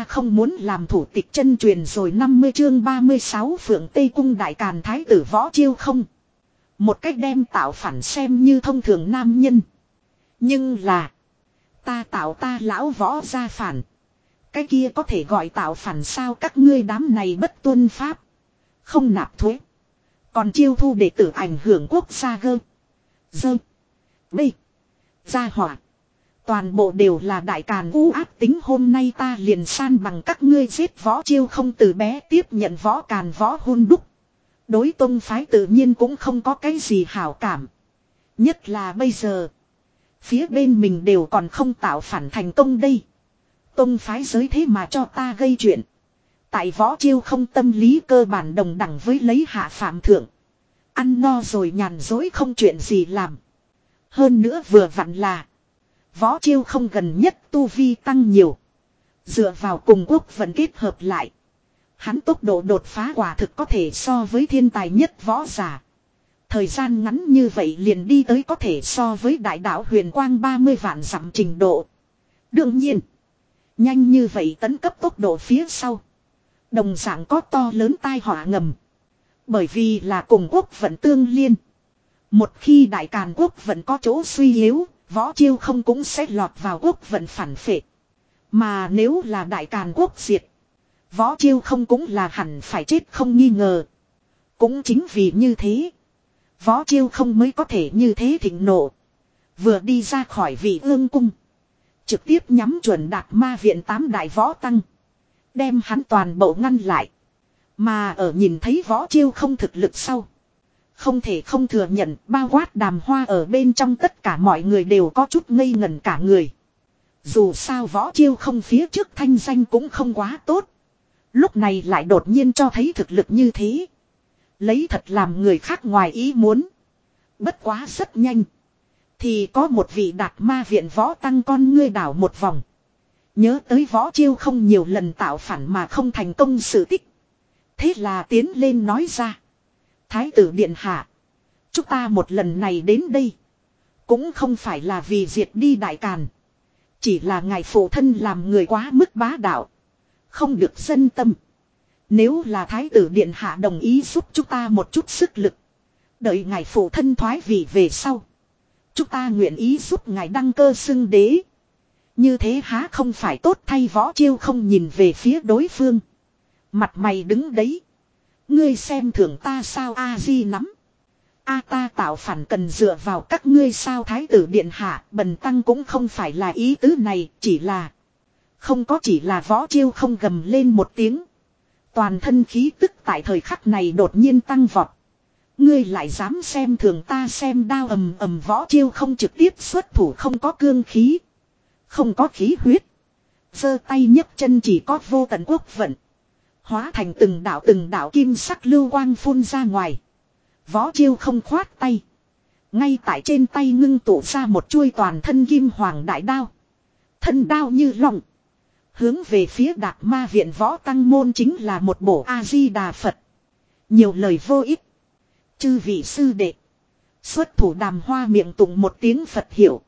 ta không muốn làm thủ tịch chân truyền rồi 50 chương 36 phượng Tây Cung Đại Càn Thái tử Võ Chiêu không. Một cách đem tạo phản xem như thông thường nam nhân. Nhưng là. Ta tạo ta lão võ ra phản. Cái kia có thể gọi tạo phản sao các ngươi đám này bất tuân pháp. Không nạp thuế. Còn chiêu thu đệ tử ảnh hưởng quốc gia gơ. Dơ. Bê. Gia hỏa. Toàn bộ đều là đại càn u áp tính hôm nay ta liền san bằng các ngươi giết võ chiêu không từ bé tiếp nhận võ càn võ hôn đúc. Đối tông phái tự nhiên cũng không có cái gì hảo cảm. Nhất là bây giờ. Phía bên mình đều còn không tạo phản thành công đây. Tông phái giới thế mà cho ta gây chuyện. Tại võ chiêu không tâm lý cơ bản đồng đẳng với lấy hạ phạm thượng. Ăn no rồi nhàn dối không chuyện gì làm. Hơn nữa vừa vặn là. Võ chiêu không gần nhất tu vi tăng nhiều. Dựa vào cùng quốc vẫn kết hợp lại. Hắn tốc độ đột phá quả thực có thể so với thiên tài nhất võ giả. Thời gian ngắn như vậy liền đi tới có thể so với đại đạo huyền quang 30 vạn dặm trình độ. Đương nhiên. Nhanh như vậy tấn cấp tốc độ phía sau. Đồng dạng có to lớn tai họa ngầm. Bởi vì là cùng quốc vận tương liên. Một khi đại càn quốc vận có chỗ suy yếu, võ chiêu không cũng sẽ lọt vào quốc vận phản phệ. Mà nếu là đại càn quốc diệt, võ chiêu không cũng là hẳn phải chết không nghi ngờ. Cũng chính vì như thế, võ chiêu không mới có thể như thế thịnh nộ. Vừa đi ra khỏi vị ương cung. Trực tiếp nhắm chuẩn đạt ma viện tám đại võ tăng. Đem hắn toàn bộ ngăn lại. Mà ở nhìn thấy võ chiêu không thực lực sau. Không thể không thừa nhận, bao quát đàm hoa ở bên trong tất cả mọi người đều có chút ngây ngẩn cả người. Dù sao võ chiêu không phía trước thanh danh cũng không quá tốt. Lúc này lại đột nhiên cho thấy thực lực như thế. Lấy thật làm người khác ngoài ý muốn. Bất quá rất nhanh. Thì có một vị đạt ma viện võ tăng con ngươi đảo một vòng. Nhớ tới võ chiêu không nhiều lần tạo phản mà không thành công sự tích. Thế là tiến lên nói ra. Thái tử Điện Hạ. Chúng ta một lần này đến đây. Cũng không phải là vì diệt đi đại càn. Chỉ là ngài phụ thân làm người quá mức bá đạo. Không được dân tâm. Nếu là thái tử điện hạ đồng ý giúp chúng ta một chút sức lực. Đợi ngài phụ thân thoái vị về sau. Chúng ta nguyện ý giúp ngài đăng cơ xưng đế. Như thế há không phải tốt thay võ chiêu không nhìn về phía đối phương. Mặt mày đứng đấy. Ngươi xem thường ta sao a di nắm. A ta tạo phản cần dựa vào các ngươi sao thái tử điện hạ, bần tăng cũng không phải là ý tứ này, chỉ là. Không có chỉ là võ chiêu không gầm lên một tiếng. Toàn thân khí tức tại thời khắc này đột nhiên tăng vọt. Ngươi lại dám xem thường ta xem đao ầm ầm võ chiêu không trực tiếp xuất thủ không có cương khí. Không có khí huyết. giơ tay nhấc chân chỉ có vô tận quốc vận. Hóa thành từng đạo từng đạo kim sắc lưu quang phun ra ngoài. Võ chiêu không khoát tay. Ngay tại trên tay ngưng tụ ra một chuôi toàn thân kim hoàng đại đao. Thân đao như lòng. Hướng về phía đạc ma viện võ tăng môn chính là một bộ A-di-đà Phật. Nhiều lời vô ích. Chư vị sư đệ. Xuất thủ đàm hoa miệng tụng một tiếng Phật hiểu.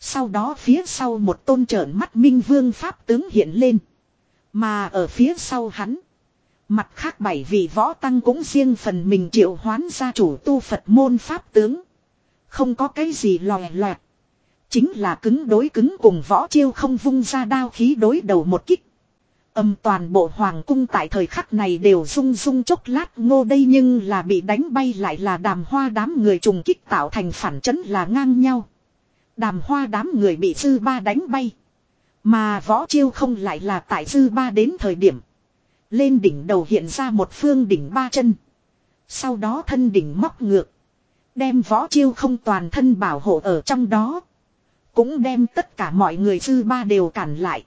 Sau đó phía sau một tôn trợn mắt minh vương pháp tướng hiện lên. Mà ở phía sau hắn. Mặt khác bảy vị võ tăng cũng riêng phần mình triệu hoán gia chủ tu Phật môn pháp tướng. Không có cái gì lòe loẹt. Chính là cứng đối cứng cùng võ chiêu không vung ra đao khí đối đầu một kích. Âm toàn bộ hoàng cung tại thời khắc này đều rung rung chốc lát ngô đây nhưng là bị đánh bay lại là đàm hoa đám người trùng kích tạo thành phản chấn là ngang nhau. Đàm hoa đám người bị sư ba đánh bay. Mà võ chiêu không lại là tại dư ba đến thời điểm. Lên đỉnh đầu hiện ra một phương đỉnh ba chân. Sau đó thân đỉnh móc ngược. Đem võ chiêu không toàn thân bảo hộ ở trong đó. Cũng đem tất cả mọi người dư ba đều cản lại.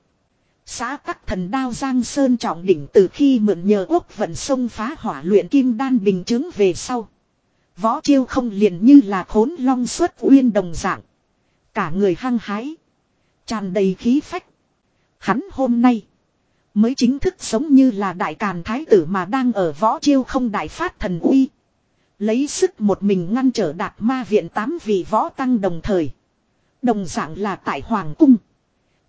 Xã tắc thần đao giang sơn trọng đỉnh từ khi mượn nhờ quốc vận sông phá hỏa luyện kim đan bình chứng về sau. Võ chiêu không liền như là khốn long xuất uyên đồng dạng. Cả người hăng hái tràn đầy khí phách. Hắn hôm nay. Mới chính thức sống như là đại càn thái tử mà đang ở võ chiêu không đại phát thần uy. Lấy sức một mình ngăn trở đạt ma viện tám vị võ tăng đồng thời. Đồng dạng là tại Hoàng cung.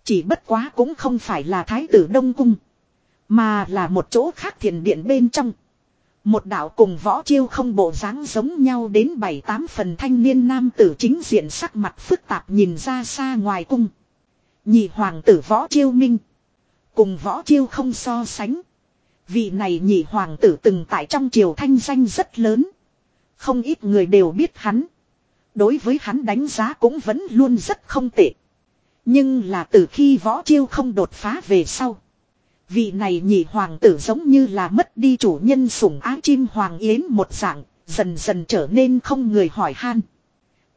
Chỉ bất quá cũng không phải là thái tử Đông Cung. Mà là một chỗ khác thiền điện bên trong. Một đạo cùng võ chiêu không bộ dáng giống nhau đến bảy tám phần thanh niên nam tử chính diện sắc mặt phức tạp nhìn ra xa ngoài cung. Nhị hoàng tử võ chiêu minh. Cùng võ chiêu không so sánh. Vị này nhị hoàng tử từng tại trong triều thanh danh rất lớn. Không ít người đều biết hắn. Đối với hắn đánh giá cũng vẫn luôn rất không tệ. Nhưng là từ khi võ chiêu không đột phá về sau. Vị này nhị hoàng tử giống như là mất đi chủ nhân sủng ái chim hoàng yến một dạng, dần dần trở nên không người hỏi han.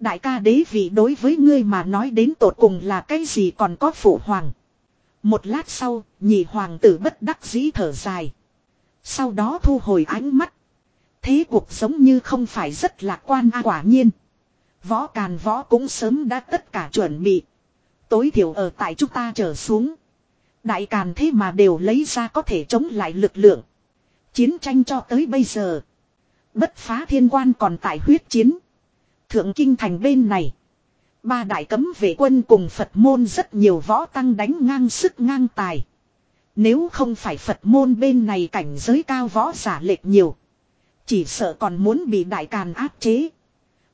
Đại ca đế vị đối với ngươi mà nói đến tột cùng là cái gì còn có phụ hoàng. Một lát sau, nhị hoàng tử bất đắc dĩ thở dài. Sau đó thu hồi ánh mắt. Thế cuộc giống như không phải rất lạc quan à, quả nhiên. Võ càn võ cũng sớm đã tất cả chuẩn bị. Tối thiểu ở tại chúng ta trở xuống. Đại càn thế mà đều lấy ra có thể chống lại lực lượng. Chiến tranh cho tới bây giờ. Bất phá thiên quan còn tại huyết chiến. Thượng kinh thành bên này. Ba đại cấm vệ quân cùng Phật môn rất nhiều võ tăng đánh ngang sức ngang tài. Nếu không phải Phật môn bên này cảnh giới cao võ giả lệch nhiều. Chỉ sợ còn muốn bị đại càn áp chế.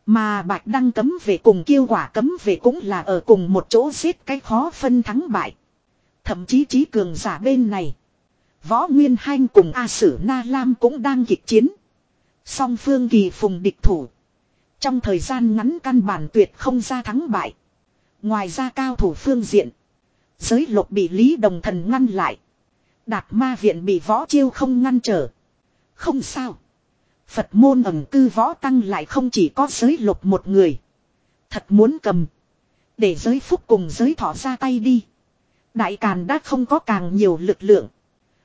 Mà bạch đăng cấm về cùng kêu quả cấm về cũng là ở cùng một chỗ giết cái khó phân thắng bại. Thậm chí trí cường giả bên này. Võ Nguyên Hanh cùng A Sử Na Lam cũng đang kịch chiến. Song phương kỳ phùng địch thủ. Trong thời gian ngắn căn bản tuyệt không ra thắng bại. Ngoài ra cao thủ phương diện. Giới lục bị Lý Đồng Thần ngăn lại. Đạt ma viện bị võ chiêu không ngăn trở. Không sao. Phật môn ẩm cư võ tăng lại không chỉ có giới lục một người. Thật muốn cầm. Để giới phúc cùng giới thỏ ra tay đi. Đại Càn đã không có càng nhiều lực lượng.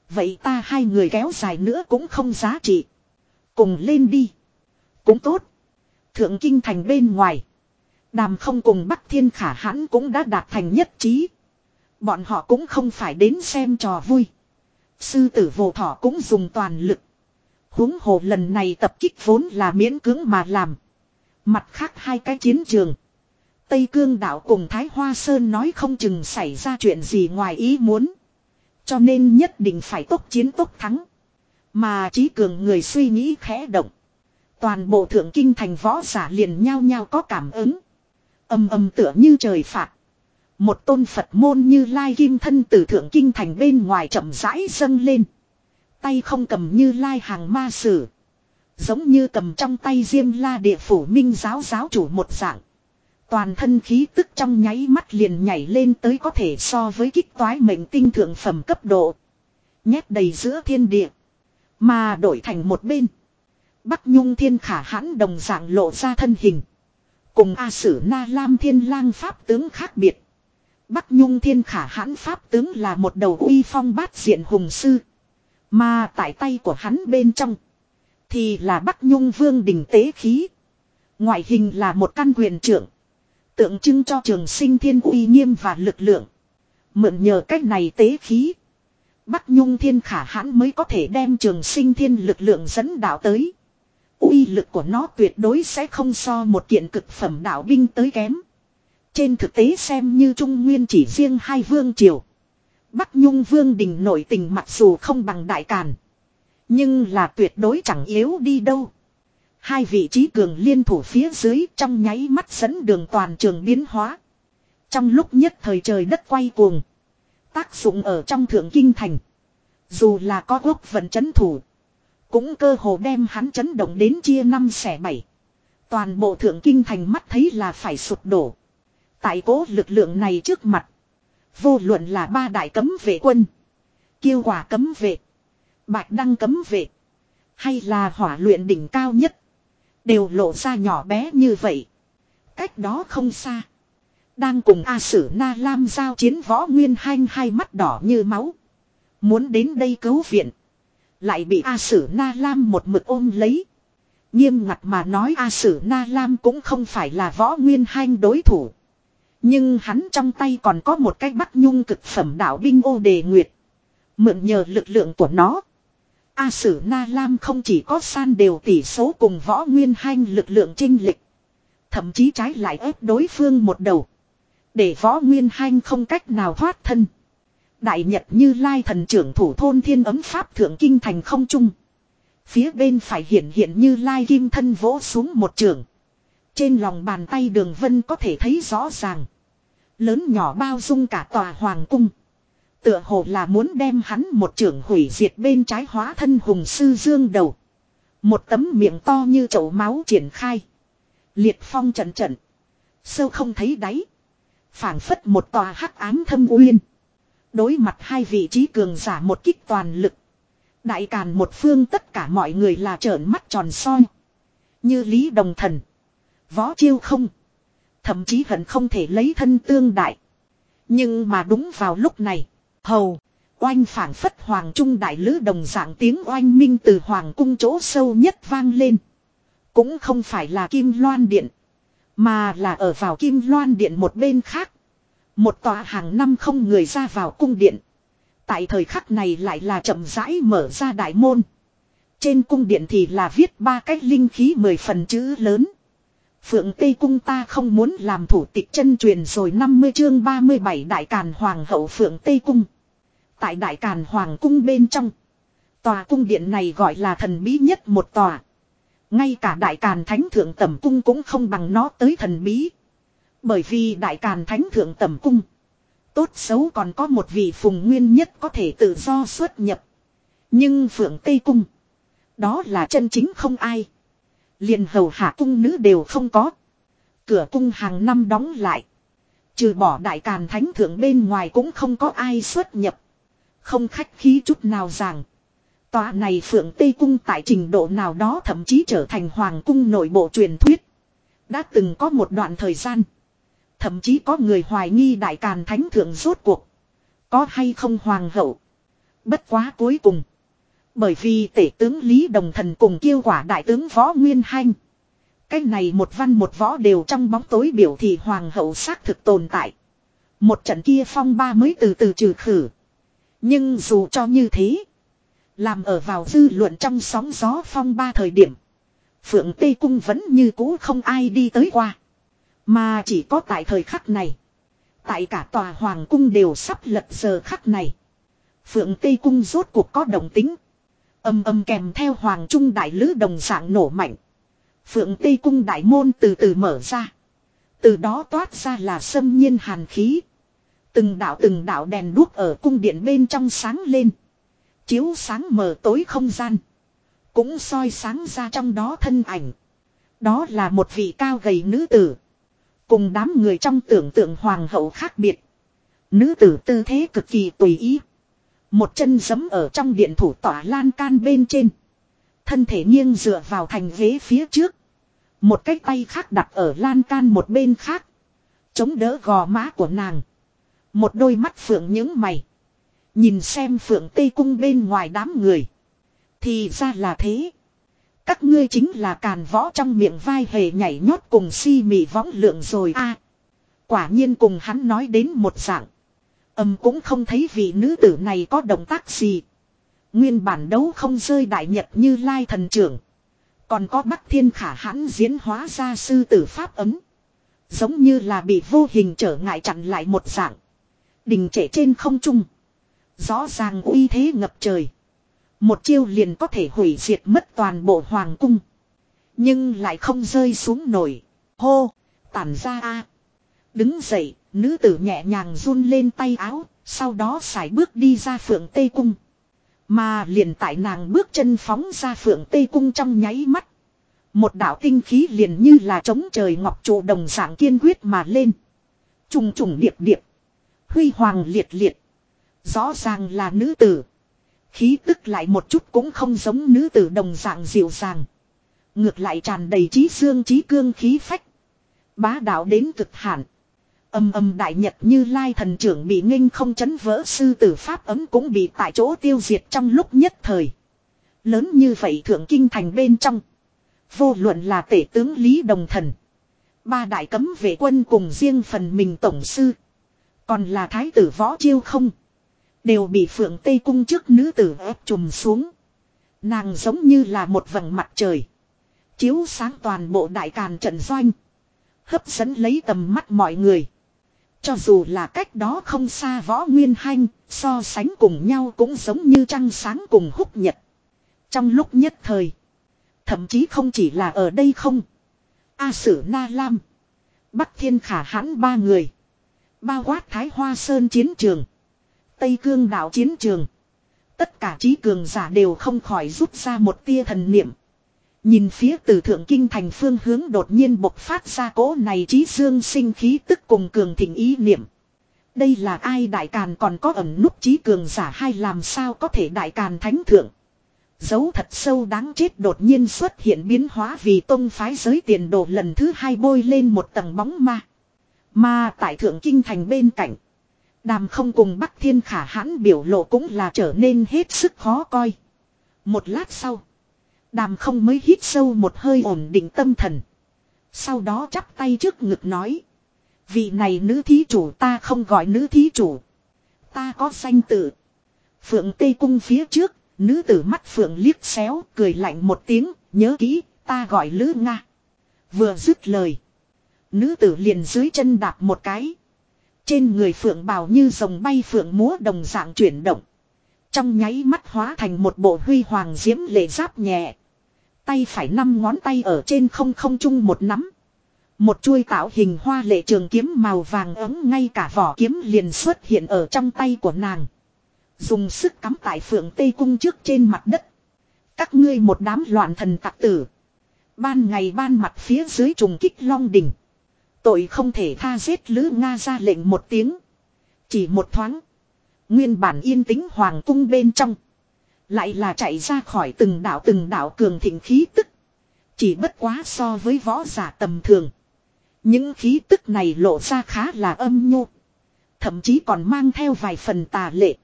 Vậy ta hai người kéo dài nữa cũng không giá trị. Cùng lên đi. Cũng tốt. Thượng Kinh Thành bên ngoài. Đàm không cùng Bắc Thiên Khả hãn cũng đã đạt thành nhất trí. Bọn họ cũng không phải đến xem trò vui. Sư tử vô thọ cũng dùng toàn lực. huống hồ lần này tập kích vốn là miễn cưỡng mà làm. Mặt khác hai cái chiến trường. Tây Cương đạo cùng Thái Hoa Sơn nói không chừng xảy ra chuyện gì ngoài ý muốn. Cho nên nhất định phải tốt chiến tốt thắng. Mà trí cường người suy nghĩ khẽ động. Toàn bộ thượng kinh thành võ giả liền nhao nhao có cảm ứng. Âm âm tựa như trời phạt. Một tôn Phật môn như Lai Kim thân từ thượng kinh thành bên ngoài chậm rãi dâng lên. Tay không cầm như Lai hàng ma sử. Giống như cầm trong tay diêm la địa phủ minh giáo giáo chủ một dạng. Toàn thân khí tức trong nháy mắt liền nhảy lên tới có thể so với kích toái mệnh tinh thượng phẩm cấp độ. Nhét đầy giữa thiên địa. Mà đổi thành một bên. Bắc Nhung Thiên Khả hãn đồng dạng lộ ra thân hình. Cùng A Sử Na Lam Thiên Lang Pháp tướng khác biệt. Bắc Nhung Thiên Khả hãn Pháp tướng là một đầu uy phong bát diện hùng sư. Mà tại tay của hắn bên trong. Thì là Bắc Nhung Vương đình tế khí. Ngoại hình là một căn quyền trưởng. Tượng trưng cho trường sinh thiên uy nghiêm và lực lượng. Mượn nhờ cách này tế khí. Bắc Nhung Thiên Khả hãn mới có thể đem trường sinh thiên lực lượng dẫn đạo tới uy lực của nó tuyệt đối sẽ không so một kiện cực phẩm đạo binh tới kém. Trên thực tế xem như Trung Nguyên chỉ riêng hai vương triều. Bắc Nhung Vương đình nổi tình mặc dù không bằng Đại Càn. Nhưng là tuyệt đối chẳng yếu đi đâu. Hai vị trí cường liên thủ phía dưới trong nháy mắt dẫn đường toàn trường biến hóa. Trong lúc nhất thời trời đất quay cuồng. Tác dụng ở trong thượng kinh thành. Dù là có quốc vận chấn thủ. Cũng cơ hồ đem hắn chấn động đến chia năm xẻ bảy. Toàn bộ thượng kinh thành mắt thấy là phải sụp đổ. Tại cố lực lượng này trước mặt. Vô luận là ba đại cấm vệ quân. Kiêu quả cấm vệ. Bạch đăng cấm vệ. Hay là hỏa luyện đỉnh cao nhất. Đều lộ ra nhỏ bé như vậy. Cách đó không xa. Đang cùng A Sử Na Lam giao chiến võ nguyên hanh hai mắt đỏ như máu. Muốn đến đây cứu viện. Lại bị A Sử Na Lam một mực ôm lấy. Nghiêm ngặt mà nói A Sử Na Lam cũng không phải là võ nguyên hanh đối thủ. Nhưng hắn trong tay còn có một cái bắt nhung cực phẩm đạo binh ô đề nguyệt. Mượn nhờ lực lượng của nó. A Sử Na Lam không chỉ có san đều tỷ số cùng võ nguyên hanh lực lượng trinh lịch. Thậm chí trái lại ép đối phương một đầu. Để võ nguyên hanh không cách nào thoát thân. Đại Nhật như Lai thần trưởng thủ thôn thiên ấm pháp thượng kinh thành không trung. Phía bên phải hiện hiện như Lai kim thân vỗ xuống một trường. Trên lòng bàn tay đường vân có thể thấy rõ ràng. Lớn nhỏ bao dung cả tòa hoàng cung. Tựa hồ là muốn đem hắn một trưởng hủy diệt bên trái hóa thân hùng sư dương đầu. Một tấm miệng to như chậu máu triển khai. Liệt phong trận trận. Sâu không thấy đáy. phảng phất một tòa hắc ám thâm uyên. Đối mặt hai vị trí cường giả một kích toàn lực. Đại càn một phương tất cả mọi người là trợn mắt tròn soi. Như Lý Đồng Thần. Võ chiêu không. Thậm chí hận không thể lấy thân tương đại. Nhưng mà đúng vào lúc này. Hầu. Oanh phảng phất hoàng trung đại lữ đồng dạng tiếng oanh minh từ hoàng cung chỗ sâu nhất vang lên. Cũng không phải là kim loan điện. Mà là ở vào kim loan điện một bên khác. Một tòa hàng năm không người ra vào cung điện. Tại thời khắc này lại là chậm rãi mở ra đại môn. Trên cung điện thì là viết ba cái linh khí mười phần chữ lớn. Phượng Tây Cung ta không muốn làm thủ tịch chân truyền rồi 50 chương 37 Đại Càn Hoàng hậu Phượng Tây Cung. Tại Đại Càn Hoàng Cung bên trong. Tòa cung điện này gọi là thần bí nhất một tòa. Ngay cả Đại Càn Thánh Thượng Tẩm Cung cũng không bằng nó tới thần bí. Bởi vì Đại Càn Thánh Thượng Tẩm Cung. Tốt xấu còn có một vị phùng nguyên nhất có thể tự do xuất nhập. Nhưng Phượng Tây Cung. Đó là chân chính không ai. liền hầu hạ cung nữ đều không có. Cửa cung hàng năm đóng lại. Trừ bỏ đại càn thánh thượng bên ngoài cũng không có ai xuất nhập. Không khách khí chút nào rằng. Tòa này Phượng Tây Cung tại trình độ nào đó thậm chí trở thành Hoàng Cung nội bộ truyền thuyết. Đã từng có một đoạn thời gian. Thậm chí có người hoài nghi Đại Càn Thánh Thượng rốt cuộc. Có hay không Hoàng hậu. Bất quá cuối cùng. Bởi vì tể tướng Lý Đồng Thần cùng kêu quả Đại tướng Võ Nguyên Hanh. Cái này một văn một võ đều trong bóng tối biểu thị Hoàng hậu xác thực tồn tại. Một trận kia phong ba mới từ từ trừ khử. Nhưng dù cho như thế. Làm ở vào dư luận trong sóng gió phong ba thời điểm. Phượng Tây Cung vẫn như cũ không ai đi tới qua. Mà chỉ có tại thời khắc này. Tại cả tòa hoàng cung đều sắp lật giờ khắc này. Phượng Tây Cung rốt cuộc có đồng tính. Âm âm kèm theo hoàng trung đại lữ đồng dạng nổ mạnh. Phượng Tây Cung đại môn từ từ mở ra. Từ đó toát ra là sâm nhiên hàn khí. Từng đạo từng đạo đèn đuốc ở cung điện bên trong sáng lên. Chiếu sáng mờ tối không gian. Cũng soi sáng ra trong đó thân ảnh. Đó là một vị cao gầy nữ tử. Cùng đám người trong tưởng tượng hoàng hậu khác biệt. Nữ tử tư thế cực kỳ tùy ý. Một chân giấm ở trong điện thủ tỏa lan can bên trên. Thân thể nghiêng dựa vào thành ghế phía trước. Một cái tay khác đặt ở lan can một bên khác. Chống đỡ gò má của nàng. Một đôi mắt phượng những mày. Nhìn xem phượng tây cung bên ngoài đám người. Thì ra là thế. Các ngươi chính là càn võ trong miệng vai hề nhảy nhót cùng si mị võng lượng rồi a Quả nhiên cùng hắn nói đến một dạng. Âm cũng không thấy vị nữ tử này có động tác gì. Nguyên bản đấu không rơi đại nhật như lai thần trưởng. Còn có bắc thiên khả hãn diễn hóa ra sư tử pháp ấm. Giống như là bị vô hình trở ngại chặn lại một dạng. Đình trệ trên không trung. Rõ ràng uy thế ngập trời. Một chiêu liền có thể hủy diệt mất toàn bộ hoàng cung. Nhưng lại không rơi xuống nổi. Hô, tản ra a. Đứng dậy, nữ tử nhẹ nhàng run lên tay áo, sau đó xài bước đi ra phượng tây cung. Mà liền tại nàng bước chân phóng ra phượng tây cung trong nháy mắt. Một đạo tinh khí liền như là trống trời ngọc trụ đồng dạng kiên quyết mà lên. Trùng trùng điệp điệp. Huy hoàng liệt liệt. Rõ ràng là nữ tử. Khí tức lại một chút cũng không giống nữ tử đồng dạng dịu dàng. Ngược lại tràn đầy trí xương trí cương khí phách. Bá đạo đến cực hạn. Âm âm đại nhật như lai thần trưởng bị nghênh không chấn vỡ sư tử pháp ấm cũng bị tại chỗ tiêu diệt trong lúc nhất thời. Lớn như vậy thượng kinh thành bên trong. Vô luận là tể tướng Lý Đồng Thần. Ba đại cấm vệ quân cùng riêng phần mình tổng sư. Còn là thái tử võ chiêu không. Đều bị phượng tây cung trước nữ tử ép trùm xuống. Nàng giống như là một vầng mặt trời. Chiếu sáng toàn bộ đại càn trận doanh. Hấp dẫn lấy tầm mắt mọi người. Cho dù là cách đó không xa võ nguyên hanh, so sánh cùng nhau cũng giống như trăng sáng cùng húc nhật. Trong lúc nhất thời, thậm chí không chỉ là ở đây không. A Sử Na Lam, Bắc Thiên Khả hãn ba người. Bao quát Thái Hoa Sơn chiến trường. Tây Cương đảo chiến trường. Tất cả trí cường giả đều không khỏi rút ra một tia thần niệm. Nhìn phía từ thượng kinh thành phương hướng đột nhiên bộc phát ra cỗ này trí dương sinh khí tức cùng cường thịnh ý niệm. Đây là ai đại càn còn có ẩn nút trí cường giả hay làm sao có thể đại càn thánh thượng. Dấu thật sâu đáng chết đột nhiên xuất hiện biến hóa vì tông phái giới tiền đồ lần thứ hai bôi lên một tầng bóng ma. Mà tại thượng kinh thành bên cạnh. Đàm không cùng Bắc Thiên Khả hãn biểu lộ cũng là trở nên hết sức khó coi. Một lát sau. Đàm không mới hít sâu một hơi ổn định tâm thần. Sau đó chắp tay trước ngực nói. Vị này nữ thí chủ ta không gọi nữ thí chủ. Ta có danh tự. Phượng Tây Cung phía trước, nữ tử mắt Phượng liếc xéo, cười lạnh một tiếng, nhớ kỹ, ta gọi Lữ Nga. Vừa dứt lời. Nữ tử liền dưới chân đạp một cái. Trên người Phượng bào như rồng bay Phượng múa đồng dạng chuyển động. Trong nháy mắt hóa thành một bộ huy hoàng diễm lệ giáp nhẹ. Tay phải năm ngón tay ở trên không không chung một nắm. Một chuôi tạo hình hoa lệ trường kiếm màu vàng ấm ngay cả vỏ kiếm liền xuất hiện ở trong tay của nàng. Dùng sức cắm tại phượng tây cung trước trên mặt đất. Các ngươi một đám loạn thần tặc tử. Ban ngày ban mặt phía dưới trùng kích long đỉnh. Tội không thể tha giết Lữ Nga ra lệnh một tiếng. Chỉ một thoáng. Nguyên bản yên tĩnh hoàng cung bên trong. Lại là chạy ra khỏi từng đảo từng đảo cường thịnh khí tức. Chỉ bất quá so với võ giả tầm thường. Những khí tức này lộ ra khá là âm nhu. Thậm chí còn mang theo vài phần tà lệ.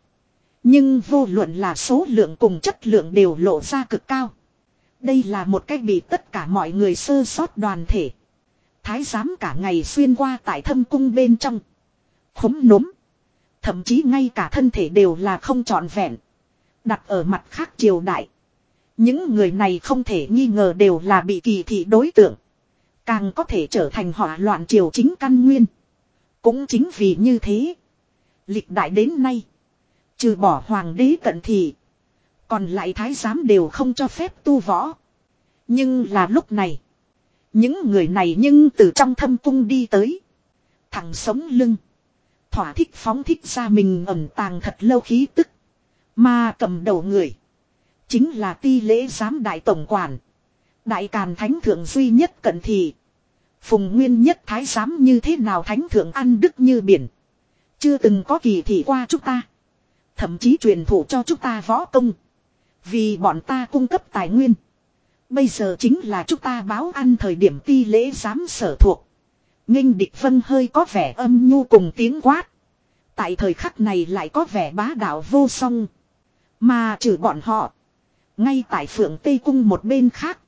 Nhưng vô luận là số lượng cùng chất lượng đều lộ ra cực cao. Đây là một cách bị tất cả mọi người sơ sót đoàn thể. Thái giám cả ngày xuyên qua tại thâm cung bên trong. Khống núm. Thậm chí ngay cả thân thể đều là không trọn vẹn. Đặt ở mặt khác triều đại. Những người này không thể nghi ngờ đều là bị kỳ thị đối tượng. Càng có thể trở thành họa loạn triều chính căn nguyên. Cũng chính vì như thế. Lịch đại đến nay. Trừ bỏ hoàng đế cận thị. Còn lại thái giám đều không cho phép tu võ. Nhưng là lúc này. Những người này nhưng từ trong thâm cung đi tới. Thằng sống lưng. Thỏa thích phóng thích ra mình ẩn tàng thật lâu khí tức. Mà cầm đầu người. Chính là ti lễ giám đại tổng quản. Đại càn thánh thượng duy nhất cận thị. Phùng nguyên nhất thái giám như thế nào thánh thượng ăn đức như biển. Chưa từng có kỳ thị qua chúng ta. Thậm chí truyền thụ cho chúng ta võ công. Vì bọn ta cung cấp tài nguyên. Bây giờ chính là chúng ta báo ăn thời điểm ti lễ giám sở thuộc. Nghênh địch vân hơi có vẻ âm nhu cùng tiếng quát. Tại thời khắc này lại có vẻ bá đạo vô song. Mà trừ bọn họ. Ngay tại phượng Tây Cung một bên khác.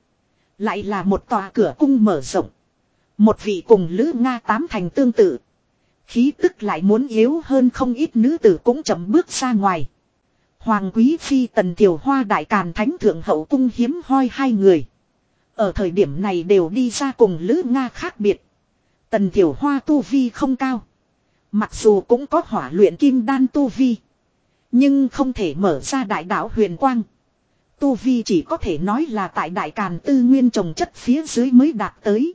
Lại là một tòa cửa cung mở rộng. Một vị cùng Lữ Nga tám thành tương tự. Khí tức lại muốn yếu hơn không ít nữ tử cũng chậm bước ra ngoài. Hoàng Quý Phi Tần Tiểu Hoa Đại Càn Thánh Thượng Hậu Cung hiếm hoi hai người. Ở thời điểm này đều đi ra cùng Lữ Nga khác biệt. Tần Tiểu Hoa Tu Vi không cao. Mặc dù cũng có hỏa luyện kim đan Tu Vi. Nhưng không thể mở ra đại đạo huyền quang. Tu Vi chỉ có thể nói là tại đại càn tư nguyên trồng chất phía dưới mới đạt tới.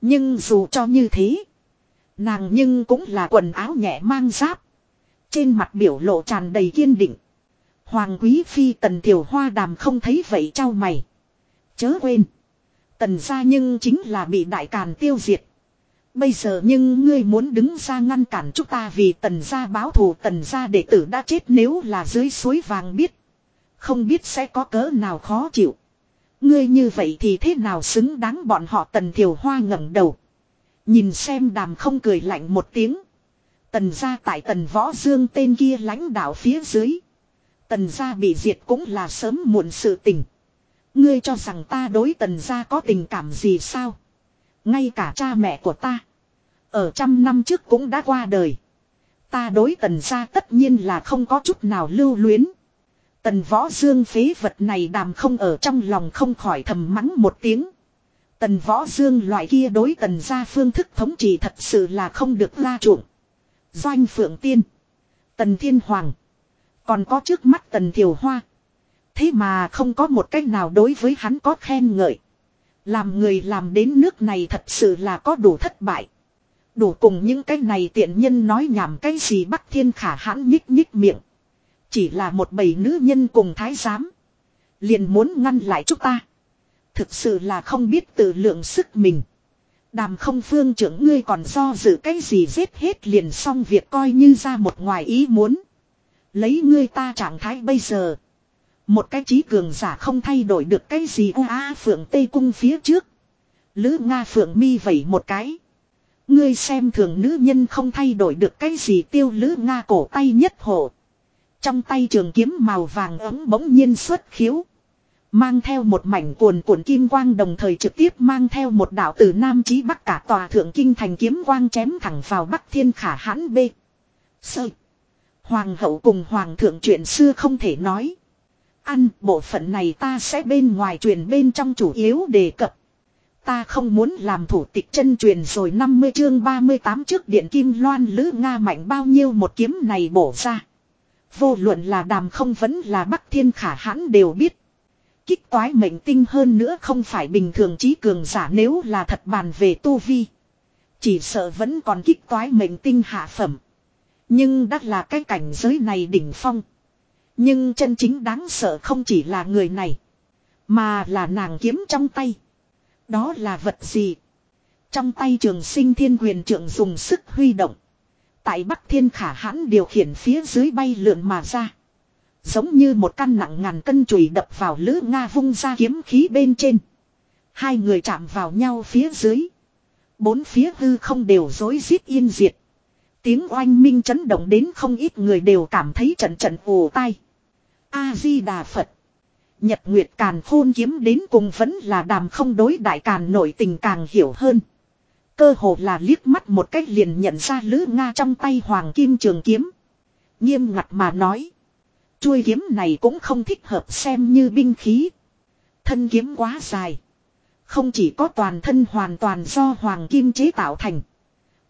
Nhưng dù cho như thế. Nàng nhưng cũng là quần áo nhẹ mang giáp. Trên mặt biểu lộ tràn đầy kiên định. Hoàng quý phi tần tiểu hoa đàm không thấy vậy trao mày. Chớ quên. Tần gia nhưng chính là bị đại càn tiêu diệt. Bây giờ nhưng ngươi muốn đứng ra ngăn cản chúng ta vì tần gia báo thù tần gia đệ tử đã chết nếu là dưới suối vàng biết. Không biết sẽ có cỡ nào khó chịu. Ngươi như vậy thì thế nào xứng đáng bọn họ tần thiểu hoa ngẩng đầu. Nhìn xem đàm không cười lạnh một tiếng. Tần gia tại tần võ dương tên kia lãnh đạo phía dưới. Tần gia bị diệt cũng là sớm muộn sự tình. Ngươi cho rằng ta đối tần gia có tình cảm gì sao? Ngay cả cha mẹ của ta. Ở trăm năm trước cũng đã qua đời. Ta đối tần gia tất nhiên là không có chút nào lưu luyến. Tần võ dương phế vật này đàm không ở trong lòng không khỏi thầm mắng một tiếng. Tần võ dương loại kia đối tần gia phương thức thống trị thật sự là không được la chuộng. Doanh Phượng Tiên. Tần Thiên Hoàng. Còn có trước mắt Tần Thiều Hoa. Thế mà không có một cách nào đối với hắn có khen ngợi. Làm người làm đến nước này thật sự là có đủ thất bại. Đủ cùng những cái này tiện nhân nói nhảm cái gì Bắc Thiên Khả hãn nhích nhích miệng. Chỉ là một bầy nữ nhân cùng thái giám. Liền muốn ngăn lại chúng ta. Thực sự là không biết tự lượng sức mình. Đàm không phương trưởng ngươi còn do dự cái gì giết hết liền xong việc coi như ra một ngoài ý muốn. Lấy ngươi ta trạng thái bây giờ. Một cái trí cường giả không thay đổi được cái gì a, phượng tây cung phía trước. Lữ Nga phượng mi vẩy một cái. Ngươi xem thường nữ nhân không thay đổi được cái gì tiêu lữ Nga cổ tay nhất hộ. Trong tay trường kiếm màu vàng ấm bỗng nhiên xuất khiếu. Mang theo một mảnh cuồn cuộn kim quang đồng thời trực tiếp mang theo một đạo từ Nam Chí Bắc cả tòa thượng kinh thành kiếm quang chém thẳng vào Bắc Thiên Khả hãn B. Sợi. Hoàng hậu cùng hoàng thượng chuyện xưa không thể nói. Ăn bộ phận này ta sẽ bên ngoài truyền bên trong chủ yếu đề cập. Ta không muốn làm thủ tịch chân truyền rồi 50 chương 38 trước điện kim loan lữ Nga mạnh bao nhiêu một kiếm này bổ ra. Vô luận là đàm không vẫn là bắc thiên khả hãn đều biết. Kích toái mệnh tinh hơn nữa không phải bình thường trí cường giả nếu là thật bàn về tu vi. Chỉ sợ vẫn còn kích toái mệnh tinh hạ phẩm. Nhưng đắt là cái cảnh giới này đỉnh phong. Nhưng chân chính đáng sợ không chỉ là người này. Mà là nàng kiếm trong tay. Đó là vật gì? Trong tay trường sinh thiên quyền trưởng dùng sức huy động. Tại Bắc Thiên Khả hãn điều khiển phía dưới bay lượn mà ra. Giống như một căn nặng ngàn cân chùy đập vào lữ Nga vung ra kiếm khí bên trên. Hai người chạm vào nhau phía dưới. Bốn phía hư không đều rối rít yên diệt. Tiếng oanh minh chấn động đến không ít người đều cảm thấy trận trận ồ tai. A-di-đà Phật. Nhật Nguyệt Càn khôn kiếm đến cùng vẫn là đàm không đối đại càn nổi tình càng hiểu hơn. Cơ hồ là liếc mắt một cách liền nhận ra lữ Nga trong tay hoàng kim trường kiếm. Nghiêm ngặt mà nói. Chuôi kiếm này cũng không thích hợp xem như binh khí. Thân kiếm quá dài. Không chỉ có toàn thân hoàn toàn do hoàng kim chế tạo thành.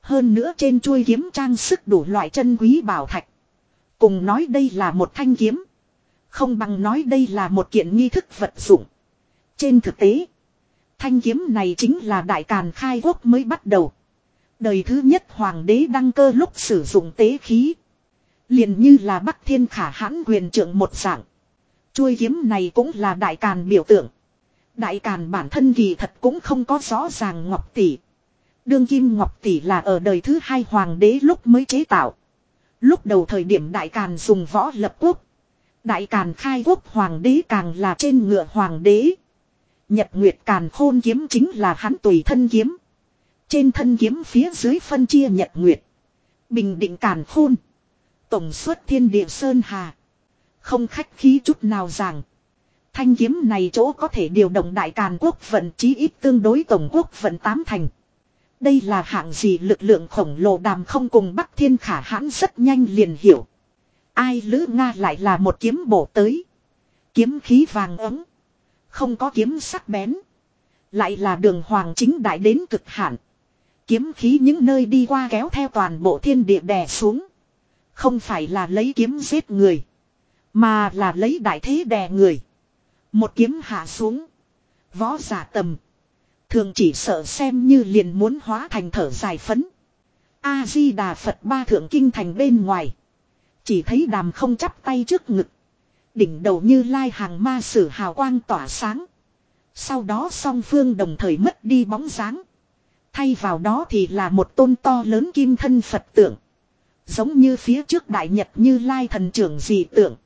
Hơn nữa trên chuôi kiếm trang sức đủ loại chân quý bảo thạch. Cùng nói đây là một thanh kiếm. Không bằng nói đây là một kiện nghi thức vật dụng. Trên thực tế, thanh kiếm này chính là đại càn khai quốc mới bắt đầu. Đời thứ nhất hoàng đế đăng cơ lúc sử dụng tế khí. liền như là bắc thiên khả hãn quyền trưởng một dạng. Chuôi kiếm này cũng là đại càn biểu tượng. Đại càn bản thân kỳ thật cũng không có rõ ràng ngọc tỷ. Đương kim ngọc tỷ là ở đời thứ hai hoàng đế lúc mới chế tạo. Lúc đầu thời điểm đại càn dùng võ lập quốc. Đại Càn khai quốc hoàng đế càng là trên ngựa hoàng đế. Nhật Nguyệt Càn khôn kiếm chính là hắn tùy thân kiếm. Trên thân kiếm phía dưới phân chia Nhật Nguyệt. Bình định Càn khôn. Tổng suất thiên địa Sơn Hà. Không khách khí chút nào rằng. Thanh kiếm này chỗ có thể điều động đại càn quốc vận chí ít tương đối tổng quốc vận tám thành. Đây là hạng gì lực lượng khổng lồ đàm không cùng Bắc Thiên Khả hãn rất nhanh liền hiểu. Ai lữ Nga lại là một kiếm bổ tới. Kiếm khí vàng ấm. Không có kiếm sắc bén. Lại là đường hoàng chính đại đến cực hạn. Kiếm khí những nơi đi qua kéo theo toàn bộ thiên địa đè xuống. Không phải là lấy kiếm giết người. Mà là lấy đại thế đè người. Một kiếm hạ xuống. Võ giả tầm. Thường chỉ sợ xem như liền muốn hóa thành thở dài phấn. A-di-đà Phật ba thượng kinh thành bên ngoài. Chỉ thấy đàm không chắp tay trước ngực. Đỉnh đầu như lai hàng ma sử hào quang tỏa sáng. Sau đó song phương đồng thời mất đi bóng dáng. Thay vào đó thì là một tôn to lớn kim thân Phật tượng. Giống như phía trước đại nhật như lai thần trưởng dị tượng.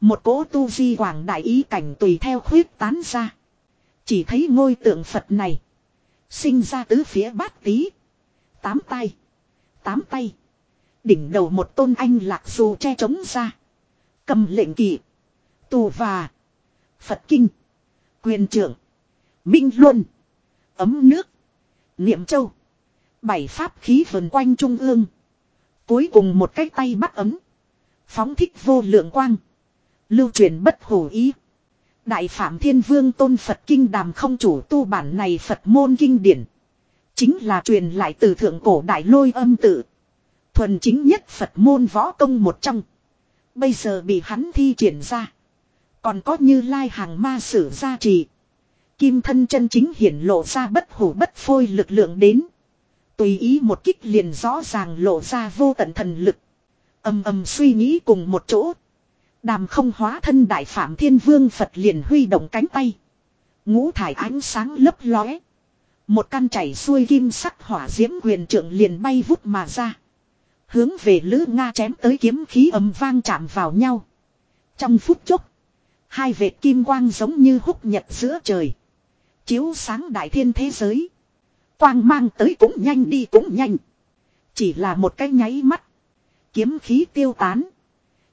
Một cỗ tu di quảng đại ý cảnh tùy theo khuyết tán ra. Chỉ thấy ngôi tượng Phật này. Sinh ra tứ phía bát tí. Tám tay. Tám tay. Đỉnh đầu một tôn anh lạc dù che trống ra. Cầm lệnh kỵ. Tù và. Phật kinh. Quyền trưởng. Minh Luân. Ấm nước. Niệm châu. Bảy pháp khí vần quanh trung ương. Cuối cùng một cái tay bắt ấm. Phóng thích vô lượng quang. Lưu truyền bất hủ ý. Đại Phạm Thiên Vương tôn Phật Kinh đàm không chủ tu bản này Phật môn kinh điển. Chính là truyền lại từ thượng cổ đại lôi âm tự. Thuần chính nhất Phật môn võ công một trong. Bây giờ bị hắn thi triển ra. Còn có như lai hàng ma sử gia trì. Kim thân chân chính hiển lộ ra bất hủ bất phôi lực lượng đến. Tùy ý một kích liền rõ ràng lộ ra vô tận thần lực. Âm âm suy nghĩ cùng một chỗ. Đàm không hóa thân đại phạm thiên vương Phật liền huy động cánh tay. Ngũ thải ánh sáng lấp lóe. Một căn chảy xuôi kim sắc hỏa diễm quyền trưởng liền bay vút mà ra. Hướng về Lữ Nga chém tới kiếm khí ấm vang chạm vào nhau. Trong phút chốc. Hai vệt kim quang giống như húc nhật giữa trời. Chiếu sáng đại thiên thế giới. Quang mang tới cũng nhanh đi cũng nhanh. Chỉ là một cái nháy mắt. Kiếm khí tiêu tán.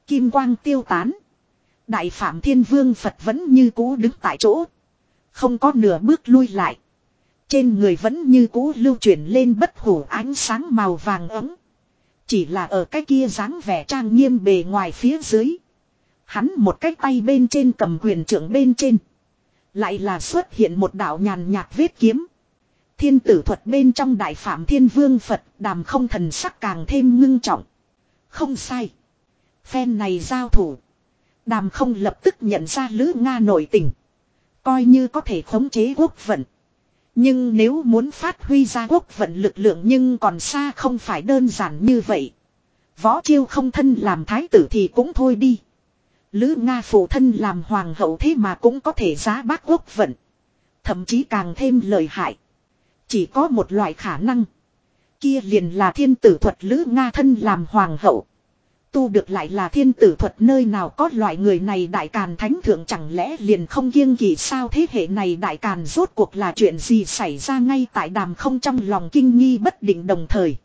Kim quang tiêu tán. Đại phạm thiên vương Phật vẫn như cũ đứng tại chỗ. Không có nửa bước lui lại. Trên người vẫn như cũ lưu chuyển lên bất hủ ánh sáng màu vàng ấm. Chỉ là ở cái kia dáng vẻ trang nghiêm bề ngoài phía dưới. Hắn một cái tay bên trên cầm quyền trưởng bên trên. Lại là xuất hiện một đạo nhàn nhạt vết kiếm. Thiên tử thuật bên trong đại phạm thiên vương Phật đàm không thần sắc càng thêm ngưng trọng. Không sai. Phen này giao thủ. Đàm không lập tức nhận ra Lữ Nga nổi tình. Coi như có thể khống chế quốc vận. Nhưng nếu muốn phát huy ra quốc vận lực lượng nhưng còn xa không phải đơn giản như vậy. Võ chiêu không thân làm thái tử thì cũng thôi đi. Lữ Nga phụ thân làm hoàng hậu thế mà cũng có thể giá bác quốc vận. Thậm chí càng thêm lợi hại. Chỉ có một loại khả năng. Kia liền là thiên tử thuật Lữ Nga thân làm hoàng hậu. Tu được lại là thiên tử thuật nơi nào có loại người này đại càn thánh thượng chẳng lẽ liền không kiêng kỳ sao thế hệ này đại càn rốt cuộc là chuyện gì xảy ra ngay tại đàm không trong lòng kinh nghi bất định đồng thời.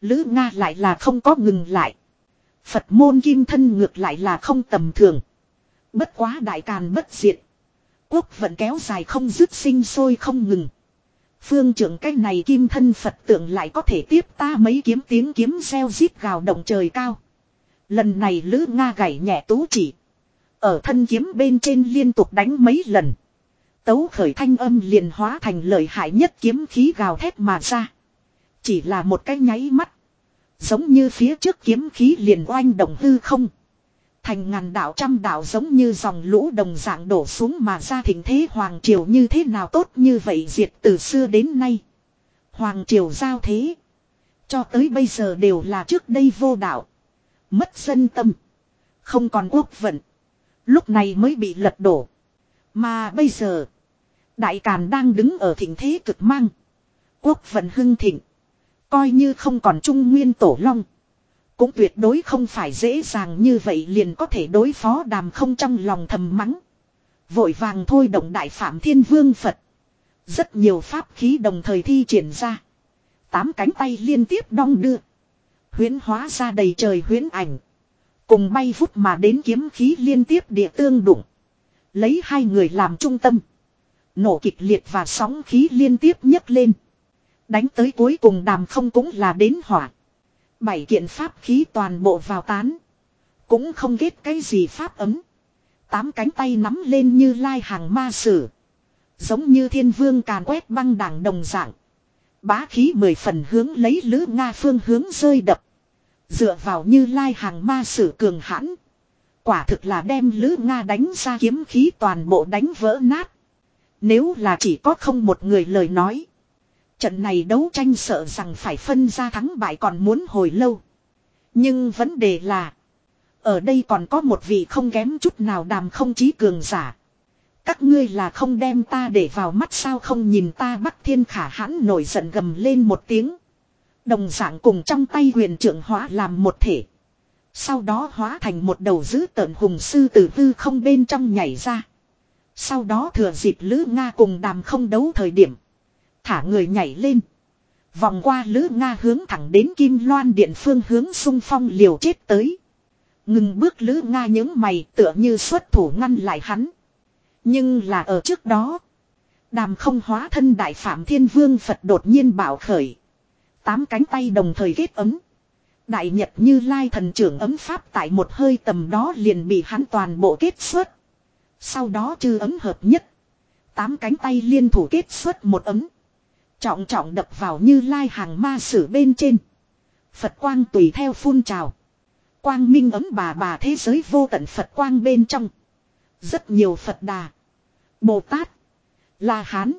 Lữ Nga lại là không có ngừng lại. Phật môn kim thân ngược lại là không tầm thường. Bất quá đại càn bất diệt. Quốc vẫn kéo dài không dứt sinh sôi không ngừng. Phương trưởng cái này kim thân Phật tượng lại có thể tiếp ta mấy kiếm tiếng kiếm xeo giết gào động trời cao. Lần này Lữ Nga gảy nhẹ tú chỉ. Ở thân kiếm bên trên liên tục đánh mấy lần. Tấu khởi thanh âm liền hóa thành lợi hại nhất kiếm khí gào thét mà ra. Chỉ là một cái nháy mắt. Giống như phía trước kiếm khí liền oanh động hư không. Thành ngàn đạo trăm đạo giống như dòng lũ đồng dạng đổ xuống mà ra thỉnh thế Hoàng Triều như thế nào tốt như vậy diệt từ xưa đến nay. Hoàng Triều giao thế. Cho tới bây giờ đều là trước đây vô đạo. Mất dân tâm. Không còn quốc vận. Lúc này mới bị lật đổ. Mà bây giờ. Đại Càn đang đứng ở thịnh thế cực mang. Quốc vận hưng thịnh. Coi như không còn trung nguyên tổ long. Cũng tuyệt đối không phải dễ dàng như vậy liền có thể đối phó đàm không trong lòng thầm mắng. Vội vàng thôi động đại phạm thiên vương Phật. Rất nhiều pháp khí đồng thời thi triển ra. Tám cánh tay liên tiếp đong đưa. Huyến hóa ra đầy trời huyến ảnh. Cùng bay vút mà đến kiếm khí liên tiếp địa tương đụng. Lấy hai người làm trung tâm. Nổ kịch liệt và sóng khí liên tiếp nhấc lên. Đánh tới cuối cùng đàm không cũng là đến hỏa. Bảy kiện pháp khí toàn bộ vào tán. Cũng không kết cái gì pháp ấm. Tám cánh tay nắm lên như lai hàng ma sử. Giống như thiên vương càn quét băng đảng đồng dạng. Bá khí mười phần hướng lấy lữ Nga phương hướng rơi đập. Dựa vào như lai hàng ma sử cường hãn. Quả thực là đem lữ Nga đánh ra kiếm khí toàn bộ đánh vỡ nát. Nếu là chỉ có không một người lời nói. Trận này đấu tranh sợ rằng phải phân ra thắng bại còn muốn hồi lâu. Nhưng vấn đề là. Ở đây còn có một vị không kém chút nào đàm không chí cường giả. Các ngươi là không đem ta để vào mắt sao không nhìn ta bắc thiên khả hãn nổi giận gầm lên một tiếng. Đồng dạng cùng trong tay huyền trưởng hóa làm một thể. Sau đó hóa thành một đầu dữ tợn hùng sư từ tư không bên trong nhảy ra. Sau đó thừa dịp Lữ Nga cùng đàm không đấu thời điểm. Thả người nhảy lên. Vòng qua Lữ Nga hướng thẳng đến Kim Loan Điện phương hướng sung phong liều chết tới. Ngừng bước Lữ Nga những mày tựa như xuất thủ ngăn lại hắn. Nhưng là ở trước đó. Đàm không hóa thân đại phạm thiên vương Phật đột nhiên bảo khởi. Tám cánh tay đồng thời kết ấm. Đại nhật như lai thần trưởng ấm pháp tại một hơi tầm đó liền bị hắn toàn bộ kết xuất. Sau đó chư ấm hợp nhất. Tám cánh tay liên thủ kết xuất một ấm. Trọng trọng đập vào như lai hàng ma sử bên trên. Phật quang tùy theo phun trào. Quang minh ấm bà bà thế giới vô tận Phật quang bên trong. Rất nhiều Phật đà. Bồ Tát. La Hán.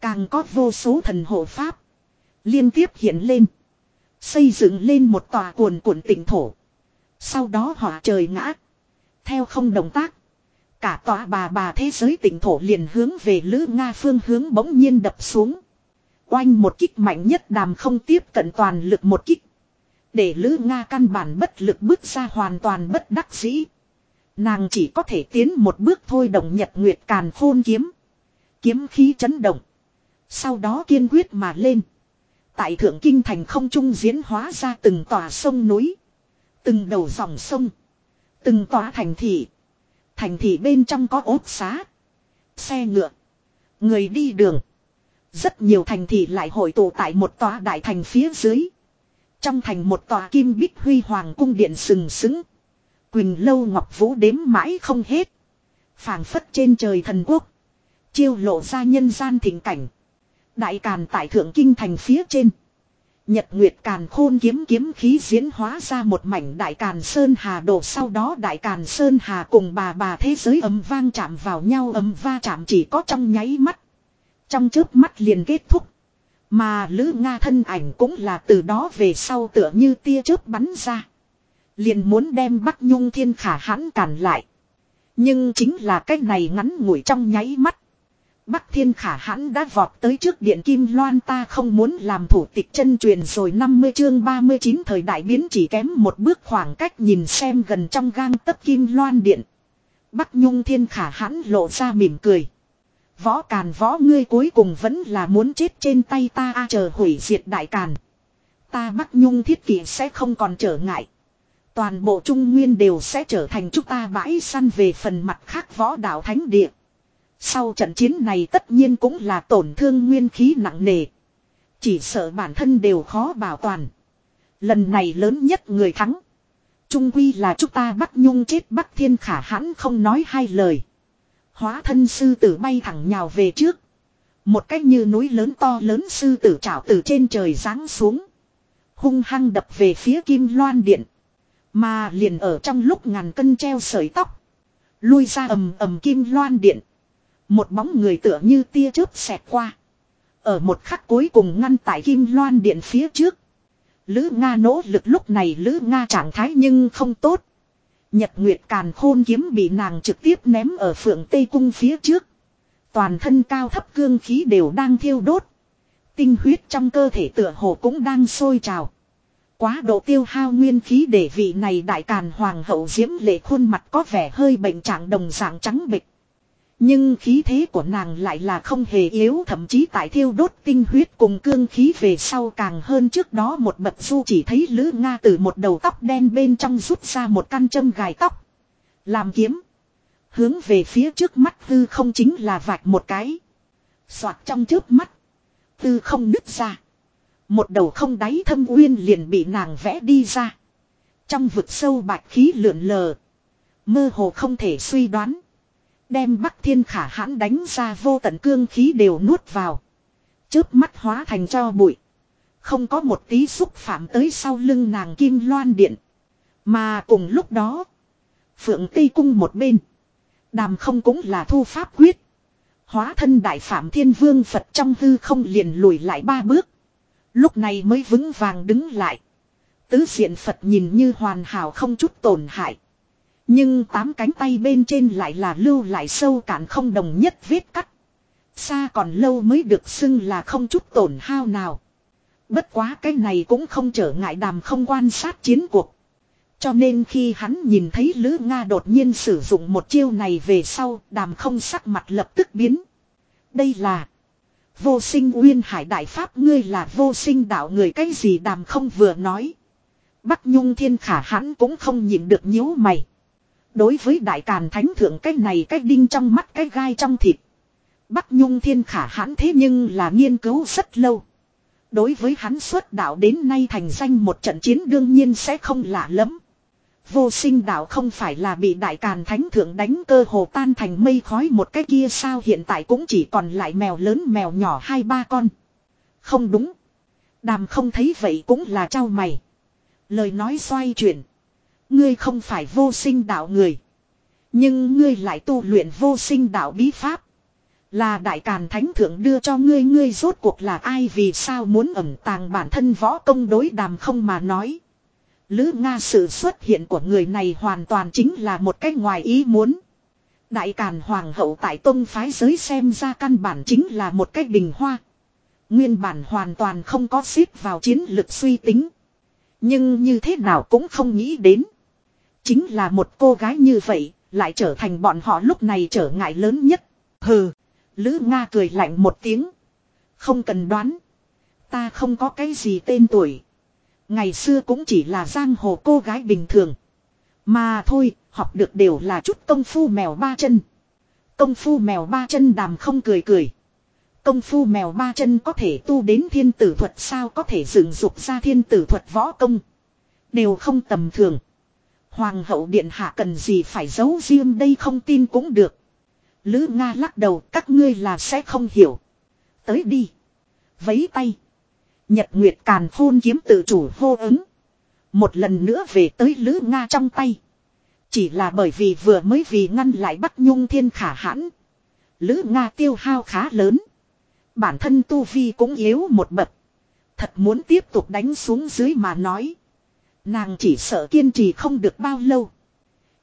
Càng có vô số thần hộ Pháp. Liên tiếp hiện lên. Xây dựng lên một tòa cuồn cuộn tỉnh thổ. Sau đó họ trời ngã. Theo không động tác. Cả tòa bà bà thế giới tỉnh thổ liền hướng về Lữ Nga phương hướng bỗng nhiên đập xuống. Oanh một kích mạnh nhất đàm không tiếp cận toàn lực một kích. Để Lữ Nga căn bản bất lực bước ra hoàn toàn bất đắc dĩ. Nàng chỉ có thể tiến một bước thôi động nhật nguyệt càn khôn kiếm. Kiếm khí chấn động. Sau đó kiên quyết mà lên. Tại thượng kinh thành không trung diễn hóa ra từng tòa sông núi. Từng đầu dòng sông. Từng tòa thành thị. Thành thị bên trong có ốt xá. Xe ngựa. Người đi đường. Rất nhiều thành thị lại hội tụ tại một tòa đại thành phía dưới. Trong thành một tòa kim bích huy hoàng cung điện sừng sững. Quỳnh lâu ngọc vũ đếm mãi không hết. phảng phất trên trời thần quốc. Chiêu lộ ra nhân gian thịnh cảnh. Đại càn tại thượng kinh thành phía trên. Nhật Nguyệt Càn khôn kiếm kiếm khí diễn hóa ra một mảnh Đại Càn Sơn Hà đổ sau đó Đại Càn Sơn Hà cùng bà bà thế giới ấm vang chạm vào nhau, ấm va chạm chỉ có trong nháy mắt. Trong chớp mắt liền kết thúc. Mà Lữ Nga thân ảnh cũng là từ đó về sau tựa như tia chớp bắn ra. Liền muốn đem Bắc Nhung Thiên Khả hãn cản lại. Nhưng chính là cái này ngắn ngủi trong nháy mắt. Bắc Thiên Khả hãn đã vọt tới trước điện Kim Loan ta không muốn làm thủ tịch chân truyền rồi 50 chương 39 thời đại biến chỉ kém một bước khoảng cách nhìn xem gần trong gang tấc Kim Loan điện. Bắc Nhung Thiên Khả hãn lộ ra mỉm cười. Võ càn võ ngươi cuối cùng vẫn là muốn chết trên tay ta, a, chờ hủy diệt đại càn. Ta Bắc Nhung thiết kỷ sẽ không còn trở ngại. Toàn bộ Trung Nguyên đều sẽ trở thành chúng ta bãi săn về phần mặt khác võ đạo thánh địa. Sau trận chiến này tất nhiên cũng là tổn thương nguyên khí nặng nề. Chỉ sợ bản thân đều khó bảo toàn. Lần này lớn nhất người thắng. Trung quy là chúng ta bắt nhung chết Bắc Thiên Khả hãn không nói hai lời. Hóa thân sư tử bay thẳng nhào về trước. Một cách như núi lớn to lớn sư tử trảo từ trên trời giáng xuống. Hung hăng đập về phía kim loan điện. Mà liền ở trong lúc ngàn cân treo sợi tóc. Lui ra ầm ầm kim loan điện. Một bóng người tựa như tia chớp xẹt qua. Ở một khắc cuối cùng ngăn tại kim loan điện phía trước. Lữ Nga nỗ lực lúc này Lữ Nga trạng thái nhưng không tốt. Nhật Nguyệt Càn Khôn kiếm bị nàng trực tiếp ném ở phượng Tây Cung phía trước. Toàn thân cao thấp cương khí đều đang thiêu đốt. Tinh huyết trong cơ thể tựa hồ cũng đang sôi trào. Quá độ tiêu hao nguyên khí để vị này đại càn hoàng hậu diễm lệ khuôn mặt có vẻ hơi bệnh trạng đồng dạng trắng bệch. Nhưng khí thế của nàng lại là không hề yếu, thậm chí tại thiêu đốt tinh huyết cùng cương khí về sau càng hơn trước đó một bậc du chỉ thấy Lữ Nga từ một đầu tóc đen bên trong rút ra một căn châm gài tóc. Làm kiếm. Hướng về phía trước mắt tư không chính là vạch một cái. Xoạt trong trước mắt. Tư không nứt ra. Một đầu không đáy thâm uyên liền bị nàng vẽ đi ra. Trong vực sâu bạch khí lượn lờ. Mơ hồ không thể suy đoán. Đem Bắc Thiên Khả hãn đánh ra vô tận cương khí đều nuốt vào. Chớp mắt hóa thành cho bụi. Không có một tí xúc phạm tới sau lưng nàng kim loan điện. Mà cùng lúc đó. Phượng Tây Cung một bên. Đàm không cũng là thu pháp quyết. Hóa thân đại phạm thiên vương Phật trong hư không liền lùi lại ba bước. Lúc này mới vững vàng đứng lại. Tứ diện Phật nhìn như hoàn hảo không chút tổn hại. Nhưng tám cánh tay bên trên lại là lưu lại sâu cạn không đồng nhất vết cắt. Xa còn lâu mới được xưng là không chút tổn hao nào. Bất quá cái này cũng không trở ngại đàm không quan sát chiến cuộc. Cho nên khi hắn nhìn thấy Lữ Nga đột nhiên sử dụng một chiêu này về sau, đàm không sắc mặt lập tức biến. Đây là vô sinh uyên hải đại pháp ngươi là vô sinh đạo người cái gì đàm không vừa nói. Bắc Nhung Thiên Khả hắn cũng không nhìn được nhíu mày. Đối với đại càn thánh thượng cái này cái đinh trong mắt cái gai trong thịt. Bắc Nhung Thiên Khả hãn thế nhưng là nghiên cứu rất lâu. Đối với hắn xuất đạo đến nay thành danh một trận chiến đương nhiên sẽ không lạ lắm. Vô sinh đạo không phải là bị đại càn thánh thượng đánh cơ hồ tan thành mây khói một cái kia sao hiện tại cũng chỉ còn lại mèo lớn mèo nhỏ hai ba con. Không đúng. Đàm không thấy vậy cũng là trao mày. Lời nói xoay chuyển. Ngươi không phải vô sinh đạo người. Nhưng ngươi lại tu luyện vô sinh đạo bí pháp. Là đại càn thánh thượng đưa cho ngươi ngươi rốt cuộc là ai vì sao muốn ẩn tàng bản thân võ công đối đàm không mà nói. Lữ Nga sự xuất hiện của người này hoàn toàn chính là một cách ngoài ý muốn. Đại Càn Hoàng hậu tại Tông phái giới xem ra căn bản chính là một cách bình hoa. Nguyên bản hoàn toàn không có xếp vào chiến lược suy tính. Nhưng như thế nào cũng không nghĩ đến. Chính là một cô gái như vậy, lại trở thành bọn họ lúc này trở ngại lớn nhất. Hừ, Lữ Nga cười lạnh một tiếng. Không cần đoán. Ta không có cái gì tên tuổi. Ngày xưa cũng chỉ là giang hồ cô gái bình thường. Mà thôi, học được đều là chút công phu mèo ba chân. Công phu mèo ba chân đàm không cười cười. Công phu mèo ba chân có thể tu đến thiên tử thuật sao có thể dựng dục ra thiên tử thuật võ công. Đều không tầm thường. Hoàng hậu điện hạ cần gì phải giấu riêng đây không tin cũng được. Lữ Nga lắc đầu các ngươi là sẽ không hiểu. Tới đi. Vấy tay. Nhật Nguyệt Càn Khôn kiếm tự chủ hô ứng. Một lần nữa về tới Lữ Nga trong tay. Chỉ là bởi vì vừa mới vì ngăn lại bắt nhung thiên khả hãn. Lữ Nga tiêu hao khá lớn. Bản thân Tu Vi cũng yếu một bậc. Thật muốn tiếp tục đánh xuống dưới mà nói. Nàng chỉ sợ kiên trì không được bao lâu.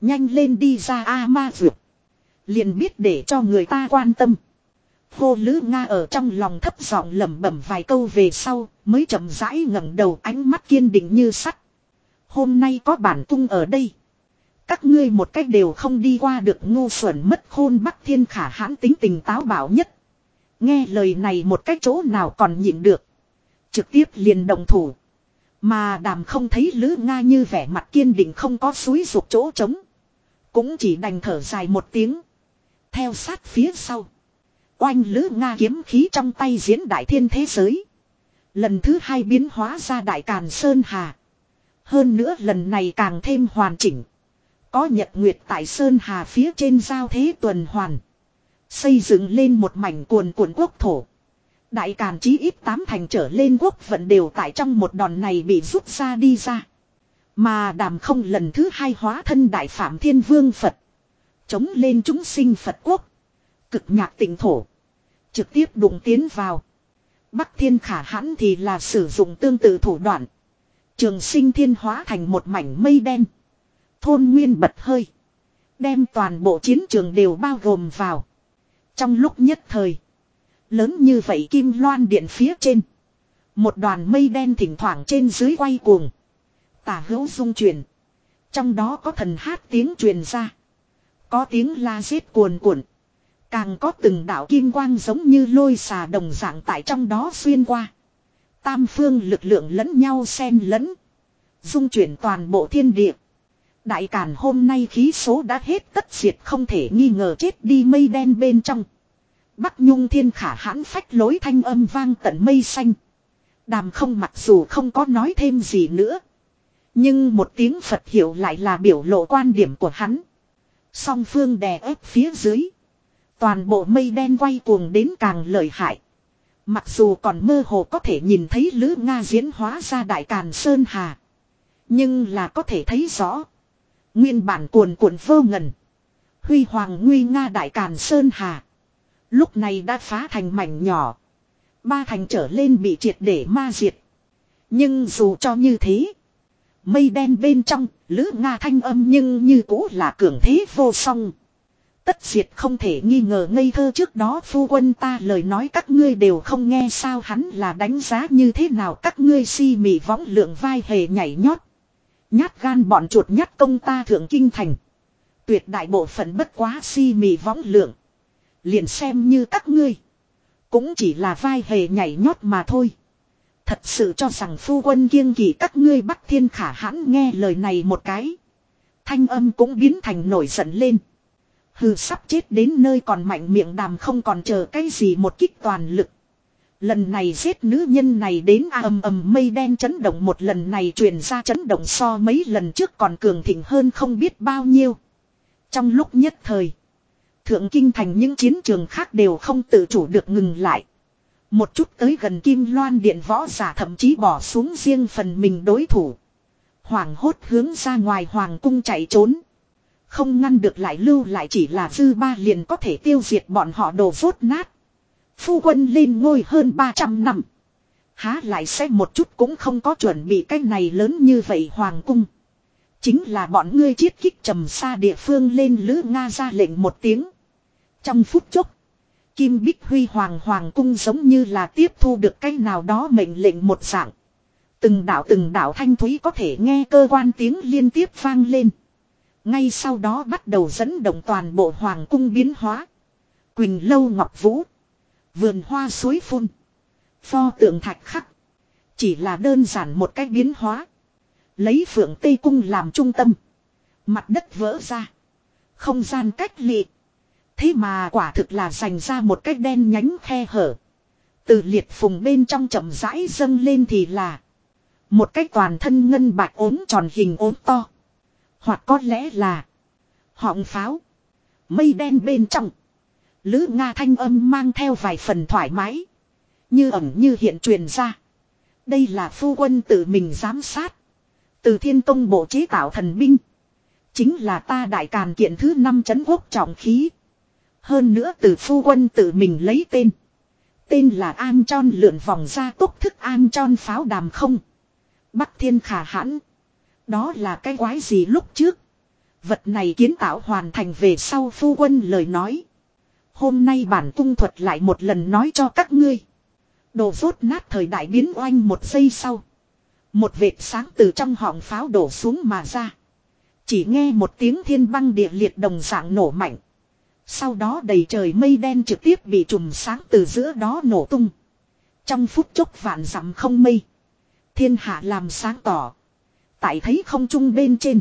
Nhanh lên đi ra A ma Dược Liền biết để cho người ta quan tâm. Hô Lữ Nga ở trong lòng thấp giọng lẩm bẩm vài câu về sau, mới chậm rãi ngẩng đầu ánh mắt kiên định như sắt. Hôm nay có bản cung ở đây. Các ngươi một cách đều không đi qua được ngu xuẩn mất khôn bắc thiên khả hãn tính tình táo bảo nhất. Nghe lời này một cách chỗ nào còn nhịn được. Trực tiếp liền đồng thủ. Mà đàm không thấy Lữ Nga như vẻ mặt kiên định không có suối ruột chỗ trống. Cũng chỉ đành thở dài một tiếng. Theo sát phía sau. Oanh Lữ Nga kiếm khí trong tay diễn đại thiên thế giới. Lần thứ hai biến hóa ra đại càn Sơn Hà. Hơn nữa lần này càng thêm hoàn chỉnh. Có nhật nguyệt tại Sơn Hà phía trên giao thế tuần hoàn. Xây dựng lên một mảnh cuồn cuộn quốc thổ. Đại càn chí ít tám thành trở lên quốc vận đều tại trong một đòn này bị rút ra đi ra. Mà đàm không lần thứ hai hóa thân đại phạm thiên vương Phật. Chống lên chúng sinh Phật quốc. Cực nhạc tỉnh thổ. Trực tiếp đụng tiến vào. Bắc thiên khả hãn thì là sử dụng tương tự thủ đoạn. Trường sinh thiên hóa thành một mảnh mây đen. Thôn nguyên bật hơi. Đem toàn bộ chiến trường đều bao gồm vào. Trong lúc nhất thời. Lớn như vậy kim loan điện phía trên. Một đoàn mây đen thỉnh thoảng trên dưới quay cuồng. Tả hữu dung chuyển Trong đó có thần hát tiếng truyền ra. Có tiếng la giết cuồn cuộn. Càng có từng đạo kim quang giống như lôi xà đồng dạng tại trong đó xuyên qua. Tam phương lực lượng lẫn nhau xen lẫn. Dung chuyển toàn bộ thiên địa. Đại càn hôm nay khí số đã hết tất diệt không thể nghi ngờ chết đi mây đen bên trong. Bắc nhung thiên khả hãn phách lối thanh âm vang tận mây xanh. Đàm không mặc dù không có nói thêm gì nữa. Nhưng một tiếng Phật hiểu lại là biểu lộ quan điểm của hắn. Song phương đè ép phía dưới. Toàn bộ mây đen quay cuồng đến càng lợi hại. Mặc dù còn mơ hồ có thể nhìn thấy Lữ Nga diễn hóa ra đại càn Sơn Hà. Nhưng là có thể thấy rõ. Nguyên bản cuồn cuộn vô ngần. Huy hoàng nguy Nga đại càn Sơn Hà. Lúc này đã phá thành mảnh nhỏ. Ba thành trở lên bị triệt để ma diệt. Nhưng dù cho như thế. Mây đen bên trong, Lữ Nga thanh âm nhưng như cũ là cường thế vô song. Tất diệt không thể nghi ngờ ngây thơ trước đó phu quân ta lời nói các ngươi đều không nghe sao hắn là đánh giá như thế nào các ngươi si mị võng lượng vai hề nhảy nhót. Nhát gan bọn chuột nhát công ta thượng kinh thành. Tuyệt đại bộ phận bất quá si mị võng lượng. Liền xem như các ngươi. Cũng chỉ là vai hề nhảy nhót mà thôi. Thật sự cho rằng phu quân kiêng kỳ các ngươi bắt thiên khả hãn nghe lời này một cái. Thanh âm cũng biến thành nổi giận lên. Hừ sắp chết đến nơi còn mạnh miệng đàm không còn chờ cái gì một kích toàn lực. Lần này giết nữ nhân này đến a ầm ầm mây đen chấn động một lần này truyền ra chấn động so mấy lần trước còn cường thịnh hơn không biết bao nhiêu. Trong lúc nhất thời, thượng kinh thành những chiến trường khác đều không tự chủ được ngừng lại. Một chút tới gần kim loan điện võ giả thậm chí bỏ xuống riêng phần mình đối thủ. Hoàng hốt hướng ra ngoài hoàng cung chạy trốn. Không ngăn được lại lưu lại chỉ là dư ba liền có thể tiêu diệt bọn họ đồ vốt nát. Phu quân lên ngôi hơn 300 năm. Há lại sẽ một chút cũng không có chuẩn bị cái này lớn như vậy hoàng cung. Chính là bọn ngươi chiết kích trầm xa địa phương lên lữ Nga ra lệnh một tiếng. Trong phút chốc. Kim Bích Huy Hoàng Hoàng cung giống như là tiếp thu được cái nào đó mệnh lệnh một dạng. Từng đảo từng đảo thanh thúy có thể nghe cơ quan tiếng liên tiếp vang lên. Ngay sau đó bắt đầu dẫn động toàn bộ Hoàng cung biến hóa. Quỳnh lâu ngọc vũ. Vườn hoa suối phun. Pho tượng thạch khắc. Chỉ là đơn giản một cách biến hóa. Lấy phượng Tây Cung làm trung tâm. Mặt đất vỡ ra. Không gian cách liệt. Thế mà quả thực là dành ra một cách đen nhánh khe hở. Từ liệt phùng bên trong chậm rãi dâng lên thì là. Một cách toàn thân ngân bạch ốm tròn hình ốm to. Hoặc có lẽ là. Họng pháo. Mây đen bên trong. Lữ Nga thanh âm mang theo vài phần thoải mái. Như ẩm như hiện truyền ra. Đây là phu quân tự mình giám sát. Từ thiên công bộ chế tạo thần binh. Chính là ta đại càn kiện thứ năm chấn quốc trọng khí. Hơn nữa từ phu quân tự mình lấy tên. Tên là An Tròn lượn vòng ra tốc thức An Tròn pháo đàm không. Bắc thiên khả hãn. Đó là cái quái gì lúc trước. Vật này kiến tạo hoàn thành về sau phu quân lời nói. Hôm nay bản cung thuật lại một lần nói cho các ngươi. Đồ rốt nát thời đại biến oanh một giây sau. Một vệt sáng từ trong họng pháo đổ xuống mà ra. Chỉ nghe một tiếng thiên băng địa liệt đồng dạng nổ mạnh. Sau đó đầy trời mây đen trực tiếp bị trùm sáng từ giữa đó nổ tung. Trong phút chốc vạn dặm không mây. Thiên hạ làm sáng tỏ. Tại thấy không trung bên trên.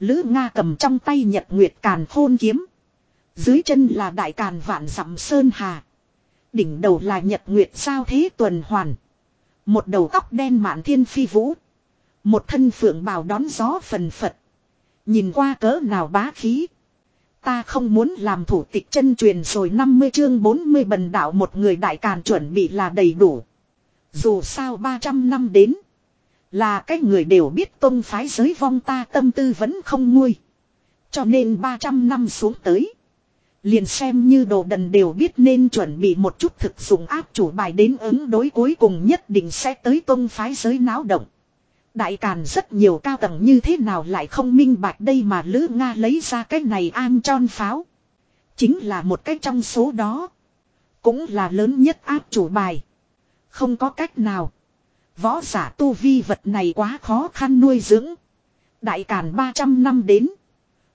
Lữ Nga cầm trong tay nhật nguyệt càn khôn kiếm. Dưới chân là đại càn vạn dặm sơn hà. Đỉnh đầu là nhật nguyệt sao thế tuần hoàn. Một đầu tóc đen mạn thiên phi vũ. Một thân phượng bào đón gió phần phật. Nhìn qua cỡ nào bá khí. Ta không muốn làm thủ tịch chân truyền rồi 50 chương 40 bần đạo một người đại càn chuẩn bị là đầy đủ. Dù sao 300 năm đến. Là cái người đều biết tôn phái giới vong ta tâm tư vẫn không nguôi. Cho nên 300 năm xuống tới. Liền xem như đồ đần đều biết nên chuẩn bị một chút thực dụng áp chủ bài đến ứng đối cuối cùng nhất định sẽ tới tôn phái giới náo động. Đại Càn rất nhiều cao tầng như thế nào lại không minh bạch đây mà Lữ Nga lấy ra cái này an tròn pháo. Chính là một cái trong số đó. Cũng là lớn nhất áp chủ bài. Không có cách nào. Võ giả tu vi vật này quá khó khăn nuôi dưỡng. Đại Càn 300 năm đến.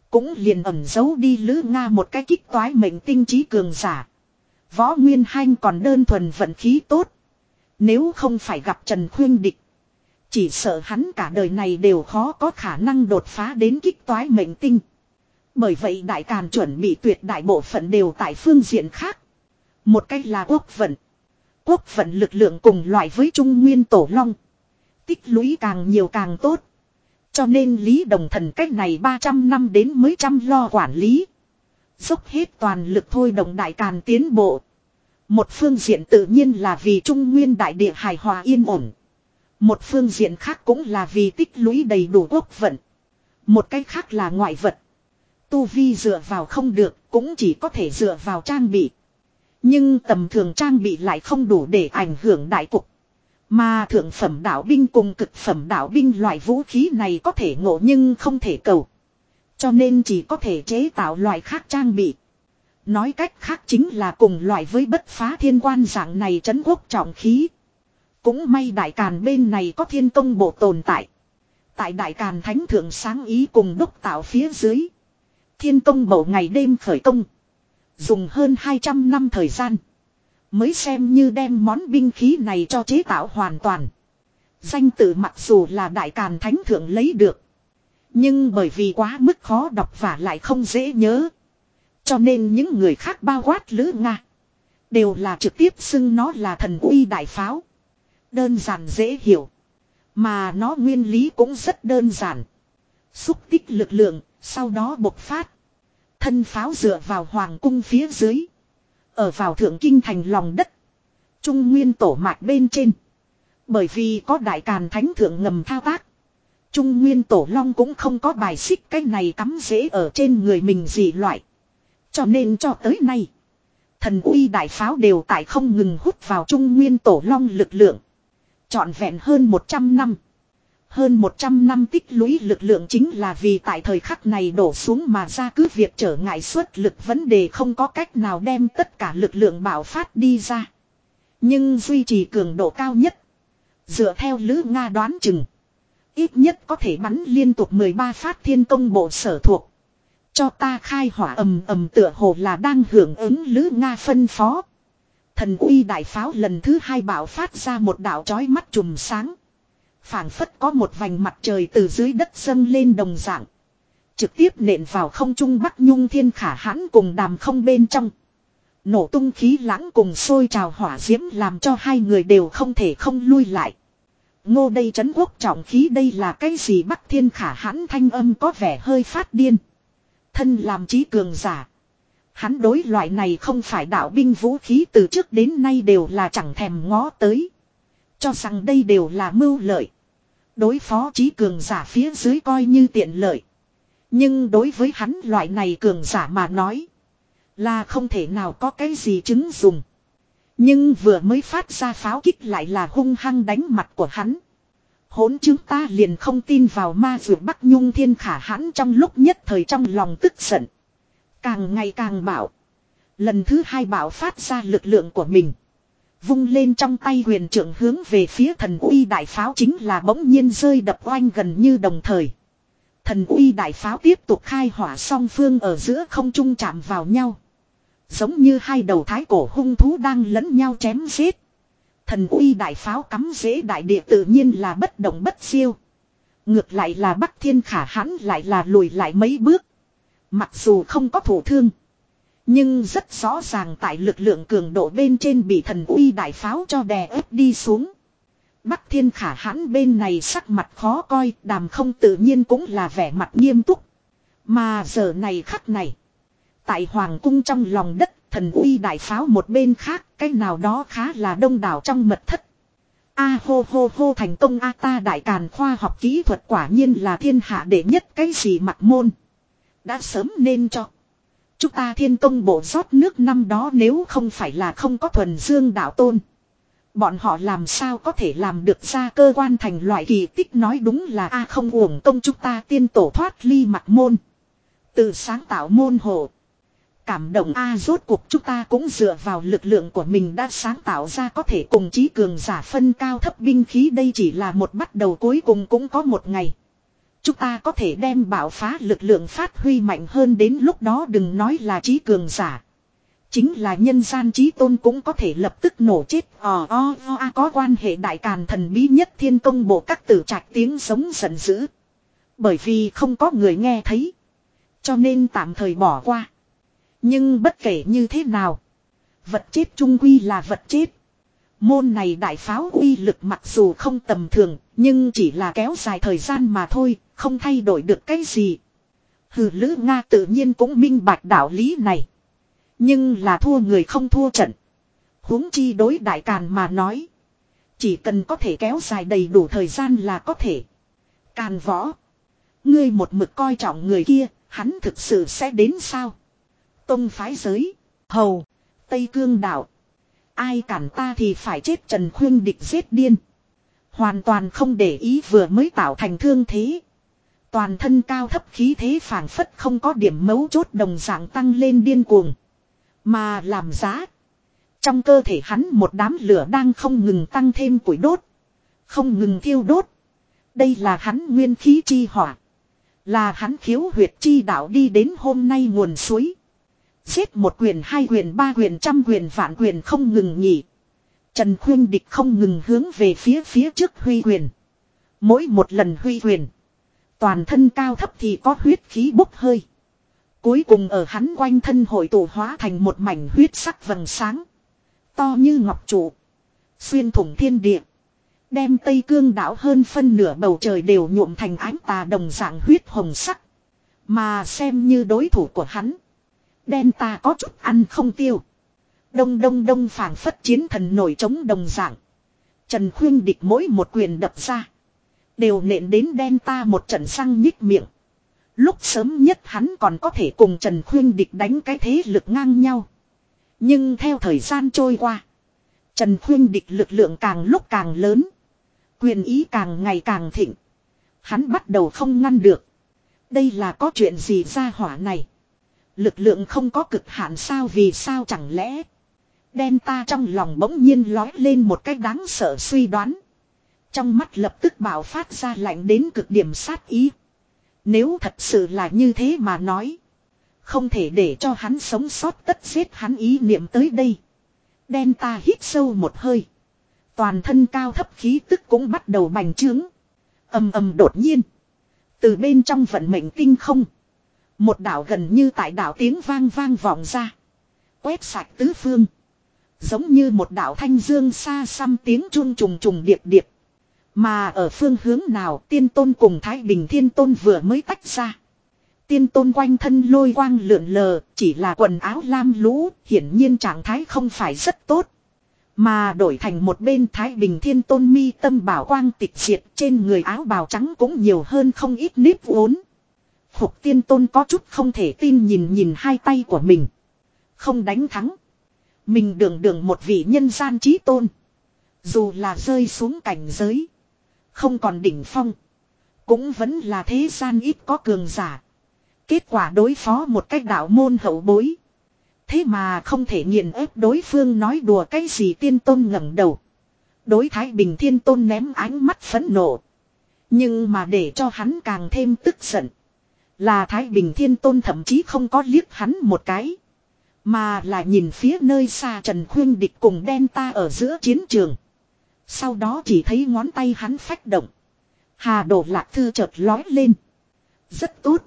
Cũng liền ẩn giấu đi Lữ Nga một cái kích toái mệnh tinh trí cường giả. Võ Nguyên Hanh còn đơn thuần vận khí tốt. Nếu không phải gặp Trần Khuyên Địch. Chỉ sợ hắn cả đời này đều khó có khả năng đột phá đến kích toái mệnh tinh. Bởi vậy đại càn chuẩn bị tuyệt đại bộ phận đều tại phương diện khác. Một cách là quốc vận. Quốc vận lực lượng cùng loại với Trung Nguyên Tổ Long. Tích lũy càng nhiều càng tốt. Cho nên Lý Đồng Thần cách này 300 năm đến mấy trăm lo quản lý. Dốc hết toàn lực thôi đồng đại càn tiến bộ. Một phương diện tự nhiên là vì Trung Nguyên đại địa hài hòa yên ổn. Một phương diện khác cũng là vì tích lũy đầy đủ quốc vận. Một cách khác là ngoại vật. Tu vi dựa vào không được, cũng chỉ có thể dựa vào trang bị. Nhưng tầm thường trang bị lại không đủ để ảnh hưởng đại cục. Mà thượng phẩm đạo binh cùng cực phẩm đạo binh loại vũ khí này có thể ngộ nhưng không thể cầu. Cho nên chỉ có thể chế tạo loại khác trang bị. Nói cách khác chính là cùng loại với bất phá thiên quan dạng này trấn quốc trọng khí. Cũng may đại càn bên này có thiên công bộ tồn tại. Tại đại càn thánh thượng sáng ý cùng đúc tạo phía dưới. Thiên công bộ ngày đêm khởi công. Dùng hơn 200 năm thời gian. Mới xem như đem món binh khí này cho chế tạo hoàn toàn. Danh tự mặc dù là đại càn thánh thượng lấy được. Nhưng bởi vì quá mức khó đọc và lại không dễ nhớ. Cho nên những người khác bao quát lữ Nga. Đều là trực tiếp xưng nó là thần uy đại pháo. Đơn giản dễ hiểu. Mà nó nguyên lý cũng rất đơn giản. Xúc tích lực lượng, sau đó bộc phát. Thân pháo dựa vào hoàng cung phía dưới. Ở vào thượng kinh thành lòng đất. Trung nguyên tổ mạch bên trên. Bởi vì có đại càn thánh thượng ngầm thao tác. Trung Nguyên Tổ Long cũng không có bài xích cái này cắm dễ ở trên người mình gì loại. Cho nên cho tới nay. Thần uy đại pháo đều tại không ngừng hút vào Trung Nguyên Tổ Long lực lượng. Chọn vẹn hơn 100 năm. Hơn 100 năm tích lũy lực lượng chính là vì tại thời khắc này đổ xuống mà ra cứ việc trở ngại suất lực, vấn đề không có cách nào đem tất cả lực lượng bảo phát đi ra. Nhưng duy trì cường độ cao nhất. Dựa theo Lữ Nga đoán chừng. Ít nhất có thể bắn liên tục 13 phát thiên công bộ sở thuộc. Cho ta khai hỏa ầm ầm tựa hồ là đang hưởng ứng Lữ Nga phân phó. Thần uy đại pháo lần thứ hai bảo phát ra một đạo chói mắt trùm sáng phảng phất có một vành mặt trời từ dưới đất dâng lên đồng dạng. Trực tiếp nện vào không trung bắc nhung thiên khả hãn cùng đàm không bên trong. Nổ tung khí lãng cùng sôi trào hỏa diễm làm cho hai người đều không thể không lui lại. Ngô đây chấn quốc trọng khí đây là cái gì bắc thiên khả hãn thanh âm có vẻ hơi phát điên. Thân làm trí cường giả. Hắn đối loại này không phải đạo binh vũ khí từ trước đến nay đều là chẳng thèm ngó tới. Cho rằng đây đều là mưu lợi. Đối phó trí cường giả phía dưới coi như tiện lợi. Nhưng đối với hắn loại này cường giả mà nói. Là không thể nào có cái gì chứng dùng. Nhưng vừa mới phát ra pháo kích lại là hung hăng đánh mặt của hắn. Hốn chúng ta liền không tin vào ma dược Bắc Nhung Thiên Khả hãn trong lúc nhất thời trong lòng tức giận. Càng ngày càng bảo. Lần thứ hai bảo phát ra lực lượng của mình. Vung lên trong tay huyền trưởng hướng về phía thần uy đại pháo chính là bỗng nhiên rơi đập oanh gần như đồng thời. Thần uy đại pháo tiếp tục khai hỏa song phương ở giữa không trung chạm vào nhau. Giống như hai đầu thái cổ hung thú đang lẫn nhau chém giết. Thần uy đại pháo cắm dễ đại địa tự nhiên là bất động bất siêu. Ngược lại là Bắc Thiên Khả hãn lại là lùi lại mấy bước. Mặc dù không có thủ thương. Nhưng rất rõ ràng tại lực lượng cường độ bên trên bị thần uy đại pháo cho đè ép đi xuống. Bắc thiên khả hãn bên này sắc mặt khó coi, đàm không tự nhiên cũng là vẻ mặt nghiêm túc. Mà giờ này khắc này. Tại hoàng cung trong lòng đất, thần uy đại pháo một bên khác, cái nào đó khá là đông đảo trong mật thất. A hô hô hô thành công A ta đại càn khoa học kỹ thuật quả nhiên là thiên hạ đệ nhất cái gì mặt môn. Đã sớm nên cho. Chúng ta thiên công bộ rót nước năm đó nếu không phải là không có thuần dương đạo tôn. Bọn họ làm sao có thể làm được ra cơ quan thành loại kỳ tích nói đúng là a không uổng công chúng ta tiên tổ thoát ly mặt môn. Từ sáng tạo môn hộ. Cảm động a rốt cuộc chúng ta cũng dựa vào lực lượng của mình đã sáng tạo ra có thể cùng trí cường giả phân cao thấp binh khí đây chỉ là một bắt đầu cuối cùng cũng có một ngày. Chúng ta có thể đem bảo phá lực lượng phát huy mạnh hơn đến lúc đó đừng nói là trí cường giả. Chính là nhân gian trí tôn cũng có thể lập tức nổ chết ò o o a có quan hệ đại càn thần bí nhất thiên công bộ các tử trạch tiếng sống giận dữ. Bởi vì không có người nghe thấy. Cho nên tạm thời bỏ qua. Nhưng bất kể như thế nào. Vật chết trung quy là vật chết. Môn này đại pháo uy lực mặc dù không tầm thường, nhưng chỉ là kéo dài thời gian mà thôi, không thay đổi được cái gì. Hừ Lữ Nga tự nhiên cũng minh bạch đạo lý này. Nhưng là thua người không thua trận. huống chi đối đại càn mà nói. Chỉ cần có thể kéo dài đầy đủ thời gian là có thể. Càn võ. Ngươi một mực coi trọng người kia, hắn thực sự sẽ đến sao? Tông phái giới. Hầu. Tây Cương đạo. Ai cản ta thì phải chết Trần Khuyên địch giết điên. Hoàn toàn không để ý vừa mới tạo thành thương thế. Toàn thân cao thấp khí thế phảng phất không có điểm mấu chốt đồng dạng tăng lên điên cuồng. Mà làm giá. Trong cơ thể hắn một đám lửa đang không ngừng tăng thêm củi đốt. Không ngừng thiêu đốt. Đây là hắn nguyên khí chi hỏa. Là hắn khiếu huyệt chi đạo đi đến hôm nay nguồn suối. Giết một quyền, hai quyền, ba quyền, trăm quyền, vạn quyền không ngừng nhỉ. Trần Khuyên Địch không ngừng hướng về phía phía trước huy quyền. Mỗi một lần huy quyền. Toàn thân cao thấp thì có huyết khí bốc hơi. Cuối cùng ở hắn quanh thân hội tụ hóa thành một mảnh huyết sắc vầng sáng. To như ngọc trụ. Xuyên thủng thiên địa. Đem Tây Cương đảo hơn phân nửa bầu trời đều nhuộm thành ánh tà đồng dạng huyết hồng sắc. Mà xem như đối thủ của hắn. Đen ta có chút ăn không tiêu. Đông đông đông phảng phất chiến thần nổi trống đồng dạng. Trần khuyên địch mỗi một quyền đập ra. Đều nện đến đen ta một trận xăng nhích miệng. Lúc sớm nhất hắn còn có thể cùng Trần Khuyên địch đánh cái thế lực ngang nhau. Nhưng theo thời gian trôi qua. Trần Khuyên địch lực lượng càng lúc càng lớn. Quyền ý càng ngày càng thịnh. Hắn bắt đầu không ngăn được. Đây là có chuyện gì ra hỏa này. Lực lượng không có cực hạn sao vì sao chẳng lẽ. Đen ta trong lòng bỗng nhiên lói lên một cách đáng sợ suy đoán. Trong mắt lập tức bảo phát ra lạnh đến cực điểm sát ý. Nếu thật sự là như thế mà nói. Không thể để cho hắn sống sót tất giết hắn ý niệm tới đây. Đen ta hít sâu một hơi. Toàn thân cao thấp khí tức cũng bắt đầu bành trướng. ầm ầm đột nhiên. Từ bên trong vận mệnh tinh không. Một đảo gần như tại đảo tiếng vang vang vọng ra. Quét sạch tứ phương. Giống như một đảo thanh dương xa xăm tiếng chuông trùng trùng điệp điệp. Mà ở phương hướng nào tiên tôn cùng Thái Bình Thiên Tôn vừa mới tách ra. Tiên tôn quanh thân lôi quang lượn lờ, chỉ là quần áo lam lũ, hiển nhiên trạng thái không phải rất tốt. Mà đổi thành một bên Thái Bình Thiên Tôn mi tâm bảo quang tịch diệt trên người áo bào trắng cũng nhiều hơn không ít nếp uốn. Hục tiên tôn có chút không thể tin nhìn nhìn hai tay của mình. Không đánh thắng. Mình đường đường một vị nhân gian trí tôn. Dù là rơi xuống cảnh giới. Không còn đỉnh phong. Cũng vẫn là thế gian ít có cường giả. Kết quả đối phó một cách đạo môn hậu bối. Thế mà không thể nghiền ép đối phương nói đùa cái gì tiên tôn ngẩng đầu. Đối thái bình thiên tôn ném ánh mắt phẫn nộ. Nhưng mà để cho hắn càng thêm tức giận. Là thái bình thiên tôn thậm chí không có liếc hắn một cái. Mà là nhìn phía nơi xa Trần Khuyên Địch cùng đen ta ở giữa chiến trường. Sau đó chỉ thấy ngón tay hắn phách động. Hà đổ lạc thư chợt lói lên. Rất tốt.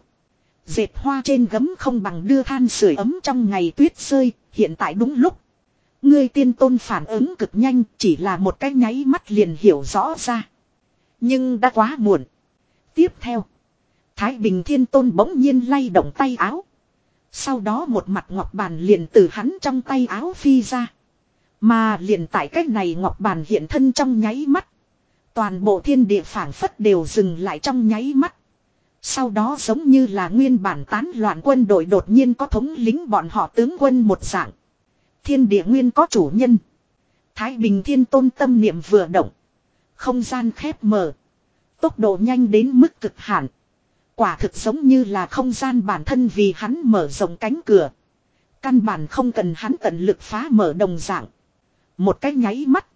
Dệt hoa trên gấm không bằng đưa than sưởi ấm trong ngày tuyết rơi, hiện tại đúng lúc. Ngươi tiên tôn phản ứng cực nhanh, chỉ là một cái nháy mắt liền hiểu rõ ra. Nhưng đã quá muộn. Tiếp theo. Thái Bình Thiên Tôn bỗng nhiên lay động tay áo. Sau đó một mặt ngọc bàn liền từ hắn trong tay áo phi ra. Mà liền tại cách này ngọc bàn hiện thân trong nháy mắt. Toàn bộ thiên địa phảng phất đều dừng lại trong nháy mắt. Sau đó giống như là nguyên bản tán loạn quân đội đột nhiên có thống lính bọn họ tướng quân một dạng. Thiên địa nguyên có chủ nhân. Thái Bình Thiên Tôn tâm niệm vừa động. Không gian khép mở. Tốc độ nhanh đến mức cực hạn. Quả thực giống như là không gian bản thân vì hắn mở rộng cánh cửa. Căn bản không cần hắn tận lực phá mở đồng dạng. Một cái nháy mắt.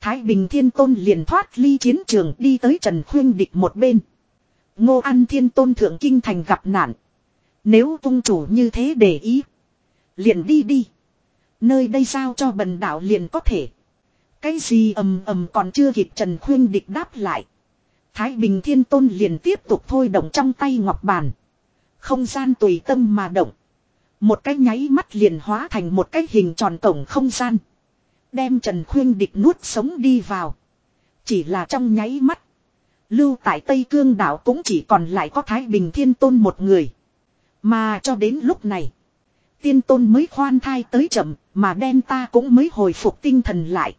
Thái Bình Thiên Tôn liền thoát ly chiến trường đi tới Trần Khuyên Địch một bên. Ngô An Thiên Tôn Thượng Kinh Thành gặp nạn. Nếu tung chủ như thế để ý. Liền đi đi. Nơi đây sao cho bần đạo liền có thể. Cái gì ầm ầm còn chưa kịp Trần Khuyên Địch đáp lại. Thái Bình Thiên Tôn liền tiếp tục thôi động trong tay ngọc bàn. Không gian tùy tâm mà động. Một cái nháy mắt liền hóa thành một cái hình tròn cổng không gian. Đem Trần Khuyên Địch nuốt sống đi vào. Chỉ là trong nháy mắt. Lưu tại Tây Cương đảo cũng chỉ còn lại có Thái Bình Thiên Tôn một người. Mà cho đến lúc này. Tiên Tôn mới khoan thai tới chậm. Mà đen ta cũng mới hồi phục tinh thần lại.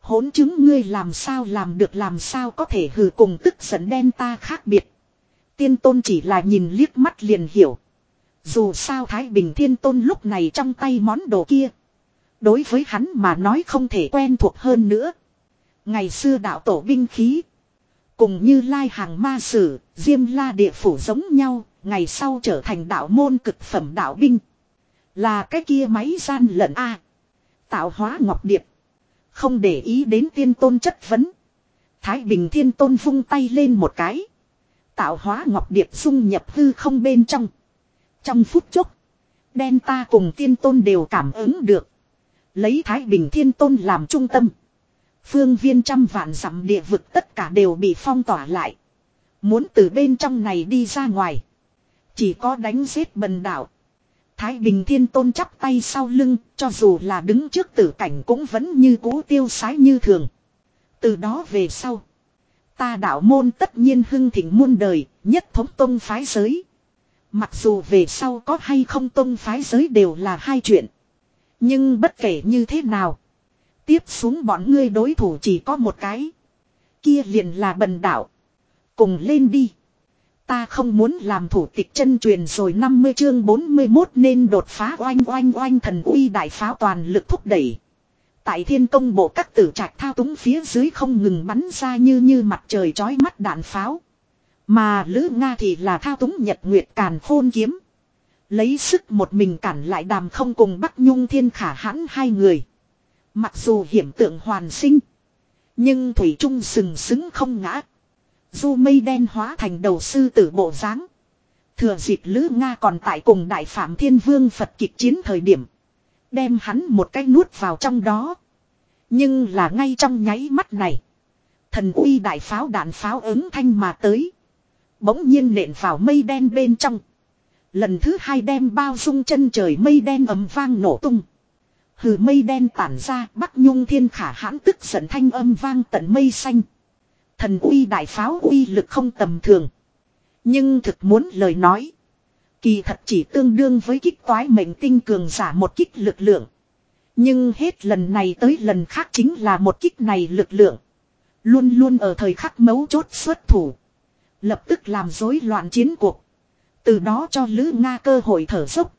Hỗn chứng ngươi làm sao làm được làm sao có thể hừ cùng tức giận đen ta khác biệt. Tiên Tôn chỉ là nhìn liếc mắt liền hiểu. Dù sao Thái Bình Thiên Tôn lúc này trong tay món đồ kia. Đối với hắn mà nói không thể quen thuộc hơn nữa. Ngày xưa đạo tổ binh khí. Cùng như lai hàng ma sử, diêm la địa phủ giống nhau, ngày sau trở thành đạo môn cực phẩm đạo binh. Là cái kia máy gian lận A. Tạo hóa ngọc điệp. Không để ý đến tiên tôn chất vấn. Thái Bình Thiên Tôn vung tay lên một cái. Tạo hóa ngọc điệp dung nhập hư không bên trong. Trong phút chốc. Đen ta cùng tiên tôn đều cảm ứng được. Lấy Thái Bình Thiên Tôn làm trung tâm. Phương viên trăm vạn dặm địa vực tất cả đều bị phong tỏa lại. Muốn từ bên trong này đi ra ngoài. Chỉ có đánh giết bần đảo. Thái Bình Thiên Tôn chắp tay sau lưng, cho dù là đứng trước tử cảnh cũng vẫn như cũ tiêu sái như thường. Từ đó về sau. Ta đạo môn tất nhiên hưng thịnh muôn đời, nhất thống tông phái giới. Mặc dù về sau có hay không tông phái giới đều là hai chuyện. Nhưng bất kể như thế nào. Tiếp xuống bọn ngươi đối thủ chỉ có một cái. Kia liền là bần đạo. Cùng lên đi. Ta không muốn làm thủ tịch chân truyền rồi 50 chương 41 nên đột phá oanh oanh oanh thần uy đại pháo toàn lực thúc đẩy. Tại thiên công bộ các tử trạch thao túng phía dưới không ngừng bắn ra như như mặt trời chói mắt đạn pháo. Mà Lữ Nga thì là thao túng nhật nguyệt càn khôn kiếm. Lấy sức một mình cản lại đàm không cùng Bắc Nhung thiên khả hãn hai người. Mặc dù hiểm tượng hoàn sinh. Nhưng Thủy Trung sừng sững không ngã. Du mây đen hóa thành đầu sư tử bộ dáng Thừa dịp Lữ Nga còn tại cùng Đại Phạm Thiên Vương Phật kịch chiến thời điểm. Đem hắn một cái nuốt vào trong đó. Nhưng là ngay trong nháy mắt này. Thần uy đại pháo đạn pháo ứng thanh mà tới. Bỗng nhiên nện vào mây đen bên trong. Lần thứ hai đem bao dung chân trời mây đen ấm vang nổ tung. Hừ, mây đen tản ra, bắc nhung thiên khả hãn tức giận thanh âm vang tận mây xanh. Thần uy đại pháo uy lực không tầm thường. Nhưng thực muốn lời nói. Kỳ thật chỉ tương đương với kích toái mệnh tinh cường giả một kích lực lượng. Nhưng hết lần này tới lần khác chính là một kích này lực lượng. Luôn luôn ở thời khắc mấu chốt xuất thủ. Lập tức làm rối loạn chiến cuộc. Từ đó cho Lữ Nga cơ hội thở dốc.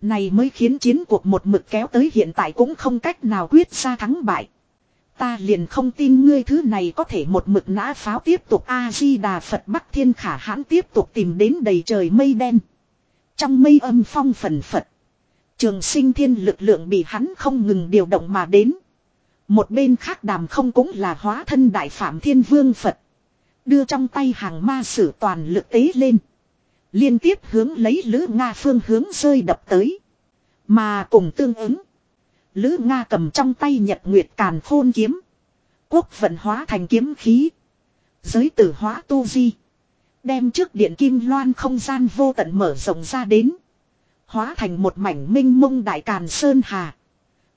Này mới khiến chiến cuộc một mực kéo tới hiện tại cũng không cách nào quyết ra thắng bại. Ta liền không tin ngươi thứ này có thể một mực nã pháo tiếp tục A-di-đà Phật Bắc Thiên Khả hãn tiếp tục tìm đến đầy trời mây đen. Trong mây âm phong phần Phật. Trường sinh thiên lực lượng bị hắn không ngừng điều động mà đến. Một bên khác đàm không cũng là hóa thân đại phạm thiên vương Phật. Đưa trong tay hàng ma sử toàn lực tế lên. Liên tiếp hướng lấy Lữ Nga phương hướng rơi đập tới. Mà cùng tương ứng. Lữ Nga cầm trong tay nhật nguyệt càn khôn kiếm. Quốc vận hóa thành kiếm khí. Giới tử hóa tu di. Đem trước điện kim loan không gian vô tận mở rộng ra đến. Hóa thành một mảnh minh mông đại càn sơn hà.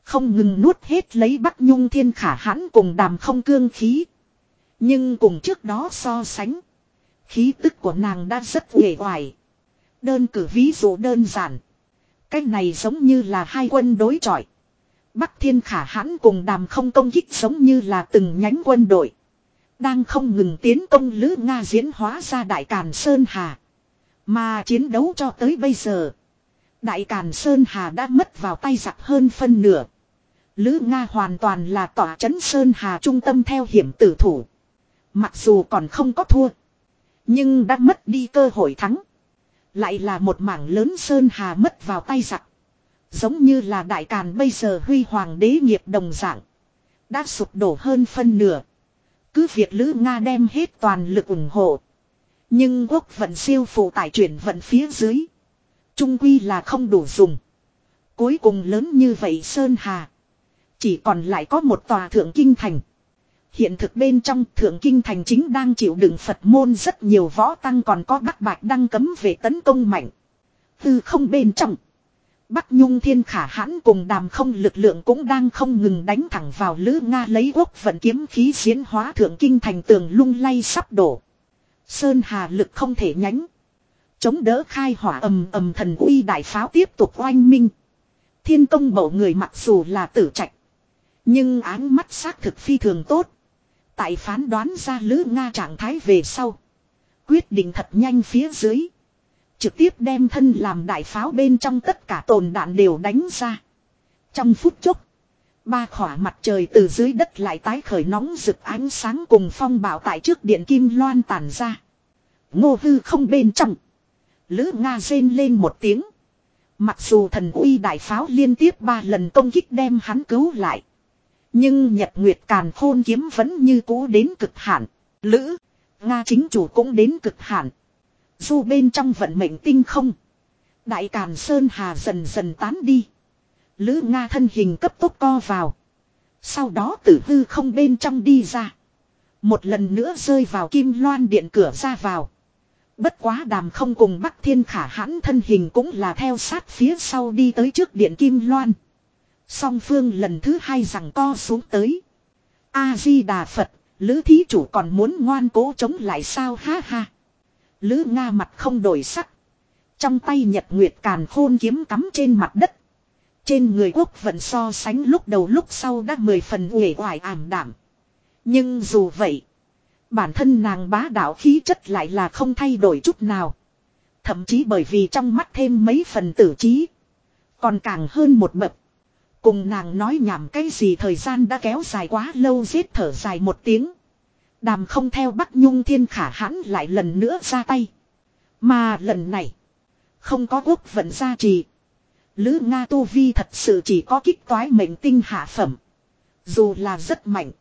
Không ngừng nuốt hết lấy bắc nhung thiên khả hãn cùng đàm không cương khí. Nhưng cùng trước đó so sánh. Khí tức của nàng đã rất uể oải. Đơn cử ví dụ đơn giản. Cái này giống như là hai quân đối chọi. Bắc thiên khả hãn cùng đàm không công kích giống như là từng nhánh quân đội. Đang không ngừng tiến công Lữ Nga diễn hóa ra Đại Càn Sơn Hà. Mà chiến đấu cho tới bây giờ. Đại Càn Sơn Hà đã mất vào tay giặc hơn phân nửa. Lữ Nga hoàn toàn là tỏa chấn Sơn Hà trung tâm theo hiểm tử thủ. Mặc dù còn không có thua. Nhưng đã mất đi cơ hội thắng. Lại là một mảng lớn Sơn Hà mất vào tay giặc. Giống như là Đại Càn bây giờ huy hoàng đế nghiệp đồng dạng. Đã sụp đổ hơn phân nửa. Cứ việc Lữ Nga đem hết toàn lực ủng hộ. Nhưng quốc vận siêu phụ tải chuyển vận phía dưới. Trung quy là không đủ dùng. Cuối cùng lớn như vậy Sơn Hà. Chỉ còn lại có một tòa thượng kinh thành. Hiện thực bên trong thượng kinh thành chính đang chịu đựng Phật môn rất nhiều võ tăng còn có bắc bạch đang cấm về tấn công mạnh. Từ không bên trong. Bắc Nhung Thiên Khả hãn cùng đàm không lực lượng cũng đang không ngừng đánh thẳng vào Lữ Nga lấy quốc vận kiếm khí diễn hóa thượng kinh thành tường lung lay sắp đổ. Sơn Hà lực không thể nhánh. Chống đỡ khai hỏa ầm ầm thần uy đại pháo tiếp tục oanh minh. Thiên công bầu người mặc dù là tử trạch. Nhưng áng mắt xác thực phi thường tốt. Tại phán đoán ra Lữ Nga trạng thái về sau. Quyết định thật nhanh phía dưới. Trực tiếp đem thân làm đại pháo bên trong tất cả tồn đạn đều đánh ra. Trong phút chốc. Ba khỏa mặt trời từ dưới đất lại tái khởi nóng rực ánh sáng cùng phong bảo tại trước điện kim loan tàn ra. Ngô hư không bên trong. Lữ Nga rên lên một tiếng. Mặc dù thần uy đại pháo liên tiếp ba lần công kích đem hắn cứu lại. Nhưng Nhật Nguyệt Càn Khôn kiếm vẫn như cũ đến cực hạn. Lữ, Nga chính chủ cũng đến cực hạn. Dù bên trong vận mệnh tinh không. Đại Càn Sơn Hà dần dần tán đi. Lữ Nga thân hình cấp tốc co vào. Sau đó tử hư không bên trong đi ra. Một lần nữa rơi vào kim loan điện cửa ra vào. Bất quá đàm không cùng Bắc Thiên Khả hãn thân hình cũng là theo sát phía sau đi tới trước điện kim loan. Song phương lần thứ hai rằng co xuống tới. A-di-đà Phật, Lữ thí chủ còn muốn ngoan cố chống lại sao ha ha. Lữ Nga mặt không đổi sắc. Trong tay nhật nguyệt càn khôn kiếm cắm trên mặt đất. Trên người quốc vận so sánh lúc đầu lúc sau đã mười phần uể oải ảm đảm. Nhưng dù vậy. Bản thân nàng bá đạo khí chất lại là không thay đổi chút nào. Thậm chí bởi vì trong mắt thêm mấy phần tử trí. Còn càng hơn một bậc. Cùng nàng nói nhảm cái gì thời gian đã kéo dài quá lâu giết thở dài một tiếng. Đàm không theo Bắc Nhung Thiên Khả hãn lại lần nữa ra tay. Mà lần này. Không có quốc vận gia trì. Lữ Nga Tu Vi thật sự chỉ có kích toái mệnh tinh hạ phẩm. Dù là rất mạnh.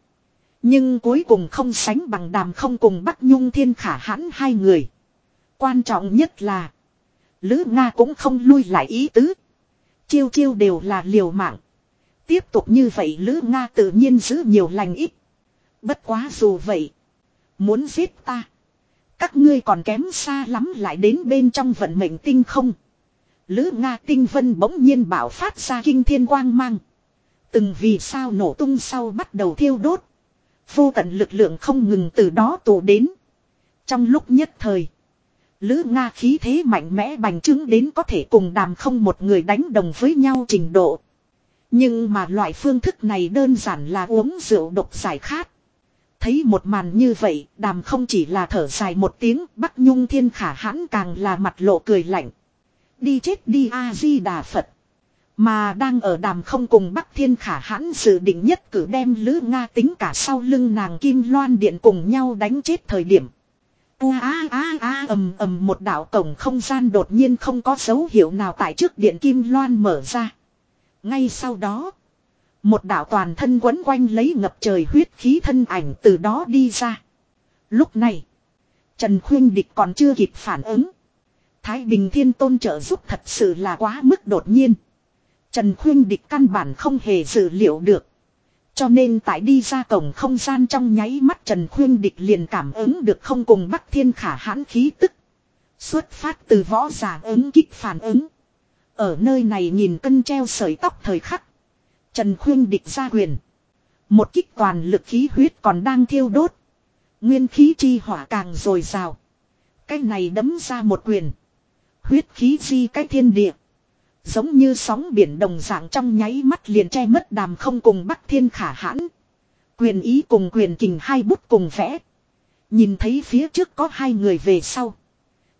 Nhưng cuối cùng không sánh bằng đàm không cùng Bắc Nhung Thiên Khả hãn hai người. Quan trọng nhất là. Lữ Nga cũng không lui lại ý tứ. Chiêu chiêu đều là liều mạng. Tiếp tục như vậy Lữ Nga tự nhiên giữ nhiều lành ít. Bất quá dù vậy. Muốn giết ta. Các ngươi còn kém xa lắm lại đến bên trong vận mệnh tinh không. Lữ Nga tinh vân bỗng nhiên bảo phát ra kinh thiên quang mang. Từng vì sao nổ tung sau bắt đầu thiêu đốt. Vô tận lực lượng không ngừng từ đó tụ đến. Trong lúc nhất thời. Lữ Nga khí thế mạnh mẽ bành trướng đến có thể cùng đàm không một người đánh đồng với nhau trình độ. Nhưng mà loại phương thức này đơn giản là uống rượu độc giải khát. Thấy một màn như vậy, đàm không chỉ là thở dài một tiếng, Bắc Nhung Thiên Khả hãn càng là mặt lộ cười lạnh. Đi chết đi A-di-đà Phật. Mà đang ở đàm không cùng Bắc Thiên Khả hãn dự định nhất cử đem Lữ Nga tính cả sau lưng nàng Kim Loan Điện cùng nhau đánh chết thời điểm. A a a a ầm ầm một đạo cổng không gian đột nhiên không có dấu hiệu nào tại trước điện Kim Loan mở ra. Ngay sau đó, một đạo toàn thân quấn quanh lấy ngập trời huyết khí thân ảnh từ đó đi ra. Lúc này, Trần Khuyên Địch còn chưa kịp phản ứng. Thái Bình Thiên Tôn trợ giúp thật sự là quá mức đột nhiên. Trần Khuyên Địch căn bản không hề dự liệu được. Cho nên tại đi ra cổng không gian trong nháy mắt Trần Khuyên Địch liền cảm ứng được không cùng Bắc Thiên Khả hãn khí tức. Xuất phát từ võ giả ứng kích phản ứng. Ở nơi này nhìn cân treo sợi tóc thời khắc. Trần Khuyên Địch ra quyền. Một kích toàn lực khí huyết còn đang thiêu đốt. Nguyên khí chi hỏa càng dồi dào. Cái này đấm ra một quyền. Huyết khí di cái thiên địa. Giống như sóng biển đồng dạng trong nháy mắt liền che mất đàm không cùng Bắc Thiên khả hãn. Quyền ý cùng quyền kình hai bút cùng vẽ. Nhìn thấy phía trước có hai người về sau.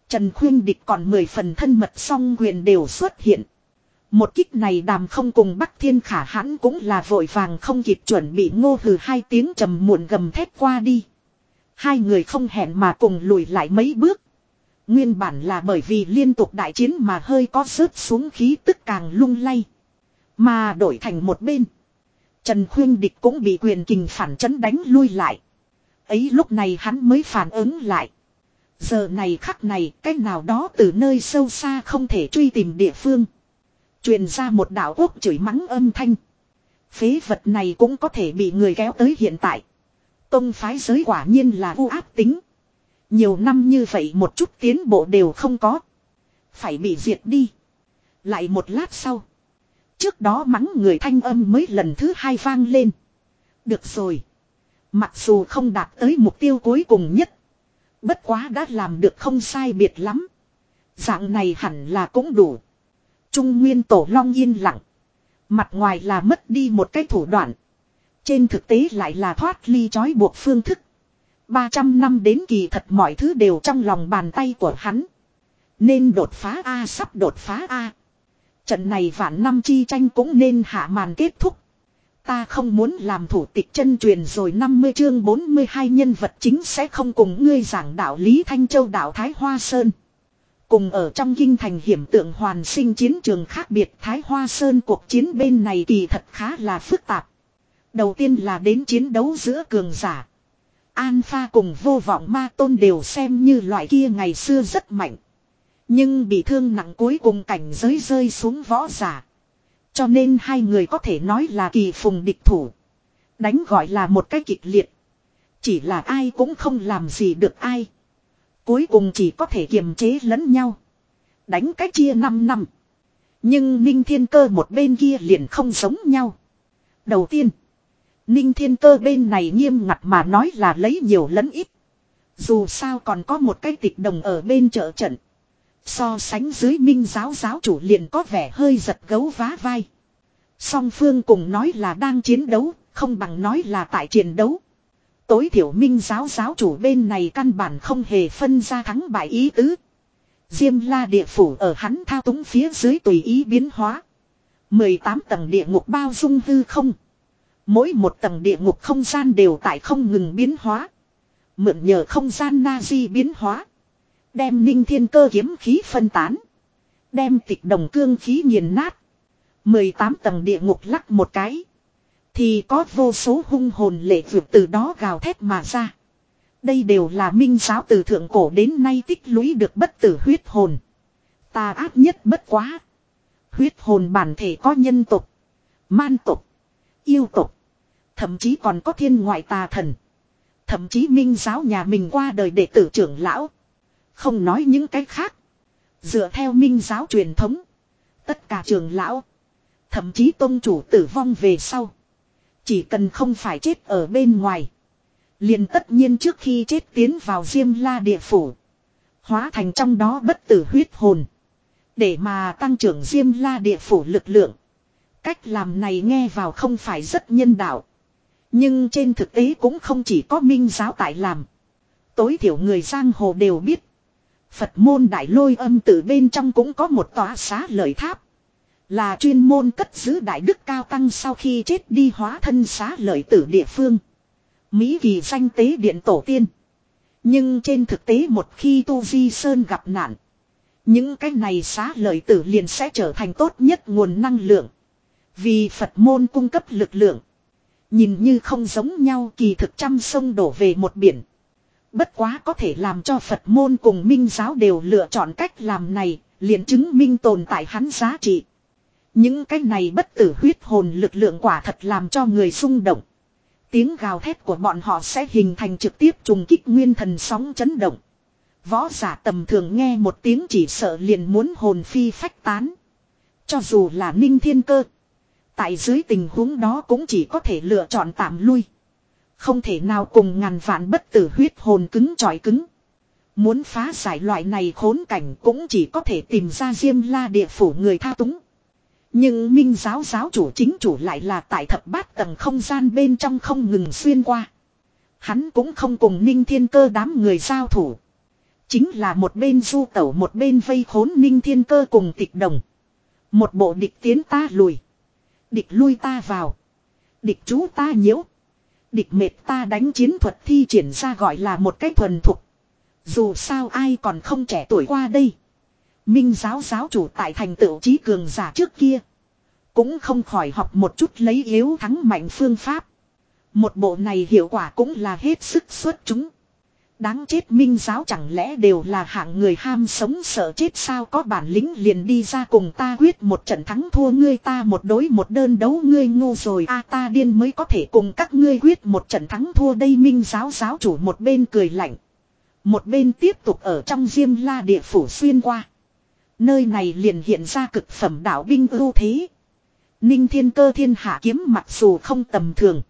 Trần Khuyên Địch còn mười phần thân mật song quyền đều xuất hiện. Một kích này đàm không cùng Bắc Thiên khả hãn cũng là vội vàng không kịp chuẩn bị ngô hừ hai tiếng trầm muộn gầm thét qua đi. Hai người không hẹn mà cùng lùi lại mấy bước. Nguyên bản là bởi vì liên tục đại chiến mà hơi có rớt xuống khí tức càng lung lay. Mà đổi thành một bên. Trần Khuyên Địch cũng bị quyền kình phản chấn đánh lui lại. Ấy lúc này hắn mới phản ứng lại. Giờ này khắc này, cách nào đó từ nơi sâu xa không thể truy tìm địa phương. Truyền ra một đạo quốc chửi mắng âm thanh. Phế vật này cũng có thể bị người kéo tới hiện tại. Tông phái giới quả nhiên là u áp tính. Nhiều năm như vậy một chút tiến bộ đều không có. Phải bị diệt đi. Lại một lát sau. Trước đó mắng người thanh âm mới lần thứ hai vang lên. Được rồi. Mặc dù không đạt tới mục tiêu cuối cùng nhất. Bất quá đã làm được không sai biệt lắm. Dạng này hẳn là cũng đủ. Trung Nguyên Tổ Long yên lặng. Mặt ngoài là mất đi một cái thủ đoạn. Trên thực tế lại là thoát ly trói buộc phương thức. 300 năm đến kỳ thật mọi thứ đều trong lòng bàn tay của hắn. Nên đột phá A, sắp đột phá A. Trận này vạn năm chi tranh cũng nên hạ màn kết thúc. Ta không muốn làm thủ tịch chân truyền rồi 50 chương 42 nhân vật chính sẽ không cùng ngươi giảng đạo lý Thanh Châu đạo Thái Hoa Sơn. Cùng ở trong kinh thành hiểm tượng hoàn sinh chiến trường khác biệt, Thái Hoa Sơn cuộc chiến bên này kỳ thật khá là phức tạp. Đầu tiên là đến chiến đấu giữa cường giả. Alpha cùng vô vọng ma tôn đều xem như loại kia ngày xưa rất mạnh. Nhưng bị thương nặng cuối cùng cảnh giới rơi xuống võ giả. Cho nên hai người có thể nói là kỳ phùng địch thủ. Đánh gọi là một cái kịch liệt. Chỉ là ai cũng không làm gì được ai. Cuối cùng chỉ có thể kiềm chế lẫn nhau. Đánh cách chia 5 năm. Nhưng Ninh Thiên Cơ một bên kia liền không giống nhau. Đầu tiên. Ninh Thiên Cơ bên này nghiêm ngặt mà nói là lấy nhiều lẫn ít. Dù sao còn có một cái tịch đồng ở bên chợ trận. So sánh dưới minh giáo giáo chủ liền có vẻ hơi giật gấu vá vai. Song phương cùng nói là đang chiến đấu, không bằng nói là tại chiến đấu. Tối thiểu minh giáo giáo chủ bên này căn bản không hề phân ra thắng bại ý tứ. Diêm la địa phủ ở hắn thao túng phía dưới tùy ý biến hóa. 18 tầng địa ngục bao dung hư không. Mỗi một tầng địa ngục không gian đều tại không ngừng biến hóa. Mượn nhờ không gian na di biến hóa. Đem ninh thiên cơ kiếm khí phân tán. Đem tịch đồng cương khí nghiền nát. 18 tầng địa ngục lắc một cái. Thì có vô số hung hồn lệ vượt từ đó gào thét mà ra. Đây đều là minh giáo từ thượng cổ đến nay tích lũy được bất tử huyết hồn. Ta ác nhất bất quá. Huyết hồn bản thể có nhân tục, man tục, yêu tục, thậm chí còn có thiên ngoại tà thần. Thậm chí minh giáo nhà mình qua đời đệ tử trưởng lão. Không nói những cái khác. Dựa theo minh giáo truyền thống. Tất cả trường lão. Thậm chí tôn chủ tử vong về sau. Chỉ cần không phải chết ở bên ngoài. liền tất nhiên trước khi chết tiến vào diêm la địa phủ. Hóa thành trong đó bất tử huyết hồn. Để mà tăng trưởng diêm la địa phủ lực lượng. Cách làm này nghe vào không phải rất nhân đạo. Nhưng trên thực tế cũng không chỉ có minh giáo tại làm. Tối thiểu người giang hồ đều biết. Phật môn đại lôi âm từ bên trong cũng có một tòa xá lợi tháp. Là chuyên môn cất giữ đại đức cao tăng sau khi chết đi hóa thân xá lợi tử địa phương. Mỹ kỳ danh tế điện tổ tiên. Nhưng trên thực tế một khi Tu Di Sơn gặp nạn. Những cái này xá lợi tử liền sẽ trở thành tốt nhất nguồn năng lượng. Vì Phật môn cung cấp lực lượng. Nhìn như không giống nhau kỳ thực trăm sông đổ về một biển. Bất quá có thể làm cho Phật môn cùng minh giáo đều lựa chọn cách làm này, liền chứng minh tồn tại hắn giá trị. Những cái này bất tử huyết hồn lực lượng quả thật làm cho người xung động. Tiếng gào thét của bọn họ sẽ hình thành trực tiếp trùng kích nguyên thần sóng chấn động. Võ giả tầm thường nghe một tiếng chỉ sợ liền muốn hồn phi phách tán. Cho dù là ninh thiên cơ. Tại dưới tình huống đó cũng chỉ có thể lựa chọn tạm lui. Không thể nào cùng ngàn vạn bất tử huyết hồn cứng trọi cứng. Muốn phá giải loại này khốn cảnh cũng chỉ có thể tìm ra diêm la địa phủ người thao túng. Nhưng minh giáo giáo chủ chính chủ lại là tại thập bát tầng không gian bên trong không ngừng xuyên qua. Hắn cũng không cùng ninh thiên cơ đám người giao thủ. Chính là một bên du tẩu một bên vây khốn ninh thiên cơ cùng tịch đồng. Một bộ địch tiến ta lùi. Địch lui ta vào. Địch chú ta nhiễu. Địch mệt ta đánh chiến thuật thi triển ra gọi là một cách thuần thục. Dù sao ai còn không trẻ tuổi qua đây. Minh giáo giáo chủ tại thành tựu trí cường giả trước kia. Cũng không khỏi học một chút lấy yếu thắng mạnh phương pháp. Một bộ này hiệu quả cũng là hết sức xuất chúng. Đáng chết minh giáo chẳng lẽ đều là hạng người ham sống sợ chết sao có bản lĩnh liền đi ra cùng ta quyết một trận thắng thua ngươi, ta một đối một đơn đấu ngươi ngu rồi a, ta điên mới có thể cùng các ngươi quyết một trận thắng thua đây, minh giáo giáo chủ một bên cười lạnh. Một bên tiếp tục ở trong diêm la địa phủ xuyên qua. Nơi này liền hiện ra cực phẩm đạo binh ưu thế. Ninh thiên cơ thiên hạ kiếm mặc dù không tầm thường.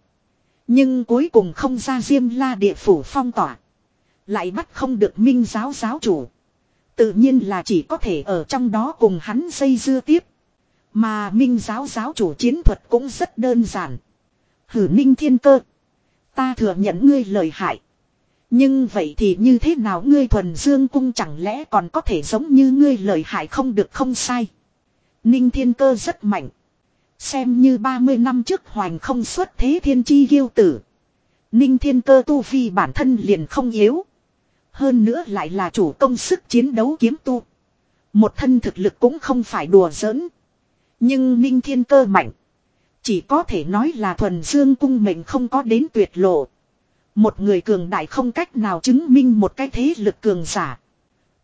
Nhưng cuối cùng không ra diêm la địa phủ phong tỏa. Lại bắt không được minh giáo giáo chủ. Tự nhiên là chỉ có thể ở trong đó cùng hắn dây dưa tiếp. Mà minh giáo giáo chủ chiến thuật cũng rất đơn giản. Hử ninh thiên cơ. Ta thừa nhận ngươi lời hại. Nhưng vậy thì như thế nào ngươi thuần dương cung chẳng lẽ còn có thể giống như ngươi lời hại không được không sai. Ninh thiên cơ rất mạnh. Xem như 30 năm trước hoành không xuất thế thiên chi ghiêu tử. Ninh thiên cơ tu vi bản thân liền không yếu. Hơn nữa lại là chủ công sức chiến đấu kiếm tu. Một thân thực lực cũng không phải đùa giỡn. Nhưng Ninh Thiên Cơ mạnh. Chỉ có thể nói là thuần dương cung mình không có đến tuyệt lộ. Một người cường đại không cách nào chứng minh một cái thế lực cường giả.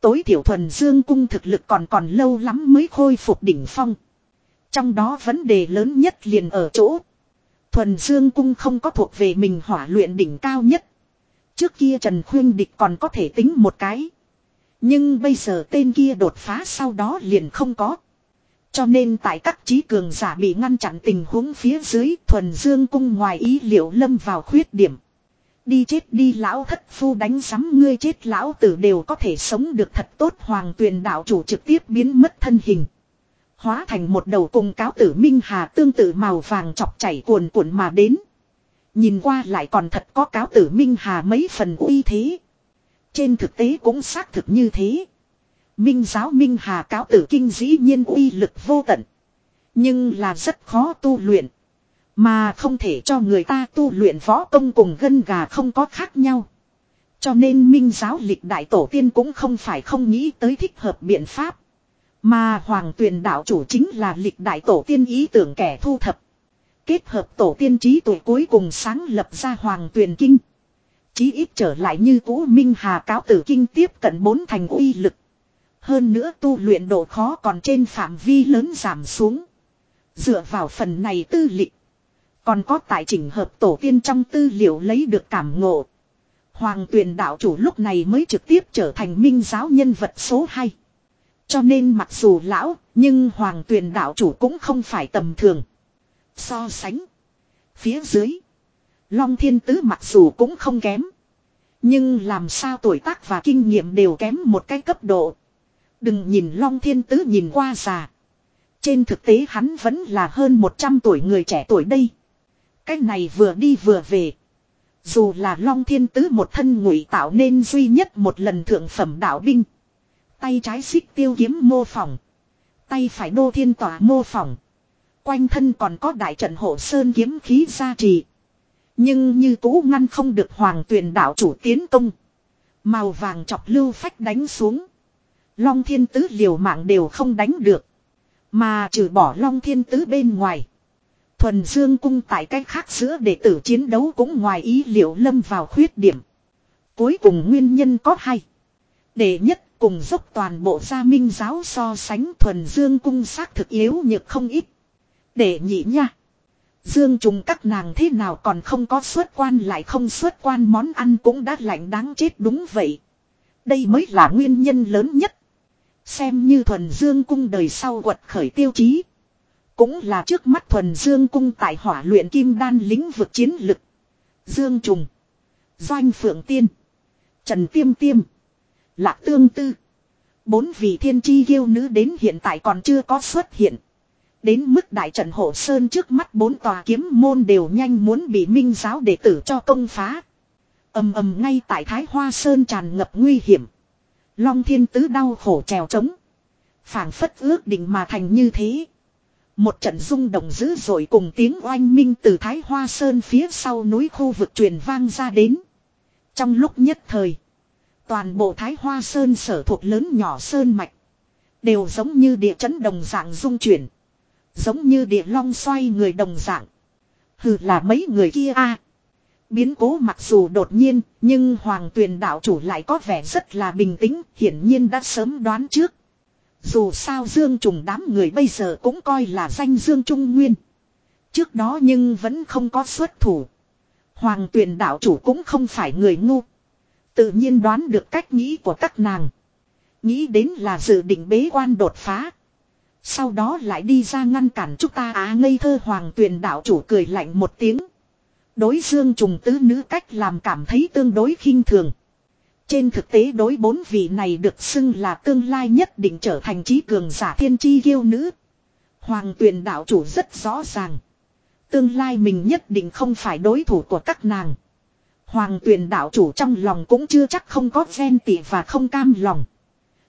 Tối thiểu thuần dương cung thực lực còn còn lâu lắm mới khôi phục đỉnh phong. Trong đó vấn đề lớn nhất liền ở chỗ. Thuần dương cung không có thuộc về mình hỏa luyện đỉnh cao nhất. Trước kia Trần Khuyên Địch còn có thể tính một cái. Nhưng bây giờ tên kia đột phá sau đó liền không có. Cho nên tại các trí cường giả bị ngăn chặn tình huống phía dưới, thuần dương cung ngoài ý liệu lâm vào khuyết điểm. Đi chết đi lão thất phu đánh sắm ngươi chết lão tử đều có thể sống được thật tốt hoàng tuyền đạo chủ trực tiếp biến mất thân hình. Hóa thành một đầu cùng cáo tử minh hà tương tự màu vàng chọc chảy cuồn cuộn mà đến. Nhìn qua lại còn thật có cáo tử Minh Hà mấy phần uy thế. Trên thực tế cũng xác thực như thế. Minh giáo Minh Hà cáo tử kinh dĩ nhiên uy lực vô tận. Nhưng là rất khó tu luyện. Mà không thể cho người ta tu luyện võ công cùng gân gà không có khác nhau. Cho nên minh giáo lịch đại tổ tiên cũng không phải không nghĩ tới thích hợp biện pháp. Mà hoàng tuyền đạo chủ chính là lịch đại tổ tiên ý tưởng kẻ thu thập. Kết hợp tổ tiên trí tuổi cuối cùng sáng lập ra hoàng tuyền kinh. Chí ít trở lại như cũ minh hà cáo tử kinh tiếp cận bốn thành uy lực. Hơn nữa tu luyện độ khó còn trên phạm vi lớn giảm xuống. Dựa vào phần này tư lịch. Còn có tại chỉnh hợp tổ tiên trong tư liệu lấy được cảm ngộ. Hoàng tuyền đạo chủ lúc này mới trực tiếp trở thành minh giáo nhân vật số 2. Cho nên mặc dù lão, nhưng hoàng tuyền đạo chủ cũng không phải tầm thường. So sánh. Phía dưới. Long thiên tứ mặc dù cũng không kém. Nhưng làm sao tuổi tác và kinh nghiệm đều kém một cái cấp độ. Đừng nhìn Long Thiên Tứ nhìn qua già. Trên thực tế hắn vẫn là hơn 100 tuổi người trẻ tuổi đây. Cái này vừa đi vừa về. Dù là Long Thiên Tứ một thân ngụy tạo nên duy nhất một lần thượng phẩm đạo binh. Tay trái xích tiêu kiếm mô phỏng. Tay phải đô thiên tỏa mô phỏng. Quanh thân còn có đại trận hộ sơn kiếm khí gia trì. Nhưng như cũ ngăn không được hoàng tuyền đạo chủ tiến công. Màu vàng chọc lưu phách đánh xuống. Long thiên tứ liều mạng đều không đánh được. Mà trừ bỏ long thiên tứ bên ngoài. Thuần Dương cung tại cách khác giữa đệ tử chiến đấu cũng ngoài ý liệu lâm vào khuyết điểm. Cuối cùng nguyên nhân có hai. Đệ nhất, cùng dốc toàn bộ gia minh giáo so sánh thuần Dương cung xác thực yếu nhược không ít để nhị nha. Dương trùng các nàng thế nào còn không có xuất quan lại không xuất quan món ăn cũng đã lạnh đáng chết đúng vậy. Đây mới là nguyên nhân lớn nhất. Xem như thuần dương cung đời sau quật khởi tiêu chí. Cũng là trước mắt thuần dương cung tại hỏa luyện kim đan lĩnh vực chiến lực. Dương trùng. Doanh phượng tiên. Trần tiêm tiêm. Lạc tương tư. Bốn vị thiên chi yêu nữ đến hiện tại còn chưa có xuất hiện. Đến mức đại trận hộ sơn trước mắt bốn tòa kiếm môn đều nhanh muốn bị minh giáo đệ tử cho công phá. ầm ầm ngay tại Thái Hoa Sơn tràn ngập nguy hiểm. Long thiên tứ đau khổ trèo trống. phảng phất ước định mà thành như thế. Một trận rung động dữ dội cùng tiếng oanh minh từ Thái Hoa Sơn phía sau núi khu vực truyền vang ra đến. Trong lúc nhất thời. Toàn bộ Thái Hoa Sơn sở thuộc lớn nhỏ Sơn Mạch. Đều giống như địa chấn đồng dạng rung chuyển. Giống như địa long xoay người đồng dạng. Hừ là mấy người kia a Biến cố mặc dù đột nhiên, nhưng Hoàng Tuyền đạo chủ lại có vẻ rất là bình tĩnh, hiển nhiên đã sớm đoán trước. Dù sao Dương Trùng đám người bây giờ cũng coi là danh Dương Trung Nguyên. Trước đó nhưng vẫn không có xuất thủ. Hoàng Tuyền đạo chủ cũng không phải người ngu. Tự nhiên đoán được cách nghĩ của các nàng. Nghĩ đến là dự định bế quan đột phá. Sau đó lại đi ra ngăn cản chúng ta á ngây thơ hoàng tuyền đạo chủ cười lạnh một tiếng. Đối dương trùng tứ nữ cách làm cảm thấy tương đối khinh thường. Trên thực tế đối bốn vị này được xưng là tương lai nhất định trở thành trí cường giả thiên chi yêu nữ. Hoàng tuyền đạo chủ rất rõ ràng. Tương lai mình nhất định không phải đối thủ của các nàng. Hoàng tuyền đạo chủ trong lòng cũng chưa chắc không có ghen tị và không cam lòng.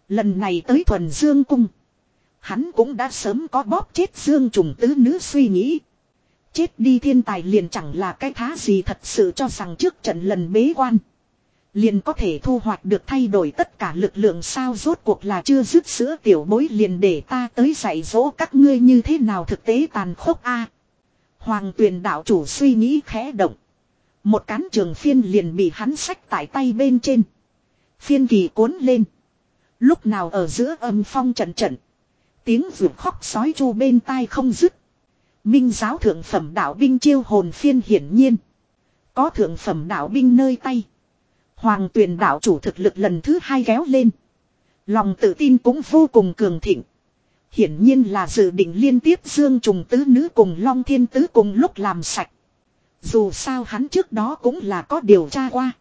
Lần này tới thuần dương cung. Hắn cũng đã sớm có bóp chết dương trùng tứ nữ suy nghĩ. Chết đi thiên tài liền chẳng là cái thá gì thật sự cho rằng trước trận lần bế quan. Liền có thể thu hoạch được thay đổi tất cả lực lượng sao rốt cuộc là chưa dứt sữa tiểu bối liền để ta tới dạy dỗ các ngươi như thế nào thực tế tàn khốc a Hoàng tuyền đạo chủ suy nghĩ khẽ động. Một cán trường phiên liền bị hắn sách tại tay bên trên. Phiên kỳ cuốn lên. Lúc nào ở giữa âm phong trận trận. Tiếng ruột khóc sói chu bên tai không dứt. Minh giáo thượng phẩm đạo binh chiêu hồn phiên hiển nhiên. Có thượng phẩm đạo binh nơi tay. Hoàng tuyển đạo chủ thực lực lần thứ hai kéo lên. Lòng tự tin cũng vô cùng cường thịnh. Hiển nhiên là dự định liên tiếp dương trùng tứ nữ cùng long thiên tứ cùng lúc làm sạch. Dù sao hắn trước đó cũng là có điều tra qua.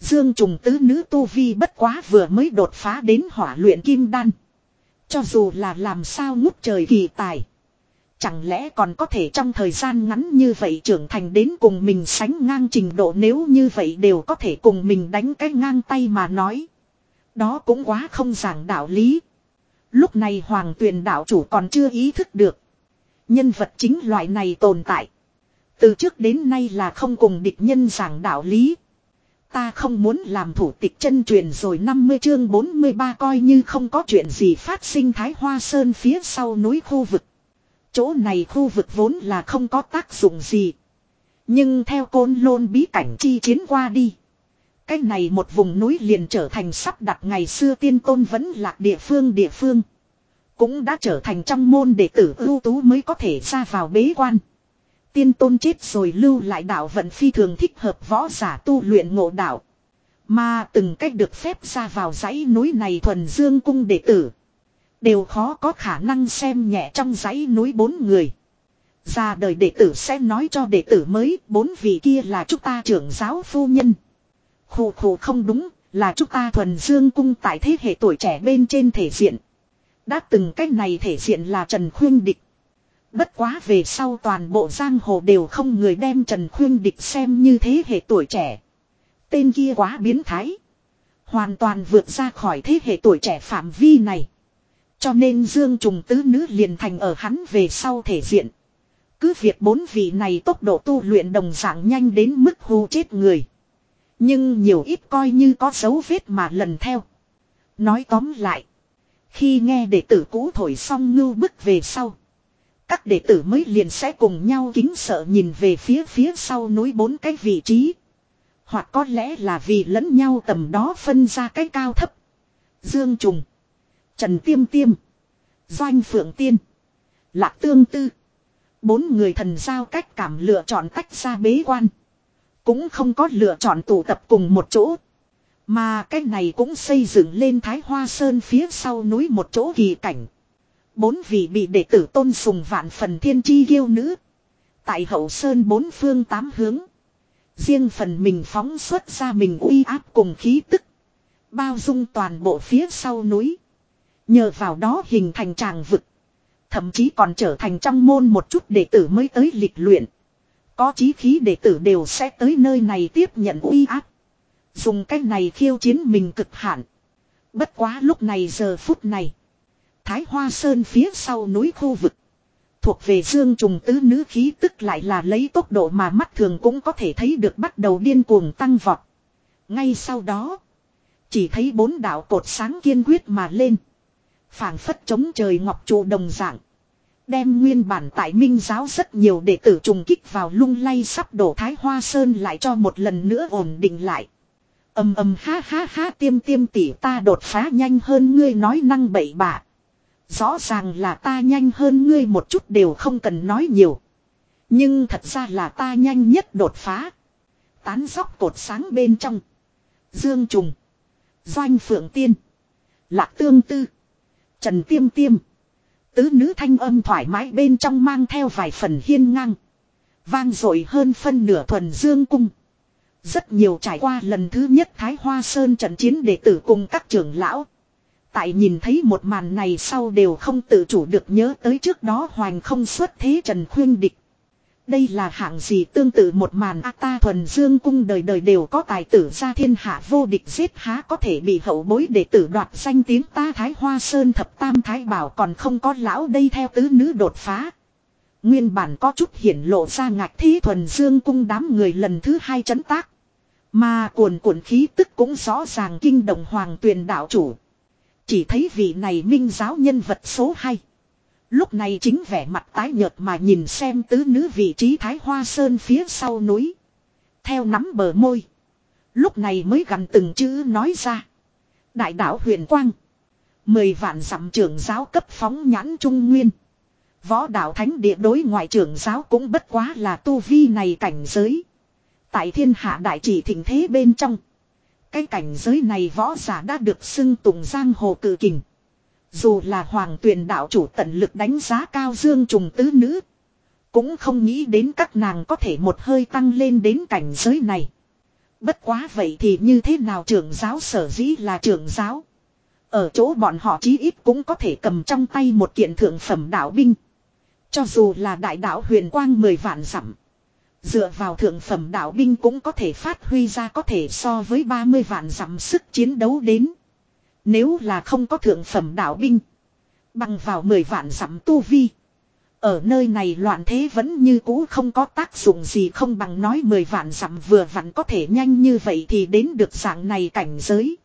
Dương trùng tứ nữ tu vi bất quá vừa mới đột phá đến hỏa luyện kim đan. Cho dù là làm sao ngút trời kỳ tài. Chẳng lẽ còn có thể trong thời gian ngắn như vậy trưởng thành đến cùng mình sánh ngang trình độ nếu như vậy đều có thể cùng mình đánh cái ngang tay mà nói. Đó cũng quá không giảng đạo lý. Lúc này hoàng tuyền đạo chủ còn chưa ý thức được. Nhân vật chính loại này tồn tại. Từ trước đến nay là không cùng địch nhân giảng đạo lý. Ta không muốn làm thủ tịch chân truyền rồi 50 chương 43 coi như không có chuyện gì phát sinh Thái Hoa Sơn phía sau núi khu vực. Chỗ này khu vực vốn là không có tác dụng gì. Nhưng theo côn lôn bí cảnh chi chiến qua đi. Cái này một vùng núi liền trở thành sắp đặt ngày xưa tiên tôn vẫn lạc địa phương địa phương. Cũng đã trở thành trong môn đệ tử ưu tú mới có thể ra vào bế quan. Tiên tôn chết rồi lưu lại đạo vận phi thường thích hợp võ giả tu luyện ngộ đạo. Mà từng cách được phép ra vào dãy núi này thuần dương cung đệ tử. Đều khó có khả năng xem nhẹ trong dãy núi bốn người. Ra đời đệ tử sẽ nói cho đệ tử mới, bốn vị kia là chúng ta trưởng giáo phu nhân. Khủ khủ không đúng, là chúng ta thuần dương cung tại thế hệ tuổi trẻ bên trên thể diện. Đã từng cách này thể diện là Trần Khuyên Địch. Bất quá về sau toàn bộ giang hồ đều không người đem Trần Khuyên Địch xem như thế hệ tuổi trẻ. Tên kia quá biến thái. Hoàn toàn vượt ra khỏi thế hệ tuổi trẻ phạm vi này. Cho nên Dương Trùng Tứ Nữ liền thành ở hắn về sau thể diện. Cứ việc bốn vị này tốc độ tu luyện đồng dạng nhanh đến mức hù chết người. Nhưng nhiều ít coi như có dấu vết mà lần theo. Nói tóm lại. Khi nghe đệ tử cũ thổi xong ngưu bức về sau. Các đệ tử mới liền sẽ cùng nhau kính sợ nhìn về phía phía sau núi bốn cái vị trí. Hoặc có lẽ là vì lẫn nhau tầm đó phân ra cái cao thấp. Dương Trùng. Trần Tiêm Tiêm. Doanh Phượng Tiên. Lạc Tương Tư. Bốn người thần giao cách cảm lựa chọn tách ra bế quan. Cũng không có lựa chọn tụ tập cùng một chỗ. Mà cái này cũng xây dựng lên Thái Hoa Sơn phía sau núi một chỗ kỳ cảnh. Bốn vị bị đệ tử tôn sùng vạn phần thiên chi yêu nữ. Tại hậu sơn bốn phương tám hướng. Riêng phần mình phóng xuất ra mình uy áp cùng khí tức. Bao dung toàn bộ phía sau núi. Nhờ vào đó hình thành tràng vực. Thậm chí còn trở thành trong môn một chút đệ tử mới tới lịch luyện. Có chí khí đệ tử đều sẽ tới nơi này tiếp nhận uy áp. Dùng cách này khiêu chiến mình cực hạn. Bất quá lúc này giờ phút này. Thái Hoa Sơn phía sau núi khu vực. Thuộc về dương trùng tứ nữ khí tức lại là lấy tốc độ mà mắt thường cũng có thể thấy được bắt đầu điên cuồng tăng vọt. Ngay sau đó. Chỉ thấy bốn đạo cột sáng kiên quyết mà lên. phảng phất chống trời ngọc trụ đồng dạng. Đem nguyên bản tại minh giáo rất nhiều đệ tử trùng kích vào lung lay sắp đổ thái hoa sơn lại cho một lần nữa ổn định lại. ầm ầm ha ha ha tiêm tiêm tỉ ta đột phá nhanh hơn ngươi nói năng bậy bạ. Rõ ràng là ta nhanh hơn ngươi một chút đều không cần nói nhiều. Nhưng thật ra là ta nhanh nhất đột phá. Tán dóc cột sáng bên trong. Dương Trùng. Doanh Phượng Tiên. Lạc Tương Tư. Trần Tiêm Tiêm. Tứ nữ thanh âm thoải mái bên trong mang theo vài phần hiên ngang. Vang dội hơn phân nửa thuần dương cung. Rất nhiều trải qua lần thứ nhất Thái Hoa Sơn trận chiến đệ tử cùng các trưởng lão. Tại nhìn thấy một màn này sau đều không tự chủ được nhớ tới trước đó hoành không xuất thế Trần Khuyên Địch. Đây là hạng gì tương tự một màn A ta thuần dương cung đời đời đều có tài tử ra thiên hạ vô địch giết há có thể bị hậu bối để tử đoạt danh tiếng ta thái hoa sơn thập tam thái bảo còn không có lão đây theo tứ nữ đột phá. Nguyên bản có chút hiển lộ ra ngạc thí thuần dương cung đám người lần thứ hai chấn tác. Mà cuồn cuộn khí tức cũng rõ ràng kinh động hoàng tuyền đạo chủ. Chỉ thấy vị này minh giáo nhân vật số 2. Lúc này chính vẻ mặt tái nhợt mà nhìn xem tứ nữ vị trí thái hoa sơn phía sau núi. Theo nắm bờ môi. Lúc này mới gần từng chữ nói ra. Đại đạo huyền quang. Mười vạn dặm trưởng giáo cấp phóng nhãn trung nguyên. Võ đạo thánh địa đối ngoại trưởng giáo cũng bất quá là tu vi này cảnh giới. Tại thiên hạ đại chỉ thịnh thế bên trong. Cái cảnh giới này võ giả đã được xưng tùng giang hồ cử kình. Dù là hoàng tuyền đạo chủ tận lực đánh giá cao dương trùng tứ nữ. Cũng không nghĩ đến các nàng có thể một hơi tăng lên đến cảnh giới này. Bất quá vậy thì như thế nào trưởng giáo sở dĩ là trưởng giáo. Ở chỗ bọn họ chí ít cũng có thể cầm trong tay một kiện thượng phẩm đạo binh. Cho dù là đại đạo huyền quang mười vạn dặm Dựa vào thượng phẩm đạo binh cũng có thể phát huy ra có thể so với 30 vạn dặm sức chiến đấu đến. Nếu là không có thượng phẩm đạo binh. Bằng vào 10 vạn dặm tu vi. Ở nơi này loạn thế vẫn như cũ không có tác dụng gì không bằng nói 10 vạn dặm vừa vặn có thể nhanh như vậy thì đến được dạng này cảnh giới.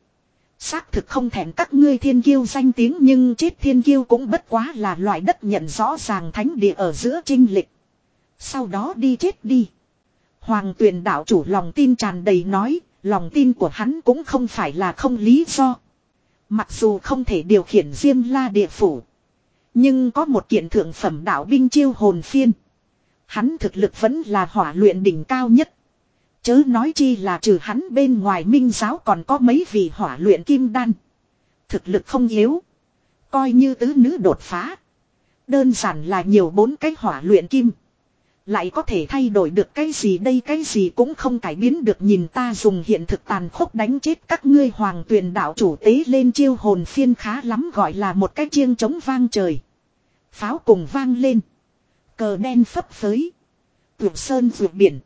Xác thực không thèm các ngươi thiên kiêu danh tiếng nhưng chết thiên kiêu cũng bất quá là loại đất nhận rõ ràng thánh địa ở giữa trinh lịch. Sau đó đi chết đi. Hoàng tuyền đạo chủ lòng tin tràn đầy nói, lòng tin của hắn cũng không phải là không lý do. Mặc dù không thể điều khiển Diêm La địa phủ. Nhưng có một kiện thượng phẩm đạo binh chiêu hồn phiên. Hắn thực lực vẫn là hỏa luyện đỉnh cao nhất. Chớ nói chi là trừ hắn bên ngoài minh giáo còn có mấy vị hỏa luyện kim đan. Thực lực không yếu. Coi như tứ nữ đột phá. Đơn giản là nhiều bốn cái hỏa luyện kim. Lại có thể thay đổi được cái gì đây cái gì cũng không cải biến được nhìn ta dùng hiện thực tàn khốc đánh chết các ngươi hoàng tuyền đạo chủ tế lên chiêu hồn phiên khá lắm gọi là một cái chiêng chống vang trời. Pháo cùng vang lên. Cờ đen phấp phới. Tuyệt sơn vượt biển.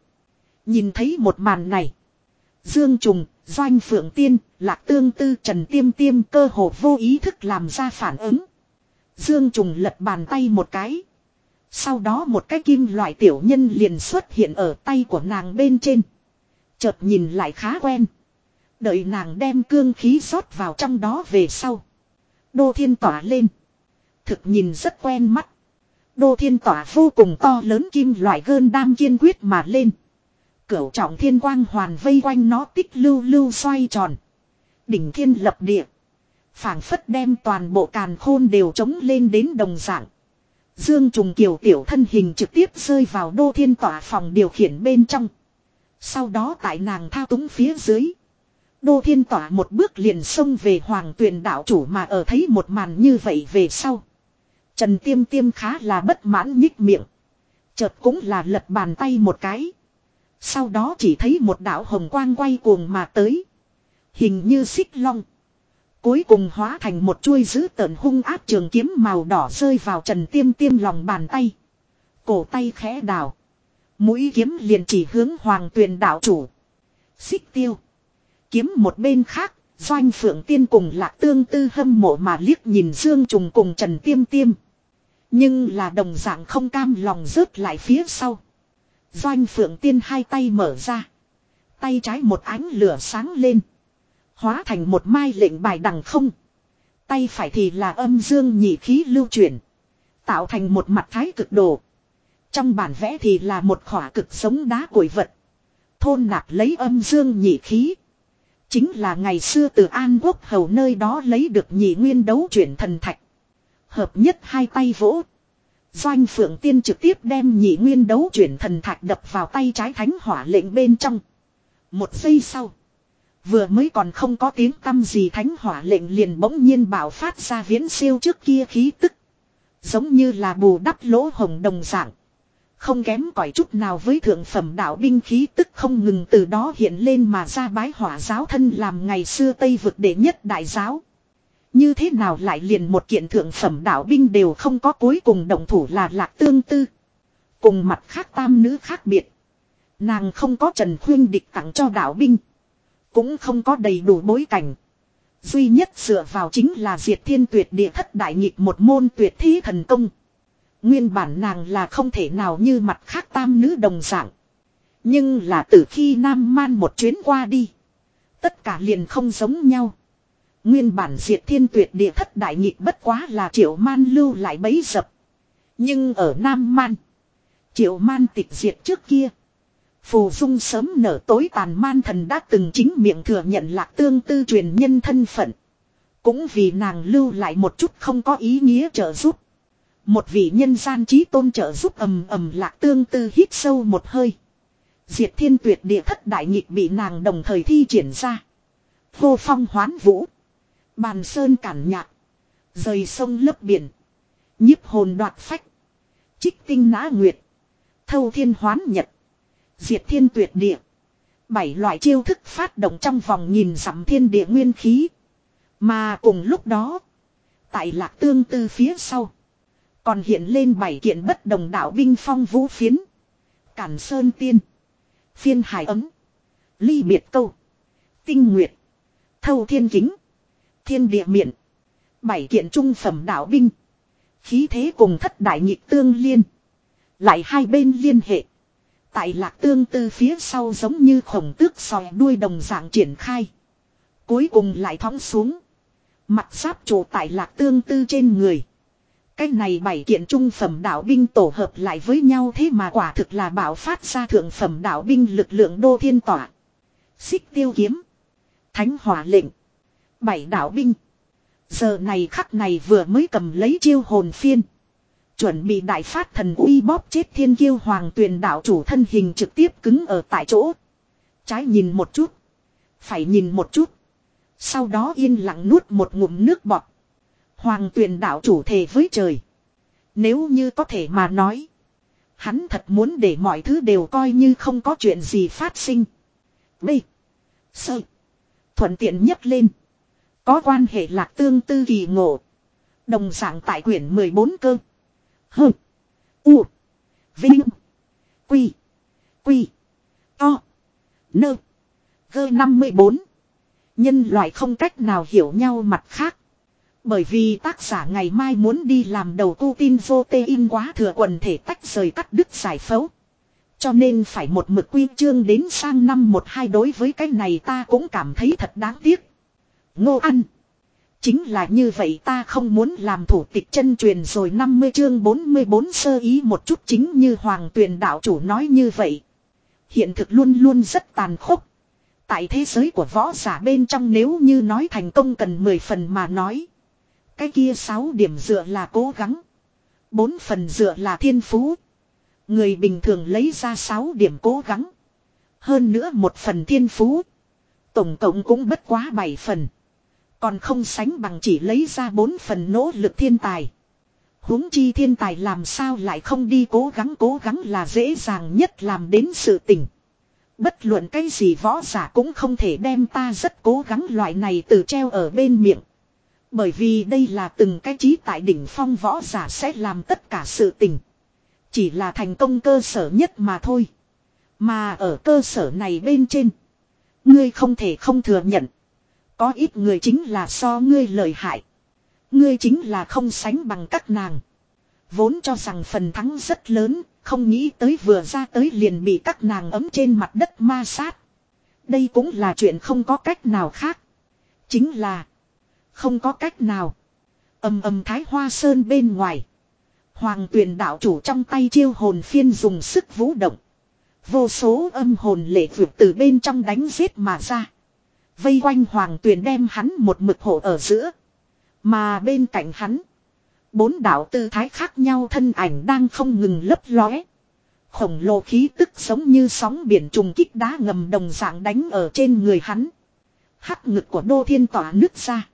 Nhìn thấy một màn này. Dương Trùng, Doanh Phượng Tiên, Lạc Tương Tư Trần Tiêm Tiêm cơ hồ vô ý thức làm ra phản ứng. Dương Trùng lật bàn tay một cái. Sau đó một cái kim loại tiểu nhân liền xuất hiện ở tay của nàng bên trên. Chợt nhìn lại khá quen. Đợi nàng đem cương khí rót vào trong đó về sau. Đô thiên tỏa lên. Thực nhìn rất quen mắt. Đô thiên tỏa vô cùng to lớn kim loại gơn đam kiên quyết mà lên. Cửu trọng thiên quang hoàn vây quanh nó tích lưu lưu xoay tròn. Đỉnh thiên lập địa. phảng phất đem toàn bộ càn khôn đều trống lên đến đồng dạng. Dương Trùng Kiều tiểu thân hình trực tiếp rơi vào đô thiên tỏa phòng điều khiển bên trong. Sau đó tại nàng thao túng phía dưới. Đô thiên tỏa một bước liền xông về hoàng tuyền đạo chủ mà ở thấy một màn như vậy về sau. Trần Tiêm Tiêm khá là bất mãn nhích miệng. Chợt cũng là lật bàn tay một cái. Sau đó chỉ thấy một đạo hồng quang quay cuồng mà tới. Hình như xích long. Cuối cùng hóa thành một chuôi giữ tợn hung áp trường kiếm màu đỏ rơi vào trần tiêm tiêm lòng bàn tay. Cổ tay khẽ đào. Mũi kiếm liền chỉ hướng hoàng tuyền đạo chủ. Xích tiêu. Kiếm một bên khác, doanh phượng tiên cùng lạc tương tư hâm mộ mà liếc nhìn dương trùng cùng trần tiêm tiêm. Nhưng là đồng dạng không cam lòng rớt lại phía sau. Doanh phượng tiên hai tay mở ra. Tay trái một ánh lửa sáng lên. Hóa thành một mai lệnh bài đằng không. Tay phải thì là âm dương nhị khí lưu chuyển. Tạo thành một mặt thái cực đồ. Trong bản vẽ thì là một khỏa cực sống đá cổi vật. Thôn nạp lấy âm dương nhị khí. Chính là ngày xưa từ An Quốc hầu nơi đó lấy được nhị nguyên đấu chuyển thần thạch. Hợp nhất hai tay vỗ. Doanh phượng tiên trực tiếp đem nhị nguyên đấu chuyển thần thạch đập vào tay trái thánh hỏa lệnh bên trong. Một giây sau. Vừa mới còn không có tiếng tâm gì thánh hỏa lệnh liền bỗng nhiên bảo phát ra viễn siêu trước kia khí tức. Giống như là bù đắp lỗ hồng đồng dạng. Không kém cỏi chút nào với thượng phẩm đạo binh khí tức không ngừng từ đó hiện lên mà ra bái hỏa giáo thân làm ngày xưa Tây vực đệ nhất đại giáo. Như thế nào lại liền một kiện thượng phẩm đạo binh đều không có cuối cùng đồng thủ là lạc tương tư. Cùng mặt khác tam nữ khác biệt. Nàng không có trần khuyên địch tặng cho đạo binh. Cũng không có đầy đủ bối cảnh. Duy nhất dựa vào chính là diệt thiên tuyệt địa thất đại nhịp một môn tuyệt thí thần công. Nguyên bản nàng là không thể nào như mặt khác tam nữ đồng dạng. Nhưng là từ khi Nam Man một chuyến qua đi. Tất cả liền không giống nhau. Nguyên bản diệt thiên tuyệt địa thất đại nhịp bất quá là triệu man lưu lại bấy dập. Nhưng ở Nam Man. Triệu man tịch diệt trước kia. Phù dung sớm nở tối tàn man thần đã từng chính miệng thừa nhận lạc tương tư truyền nhân thân phận. Cũng vì nàng lưu lại một chút không có ý nghĩa trợ giúp. Một vị nhân gian trí tôn trợ giúp ầm ầm lạc tương tư hít sâu một hơi. Diệt thiên tuyệt địa thất đại nhịp bị nàng đồng thời thi triển ra. Vô phong hoán vũ. Bàn sơn cản nhạc. Rời sông lấp biển. nhiếp hồn đoạt phách. Trích tinh nã nguyệt. Thâu thiên hoán nhật. Diệt thiên tuyệt địa. Bảy loại chiêu thức phát động trong vòng nhìn dặm thiên địa nguyên khí. Mà cùng lúc đó. Tại lạc tương tư phía sau. Còn hiện lên bảy kiện bất đồng đạo binh phong vũ phiến. Cản Sơn Tiên. Phiên Hải Ấm. Ly Biệt Câu. Tinh Nguyệt. Thâu Thiên Kính. Thiên Địa Miện. Bảy kiện trung phẩm đạo binh. Khí thế cùng thất đại nhịp tương liên. Lại hai bên liên hệ. Tại lạc tương tư phía sau giống như khổng tước sòi đuôi đồng dạng triển khai. Cuối cùng lại thóng xuống. Mặt giáp trụ tại lạc tương tư trên người. Cái này bảy kiện trung phẩm đạo binh tổ hợp lại với nhau thế mà quả thực là bảo phát ra thượng phẩm đạo binh lực lượng đô thiên tỏa. Xích tiêu kiếm. Thánh hỏa lệnh. Bảy đạo binh. Giờ này khắc này vừa mới cầm lấy chiêu hồn phiên. Chuẩn bị đại phát thần uy bóp chết thiên kiêu hoàng tuyền đạo chủ thân hình trực tiếp cứng ở tại chỗ. Trái nhìn một chút. Phải nhìn một chút. Sau đó yên lặng nuốt một ngụm nước bọt. Hoàng tuyền đạo chủ thề với trời. Nếu như có thể mà nói. Hắn thật muốn để mọi thứ đều coi như không có chuyện gì phát sinh. B. Sơ. Thuận tiện nhất lên. Có quan hệ lạc tương tư kỳ ngộ. Đồng dạng tại quyển 14 cơ. Hừ. U. Vinh. Quy. Quy. To. Nơ. Gơ 54. Nhân loại không cách nào hiểu nhau mặt khác. Bởi vì tác giả ngày mai muốn đi làm đầu tu tin vô tê in quá thừa quần thể tách rời cắt đứt giải phẫu. Cho nên phải một mực quy chương đến sang năm một hai đối với cái này ta cũng cảm thấy thật đáng tiếc. Ngô ăn. Chính là như vậy ta không muốn làm thủ tịch chân truyền rồi 50 chương 44 sơ ý một chút chính như Hoàng tuyền đạo chủ nói như vậy. Hiện thực luôn luôn rất tàn khốc. Tại thế giới của võ giả bên trong nếu như nói thành công cần 10 phần mà nói. Cái kia 6 điểm dựa là cố gắng. 4 phần dựa là thiên phú. Người bình thường lấy ra 6 điểm cố gắng. Hơn nữa một phần thiên phú. Tổng cộng cũng bất quá 7 phần. Còn không sánh bằng chỉ lấy ra bốn phần nỗ lực thiên tài. huống chi thiên tài làm sao lại không đi cố gắng cố gắng là dễ dàng nhất làm đến sự tình. Bất luận cái gì võ giả cũng không thể đem ta rất cố gắng loại này từ treo ở bên miệng. Bởi vì đây là từng cái trí tại đỉnh phong võ giả sẽ làm tất cả sự tình. Chỉ là thành công cơ sở nhất mà thôi. Mà ở cơ sở này bên trên. Ngươi không thể không thừa nhận. Có ít người chính là so ngươi lợi hại. Ngươi chính là không sánh bằng các nàng. Vốn cho rằng phần thắng rất lớn, không nghĩ tới vừa ra tới liền bị các nàng ấm trên mặt đất ma sát. Đây cũng là chuyện không có cách nào khác. Chính là không có cách nào. Âm âm thái hoa sơn bên ngoài. Hoàng tuyền đạo chủ trong tay chiêu hồn phiên dùng sức vũ động. Vô số âm hồn lệ vượt từ bên trong đánh giết mà ra. Vây quanh hoàng tuyền đem hắn một mực hộ ở giữa. Mà bên cạnh hắn. Bốn đạo tư thái khác nhau thân ảnh đang không ngừng lấp lóe. Khổng lồ khí tức giống như sóng biển trùng kích đá ngầm đồng dạng đánh ở trên người hắn. Hắc ngực của đô thiên tỏa nứt ra.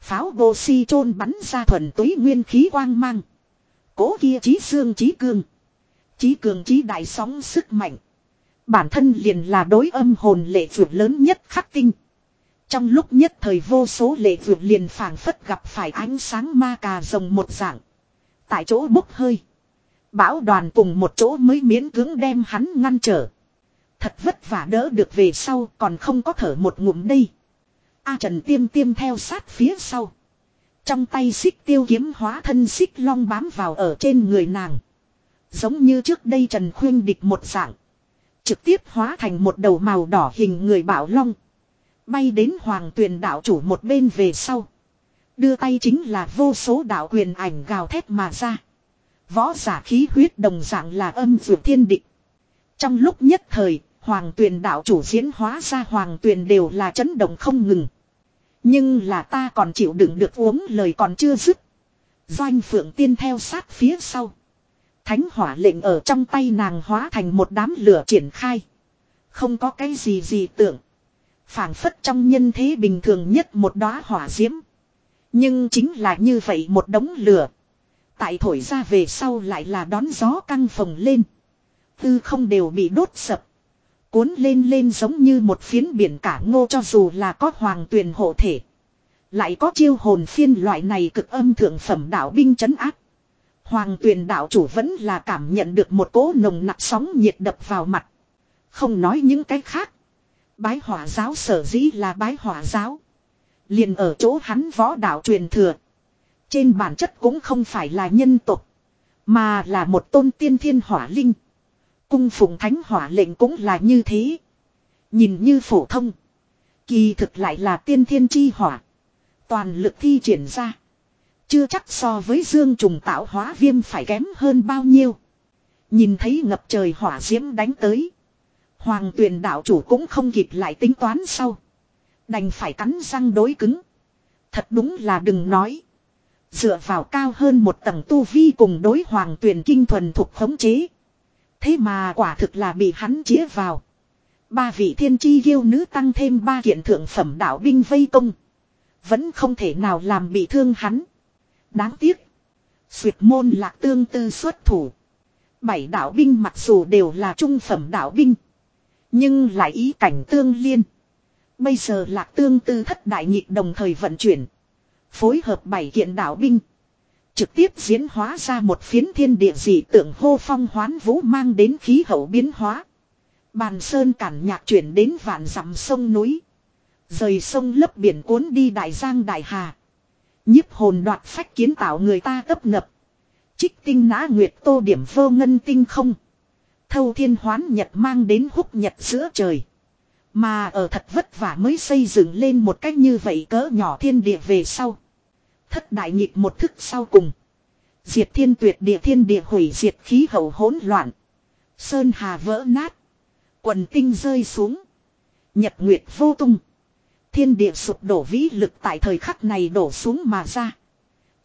Pháo bô si chôn bắn ra thuần túy nguyên khí quang mang. Cố kia trí xương trí cương. Trí cường trí đại sóng sức mạnh. Bản thân liền là đối âm hồn lệ vượt lớn nhất khắc tinh. Trong lúc nhất thời vô số lệ vượt liền phảng phất gặp phải ánh sáng ma cà rồng một dạng. Tại chỗ bốc hơi. Bão đoàn cùng một chỗ mới miễn cưỡng đem hắn ngăn trở. Thật vất vả đỡ được về sau còn không có thở một ngụm đây. A Trần tiêm tiêm theo sát phía sau. Trong tay xích tiêu kiếm hóa thân xích long bám vào ở trên người nàng. Giống như trước đây Trần khuyên địch một dạng. Trực tiếp hóa thành một đầu màu đỏ hình người bảo long. Bay đến hoàng tuyền đạo chủ một bên về sau. Đưa tay chính là vô số đạo quyền ảnh gào thét mà ra. Võ giả khí huyết đồng dạng là âm vượt thiên địch. Trong lúc nhất thời, hoàng tuyền đạo chủ diễn hóa ra hoàng tuyền đều là chấn động không ngừng. Nhưng là ta còn chịu đựng được uống lời còn chưa dứt. Doanh phượng tiên theo sát phía sau. Thánh hỏa lệnh ở trong tay nàng hóa thành một đám lửa triển khai. Không có cái gì gì tưởng phảng phất trong nhân thế bình thường nhất một đóa hỏa diễm. Nhưng chính là như vậy một đống lửa. Tại thổi ra về sau lại là đón gió căng phồng lên. Tư không đều bị đốt sập. Cuốn lên lên giống như một phiến biển cả ngô cho dù là có hoàng tuyền hộ thể. Lại có chiêu hồn phiên loại này cực âm thượng phẩm đạo binh chấn áp. Hoàng tuyền đạo chủ vẫn là cảm nhận được một cỗ nồng nặc sóng nhiệt đập vào mặt. Không nói những cái khác. Bái hỏa giáo sở dĩ là bái hỏa giáo. Liền ở chỗ hắn võ đạo truyền thừa. Trên bản chất cũng không phải là nhân tục. Mà là một tôn tiên thiên hỏa linh. Cung phụng thánh hỏa lệnh cũng là như thế. Nhìn như phổ thông. Kỳ thực lại là tiên thiên chi hỏa. Toàn lực thi triển ra. Chưa chắc so với dương trùng tạo hóa viêm phải kém hơn bao nhiêu. Nhìn thấy ngập trời hỏa diễm đánh tới. Hoàng tuyền đạo chủ cũng không kịp lại tính toán sau. Đành phải cắn răng đối cứng. Thật đúng là đừng nói. Dựa vào cao hơn một tầng tu vi cùng đối hoàng tuyền kinh thuần thuộc khống chế. Thế mà quả thực là bị hắn chĩa vào. Ba vị thiên chi yêu nữ tăng thêm ba kiện thượng phẩm đạo binh vây công. Vẫn không thể nào làm bị thương hắn. Đáng tiếc. Xuyệt môn lạc tương tư xuất thủ. Bảy đạo binh mặc dù đều là trung phẩm đạo binh. Nhưng lại ý cảnh tương liên. Bây giờ lạc tương tư thất đại nhịp đồng thời vận chuyển. Phối hợp bảy kiện đảo binh. Trực tiếp diễn hóa ra một phiến thiên địa dị tượng hô phong hoán vũ mang đến khí hậu biến hóa. Bàn sơn cản nhạc chuyển đến vạn dặm sông núi. Rời sông lấp biển cuốn đi đại giang đại hà. nhiếp hồn đoạt phách kiến tạo người ta tấp nập. Trích tinh nã nguyệt tô điểm vô ngân tinh không. Thâu thiên hoán nhật mang đến húc nhật giữa trời. Mà ở thật vất vả mới xây dựng lên một cách như vậy cỡ nhỏ thiên địa về sau. Thất đại nhịp một thức sau cùng. Diệt thiên tuyệt địa thiên địa hủy diệt khí hậu hỗn loạn. Sơn hà vỡ nát. Quần tinh rơi xuống. Nhật nguyệt vô tung. Thiên địa sụp đổ vĩ lực tại thời khắc này đổ xuống mà ra.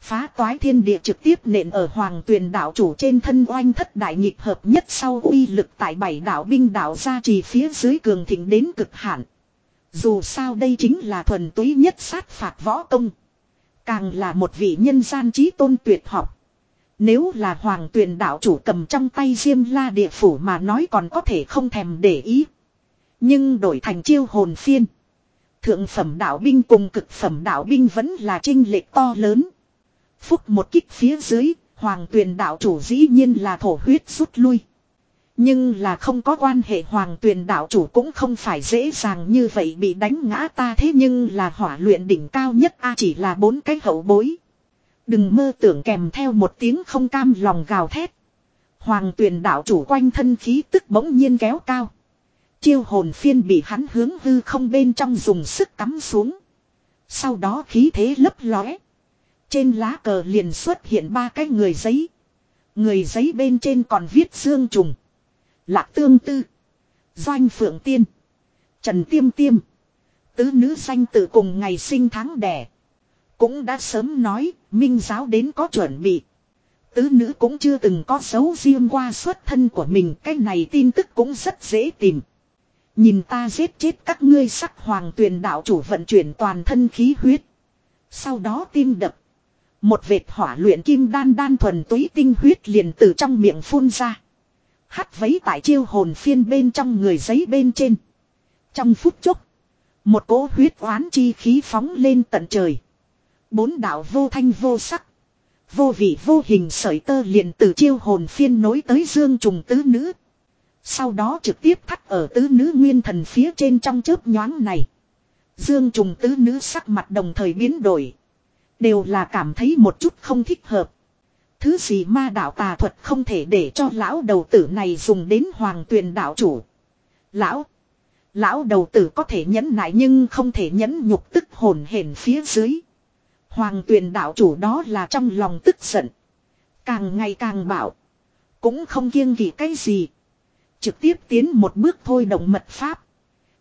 Phá toái thiên địa trực tiếp nện ở hoàng tuyền đạo chủ trên thân oanh thất đại nhịp hợp nhất sau uy lực tại bảy đạo binh đạo ra trì phía dưới cường thịnh đến cực hạn. Dù sao đây chính là thuần túy nhất sát phạt võ công. Càng là một vị nhân gian trí tôn tuyệt học. Nếu là hoàng tuyền đạo chủ cầm trong tay diêm la địa phủ mà nói còn có thể không thèm để ý. Nhưng đổi thành chiêu hồn phiên. Thượng phẩm đạo binh cùng cực phẩm đạo binh vẫn là trinh lệch to lớn. Phúc một kích phía dưới, hoàng tuyền đạo chủ dĩ nhiên là thổ huyết rút lui. Nhưng là không có quan hệ hoàng tuyền đạo chủ cũng không phải dễ dàng như vậy bị đánh ngã ta thế nhưng là hỏa luyện đỉnh cao nhất a chỉ là bốn cái hậu bối. Đừng mơ tưởng kèm theo một tiếng không cam lòng gào thét. Hoàng tuyền đạo chủ quanh thân khí tức bỗng nhiên kéo cao. Chiêu hồn phiên bị hắn hướng hư không bên trong dùng sức cắm xuống. Sau đó khí thế lấp lóe. Trên lá cờ liền xuất hiện ba cái người giấy. Người giấy bên trên còn viết dương trùng. Lạc tương tư. Doanh phượng tiên. Trần tiêm tiêm. Tứ nữ sanh tự cùng ngày sinh tháng đẻ. Cũng đã sớm nói, minh giáo đến có chuẩn bị. Tứ nữ cũng chưa từng có dấu riêng qua xuất thân của mình, cái này tin tức cũng rất dễ tìm. Nhìn ta giết chết các ngươi sắc hoàng tuyền đạo chủ vận chuyển toàn thân khí huyết. Sau đó tim đập. Một vệt hỏa luyện kim đan đan thuần túy tinh huyết liền từ trong miệng phun ra. Hắt vấy tại chiêu hồn phiên bên trong người giấy bên trên. Trong phút chốc. Một cỗ huyết oán chi khí phóng lên tận trời. Bốn đạo vô thanh vô sắc. Vô vị vô hình sợi tơ liền từ chiêu hồn phiên nối tới dương trùng tứ nữ. Sau đó trực tiếp thắt ở tứ nữ nguyên thần phía trên trong chớp nhoáng này. Dương trùng tứ nữ sắc mặt đồng thời biến đổi. Đều là cảm thấy một chút không thích hợp. Thứ gì ma đạo tà thuật không thể để cho lão đầu tử này dùng đến hoàng tuyền đạo chủ. Lão. Lão đầu tử có thể nhẫn nại nhưng không thể nhẫn nhục tức hồn hển phía dưới. Hoàng tuyền đạo chủ đó là trong lòng tức giận. Càng ngày càng bảo. Cũng không kiêng kỵ cái gì. Trực tiếp tiến một bước thôi động mật pháp.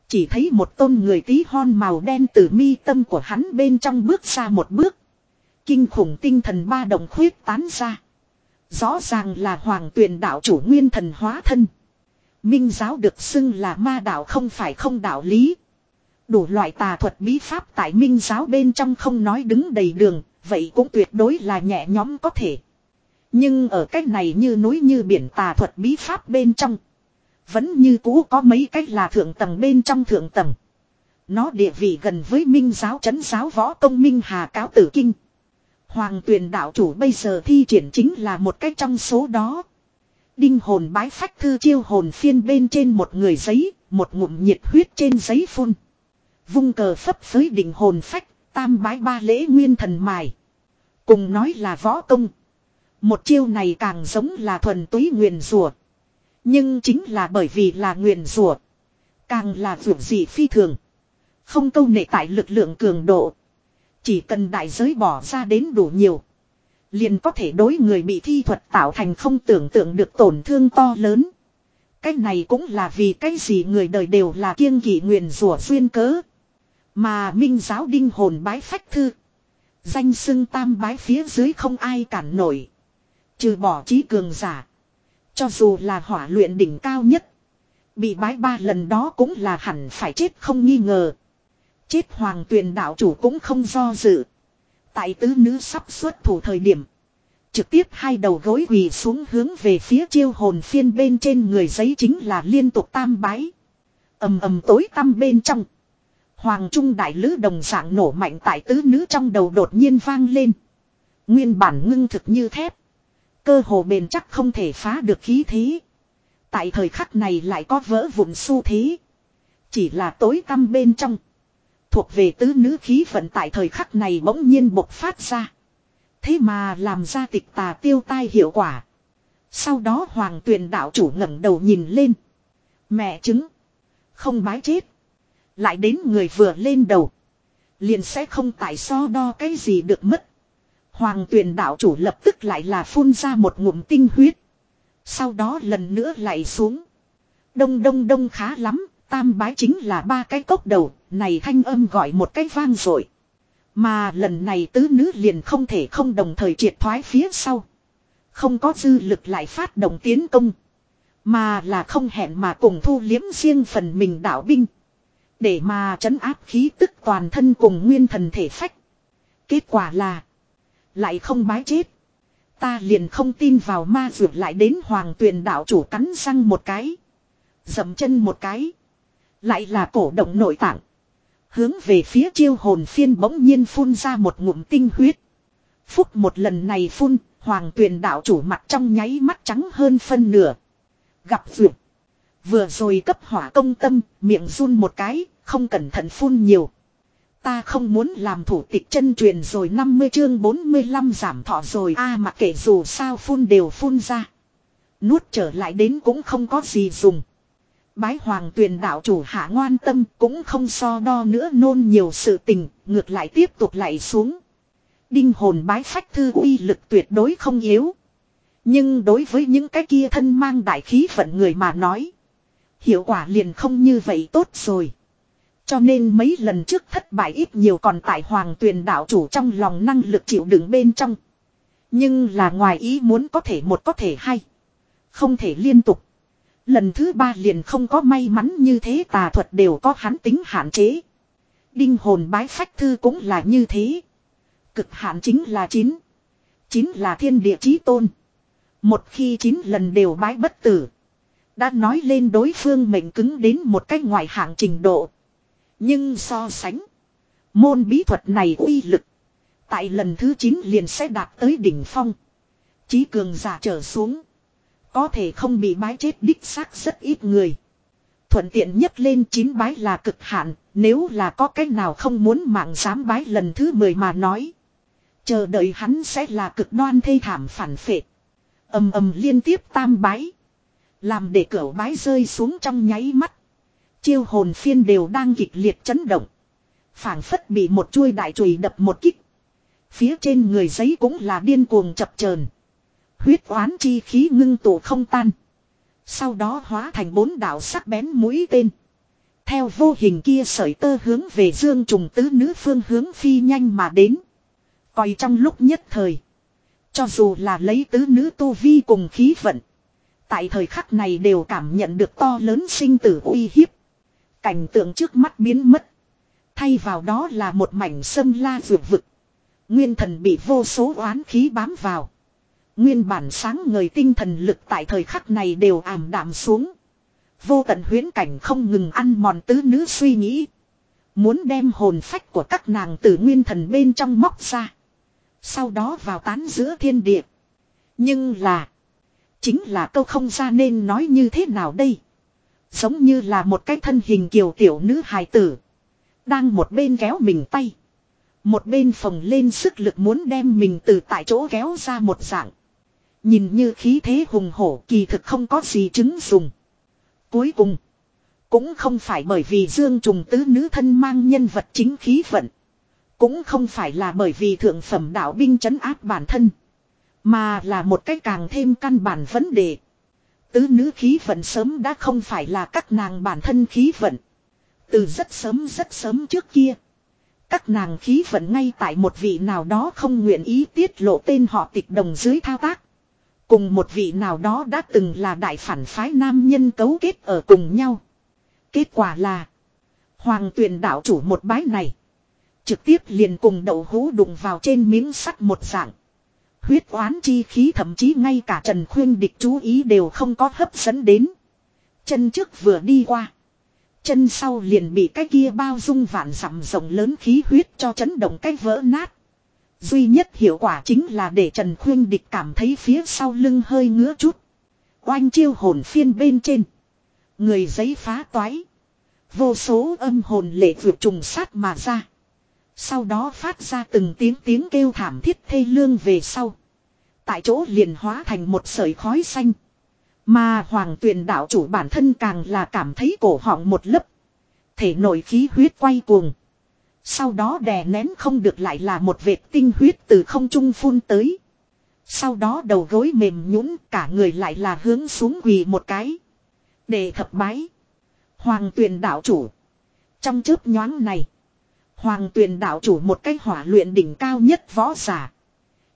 Chỉ thấy một tôn người tí hon màu đen từ mi tâm của hắn bên trong bước ra một bước. Kinh khủng tinh thần ba đồng khuyết tán ra. Rõ ràng là hoàng tuyển đạo chủ nguyên thần hóa thân. Minh giáo được xưng là ma đạo không phải không đạo lý. Đủ loại tà thuật bí pháp tại minh giáo bên trong không nói đứng đầy đường, vậy cũng tuyệt đối là nhẹ nhóm có thể. Nhưng ở cách này như núi như biển tà thuật bí pháp bên trong. Vẫn như cũ có mấy cách là thượng tầng bên trong thượng tầng. Nó địa vị gần với minh giáo chấn giáo võ công minh hà cáo tử kinh. Hoàng tuyển đạo chủ bây giờ thi triển chính là một cách trong số đó. Đinh hồn bái phách thư chiêu hồn phiên bên trên một người giấy, một ngụm nhiệt huyết trên giấy phun. Vung cờ phấp phới đỉnh hồn phách, tam bái ba lễ nguyên thần mài. Cùng nói là võ công. Một chiêu này càng giống là thuần túy nguyền rùa. Nhưng chính là bởi vì là nguyền rùa. Càng là vượt dị phi thường. Không câu nệ tại lực lượng cường độ. Chỉ cần đại giới bỏ ra đến đủ nhiều. Liền có thể đối người bị thi thuật tạo thành không tưởng tượng được tổn thương to lớn. Cái này cũng là vì cái gì người đời đều là kiêng kỵ nguyện rủa duyên cớ. Mà minh giáo đinh hồn bái phách thư. Danh xưng tam bái phía dưới không ai cản nổi. Trừ bỏ trí cường giả. Cho dù là hỏa luyện đỉnh cao nhất. Bị bái ba lần đó cũng là hẳn phải chết không nghi ngờ. Chết hoàng tuyền đạo chủ cũng không do dự. Tại tứ nữ sắp xuất thủ thời điểm. Trực tiếp hai đầu gối quỳ xuống hướng về phía chiêu hồn phiên bên trên người giấy chính là liên tục tam bái. ầm ầm tối tăm bên trong. Hoàng trung đại lữ đồng dạng nổ mạnh tại tứ nữ trong đầu đột nhiên vang lên. Nguyên bản ngưng thực như thép. Cơ hồ bền chắc không thể phá được khí thế. Tại thời khắc này lại có vỡ vụn xu thế. Chỉ là tối tăm bên trong. Thuộc về tứ nữ khí vận tại thời khắc này bỗng nhiên bộc phát ra. Thế mà làm ra tịch tà tiêu tai hiệu quả. Sau đó hoàng tuyền đạo chủ ngẩng đầu nhìn lên. Mẹ chứng. Không bái chết. Lại đến người vừa lên đầu. Liền sẽ không tại so đo cái gì được mất. Hoàng tuyền đạo chủ lập tức lại là phun ra một ngụm tinh huyết. Sau đó lần nữa lại xuống. Đông đông đông khá lắm, tam bái chính là ba cái cốc đầu, này thanh âm gọi một cái vang rồi. Mà lần này tứ nữ liền không thể không đồng thời triệt thoái phía sau. Không có dư lực lại phát động tiến công. Mà là không hẹn mà cùng thu liếm riêng phần mình đạo binh. Để mà trấn áp khí tức toàn thân cùng nguyên thần thể phách. Kết quả là. Lại không bái chết. Ta liền không tin vào ma vượt lại đến hoàng tuyền đạo chủ cắn răng một cái. Dậm chân một cái. Lại là cổ động nội tạng. Hướng về phía chiêu hồn phiên bỗng nhiên phun ra một ngụm tinh huyết. Phúc một lần này phun, hoàng tuyền đạo chủ mặt trong nháy mắt trắng hơn phân nửa. Gặp vượt. Vừa rồi cấp hỏa công tâm, miệng run một cái, không cẩn thận phun nhiều. Ta không muốn làm thủ tịch chân truyền rồi 50 chương 45 giảm thọ rồi a à, mà kể dù sao phun đều phun ra. Nuốt trở lại đến cũng không có gì dùng. Bái hoàng tuyền đạo chủ hạ ngoan tâm cũng không so đo nữa nôn nhiều sự tình, ngược lại tiếp tục lại xuống. Đinh hồn bái phách thư uy lực tuyệt đối không yếu. Nhưng đối với những cái kia thân mang đại khí phận người mà nói. Hiệu quả liền không như vậy tốt rồi. Cho nên mấy lần trước thất bại ít nhiều còn tại hoàng tuyền đạo chủ trong lòng năng lực chịu đựng bên trong. Nhưng là ngoài ý muốn có thể một có thể hay. Không thể liên tục. Lần thứ ba liền không có may mắn như thế tà thuật đều có hắn tính hạn chế. Đinh hồn bái phách thư cũng là như thế. Cực hạn chính là chín. Chín là thiên địa chí tôn. Một khi chín lần đều bái bất tử. Đã nói lên đối phương mệnh cứng đến một cách ngoài hạng trình độ. Nhưng so sánh. Môn bí thuật này uy lực. Tại lần thứ 9 liền sẽ đạt tới đỉnh phong. Chí cường giả trở xuống. Có thể không bị bái chết đích xác rất ít người. Thuận tiện nhất lên chín bái là cực hạn, nếu là có cách nào không muốn mạng dám bái lần thứ 10 mà nói. Chờ đợi hắn sẽ là cực đoan thê thảm phản phệ. ầm ầm liên tiếp tam bái. Làm để cửa bái rơi xuống trong nháy mắt. Chiêu hồn phiên đều đang kịch liệt chấn động. phảng phất bị một chuôi đại chùy đập một kích. Phía trên người giấy cũng là điên cuồng chập chờn Huyết oán chi khí ngưng tụ không tan. Sau đó hóa thành bốn đạo sắc bén mũi tên. Theo vô hình kia sợi tơ hướng về dương trùng tứ nữ phương hướng phi nhanh mà đến. Coi trong lúc nhất thời. Cho dù là lấy tứ nữ tu vi cùng khí vận. Tại thời khắc này đều cảm nhận được to lớn sinh tử uy hiếp. Cảnh tượng trước mắt biến mất. Thay vào đó là một mảnh sâm la vượt vực. Nguyên thần bị vô số oán khí bám vào. Nguyên bản sáng ngời tinh thần lực tại thời khắc này đều ảm đạm xuống. Vô tận huyến cảnh không ngừng ăn mòn tứ nữ suy nghĩ. Muốn đem hồn phách của các nàng từ nguyên thần bên trong móc ra. Sau đó vào tán giữa thiên địa. Nhưng là. Chính là câu không ra nên nói như thế nào đây. Giống như là một cái thân hình kiều tiểu nữ hài tử. Đang một bên kéo mình tay. Một bên phồng lên sức lực muốn đem mình từ tại chỗ kéo ra một dạng. Nhìn như khí thế hùng hổ kỳ thực không có gì chứng dùng. Cuối cùng. Cũng không phải bởi vì dương trùng tứ nữ thân mang nhân vật chính khí vận. Cũng không phải là bởi vì thượng phẩm đạo binh trấn áp bản thân. Mà là một cách càng thêm căn bản vấn đề. Tứ nữ khí vận sớm đã không phải là các nàng bản thân khí vận. Từ rất sớm rất sớm trước kia. Các nàng khí vận ngay tại một vị nào đó không nguyện ý tiết lộ tên họ tịch đồng dưới thao tác. Cùng một vị nào đó đã từng là đại phản phái nam nhân cấu kết ở cùng nhau. Kết quả là. Hoàng tuyển đạo chủ một bái này. Trực tiếp liền cùng đậu hũ đụng vào trên miếng sắt một dạng. Huyết oán chi khí thậm chí ngay cả Trần Khuyên địch chú ý đều không có hấp dẫn đến. Chân trước vừa đi qua. Chân sau liền bị cái kia bao dung vạn dặm rộng lớn khí huyết cho chấn động cái vỡ nát. Duy nhất hiệu quả chính là để Trần Khuyên địch cảm thấy phía sau lưng hơi ngứa chút. Oanh chiêu hồn phiên bên trên. Người giấy phá toái. Vô số âm hồn lệ vượt trùng sát mà ra. Sau đó phát ra từng tiếng tiếng kêu thảm thiết thê lương về sau. Tại chỗ liền hóa thành một sợi khói xanh. Mà hoàng tuyền đạo chủ bản thân càng là cảm thấy cổ họng một lấp. Thể nội khí huyết quay cuồng. Sau đó đè nén không được lại là một vệt tinh huyết từ không trung phun tới. Sau đó đầu gối mềm nhũn cả người lại là hướng xuống quỳ một cái. Để thập bái. Hoàng tuyền đạo chủ. Trong chớp nhoáng này. Hoàng tuyền đạo chủ một cái hỏa luyện đỉnh cao nhất võ giả.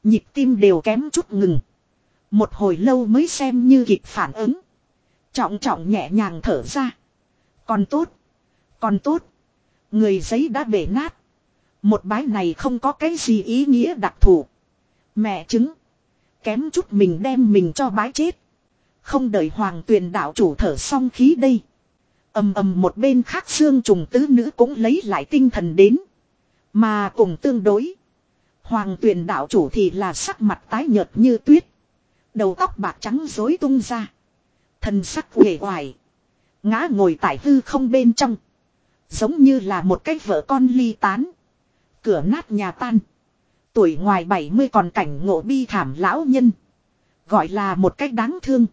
Nhịp tim đều kém chút ngừng. Một hồi lâu mới xem như kịp phản ứng. Trọng trọng nhẹ nhàng thở ra. Còn tốt. Còn tốt. Người giấy đã bể nát. Một bái này không có cái gì ý nghĩa đặc thù. Mẹ chứng. Kém chút mình đem mình cho bái chết. Không đợi hoàng tuyền đạo chủ thở xong khí đây. ầm ầm một bên khác xương trùng tứ nữ cũng lấy lại tinh thần đến. Mà cùng tương đối. Hoàng tuyền đạo chủ thì là sắc mặt tái nhợt như tuyết. Đầu tóc bạc trắng rối tung ra. Thần sắc uể oải. Ngã ngồi tại hư không bên trong. Giống như là một cái vợ con ly tán. Cửa nát nhà tan. Tuổi ngoài 70 còn cảnh ngộ bi thảm lão nhân. Gọi là một cách đáng thương.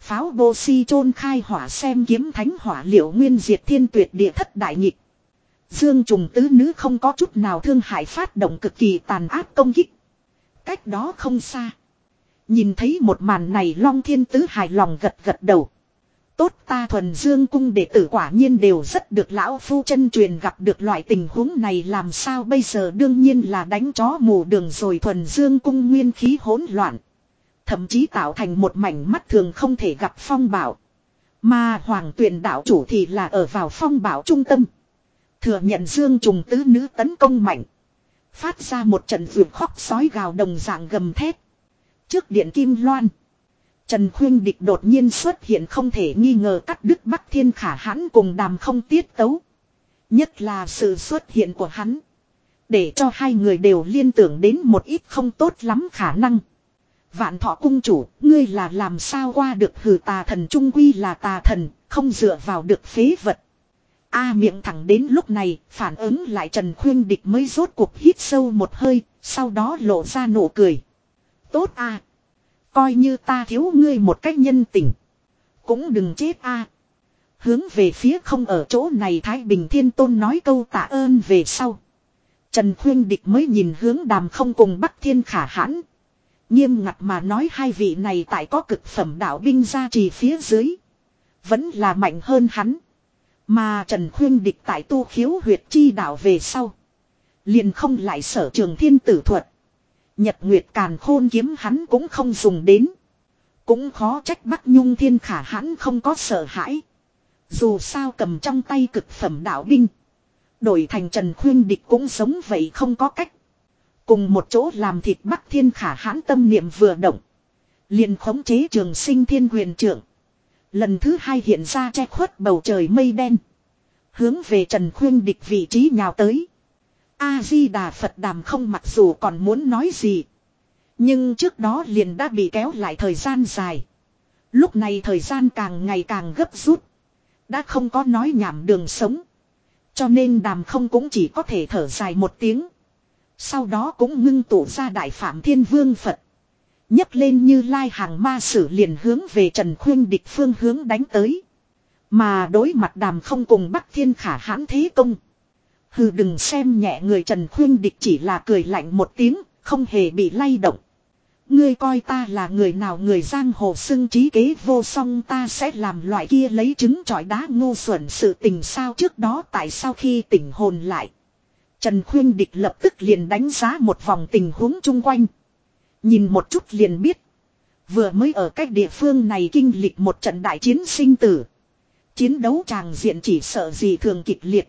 Pháo bô si chôn khai hỏa xem kiếm thánh hỏa liệu nguyên diệt thiên tuyệt địa thất đại nhịp. Dương trùng tứ nữ không có chút nào thương hại phát động cực kỳ tàn ác công kích. Cách đó không xa. Nhìn thấy một màn này long thiên tứ hài lòng gật gật đầu. Tốt ta thuần dương cung đệ tử quả nhiên đều rất được lão phu chân truyền gặp được loại tình huống này làm sao bây giờ đương nhiên là đánh chó mù đường rồi thuần dương cung nguyên khí hỗn loạn. Thậm chí tạo thành một mảnh mắt thường không thể gặp phong bảo. Mà hoàng tuyển đạo chủ thì là ở vào phong bảo trung tâm. Thừa nhận dương trùng tứ nữ tấn công mạnh. Phát ra một trận vượt khóc sói gào đồng dạng gầm thét. Trước điện kim loan. Trần Khuyên Địch đột nhiên xuất hiện không thể nghi ngờ cắt đứt Bắc Thiên Khả hãn cùng đàm không tiết tấu. Nhất là sự xuất hiện của hắn. Để cho hai người đều liên tưởng đến một ít không tốt lắm khả năng. Vạn thọ cung chủ, ngươi là làm sao qua được hử tà thần trung quy là tà thần, không dựa vào được phế vật. A miệng thẳng đến lúc này, phản ứng lại Trần Khuyên Địch mới rốt cuộc hít sâu một hơi, sau đó lộ ra nụ cười. Tốt a Coi như ta thiếu ngươi một cách nhân tình. Cũng đừng chết a Hướng về phía không ở chỗ này Thái Bình Thiên Tôn nói câu tạ ơn về sau. Trần Khuyên Địch mới nhìn hướng đàm không cùng Bắc Thiên khả hãn. Nghiêm ngặt mà nói hai vị này tại có cực phẩm đạo binh ra trì phía dưới. Vẫn là mạnh hơn hắn. Mà Trần Khuyên Địch tại tu khiếu huyệt chi đạo về sau. Liền không lại sở trường thiên tử thuật. Nhật Nguyệt Càn khôn kiếm hắn cũng không dùng đến. Cũng khó trách Bắc Nhung Thiên Khả hắn không có sợ hãi. Dù sao cầm trong tay cực phẩm đạo binh. Đổi thành Trần Khuyên Địch cũng sống vậy không có cách. Cùng một chỗ làm thịt Bắc Thiên Khả hãn tâm niệm vừa động. liền khống chế trường sinh thiên quyền trưởng. Lần thứ hai hiện ra che khuất bầu trời mây đen. Hướng về Trần Khuyên Địch vị trí nhào tới. A-di-đà Phật đàm không mặc dù còn muốn nói gì. Nhưng trước đó liền đã bị kéo lại thời gian dài. Lúc này thời gian càng ngày càng gấp rút. Đã không có nói nhảm đường sống. Cho nên đàm không cũng chỉ có thể thở dài một tiếng. Sau đó cũng ngưng tụ ra đại phạm thiên vương Phật. nhấc lên như lai hàng ma sử liền hướng về Trần Khuyên địch phương hướng đánh tới. Mà đối mặt đàm không cùng Bắc Thiên Khả hãn thế công. Hừ đừng xem nhẹ người Trần Khuyên địch chỉ là cười lạnh một tiếng, không hề bị lay động. Ngươi coi ta là người nào người giang hồ xưng trí kế vô song ta sẽ làm loại kia lấy trứng trọi đá ngu xuẩn sự tình sao trước đó tại sao khi tỉnh hồn lại. Trần Khuyên Địch lập tức liền đánh giá một vòng tình huống chung quanh. Nhìn một chút liền biết. Vừa mới ở cách địa phương này kinh lịch một trận đại chiến sinh tử. Chiến đấu tràng diện chỉ sợ gì thường kịch liệt.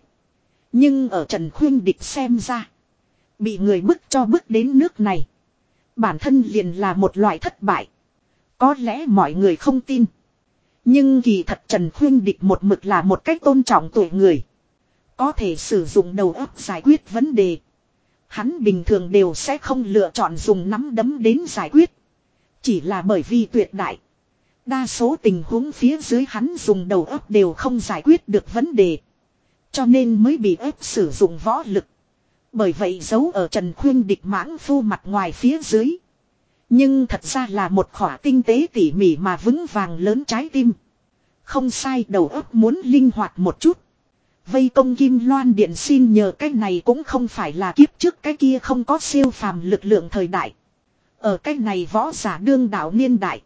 Nhưng ở Trần Khuyên Địch xem ra. Bị người bức cho bức đến nước này. Bản thân liền là một loại thất bại. Có lẽ mọi người không tin. Nhưng kỳ thật Trần Khuyên Địch một mực là một cách tôn trọng tuổi người. Có thể sử dụng đầu óc giải quyết vấn đề. Hắn bình thường đều sẽ không lựa chọn dùng nắm đấm đến giải quyết. Chỉ là bởi vì tuyệt đại. Đa số tình huống phía dưới hắn dùng đầu óc đều không giải quyết được vấn đề. Cho nên mới bị ép sử dụng võ lực. Bởi vậy giấu ở Trần Khuyên địch mãng phu mặt ngoài phía dưới. Nhưng thật ra là một khỏa tinh tế tỉ mỉ mà vững vàng lớn trái tim. Không sai, đầu óc muốn linh hoạt một chút. Vây công kim loan điện xin nhờ cái này cũng không phải là kiếp trước, cái kia không có siêu phàm lực lượng thời đại. Ở cái này võ giả đương đạo niên đại.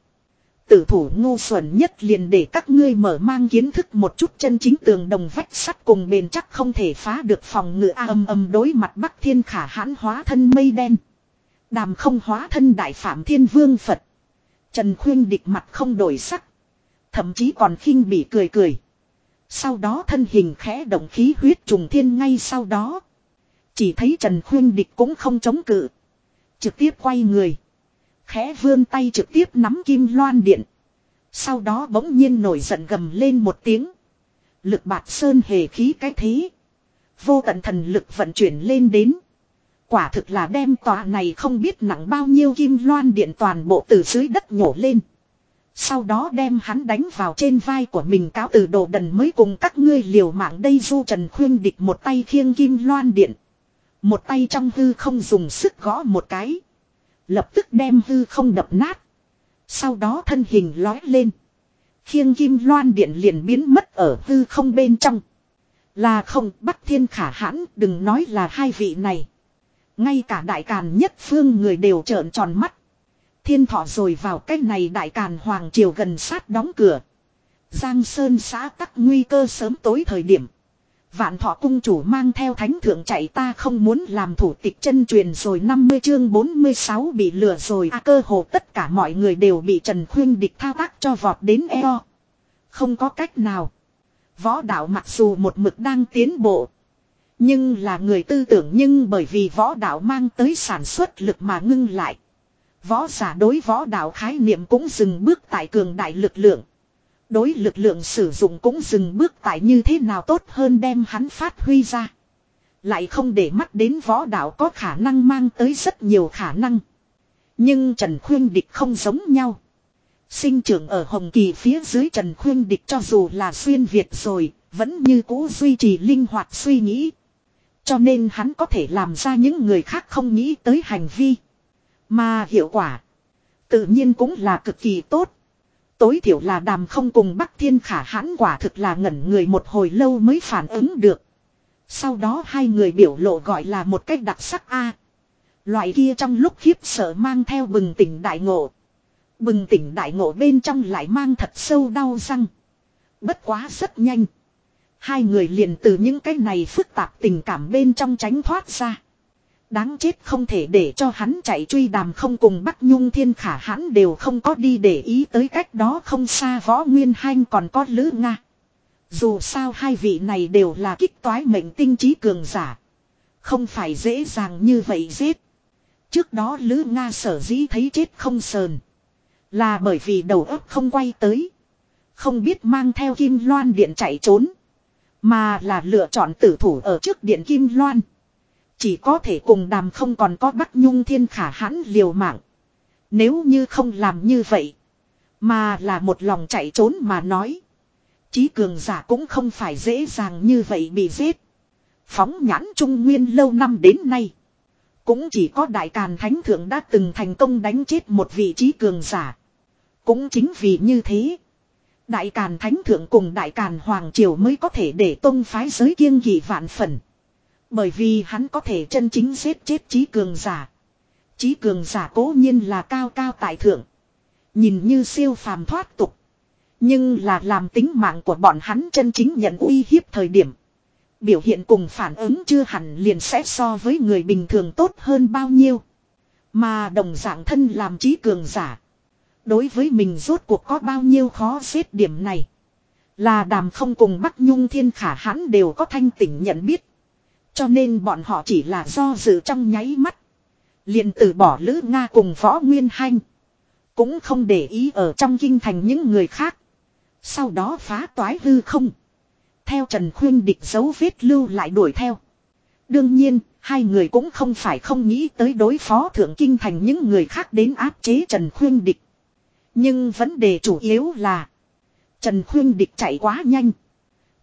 Tử thủ ngu xuẩn nhất liền để các ngươi mở mang kiến thức một chút chân chính tường đồng vách sắt cùng bền chắc không thể phá được phòng ngự âm âm đối mặt bắc thiên khả hãn hóa thân mây đen. Đàm không hóa thân đại phạm thiên vương Phật. Trần khuyên địch mặt không đổi sắc. Thậm chí còn khinh bị cười cười. Sau đó thân hình khẽ động khí huyết trùng thiên ngay sau đó. Chỉ thấy Trần khuyên địch cũng không chống cự. Trực tiếp quay người. Khẽ vươn tay trực tiếp nắm kim loan điện. Sau đó bỗng nhiên nổi giận gầm lên một tiếng. Lực bạt sơn hề khí cái thế. Vô tận thần lực vận chuyển lên đến. Quả thực là đem tòa này không biết nặng bao nhiêu kim loan điện toàn bộ từ dưới đất nhổ lên. Sau đó đem hắn đánh vào trên vai của mình cáo từ đồ đần mới cùng các ngươi liều mạng đây du trần khuyên địch một tay khiêng kim loan điện. Một tay trong hư không dùng sức gõ một cái. Lập tức đem hư không đập nát. Sau đó thân hình lói lên. Khiêng kim loan điện liền biến mất ở hư không bên trong. Là không bắt thiên khả hãn, đừng nói là hai vị này. Ngay cả đại càn nhất phương người đều trợn tròn mắt. Thiên thọ rồi vào cái này đại càn hoàng triều gần sát đóng cửa. Giang Sơn xã tắc nguy cơ sớm tối thời điểm. Vạn thọ cung chủ mang theo thánh thượng chạy ta không muốn làm thủ tịch chân truyền rồi 50 chương 46 bị lừa rồi a cơ hồ tất cả mọi người đều bị Trần Khuyên địch thao tác cho vọt đến eo. Không có cách nào. Võ đạo mặc dù một mực đang tiến bộ. Nhưng là người tư tưởng nhưng bởi vì võ đạo mang tới sản xuất lực mà ngưng lại. Võ giả đối võ đạo khái niệm cũng dừng bước tại cường đại lực lượng. Đối lực lượng sử dụng cũng dừng bước tại như thế nào tốt hơn đem hắn phát huy ra. Lại không để mắt đến võ đạo có khả năng mang tới rất nhiều khả năng. Nhưng Trần Khuyên Địch không giống nhau. Sinh trưởng ở Hồng Kỳ phía dưới Trần Khuyên Địch cho dù là xuyên Việt rồi, vẫn như cũ duy trì linh hoạt suy nghĩ. Cho nên hắn có thể làm ra những người khác không nghĩ tới hành vi. Mà hiệu quả, tự nhiên cũng là cực kỳ tốt. Tối thiểu là đàm không cùng Bắc Thiên Khả hãn quả thực là ngẩn người một hồi lâu mới phản ứng được. Sau đó hai người biểu lộ gọi là một cách đặc sắc A. Loại kia trong lúc khiếp sợ mang theo bừng tỉnh đại ngộ. Bừng tỉnh đại ngộ bên trong lại mang thật sâu đau răng. Bất quá rất nhanh. Hai người liền từ những cái này phức tạp tình cảm bên trong tránh thoát ra. Đáng chết không thể để cho hắn chạy truy đàm không cùng Bắc Nhung Thiên Khả hắn đều không có đi để ý tới cách đó không xa võ nguyên hanh còn có Lữ Nga. Dù sao hai vị này đều là kích toái mệnh tinh trí cường giả. Không phải dễ dàng như vậy giết. Trước đó Lữ Nga sở dĩ thấy chết không sờn. Là bởi vì đầu óc không quay tới. Không biết mang theo kim loan điện chạy trốn. Mà là lựa chọn tử thủ ở trước điện kim loan. Chỉ có thể cùng đàm không còn có Bắc Nhung Thiên Khả hãn liều mạng. Nếu như không làm như vậy. Mà là một lòng chạy trốn mà nói. Chí cường giả cũng không phải dễ dàng như vậy bị giết. Phóng nhãn trung nguyên lâu năm đến nay. Cũng chỉ có đại càn thánh thượng đã từng thành công đánh chết một vị trí cường giả. Cũng chính vì như thế. Đại càn thánh thượng cùng đại càn hoàng triều mới có thể để tông phái giới kiêng kỳ vạn phần. Bởi vì hắn có thể chân chính giết chết trí cường giả. Trí cường giả cố nhiên là cao cao tại thượng. Nhìn như siêu phàm thoát tục. Nhưng là làm tính mạng của bọn hắn chân chính nhận uy hiếp thời điểm. Biểu hiện cùng phản ứng chưa hẳn liền sẽ so với người bình thường tốt hơn bao nhiêu. Mà đồng dạng thân làm trí cường giả. Đối với mình rốt cuộc có bao nhiêu khó xếp điểm này. Là đàm không cùng Bắc Nhung Thiên Khả hãn đều có thanh tỉnh nhận biết. Cho nên bọn họ chỉ là do dự trong nháy mắt. liền từ bỏ Lữ Nga cùng Võ Nguyên Hanh. Cũng không để ý ở trong kinh thành những người khác. Sau đó phá toái hư không. Theo Trần Khuyên địch dấu vết lưu lại đuổi theo. Đương nhiên, hai người cũng không phải không nghĩ tới đối phó thượng kinh thành những người khác đến áp chế Trần Khuyên địch. Nhưng vấn đề chủ yếu là Trần Khuyên địch chạy quá nhanh.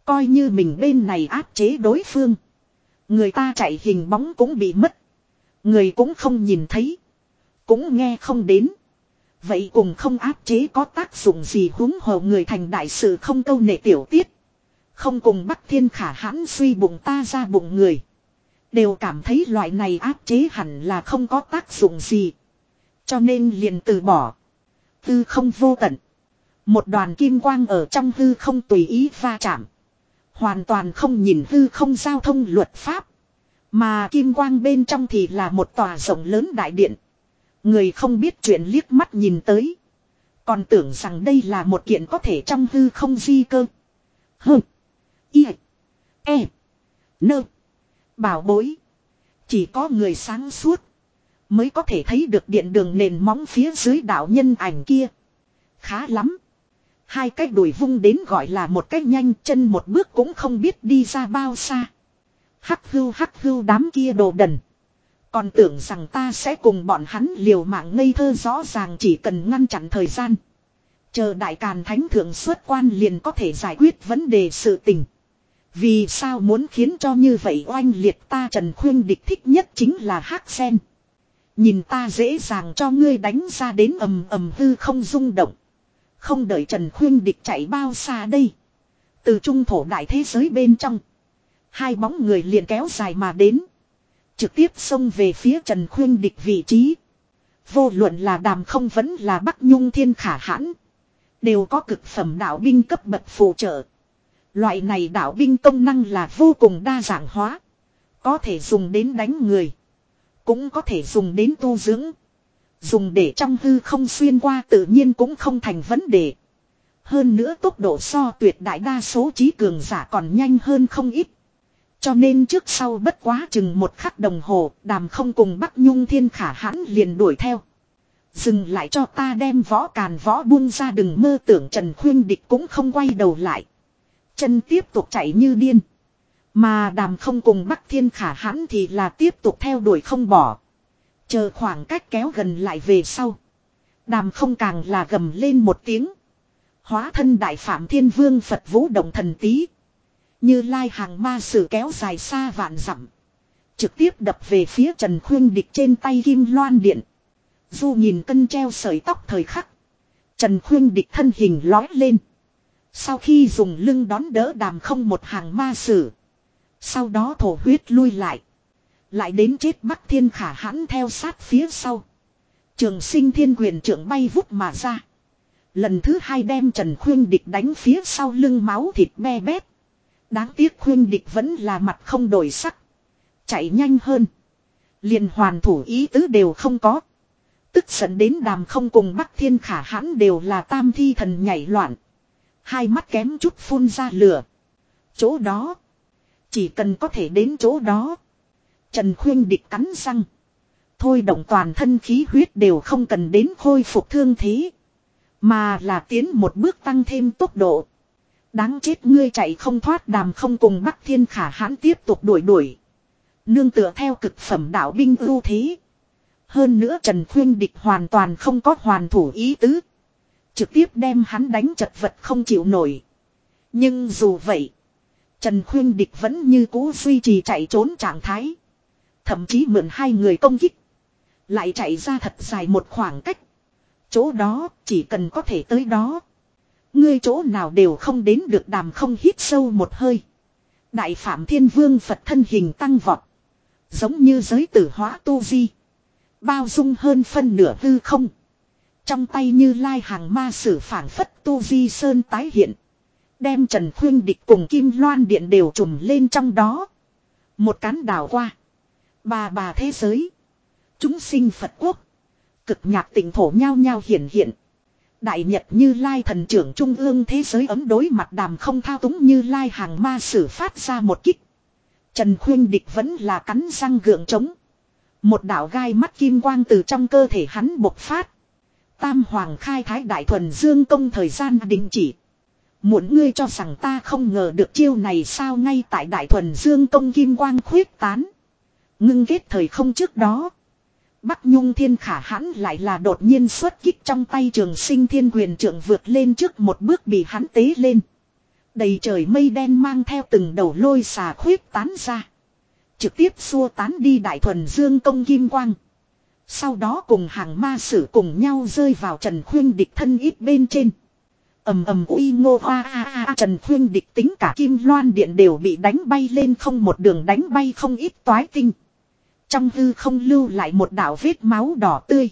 Coi như mình bên này áp chế đối phương. Người ta chạy hình bóng cũng bị mất. Người cũng không nhìn thấy. Cũng nghe không đến. Vậy cùng không áp chế có tác dụng gì huống hồ người thành đại sự không câu nệ tiểu tiết. Không cùng bắt thiên khả hãn suy bụng ta ra bụng người. Đều cảm thấy loại này áp chế hẳn là không có tác dụng gì. Cho nên liền từ bỏ. Hư không vô tận. Một đoàn kim quang ở trong hư không tùy ý va chạm. Hoàn toàn không nhìn hư không giao thông luật pháp. Mà kim quang bên trong thì là một tòa rộng lớn đại điện. Người không biết chuyện liếc mắt nhìn tới. Còn tưởng rằng đây là một kiện có thể trong hư không di cơ. Hừ. Y. E. Nơ. Bảo bối. Chỉ có người sáng suốt. Mới có thể thấy được điện đường nền móng phía dưới đạo nhân ảnh kia. Khá lắm. Hai cái đuổi vung đến gọi là một cách nhanh chân một bước cũng không biết đi ra bao xa. Hắc hưu hắc hưu đám kia đồ đần. Còn tưởng rằng ta sẽ cùng bọn hắn liều mạng ngây thơ rõ ràng chỉ cần ngăn chặn thời gian. Chờ đại càn thánh thượng xuất quan liền có thể giải quyết vấn đề sự tình. Vì sao muốn khiến cho như vậy oanh liệt ta Trần Khuyên địch thích nhất chính là hắc sen. Nhìn ta dễ dàng cho ngươi đánh ra đến ầm ầm hư không rung động. Không đợi Trần Khuyên địch chạy bao xa đây. Từ trung thổ đại thế giới bên trong. Hai bóng người liền kéo dài mà đến. Trực tiếp xông về phía Trần Khuyên địch vị trí. Vô luận là đàm không vẫn là Bắc Nhung Thiên Khả hãn. Đều có cực phẩm đạo binh cấp bậc phụ trợ. Loại này đạo binh công năng là vô cùng đa dạng hóa. Có thể dùng đến đánh người. Cũng có thể dùng đến tu dưỡng. Dùng để trong hư không xuyên qua tự nhiên cũng không thành vấn đề. Hơn nữa tốc độ so tuyệt đại đa số trí cường giả còn nhanh hơn không ít. Cho nên trước sau bất quá chừng một khắc đồng hồ, đàm không cùng Bắc Nhung Thiên Khả hãn liền đuổi theo. Dừng lại cho ta đem võ càn võ buông ra đừng mơ tưởng Trần Khuyên Địch cũng không quay đầu lại. Chân tiếp tục chạy như điên. Mà đàm không cùng Bắc Thiên Khả hãn thì là tiếp tục theo đuổi không bỏ. Chờ khoảng cách kéo gần lại về sau. Đàm không càng là gầm lên một tiếng. Hóa thân đại phạm thiên vương Phật vũ động thần tí. Như lai hàng ma sử kéo dài xa vạn dặm. Trực tiếp đập về phía Trần Khuyên Địch trên tay kim loan điện. Du nhìn cân treo sợi tóc thời khắc. Trần Khuyên Địch thân hình lói lên. Sau khi dùng lưng đón đỡ đàm không một hàng ma sử. Sau đó thổ huyết lui lại. Lại đến chết Bắc Thiên Khả hãn theo sát phía sau. Trường sinh thiên quyền trưởng bay vút mà ra. Lần thứ hai đem Trần Khuyên Địch đánh phía sau lưng máu thịt be bét. Đáng tiếc Khuyên Địch vẫn là mặt không đổi sắc. Chạy nhanh hơn. liền hoàn thủ ý tứ đều không có. Tức giận đến đàm không cùng Bắc Thiên Khả hãn đều là tam thi thần nhảy loạn. Hai mắt kém chút phun ra lửa. Chỗ đó. Chỉ cần có thể đến chỗ đó. Trần Khuyên địch cắn răng. Thôi động toàn thân khí huyết đều không cần đến khôi phục thương thế. Mà là tiến một bước tăng thêm tốc độ. Đáng chết ngươi chạy không thoát đàm không cùng Bắc Thiên Khả hãn tiếp tục đuổi đuổi. Nương tựa theo cực phẩm đạo binh ưu thế. Hơn nữa Trần Khuyên Địch hoàn toàn không có hoàn thủ ý tứ. Trực tiếp đem hắn đánh chật vật không chịu nổi. Nhưng dù vậy. Trần Khuyên Địch vẫn như cũ duy trì chạy trốn trạng thái. Thậm chí mượn hai người công kích. Lại chạy ra thật dài một khoảng cách. Chỗ đó chỉ cần có thể tới đó. Ngươi chỗ nào đều không đến được đàm không hít sâu một hơi. Đại Phạm Thiên Vương Phật thân hình tăng vọt. Giống như giới tử hóa tu di. Bao dung hơn phân nửa hư không. Trong tay như lai hàng ma sử phản phất tu di sơn tái hiện. Đem Trần Khuyên Địch cùng Kim Loan Điện đều trùm lên trong đó. Một cán đảo qua. Bà bà thế giới. Chúng sinh Phật quốc. Cực nhạc tỉnh thổ nhau nhau hiện hiện. Đại Nhật như Lai thần trưởng trung ương thế giới ấm đối mặt đàm không thao túng như Lai hàng ma sử phát ra một kích. Trần Khuyên Địch vẫn là cắn răng gượng trống. Một đạo gai mắt kim quang từ trong cơ thể hắn bộc phát. Tam Hoàng khai thái đại thuần dương công thời gian đình chỉ. Muốn ngươi cho rằng ta không ngờ được chiêu này sao ngay tại đại thuần dương công kim quang khuyết tán. Ngưng kết thời không trước đó. Bắc Nhung Thiên Khả hãn lại là đột nhiên xuất kích trong tay trường sinh thiên quyền trưởng vượt lên trước một bước bị hắn tế lên. Đầy trời mây đen mang theo từng đầu lôi xà khuyết tán ra. Trực tiếp xua tán đi đại thuần dương công kim quang. Sau đó cùng hàng ma sử cùng nhau rơi vào trần khuyên địch thân ít bên trên. ầm ầm uy ngô hoa a a trần khuyên địch tính cả kim loan điện đều bị đánh bay lên không, một đường đánh bay không ít toái tinh. Trong hư không lưu lại một đạo vết máu đỏ tươi.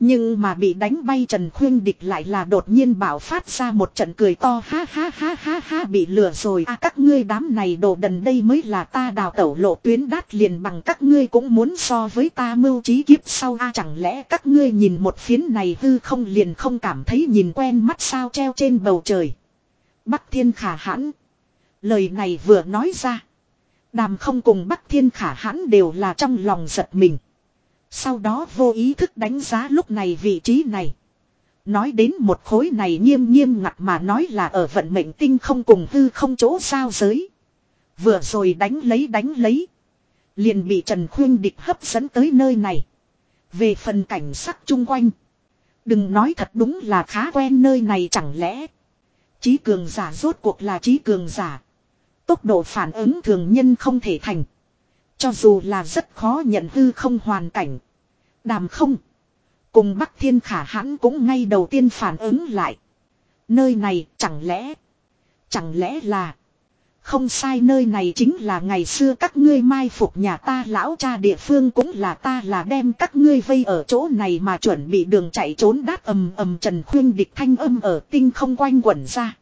Nhưng mà bị đánh bay Trần Khuyên Địch lại là đột nhiên bảo phát ra một trận cười to ha ha ha ha ha bị lừa rồi à các ngươi đám này đồ đần đây mới là ta đào tẩu lộ tuyến đát liền bằng các ngươi cũng muốn so với ta mưu trí kiếp sau a à, chẳng lẽ các ngươi nhìn một phiến này hư không liền không cảm thấy nhìn quen mắt sao treo trên bầu trời. Bắc thiên khả hãn. Lời này vừa nói ra. Đàm không cùng Bắc Thiên Khả hãn đều là trong lòng giật mình. Sau đó vô ý thức đánh giá lúc này vị trí này. Nói đến một khối này nghiêm nghiêm ngặt mà nói là ở vận mệnh tinh không cùng hư không chỗ sao giới. Vừa rồi đánh lấy đánh lấy. Liền bị Trần Khuyên Địch hấp dẫn tới nơi này. Về phần cảnh sắc chung quanh. Đừng nói thật đúng là khá quen nơi này chẳng lẽ. Chí cường giả rốt cuộc là Chí cường giả. Tốc độ phản ứng thường nhân không thể thành. Cho dù là rất khó nhận hư không hoàn cảnh. Đàm không. Cùng Bắc Thiên Khả hãn cũng ngay đầu tiên phản ứng lại. Nơi này chẳng lẽ. Chẳng lẽ là. Không sai nơi này chính là ngày xưa các ngươi mai phục nhà ta lão cha địa phương cũng là ta là đem các ngươi vây ở chỗ này mà chuẩn bị đường chạy trốn đát ầm ầm trần khuyên địch thanh âm ở tinh không quanh quẩn ra.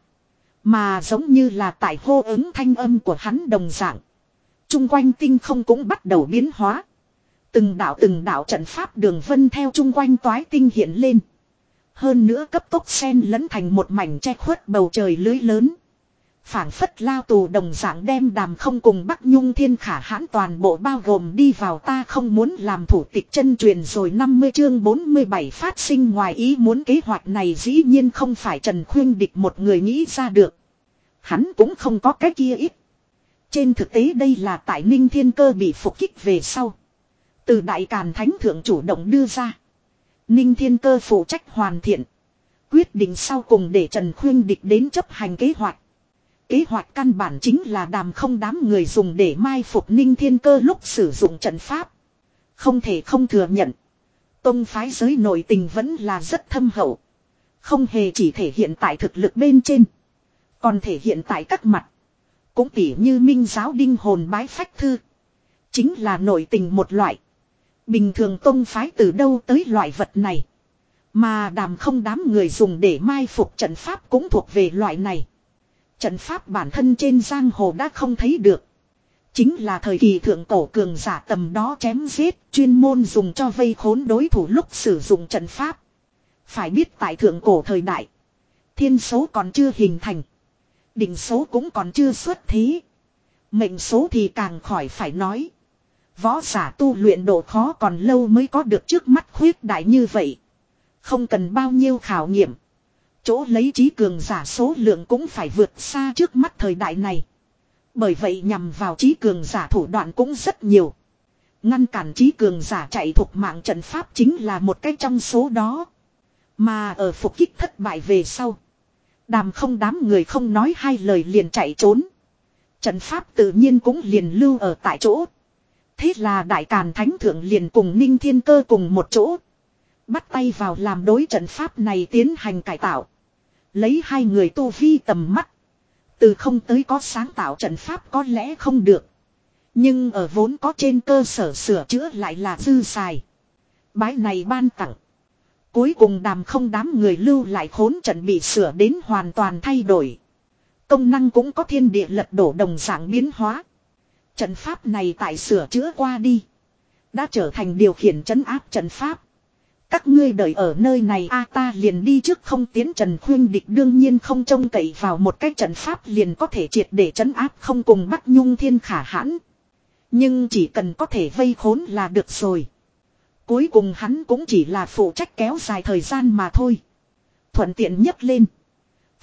Mà giống như là tại hô ứng thanh âm của hắn đồng dạng. Trung quanh tinh không cũng bắt đầu biến hóa. Từng đạo từng đạo trận pháp đường vân theo trung quanh toái tinh hiện lên. Hơn nữa cấp tốc sen lẫn thành một mảnh che khuất bầu trời lưới lớn phảng phất lao tù đồng dạng đem đàm không cùng Bắc Nhung Thiên Khả hãn toàn bộ bao gồm đi vào ta không muốn làm thủ tịch chân truyền rồi 50 chương 47 phát sinh ngoài ý muốn kế hoạch này dĩ nhiên không phải Trần Khuyên Địch một người nghĩ ra được. Hắn cũng không có cái kia ít. Trên thực tế đây là tại Ninh Thiên Cơ bị phục kích về sau. Từ Đại Càn Thánh Thượng chủ động đưa ra. Ninh Thiên Cơ phụ trách hoàn thiện. Quyết định sau cùng để Trần Khuyên Địch đến chấp hành kế hoạch. Kế hoạch căn bản chính là đàm không đám người dùng để mai phục ninh thiên cơ lúc sử dụng trận pháp. Không thể không thừa nhận. Tông phái giới nội tình vẫn là rất thâm hậu. Không hề chỉ thể hiện tại thực lực bên trên. Còn thể hiện tại các mặt. Cũng tỉ như minh giáo đinh hồn bái phách thư. Chính là nội tình một loại. Bình thường tông phái từ đâu tới loại vật này. Mà đàm không đám người dùng để mai phục trận pháp cũng thuộc về loại này. Trận pháp bản thân trên giang hồ đã không thấy được. Chính là thời kỳ thượng cổ cường giả tầm đó chém giết, chuyên môn dùng cho vây khốn đối thủ lúc sử dụng trận pháp. Phải biết tại thượng cổ thời đại, thiên số còn chưa hình thành. Định số cũng còn chưa xuất thế. Mệnh số thì càng khỏi phải nói. Võ giả tu luyện độ khó còn lâu mới có được trước mắt khuyết đại như vậy. Không cần bao nhiêu khảo nghiệm. Chỗ lấy trí cường giả số lượng cũng phải vượt xa trước mắt thời đại này. Bởi vậy nhằm vào trí cường giả thủ đoạn cũng rất nhiều. Ngăn cản trí cường giả chạy thuộc mạng trận pháp chính là một cái trong số đó. Mà ở phục kích thất bại về sau. Đàm không đám người không nói hai lời liền chạy trốn. Trận pháp tự nhiên cũng liền lưu ở tại chỗ. Thế là đại càn thánh thượng liền cùng ninh thiên cơ cùng một chỗ. Bắt tay vào làm đối trận pháp này tiến hành cải tạo. Lấy hai người tu vi tầm mắt. Từ không tới có sáng tạo trận pháp có lẽ không được. Nhưng ở vốn có trên cơ sở sửa chữa lại là dư xài. Bái này ban tặng. Cuối cùng đàm không đám người lưu lại khốn trận bị sửa đến hoàn toàn thay đổi. Công năng cũng có thiên địa lật đổ đồng dạng biến hóa. Trận pháp này tại sửa chữa qua đi. Đã trở thành điều khiển trấn áp trận pháp. Các ngươi đợi ở nơi này a ta liền đi trước không tiến trần khuyên địch đương nhiên không trông cậy vào một cái trận pháp liền có thể triệt để trấn áp không cùng bắt nhung thiên khả hãn. Nhưng chỉ cần có thể vây khốn là được rồi. Cuối cùng hắn cũng chỉ là phụ trách kéo dài thời gian mà thôi. Thuận tiện nhất lên.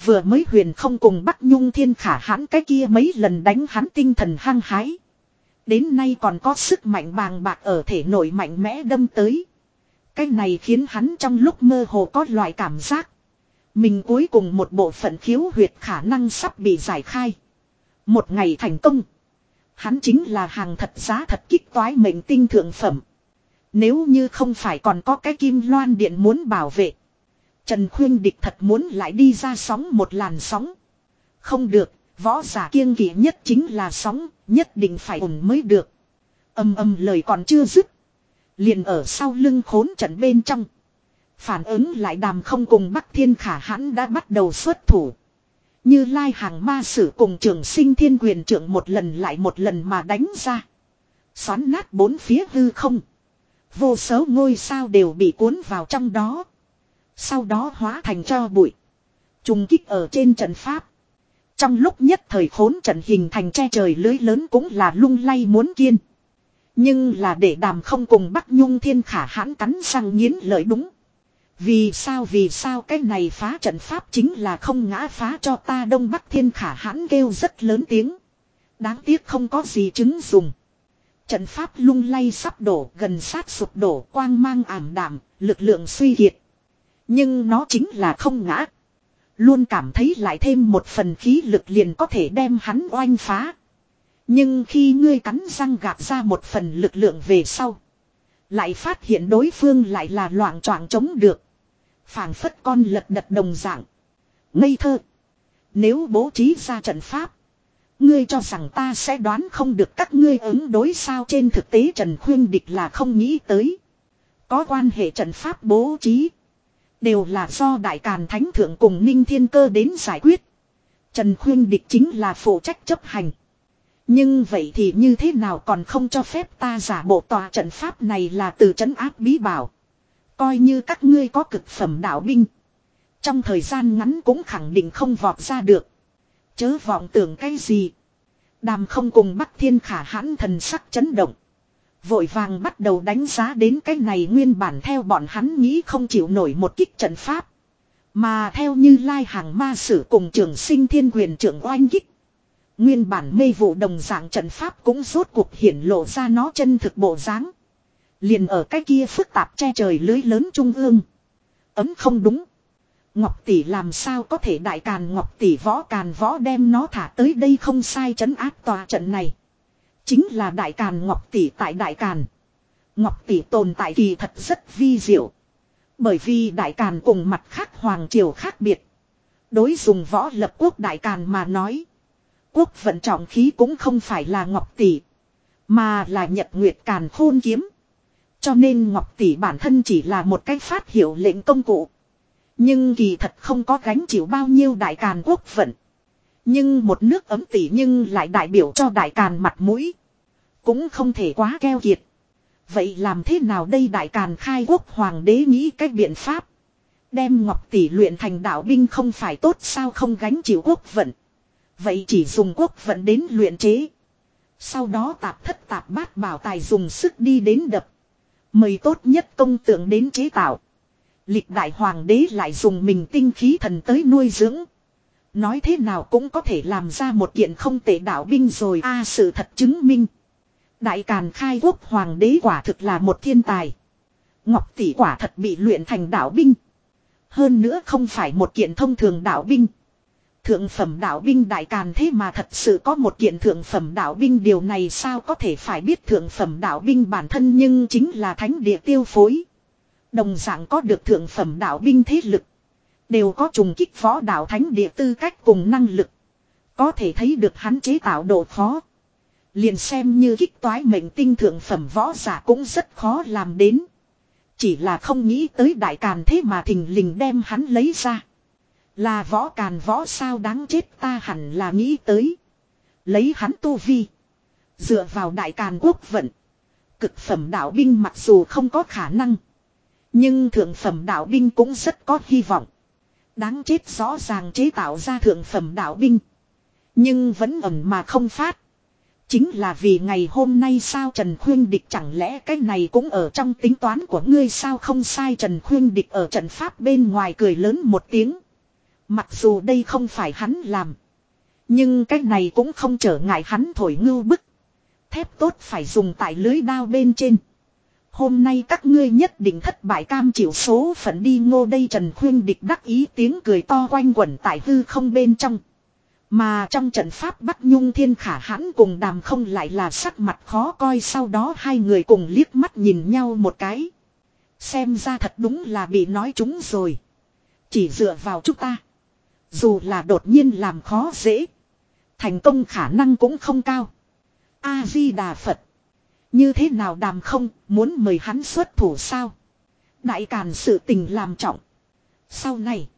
Vừa mới huyền không cùng bắt nhung thiên khả hãn cái kia mấy lần đánh hắn tinh thần hăng hái. Đến nay còn có sức mạnh bàng bạc ở thể nội mạnh mẽ đâm tới. Cái này khiến hắn trong lúc mơ hồ có loại cảm giác. Mình cuối cùng một bộ phận khiếu huyệt khả năng sắp bị giải khai. Một ngày thành công. Hắn chính là hàng thật giá thật kích toái mệnh tinh thượng phẩm. Nếu như không phải còn có cái kim loan điện muốn bảo vệ. Trần Khuyên Địch thật muốn lại đi ra sóng một làn sóng. Không được, võ giả kiêng kỵ nhất chính là sóng, nhất định phải ổn mới được. Âm âm lời còn chưa dứt. Liền ở sau lưng khốn trận bên trong. Phản ứng lại đàm không cùng Bắc Thiên Khả hãn đã bắt đầu xuất thủ. Như lai hàng ma sử cùng trường sinh thiên quyền trưởng một lần lại một lần mà đánh ra. Xoắn nát bốn phía hư không. Vô số ngôi sao đều bị cuốn vào trong đó. Sau đó hóa thành cho bụi. Trùng kích ở trên trận pháp. Trong lúc nhất thời khốn trận hình thành che trời lưới lớn cũng là lung lay muốn kiên. Nhưng là để đàm không cùng Bắc Nhung Thiên Khả hãn cắn răng nghiến lợi đúng. Vì sao vì sao cái này phá trận pháp chính là không ngã phá cho ta Đông Bắc Thiên Khả hãn kêu rất lớn tiếng. Đáng tiếc không có gì chứng dùng. Trận pháp lung lay sắp đổ gần sát sụp đổ quang mang ảm đạm, lực lượng suy kiệt. Nhưng nó chính là không ngã. Luôn cảm thấy lại thêm một phần khí lực liền có thể đem hắn oanh phá. Nhưng khi ngươi cắn răng gạt ra một phần lực lượng về sau. Lại phát hiện đối phương lại là loạn choạng chống được. phảng phất con lật đật đồng dạng. Ngây thơ. Nếu bố trí ra trận pháp. Ngươi cho rằng ta sẽ đoán không được các ngươi ứng đối sao trên thực tế Trần Khuyên Địch là không nghĩ tới. Có quan hệ trận pháp bố trí. Đều là do Đại Càn Thánh Thượng cùng Ninh Thiên Cơ đến giải quyết. Trần Khuyên Địch chính là phụ trách chấp hành. Nhưng vậy thì như thế nào còn không cho phép ta giả bộ tòa trận pháp này là từ trấn áp bí bảo. Coi như các ngươi có cực phẩm đạo binh. Trong thời gian ngắn cũng khẳng định không vọt ra được. Chớ vọng tưởng cái gì. Đàm không cùng Bắc Thiên Khả hãn thần sắc chấn động. Vội vàng bắt đầu đánh giá đến cái này nguyên bản theo bọn hắn nghĩ không chịu nổi một kích trận pháp. Mà theo như lai hàng ma sử cùng trường sinh thiên quyền trưởng oanh kích. Nguyên bản mê vụ đồng dạng trận pháp cũng rốt cuộc hiển lộ ra nó chân thực bộ dáng. Liền ở cái kia phức tạp che trời lưới lớn trung ương. Ấm không đúng. Ngọc tỷ làm sao có thể đại càn ngọc tỷ võ càn võ đem nó thả tới đây không sai chấn áp tòa trận này. Chính là đại càn ngọc tỷ tại đại càn. Ngọc tỷ tồn tại kỳ thật rất vi diệu. Bởi vì đại càn cùng mặt khác hoàng triều khác biệt. Đối dùng võ lập quốc đại càn mà nói. Quốc vận trọng khí cũng không phải là ngọc tỷ. Mà là nhật nguyệt càn khôn kiếm. Cho nên ngọc tỷ bản thân chỉ là một cách phát hiệu lệnh công cụ. Nhưng kỳ thật không có gánh chịu bao nhiêu đại càn quốc vận. Nhưng một nước ấm tỷ nhưng lại đại biểu cho đại càn mặt mũi. Cũng không thể quá keo kiệt. Vậy làm thế nào đây đại càn khai quốc hoàng đế nghĩ cách biện pháp. Đem ngọc tỷ luyện thành đạo binh không phải tốt sao không gánh chịu quốc vận. Vậy chỉ dùng quốc vận đến luyện chế. Sau đó tạp thất tạp bát bảo tài dùng sức đi đến đập. Mời tốt nhất công tượng đến chế tạo. Lịch đại hoàng đế lại dùng mình tinh khí thần tới nuôi dưỡng. Nói thế nào cũng có thể làm ra một kiện không tệ đạo binh rồi a, sự thật chứng minh. Đại Càn khai quốc hoàng đế quả thực là một thiên tài. Ngọc tỷ quả thật bị luyện thành đạo binh. Hơn nữa không phải một kiện thông thường đạo binh. Thượng phẩm đạo binh đại càn thế mà thật sự có một kiện thượng phẩm đạo binh điều này sao có thể phải biết thượng phẩm đạo binh bản thân nhưng chính là thánh địa tiêu phối. Đồng dạng có được thượng phẩm đạo binh thế lực. Đều có trùng kích võ đạo thánh địa tư cách cùng năng lực. Có thể thấy được hắn chế tạo độ khó. Liền xem như kích toái mệnh tinh thượng phẩm võ giả cũng rất khó làm đến. Chỉ là không nghĩ tới đại càn thế mà thình lình đem hắn lấy ra. Là võ càn võ sao đáng chết ta hẳn là nghĩ tới. Lấy hắn tu vi. Dựa vào đại càn quốc vận. Cực phẩm đạo binh mặc dù không có khả năng. Nhưng thượng phẩm đạo binh cũng rất có hy vọng. Đáng chết rõ ràng chế tạo ra thượng phẩm đạo binh. Nhưng vẫn ẩn mà không phát. Chính là vì ngày hôm nay sao Trần Khuyên Địch chẳng lẽ cái này cũng ở trong tính toán của ngươi sao không sai Trần Khuyên Địch ở trận pháp bên ngoài cười lớn một tiếng. Mặc dù đây không phải hắn làm. Nhưng cái này cũng không trở ngại hắn thổi ngưu bức. Thép tốt phải dùng tại lưới đao bên trên. Hôm nay các ngươi nhất định thất bại cam chịu số phận đi ngô đây Trần Khuyên Địch đắc ý tiếng cười to quanh quẩn tại hư không bên trong. Mà trong trận pháp bắt Nhung Thiên Khả hãn cùng đàm không lại là sắc mặt khó coi, sau đó hai người cùng liếc mắt nhìn nhau một cái. Xem ra thật đúng là bị nói chúng rồi. Chỉ dựa vào chúng ta. Dù là đột nhiên làm khó dễ. Thành công khả năng cũng không cao. A-di-đà Phật. Như thế nào đàm không, muốn mời hắn xuất thủ sao? Đại càn sự tình làm trọng. Sau này.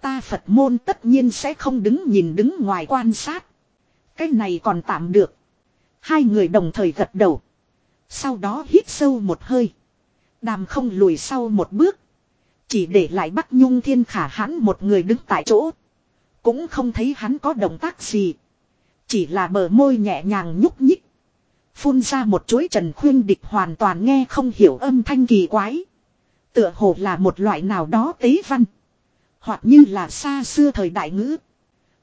Ta Phật môn tất nhiên sẽ không đứng nhìn đứng ngoài quan sát. Cái này còn tạm được. Hai người đồng thời gật đầu. Sau đó hít sâu một hơi. Đàm không lùi sau một bước. Chỉ để lại Bắc Nhung Thiên Khả hắn một người đứng tại chỗ. Cũng không thấy hắn có động tác gì. Chỉ là bờ môi nhẹ nhàng nhúc nhích. Phun ra một chuỗi trần khuyên địch hoàn toàn nghe không hiểu âm thanh kỳ quái. Tựa hồ là một loại nào đó tế văn. Hoặc như là xa xưa thời đại ngữ.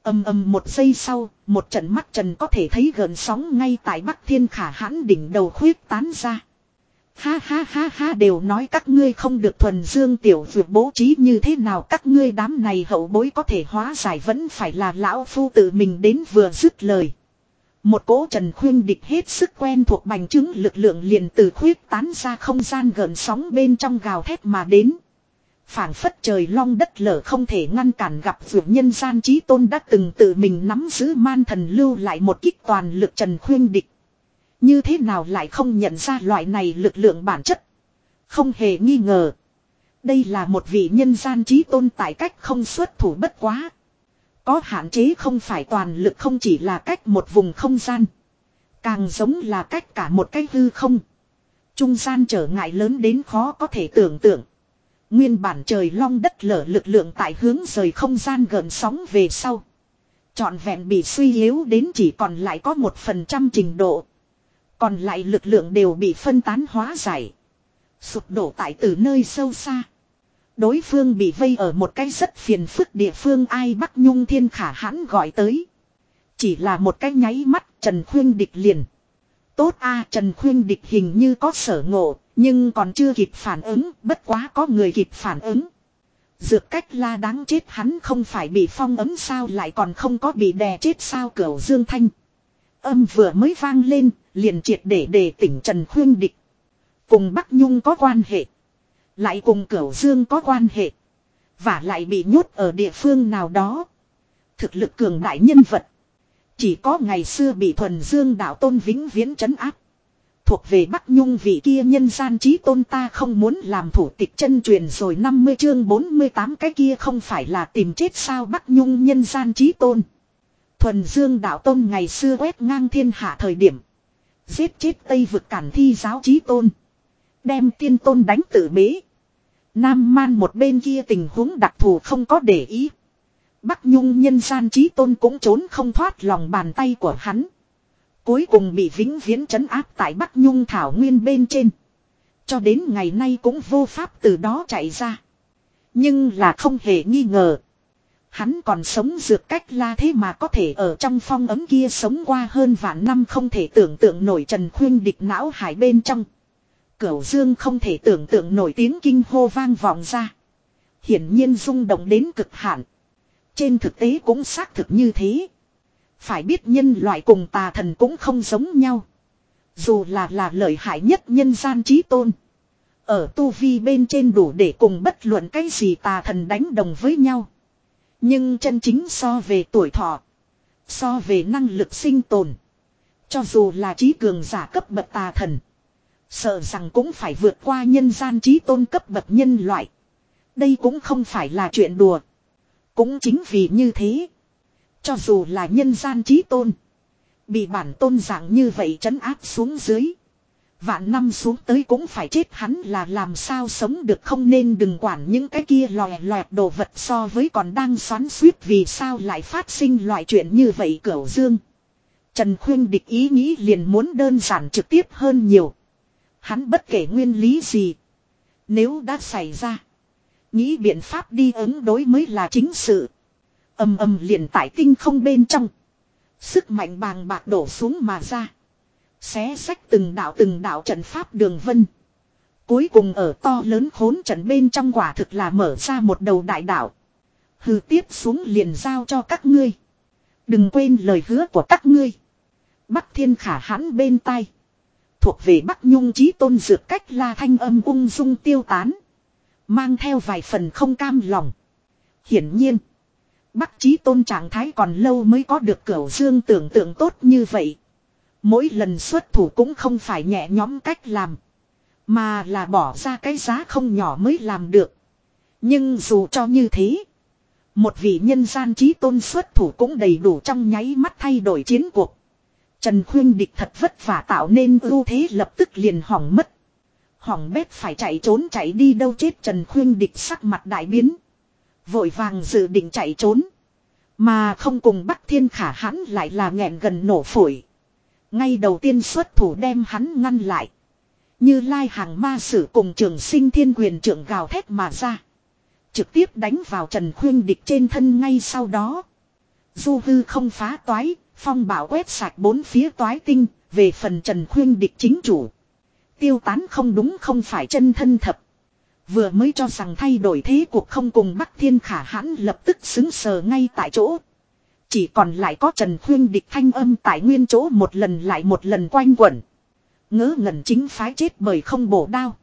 Âm âm một giây sau, một trận mắt trần có thể thấy gần sóng ngay tại Bắc Thiên Khả hãn đỉnh đầu khuyết tán ra. Ha ha ha ha đều nói các ngươi không được thuần dương tiểu vượt bố trí như thế nào, các ngươi đám này hậu bối có thể hóa giải vẫn phải là lão phu tự mình đến vừa dứt lời. Một cỗ trần khuyên địch hết sức quen thuộc bành chứng lực lượng liền từ khuyết tán ra không gian gần sóng bên trong gào thét mà đến phảng phất trời long đất lở không thể ngăn cản gặp vượt nhân gian trí tôn đã từng tự mình nắm giữ man thần lưu lại một kích toàn lực trần khuyên địch. Như thế nào lại không nhận ra loại này lực lượng bản chất. Không hề nghi ngờ. Đây là một vị nhân gian trí tôn tại cách không xuất thủ bất quá. Có hạn chế không phải toàn lực không chỉ là cách một vùng không gian. Càng giống là cách cả một cái hư không. Trung gian trở ngại lớn đến khó có thể tưởng tượng. Nguyên bản trời long đất lở lực lượng tại hướng rời không gian gần sóng về sau. Trọn vẹn bị suy yếu đến chỉ còn lại có một phần trăm trình độ. Còn lại lực lượng đều bị phân tán hóa giải. Sụp đổ tại từ nơi sâu xa. Đối phương bị vây ở một cái rất phiền phức địa phương ai Bắc Nhung Thiên Khả hãn gọi tới. Chỉ là một cái nháy mắt Trần Khuyên Địch liền. Tốt a Trần Khuyên Địch hình như có sở ngộ, nhưng còn chưa kịp phản ứng, bất quá có người kịp phản ứng. Dược cách la đáng chết hắn không phải bị phong ấm sao lại còn không có bị đè chết sao cửu dương thanh. Âm vừa mới vang lên, liền triệt để đề tỉnh Trần Khuyên Địch. Cùng Bắc Nhung có quan hệ. Lại cùng cửu dương có quan hệ. Và lại bị nhốt ở địa phương nào đó. Thực lực cường đại nhân vật. Chỉ có ngày xưa bị thuần dương đạo tôn vĩnh viễn trấn áp. Thuộc về Bắc Nhung vị kia nhân gian trí tôn ta không muốn làm thủ tịch chân truyền rồi 50 chương 48 cái kia không phải là tìm chết sao Bắc Nhung nhân gian trí tôn. Thuần Dương đạo tôn ngày xưa quét ngang thiên hạ thời điểm. Giết chết Tây vực cản thi giáo trí tôn. Đem tiên tôn đánh tử bế. Nam man một bên kia tình huống đặc thù không có để ý. Bắc Nhung nhân gian trí tôn cũng trốn không thoát lòng bàn tay của hắn. Cuối cùng bị vĩnh viễn trấn áp tại Bắc Nhung Thảo Nguyên bên trên. Cho đến ngày nay cũng vô pháp từ đó chạy ra. Nhưng là không hề nghi ngờ. Hắn còn sống dược cách la thế mà có thể ở trong phong ấm kia sống qua hơn vạn năm không thể tưởng tượng nổi Trần Khuyên địch não hải bên trong. Cửu Dương không thể tưởng tượng nổi tiếng kinh hô vang vọng ra. Hiển nhiên rung động đến cực hạn. Trên thực tế cũng xác thực như thế. Phải biết nhân loại cùng tà thần cũng không giống nhau. Dù là là lợi hại nhất nhân gian trí tôn. Ở tu vi bên trên đủ để cùng bất luận cái gì tà thần đánh đồng với nhau. Nhưng chân chính so về tuổi thọ. So về năng lực sinh tồn. Cho dù là trí cường giả cấp bậc tà thần. Sợ rằng cũng phải vượt qua nhân gian trí tôn cấp bậc nhân loại. Đây cũng không phải là chuyện đùa. Cũng chính vì như thế. Cho dù là nhân gian trí tôn. Bị bản tôn dạng như vậy trấn áp xuống dưới. Vạn năm xuống tới cũng phải chết hắn là làm sao sống được không nên đừng quản những cái kia lòe loẹt đồ vật so với còn đang xoắn suýt vì sao lại phát sinh loại chuyện như vậy cửu dương. Trần Khuyên địch ý nghĩ liền muốn đơn giản trực tiếp hơn nhiều. Hắn bất kể nguyên lý gì. Nếu đã xảy ra. Nghĩ biện pháp đi ứng đối mới là chính sự. âm âm liền tại tinh không bên trong. Sức mạnh bàng bạc đổ xuống mà ra. Xé sách từng đạo từng đạo trận pháp đường vân. Cuối cùng ở to lớn khốn trận bên trong quả thực là mở ra một đầu đại đạo. Hừ, tiếp xuống liền giao cho các ngươi. Đừng quên lời hứa của các ngươi. Bắc thiên khả hãn bên tai. Thuộc về Bắc Nhung trí tôn dược cách la thanh âm ung dung tiêu tán. Mang theo vài phần không cam lòng. Hiển nhiên. Bắc trí tôn trạng thái còn lâu mới có được cửu dương tưởng tượng tốt như vậy. Mỗi lần xuất thủ cũng không phải nhẹ nhóm cách làm. Mà là bỏ ra cái giá không nhỏ mới làm được. Nhưng dù cho như thế. Một vị nhân gian trí tôn xuất thủ cũng đầy đủ trong nháy mắt thay đổi chiến cuộc. Trần Khuyên Địch thật vất vả tạo nên ưu thế lập tức liền hỏng mất. Hỏng bét phải chạy trốn chạy đi đâu chết Trần Khuyên Địch sắc mặt đại biến. Vội vàng dự định chạy trốn. Mà không cùng Bắc Thiên Khả hắn lại là nghẹn gần nổ phổi. Ngay đầu tiên xuất thủ đem hắn ngăn lại. Như lai hàng ma sử cùng trường sinh thiên quyền trưởng gào thét mà ra. Trực tiếp đánh vào Trần Khuyên Địch trên thân ngay sau đó. Du hư không phá toái, phong bảo quét sạch bốn phía toái tinh, về phần Trần Khuyên Địch chính chủ. Tiêu tán không đúng không phải chân thân thập. Vừa mới cho rằng thay đổi thế cuộc không cùng Bắc Thiên Khả hãn lập tức xứng sờ ngay tại chỗ. Chỉ còn lại có Trần Khuyên địch thanh âm tại nguyên chỗ một lần lại một lần quanh quẩn. Ngớ ngẩn chính phái chết bởi không bổ đao.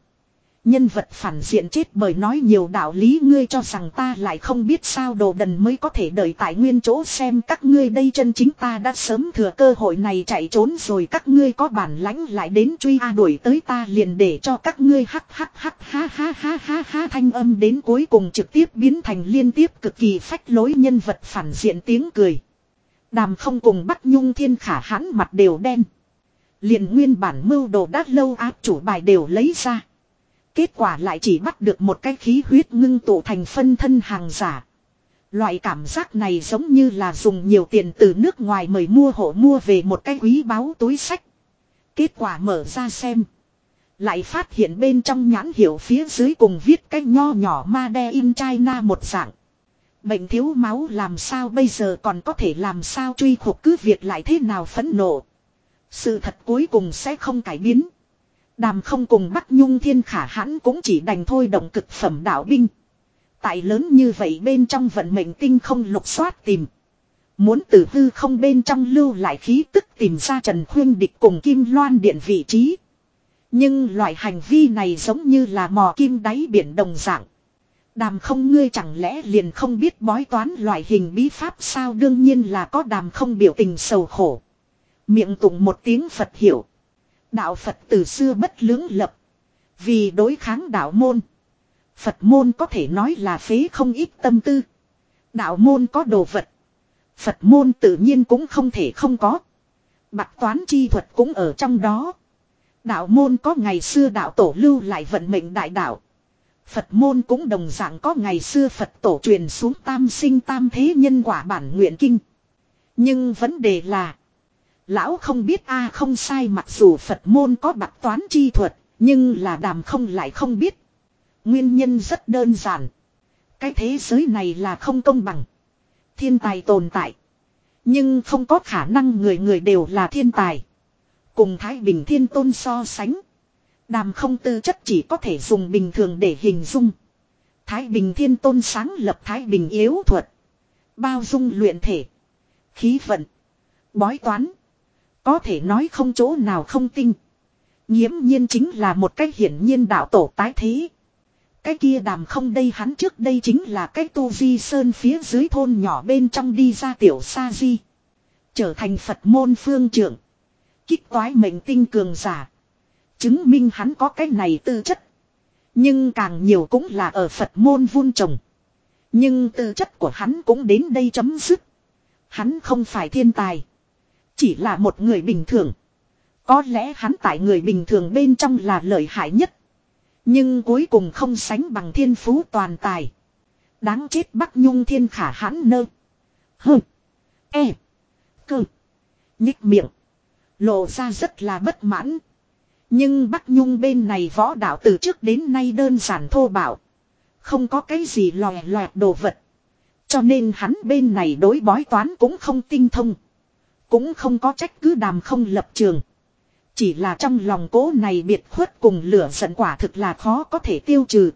Nhân vật phản diện chết bởi nói nhiều đạo lý ngươi cho rằng ta lại không biết sao đồ đần mới có thể đợi tại nguyên chỗ xem các ngươi đây chân chính ta đã sớm thừa cơ hội này chạy trốn rồi các ngươi có bản lãnh lại đến truy a đuổi tới ta liền để cho các ngươi hắc hắc hắc ha ha ha ha ha thanh âm đến cuối cùng trực tiếp biến thành liên tiếp cực kỳ phách lối nhân vật phản diện tiếng cười. Đàm không cùng bắt nhung thiên khả hãn mặt đều đen. Liền nguyên bản mưu đồ đát lâu áp chủ bài đều lấy ra. Kết quả lại chỉ bắt được một cái khí huyết ngưng tụ thành phân thân hàng giả. Loại cảm giác này giống như là dùng nhiều tiền từ nước ngoài mời mua hộ mua về một cái quý báu túi sách. Kết quả mở ra xem. Lại phát hiện bên trong nhãn hiệu phía dưới cùng viết cái nho nhỏ ma đe in China một dạng. Bệnh thiếu máu làm sao bây giờ còn có thể làm sao truy khục cứ việc lại thế nào phẫn nộ. Sự thật cuối cùng sẽ không cải biến. Đàm không cùng bắt nhung thiên khả hãn cũng chỉ đành thôi động cực phẩm đạo binh. Tại lớn như vậy bên trong vận mệnh tinh không lục soát tìm. Muốn từ hư không bên trong lưu lại khí tức tìm ra Trần Khuyên Địch cùng Kim Loan Điện vị trí. Nhưng loại hành vi này giống như là mò kim đáy biển đồng dạng. Đàm không ngươi chẳng lẽ liền không biết bói toán loại hình bí pháp sao đương nhiên là có đàm không biểu tình sầu khổ. Miệng tụng một tiếng Phật hiểu. Đạo Phật từ xưa bất lưỡng lập. Vì đối kháng đạo môn. Phật môn có thể nói là phế không ít tâm tư. Đạo môn có đồ vật. Phật môn tự nhiên cũng không thể không có. Bạc toán chi thuật cũng ở trong đó. Đạo môn có ngày xưa đạo tổ lưu lại vận mệnh đại đạo. Phật môn cũng đồng dạng có ngày xưa Phật tổ truyền xuống tam sinh tam thế nhân quả bản nguyện kinh. Nhưng vấn đề là. Lão không biết a à không sai mặc dù Phật môn có bạc toán chi thuật. Nhưng là đàm không lại không biết. Nguyên nhân rất đơn giản. Cái thế giới này là không công bằng. Thiên tài tồn tại. Nhưng không có khả năng người người đều là thiên tài. Cùng Thái Bình Thiên Tôn so sánh. Đàm không tư chất chỉ có thể dùng bình thường để hình dung. Thái Bình Thiên Tôn sáng lập Thái Bình yếu thuật. Bao dung luyện thể. Khí vận. Bói toán. Có thể nói không chỗ nào không tinh. Nhiễm nhiên chính là một cái hiển nhiên đạo tổ tái thế. Cái kia đàm không đây hắn trước đây chính là cái tu di sơn phía dưới thôn nhỏ bên trong đi ra tiểu sa di. Trở thành Phật môn phương trưởng. Kích toái mệnh tinh cường giả. Chứng minh hắn có cái này tư chất. Nhưng càng nhiều cũng là ở Phật môn vun trồng. Nhưng tư chất của hắn cũng đến đây chấm dứt. Hắn không phải thiên tài. Chỉ là một người bình thường. Có lẽ hắn tại người bình thường bên trong là lợi hại nhất. Nhưng cuối cùng không sánh bằng thiên phú toàn tài. Đáng chết Bắc Nhung thiên khả hãn nơ. hừ, E. Cơ. Nhích miệng. Lộ ra rất là bất mãn. Nhưng Bắc Nhung bên này võ đạo từ trước đến nay đơn giản thô bạo. Không có cái gì lòe loẹt đồ vật. Cho nên hắn bên này đối bói toán cũng không tinh thông. Cũng không có trách cứ đàm không lập trường. Chỉ là trong lòng cố này biệt khuất cùng lửa giận quả thực là khó có thể tiêu trừ.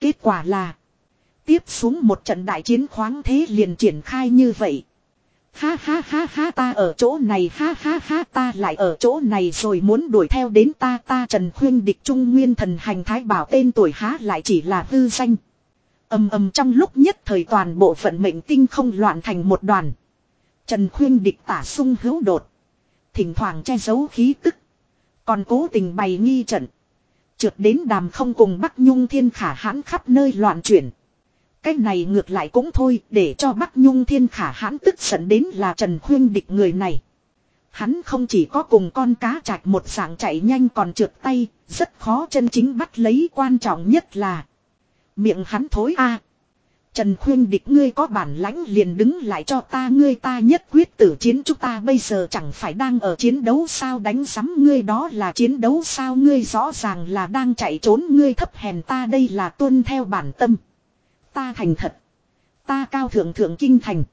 Kết quả là. Tiếp xuống một trận đại chiến khoáng thế liền triển khai như vậy. Ha ha ha ha ta ở chỗ này, ha ha ha ta lại ở chỗ này rồi muốn đuổi theo đến ta ta Trần Khuyên địch trung nguyên thần hành thái bảo tên tuổi há lại chỉ là hư danh. ầm ầm trong lúc nhất thời toàn bộ phận mệnh tinh không loạn thành một đoàn. Trần Khuyên địch tả sung hữu đột. Thỉnh thoảng che giấu khí tức. Còn cố tình bày nghi trận. Trượt đến đàm không cùng Bắc Nhung thiên khả hãn khắp nơi loạn chuyển. Cái này ngược lại cũng thôi để cho Bắc Nhung thiên khả hãn tức giận đến là Trần Khuyên địch người này. Hắn không chỉ có cùng con cá chạch một dạng chạy nhanh còn trượt tay, rất khó chân chính bắt lấy quan trọng nhất là miệng hắn thối a. Trần khuyên địch, ngươi có bản lãnh liền đứng lại cho ta, ngươi ta nhất quyết tử chiến chúng ta, bây giờ chẳng phải đang ở chiến đấu sao đánh sắm ngươi đó là chiến đấu sao ngươi rõ ràng là đang chạy trốn, ngươi thấp hèn ta đây là tuân theo bản tâm. Ta thành thật. Ta cao thượng thượng kinh thành.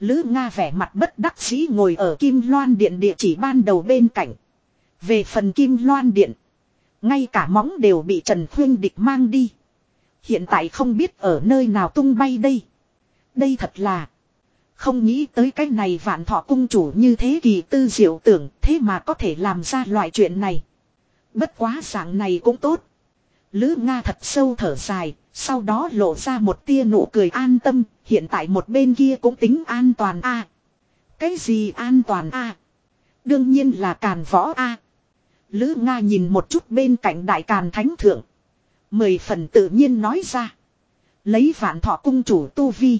Lữ Nga vẻ mặt bất đắc dĩ ngồi ở Kim Loan Điện, địa chỉ ban đầu bên cạnh. Về phần Kim Loan Điện. Ngay cả móng đều bị Trần Khuyên Địch mang đi. Hiện tại không biết ở nơi nào tung bay đây. Đây thật là. Không nghĩ tới cái này vạn thọ cung chủ như thế kỳ tư diệu tưởng thế mà có thể làm ra loại chuyện này. Bất quá dạng này cũng tốt. Lữ Nga thật sâu thở dài, sau đó lộ ra một tia nụ cười an tâm, hiện tại một bên kia cũng tính an toàn a. cái gì an toàn a? Đương nhiên là càn võ a. Lữ Nga nhìn một chút bên cạnh đại càn thánh thượng. Mười phần tự nhiên nói ra. Lấy vạn thọ cung chủ tu vi.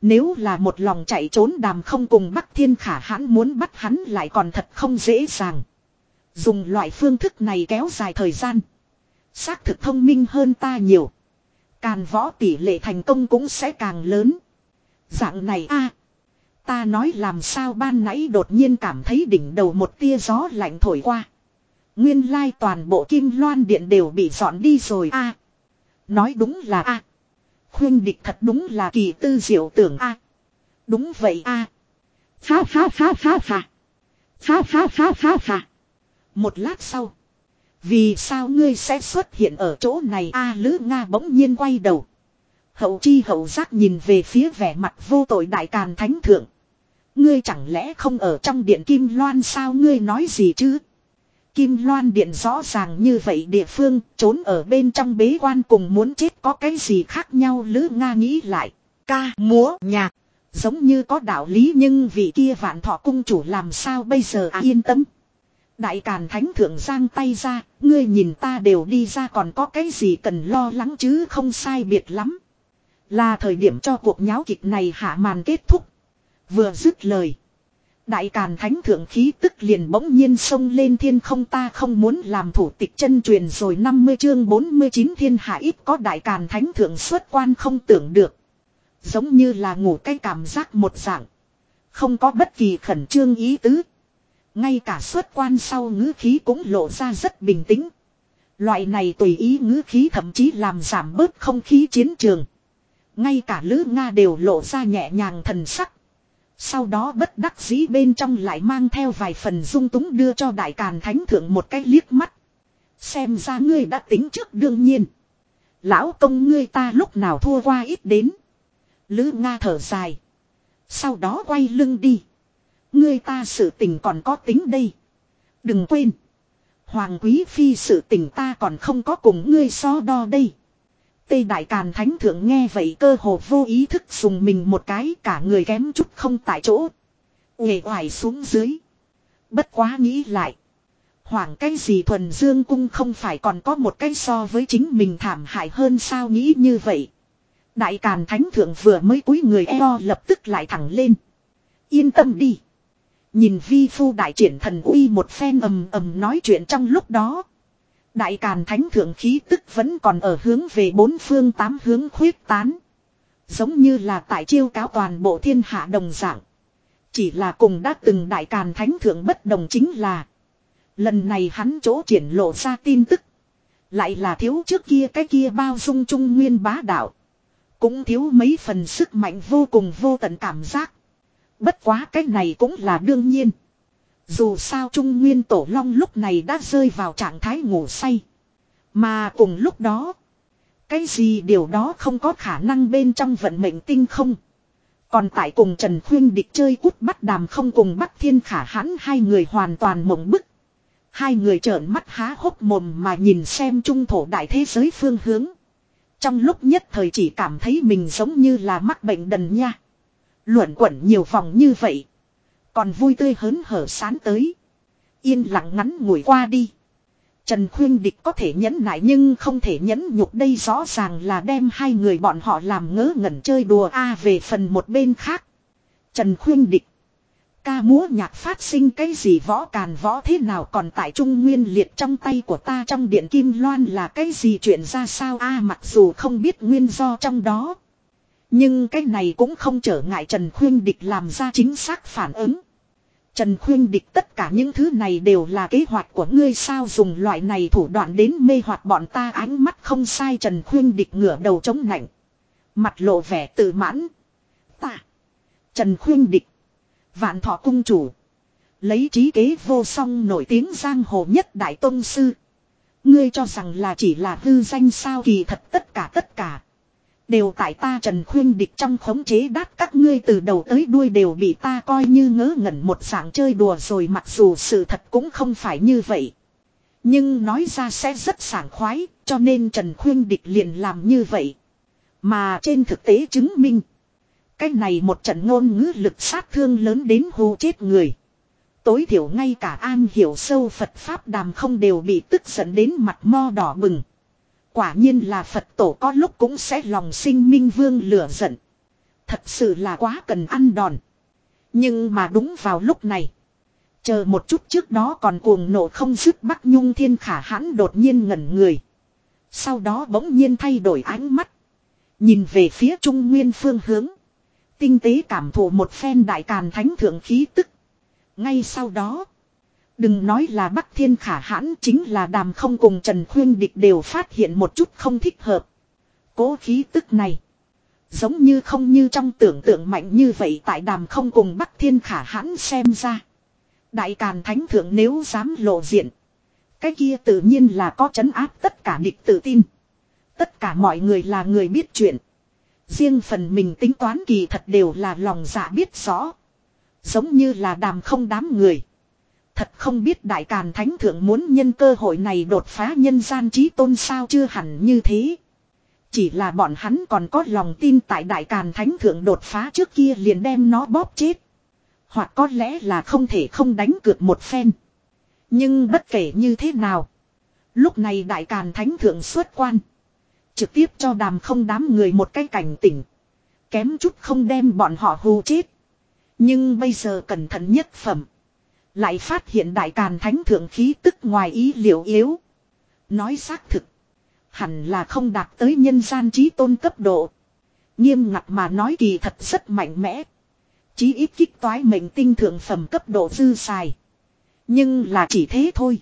Nếu là một lòng chạy trốn đàm không cùng Bắc Thiên Khả hãn muốn bắt hắn lại còn thật không dễ dàng. Dùng loại phương thức này kéo dài thời gian. Xác thực thông minh hơn ta nhiều. Càn võ tỷ lệ thành công cũng sẽ càng lớn. Dạng này a Ta nói làm sao ban nãy đột nhiên cảm thấy đỉnh đầu một tia gió lạnh thổi qua. Nguyên lai toàn bộ kim loan điện đều bị dọn đi rồi a. nói đúng là a. Khuyên địch thật đúng là kỳ tư diệu tưởng a. đúng vậy a. Phá phá phá phá phá. Phá phá phá phá phá. Một lát sau. Vì sao ngươi sẽ xuất hiện ở chỗ này a Lữ Nga bỗng nhiên quay đầu. Hậu chi hậu giác nhìn về phía vẻ mặt vô tội đại càn thánh thượng. Ngươi chẳng lẽ không ở trong điện kim loan sao ngươi nói gì chứ? Kim Loan Điện rõ ràng như vậy địa phương, trốn ở bên trong bế quan cùng muốn chết có cái gì khác nhau Lữ Nga nghĩ lại. Ca, múa, nhạc, giống như có đạo lý nhưng vị kia vạn thọ cung chủ làm sao bây giờ à yên tâm. Đại Càn Thánh Thượng giang tay ra, ngươi nhìn ta đều đi ra còn có cái gì cần lo lắng chứ không sai biệt lắm. Là thời điểm cho cuộc nháo kịch này hạ màn kết thúc. Vừa dứt lời. Đại Càn Thánh Thượng khí tức liền bỗng nhiên sông lên thiên không ta không muốn làm thủ tịch chân truyền rồi 50 chương 49 thiên hạ ít có Đại Càn Thánh Thượng xuất quan không tưởng được. Giống như là ngủ cái cảm giác một dạng. Không có bất kỳ khẩn trương ý tứ. Ngay cả xuất quan sau ngữ khí cũng lộ ra rất bình tĩnh. Loại này tùy ý ngữ khí thậm chí làm giảm bớt không khí chiến trường. Ngay cả Lữ Nga đều lộ ra nhẹ nhàng thần sắc. Sau đó bất đắc dĩ bên trong lại mang theo vài phần dung túng đưa cho đại càn thánh thượng một cái liếc mắt. Xem ra ngươi đã tính trước đương nhiên. Lão công ngươi ta lúc nào thua qua ít đến. Lữ Nga thở dài. Sau đó quay lưng đi. Ngươi ta sự tình còn có tính đây. Đừng quên. Hoàng quý phi sự tình ta còn không có cùng ngươi so đo đây. Tây Đại Càn Thánh Thượng nghe vậy cơ hồ vô ý thức dùng mình một cái, cả người kém chút không tại chỗ. Uể hoài xuống dưới. Bất quá nghĩ lại. Hoàng cái gì thuần dương cung không phải còn có một cái so với chính mình thảm hại hơn sao nghĩ như vậy. Đại Càn Thánh Thượng vừa mới cúi người eo lập tức lại thẳng lên. Yên tâm đi. Nhìn vi phu đại triển thần uy một phen ầm ầm nói chuyện trong lúc đó. Đại Càn Thánh Thượng khí tức vẫn còn ở hướng về bốn phương tám hướng khuyết tán. Giống như là tại chiêu cáo toàn bộ thiên hạ đồng dạng. Chỉ là cùng đã từng Đại Càn Thánh Thượng bất đồng chính là. Lần này hắn chỗ triển lộ ra tin tức. Lại là thiếu trước kia cái kia bao dung trung nguyên bá đạo. Cũng thiếu mấy phần sức mạnh vô cùng vô tận cảm giác. Bất quá cái này cũng là đương nhiên. Dù sao Trung Nguyên Tổ Long lúc này đã rơi vào trạng thái ngủ say. Mà cùng lúc đó. Cái gì điều đó không có khả năng bên trong vận mệnh tinh không. Còn tại cùng Trần Khuyên địch chơi cút bắt đàm không cùng bắt thiên khả hãn, hai người hoàn toàn mộng bức. Hai người trợn mắt há hốc mồm mà nhìn xem trung thổ đại thế giới phương hướng. Trong lúc nhất thời chỉ cảm thấy mình giống như là mắc bệnh đần nha. Luẩn quẩn nhiều vòng như vậy. Còn vui tươi hớn hở sán tới. Yên lặng ngắn ngủi qua đi. Trần Khuyên Địch có thể nhẫn nại nhưng không thể nhẫn nhục đây rõ ràng là đem hai người bọn họ làm ngớ ngẩn chơi đùa a về phần một bên khác. Trần Khuyên Địch. Ca múa nhạc phát sinh cái gì võ càn võ thế nào còn tại Trung Nguyên liệt trong tay của ta trong điện Kim Loan là cái gì chuyện ra sao a mặc dù không biết nguyên do trong đó. Nhưng cái này cũng không trở ngại Trần Khuyên Địch làm ra chính xác phản ứng. Trần Khuyên Địch tất cả những thứ này đều là kế hoạch của ngươi sao dùng loại này thủ đoạn đến mê hoặc bọn ta ánh mắt không sai Trần Khuyên Địch ngửa đầu chống nạnh. Mặt lộ vẻ tự mãn. Ta. Trần Khuyên Địch. Vạn thọ cung chủ. Lấy trí kế vô song nổi tiếng giang hồ nhất đại tôn sư. Ngươi cho rằng là chỉ là hư danh sao kỳ thật tất cả tất cả. Đều tại ta Trần Khuyên địch trong khống chế đát các ngươi từ đầu tới đuôi đều bị ta coi như ngớ ngẩn một dạng chơi đùa rồi mặc dù sự thật cũng không phải như vậy. Nhưng nói ra sẽ rất sảng khoái, cho nên Trần Khuyên địch liền làm như vậy. Mà trên thực tế chứng minh. Cái này một trận ngôn ngữ lực sát thương lớn đến hù chết người. Tối thiểu ngay cả an hiểu sâu Phật Pháp đàm không đều bị tức giận đến mặt mo đỏ bừng. Quả nhiên là Phật tổ có lúc cũng sẽ lòng sinh minh vương lửa giận. Thật sự là quá cần ăn đòn. Nhưng mà đúng vào lúc này. Chờ một chút trước đó còn cuồng nổ không dứt Bắc Nhung Thiên Khả hãn đột nhiên ngẩn người. Sau đó bỗng nhiên thay đổi ánh mắt. Nhìn về phía Trung Nguyên phương hướng. Tinh tế cảm thụ một phen đại càn thánh thượng khí tức. Ngay sau đó. Đừng nói là Bắc Thiên Khả hãn chính là đàm không cùng Trần Khuyên Địch đều phát hiện một chút không thích hợp. Cố khí tức này. Giống như không như trong tưởng tượng mạnh như vậy tại đàm không cùng Bắc Thiên Khả hãn xem ra. Đại Càn Thánh Thượng nếu dám lộ diện. Cái kia tự nhiên là có chấn áp tất cả địch tự tin. Tất cả mọi người là người biết chuyện. Riêng phần mình tính toán kỳ thật đều là lòng dạ biết rõ. Giống như là đàm không đám người. Thật không biết Đại Càn Thánh Thượng muốn nhân cơ hội này đột phá nhân gian trí tôn sao chưa hẳn như thế. Chỉ là bọn hắn còn có lòng tin tại Đại Càn Thánh Thượng đột phá trước kia liền đem nó bóp chết. Hoặc có lẽ là không thể không đánh cược một phen. Nhưng bất kể như thế nào. Lúc này Đại Càn Thánh Thượng xuất quan. Trực tiếp cho đàm không đám người một cái cảnh tỉnh. Kém chút không đem bọn họ hù chết. Nhưng bây giờ cẩn thận nhất phẩm. Lại phát hiện đại càn thánh thượng khí tức ngoài ý liệu yếu. Nói xác thực. Hẳn là không đạt tới nhân gian trí tôn cấp độ. Nghiêm ngặt mà nói kỳ thật rất mạnh mẽ. Chí ít kích toái mệnh tinh thượng phẩm cấp độ dư xài. Nhưng là chỉ thế thôi.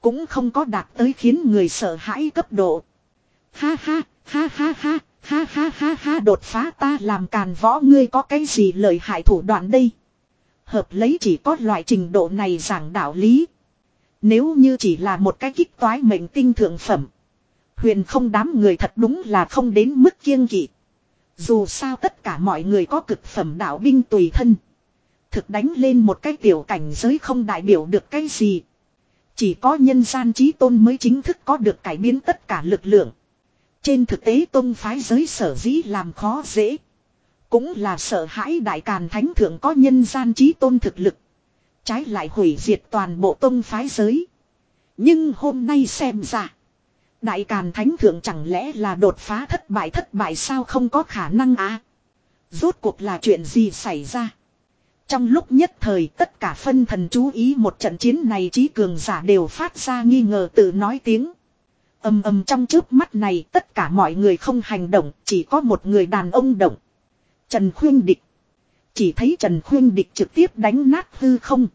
Cũng không có đạt tới khiến người sợ hãi cấp độ. Ha ha, ha ha ha, Ha ha ha ha đột phá ta làm càn võ ngươi có cái gì lợi hại thủ đoạn đây. Hợp lấy chỉ có loại trình độ này giảng đạo lý. Nếu như chỉ là một cái kích toái mệnh tinh thượng phẩm. Huyền không đám người thật đúng là không đến mức kiêng kỵ. Dù sao tất cả mọi người có cực phẩm đạo binh tùy thân. Thực đánh lên một cái tiểu cảnh giới không đại biểu được cái gì. Chỉ có nhân gian trí tôn mới chính thức có được cải biến tất cả lực lượng. Trên thực tế tôn phái giới sở dĩ làm khó dễ. Cũng là sợ hãi đại càn thánh thượng có nhân gian trí tôn thực lực. Trái lại hủy diệt toàn bộ tôn phái giới. Nhưng hôm nay xem ra. Đại Càn Thánh Thượng chẳng lẽ là đột phá thất bại thất bại sao không có khả năng à? Rốt cuộc là chuyện gì xảy ra? Trong lúc nhất thời tất cả phân thần chú ý một trận chiến này trí cường giả đều phát ra nghi ngờ tự nói tiếng. ầm ầm trong trước mắt này tất cả mọi người không hành động, chỉ có một người đàn ông động. Trần Khuyên Địch. Chỉ thấy Trần Khuyên Địch trực tiếp đánh nát hư không.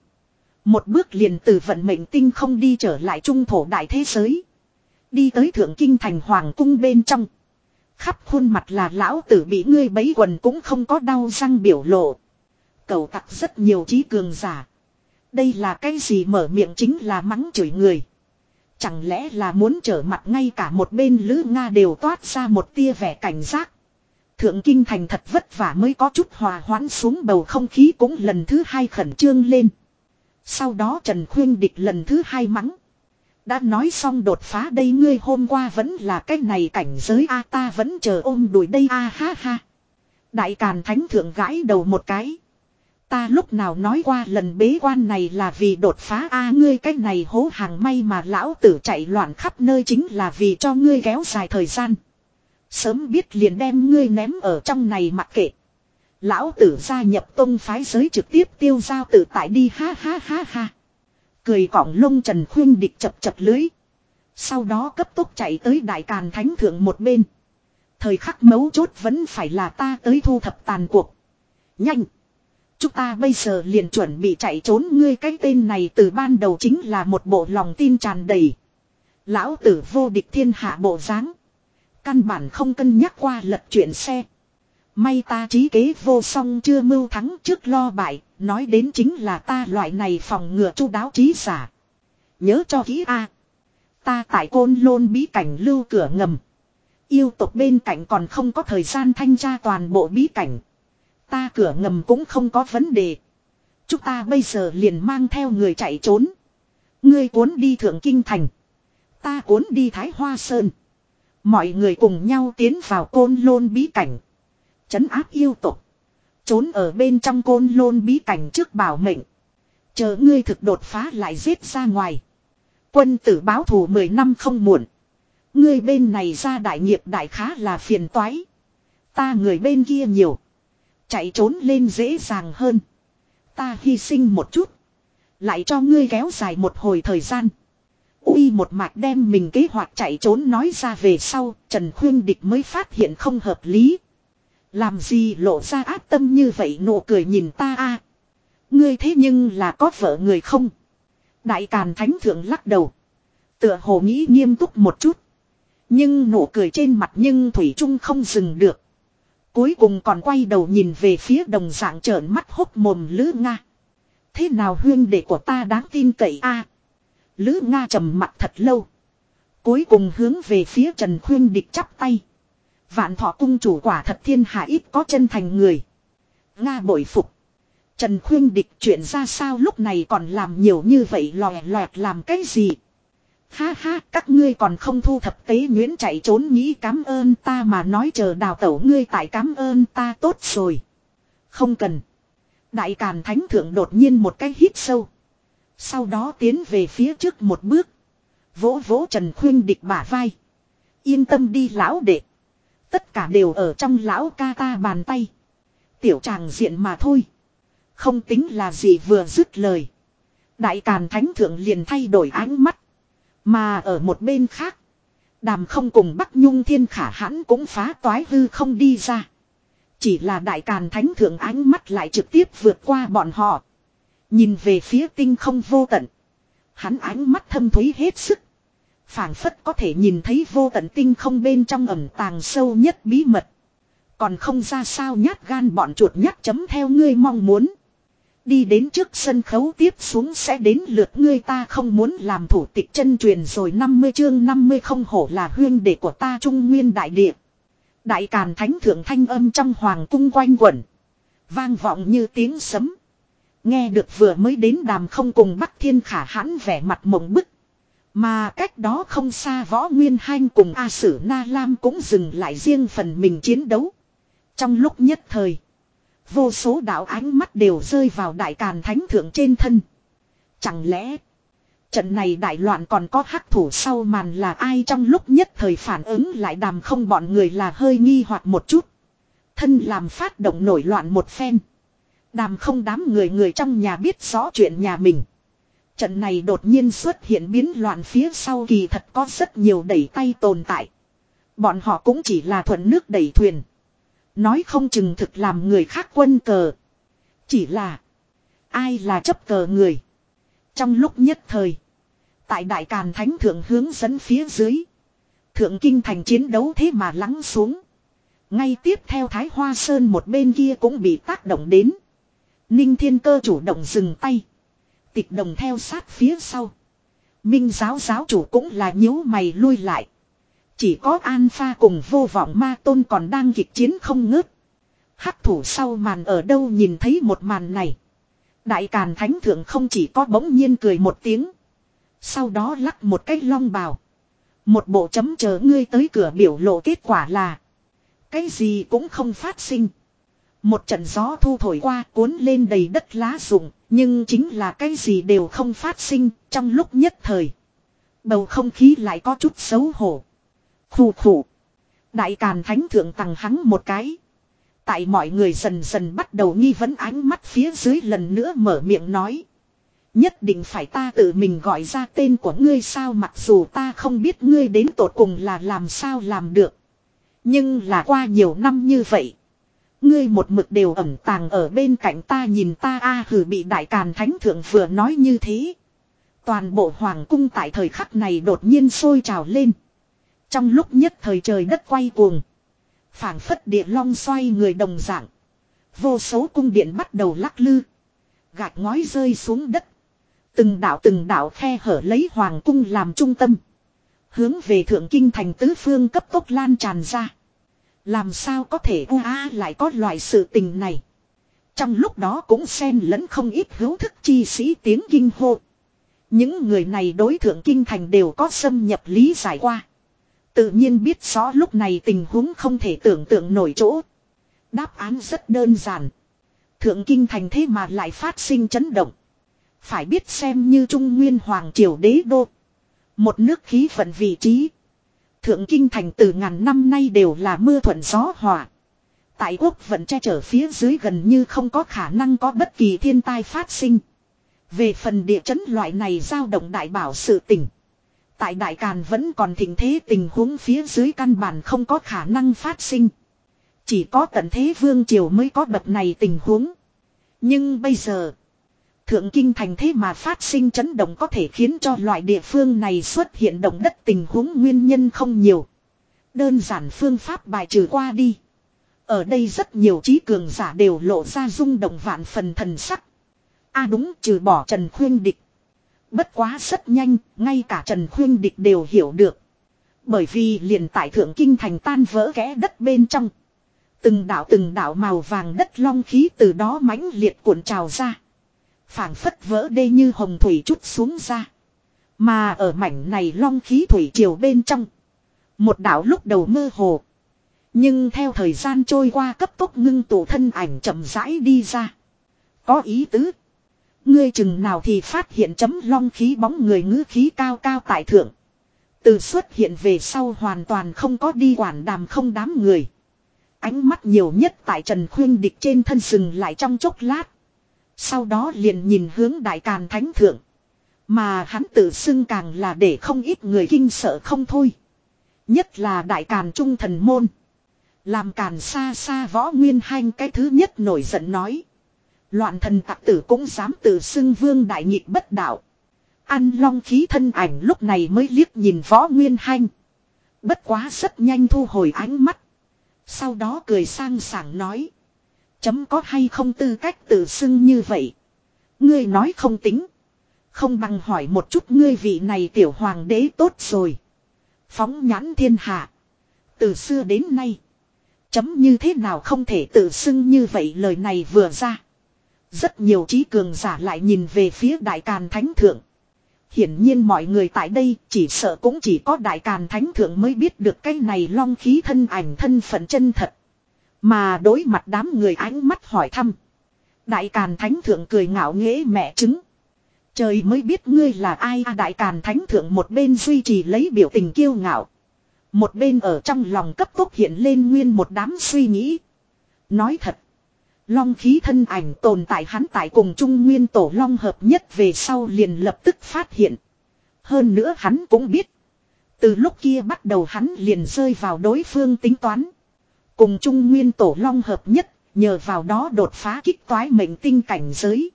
Một bước liền từ vận mệnh tinh không đi trở lại trung thổ đại thế giới. Đi tới thượng kinh thành hoàng cung bên trong. Khắp khuôn mặt là lão tử bị ngươi bấy quần cũng không có đau răng biểu lộ. Cầu tặc rất nhiều trí cường giả. Đây là cái gì mở miệng chính là mắng chửi người. Chẳng lẽ là muốn trở mặt ngay cả một bên Lữ Nga đều toát ra một tia vẻ cảnh giác. Thượng Kinh Thành thật vất vả mới có chút hòa hoãn xuống bầu không khí cũng lần thứ hai khẩn trương lên. Sau đó Trần Khuyên Địch lần thứ hai mắng. Đã nói xong đột phá đây ngươi hôm qua vẫn là cái này cảnh giới a, ta vẫn chờ ôm đùi đây a, ha ha. Đại Càn Thánh Thượng gãi đầu một cái. Ta lúc nào nói qua lần bế quan này là vì đột phá a, ngươi cái này hố hàng may mà lão tử chạy loạn khắp nơi chính là vì cho ngươi kéo dài thời gian. Sớm biết liền đem ngươi ném ở trong này mặc kệ. Lão tử gia nhập tông phái giới trực tiếp tiêu giao tự tại đi, ha ha ha ha. Cười cỏng lông Trần Khuyên địch chập chập lưới. Sau đó cấp tốc chạy tới Đại Càn Thánh Thượng một bên. Thời khắc mấu chốt vẫn phải là ta tới thu thập tàn cuộc. Nhanh! Chúng ta bây giờ liền chuẩn bị chạy trốn, ngươi cái tên này từ ban đầu chính là một bộ lòng tin tràn đầy. Lão tử vô địch thiên hạ bộ dáng Căn bản không cân nhắc qua lật chuyện xe. May ta trí kế vô song chưa mưu thắng trước lo bại, nói đến chính là ta loại này phòng ngừa chu đáo trí giả. Nhớ cho kỹ a Ta tại côn lôn bí cảnh lưu cửa ngầm. Yêu tộc bên cạnh còn không có thời gian thanh tra toàn bộ bí cảnh. Ta cửa ngầm cũng không có vấn đề. Chúng ta bây giờ liền mang theo người chạy trốn. Ngươi cuốn đi thượng kinh thành. Ta cuốn đi thái hoa sơn. Mọi người cùng nhau tiến vào côn lôn bí cảnh. Chấn áp yêu tục. Trốn ở bên trong côn lôn bí cảnh trước bảo mệnh. Chờ ngươi thực đột phá lại giết ra ngoài. Quân tử báo thù 10 năm không muộn. Ngươi bên này ra đại nghiệp đại khá là phiền toái. Ta người bên kia nhiều. Chạy trốn lên dễ dàng hơn. Ta hy sinh một chút. Lại cho ngươi kéo dài một hồi thời gian. Uy một mạch đem mình kế hoạch chạy trốn nói ra về sau, Trần Khuyên Địch mới phát hiện không hợp lý. Làm gì lộ ra ác tâm như vậy nụ cười nhìn ta a Ngươi thế nhưng là có vợ người không? Đại Càn Thánh Thượng lắc đầu. Tựa hồ nghĩ nghiêm túc một chút. Nhưng nụ cười trên mặt nhưng Thủy Trung không dừng được. Cuối cùng còn quay đầu nhìn về phía đồng dạng trợn mắt hốc mồm Lữ Nga. Thế nào huyên đệ của ta đáng tin cậy a Lữ Nga trầm mặt thật lâu. Cuối cùng hướng về phía Trần Khuyên địch chắp tay. Vạn thọ cung chủ quả thật thiên hạ ít có chân thành người. Nga bội phục. Trần Khuyên địch chuyện ra sao lúc này còn làm nhiều như vậy lòe loẹt làm cái gì. Ha ha, các ngươi còn không thu thập tế nguyễn chạy trốn nghĩ cảm ơn ta mà nói chờ đào tẩu ngươi tại cảm ơn ta tốt rồi. Không cần. Đại Càn Thánh Thượng đột nhiên một cái hít sâu. Sau đó tiến về phía trước một bước. Vỗ vỗ Trần Khuyên địch bả vai. Yên tâm đi lão đệ. Tất cả đều ở trong lão ca ta bàn tay. Tiểu tràng diện mà thôi. Không tính là gì vừa dứt lời. Đại Càn Thánh Thượng liền thay đổi ánh mắt. Mà ở một bên khác. Đàm không cùng Bắc Nhung Thiên Khả hãn cũng phá toái hư không đi ra. Chỉ là Đại Càn Thánh Thượng ánh mắt lại trực tiếp vượt qua bọn họ. Nhìn về phía tinh không vô tận. Hắn ánh mắt thâm thúy hết sức. phảng phất có thể nhìn thấy vô tận tinh không bên trong ẩm tàng sâu nhất bí mật. Còn không ra sao nhát gan bọn chuột nhát chấm theo ngươi mong muốn. Đi đến trước sân khấu tiếp xuống sẽ đến lượt ngươi ta không muốn làm thủ tịch chân truyền rồi 50 chương 50 không hổ là huyên đệ của ta trung nguyên đại địa. Đại càn thánh thượng thanh âm trong hoàng cung quanh quẩn. Vang vọng như tiếng sấm. Nghe được vừa mới đến đàm không cùng Bắc Thiên Khả hãn vẻ mặt mộng bức. Mà cách đó không xa võ nguyên hanh cùng A Sử Na Lam cũng dừng lại riêng phần mình chiến đấu. Trong lúc nhất thời. Vô số đạo ánh mắt đều rơi vào đại càn thánh thượng trên thân. Chẳng lẽ. Trận này đại loạn còn có hắc thủ sau màn là ai trong lúc nhất thời phản ứng lại đàm không bọn người là hơi nghi hoặc một chút. Thân làm phát động nổi loạn một phen. Đàm không đám người người trong nhà biết rõ chuyện nhà mình. Trận này đột nhiên xuất hiện biến loạn phía sau kỳ thật có rất nhiều đẩy tay tồn tại. Bọn họ cũng chỉ là thuận nước đẩy thuyền. Nói không chừng thực làm người khác quân cờ. Chỉ là. Ai là chấp cờ người. Trong lúc nhất thời. Tại Đại Càn Thánh Thượng hướng dẫn phía dưới. Thượng Kinh thành chiến đấu thế mà lắng xuống. Ngay tiếp theo Thái Hoa Sơn một bên kia cũng bị tác động đến. Ninh Thiên Cơ chủ động dừng tay. Tịch đồng theo sát phía sau. Minh giáo giáo chủ cũng là nhíu mày lui lại. Chỉ có An Pha cùng vô vọng ma tôn còn đang kịch chiến không ngớt. Hắc thủ sau màn ở đâu nhìn thấy một màn này. Đại Càn Thánh Thượng không chỉ có bỗng nhiên cười một tiếng. Sau đó lắc một cái long bào. Một bộ chấm chờ ngươi tới cửa biểu lộ kết quả là. Cái gì cũng không phát sinh. Một trận gió thu thổi qua cuốn lên đầy đất lá rụng, nhưng chính là cái gì đều không phát sinh trong lúc nhất thời. Bầu không khí lại có chút xấu hổ. Khủ khủ. Đại Càn Thánh Thượng tặng hắn một cái. Tại mọi người dần dần bắt đầu nghi vấn ánh mắt phía dưới lần nữa mở miệng nói. Nhất định phải ta tự mình gọi ra tên của ngươi sao mặc dù ta không biết ngươi đến tột cùng là làm sao làm được. Nhưng là qua nhiều năm như vậy. Ngươi một mực đều ẩm tàng ở bên cạnh ta nhìn ta a hử bị đại càn thánh thượng vừa nói như thế. Toàn bộ hoàng cung tại thời khắc này đột nhiên sôi trào lên. Trong lúc nhất thời trời đất quay cuồng. phảng phất địa long xoay người đồng dạng. Vô số cung điện bắt đầu lắc lư. Gạch ngói rơi xuống đất. Từng đảo từng đảo khe hở lấy hoàng cung làm trung tâm. Hướng về thượng kinh thành tứ phương cấp tốc lan tràn ra. Làm sao có thể u a lại có loại sự tình này. Trong lúc đó cũng xen lẫn không ít hữu thức chi sĩ tiếng kinh hô. Những người này đối thượng kinh thành đều có xâm nhập lý giải qua. Tự nhiên biết rõ lúc này tình huống không thể tưởng tượng nổi chỗ. Đáp án rất đơn giản. Thượng kinh thành thế mà lại phát sinh chấn động. Phải biết xem như Trung Nguyên Hoàng Triều đế đô. Một nước khí vận vị trí. Thượng kinh thành từ ngàn năm nay đều là mưa thuận gió hòa. Tại quốc vận che chở phía dưới gần như không có khả năng có bất kỳ thiên tai phát sinh. Về phần địa chấn loại này giao động đại bảo sự tỉnh. Tại Đại Càn vẫn còn thịnh thế tình huống phía dưới căn bản không có khả năng phát sinh. Chỉ có tận thế vương triều mới có bậc này tình huống. Nhưng bây giờ, Thượng Kinh thành thế mà phát sinh chấn động có thể khiến cho loại địa phương này xuất hiện động đất tình huống nguyên nhân không nhiều. Đơn giản phương pháp bài trừ qua đi. Ở đây rất nhiều trí cường giả đều lộ ra rung động vạn phần thần sắc. a đúng trừ bỏ Trần Khuyên Địch. Bất quá rất nhanh, ngay cả Trần Khuyên Địch đều hiểu được. Bởi vì liền tại Thượng Kinh thành tan vỡ kẽ đất bên trong. Từng đảo từng đảo màu vàng đất long khí từ đó mãnh liệt cuộn trào ra phảng phất vỡ đê như hồng thủy chút xuống ra. Mà ở mảnh này long khí thủy triều bên trong. Một đảo lúc đầu mơ hồ. Nhưng theo thời gian trôi qua cấp tốc ngưng tụ thân ảnh chậm rãi đi ra. Có ý tứ. Ngươi chừng nào thì phát hiện chấm long khí bóng người ngữ khí cao cao tại thượng. Từ xuất hiện về sau hoàn toàn không có đi quản đàm không đám người. Ánh mắt nhiều nhất tại Trần Khuyên Địch trên thân sừng lại trong chốc lát. Sau đó liền nhìn hướng đại càn thánh thượng. Mà hắn tự xưng càng là để không ít người kinh sợ không thôi. Nhất là đại càn trung thần môn. Làm càn xa xa võ nguyên hanh cái thứ nhất nổi giận nói. Loạn thần tặc tử cũng dám tự xưng vương đại nhịp bất đạo. Ăn long khí thân ảnh lúc này mới liếc nhìn võ nguyên hanh. Bất quá rất nhanh thu hồi ánh mắt. Sau đó cười sang sảng nói. Chấm có hay không tư cách tự xưng như vậy. Ngươi nói không tính. Không bằng hỏi một chút ngươi vị này tiểu hoàng đế tốt rồi. Phóng nhãn thiên hạ. Từ xưa đến nay. Chấm như thế nào không thể tự xưng như vậy lời này vừa ra. Rất nhiều trí cường giả lại nhìn về phía đại càn thánh thượng. Hiển nhiên mọi người tại đây chỉ sợ cũng chỉ có đại càn thánh thượng mới biết được cái này long khí thân ảnh thân phận chân thật. Mà đối mặt đám người ánh mắt hỏi thăm. Đại càn thánh thượng cười ngạo nghễ mẹ chứng. Trời mới biết ngươi là ai à đại càn thánh thượng một bên duy trì lấy biểu tình kiêu ngạo. Một bên ở trong lòng cấp tốc hiện lên nguyên một đám suy nghĩ. Nói thật. Long khí thân ảnh tồn tại hắn tại cùng Trung Nguyên Tổ Long hợp nhất về sau liền lập tức phát hiện. Hơn nữa hắn cũng biết. Từ lúc kia bắt đầu hắn liền rơi vào đối phương tính toán. Cùng Trung Nguyên Tổ Long hợp nhất, nhờ vào đó đột phá kích toái mệnh tinh cảnh giới.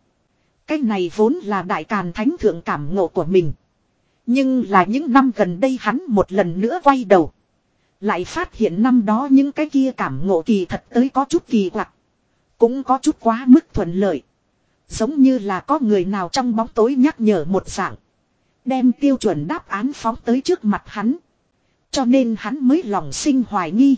Cái này vốn là đại càn thánh thượng cảm ngộ của mình. Nhưng là những năm gần đây hắn một lần nữa quay đầu. Lại phát hiện năm đó những cái kia cảm ngộ kỳ thật tới có chút kỳ quặc. Cũng có chút quá mức thuận lợi. Giống như là có người nào trong bóng tối nhắc nhở một dạng. Đem tiêu chuẩn đáp án phóng tới trước mặt hắn. Cho nên hắn mới lòng sinh hoài nghi.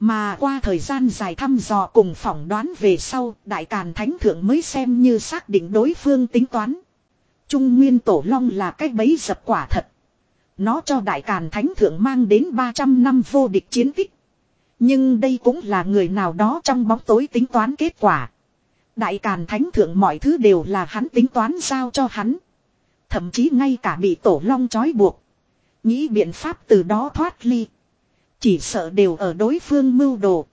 Mà qua thời gian dài thăm dò cùng phỏng đoán về sau, Đại Càn Thánh Thượng mới xem như xác định đối phương tính toán. Trung Nguyên Tổ Long là cái bấy dập quả thật. Nó cho Đại Càn Thánh Thượng mang đến 300 năm vô địch chiến tích. Nhưng đây cũng là người nào đó trong bóng tối tính toán kết quả. Đại Càn Thánh Thượng mọi thứ đều là hắn tính toán giao cho hắn. Thậm chí ngay cả bị Tổ Long trói buộc. Nghĩ biện pháp từ đó thoát ly. Chỉ sợ đều ở đối phương mưu đồ.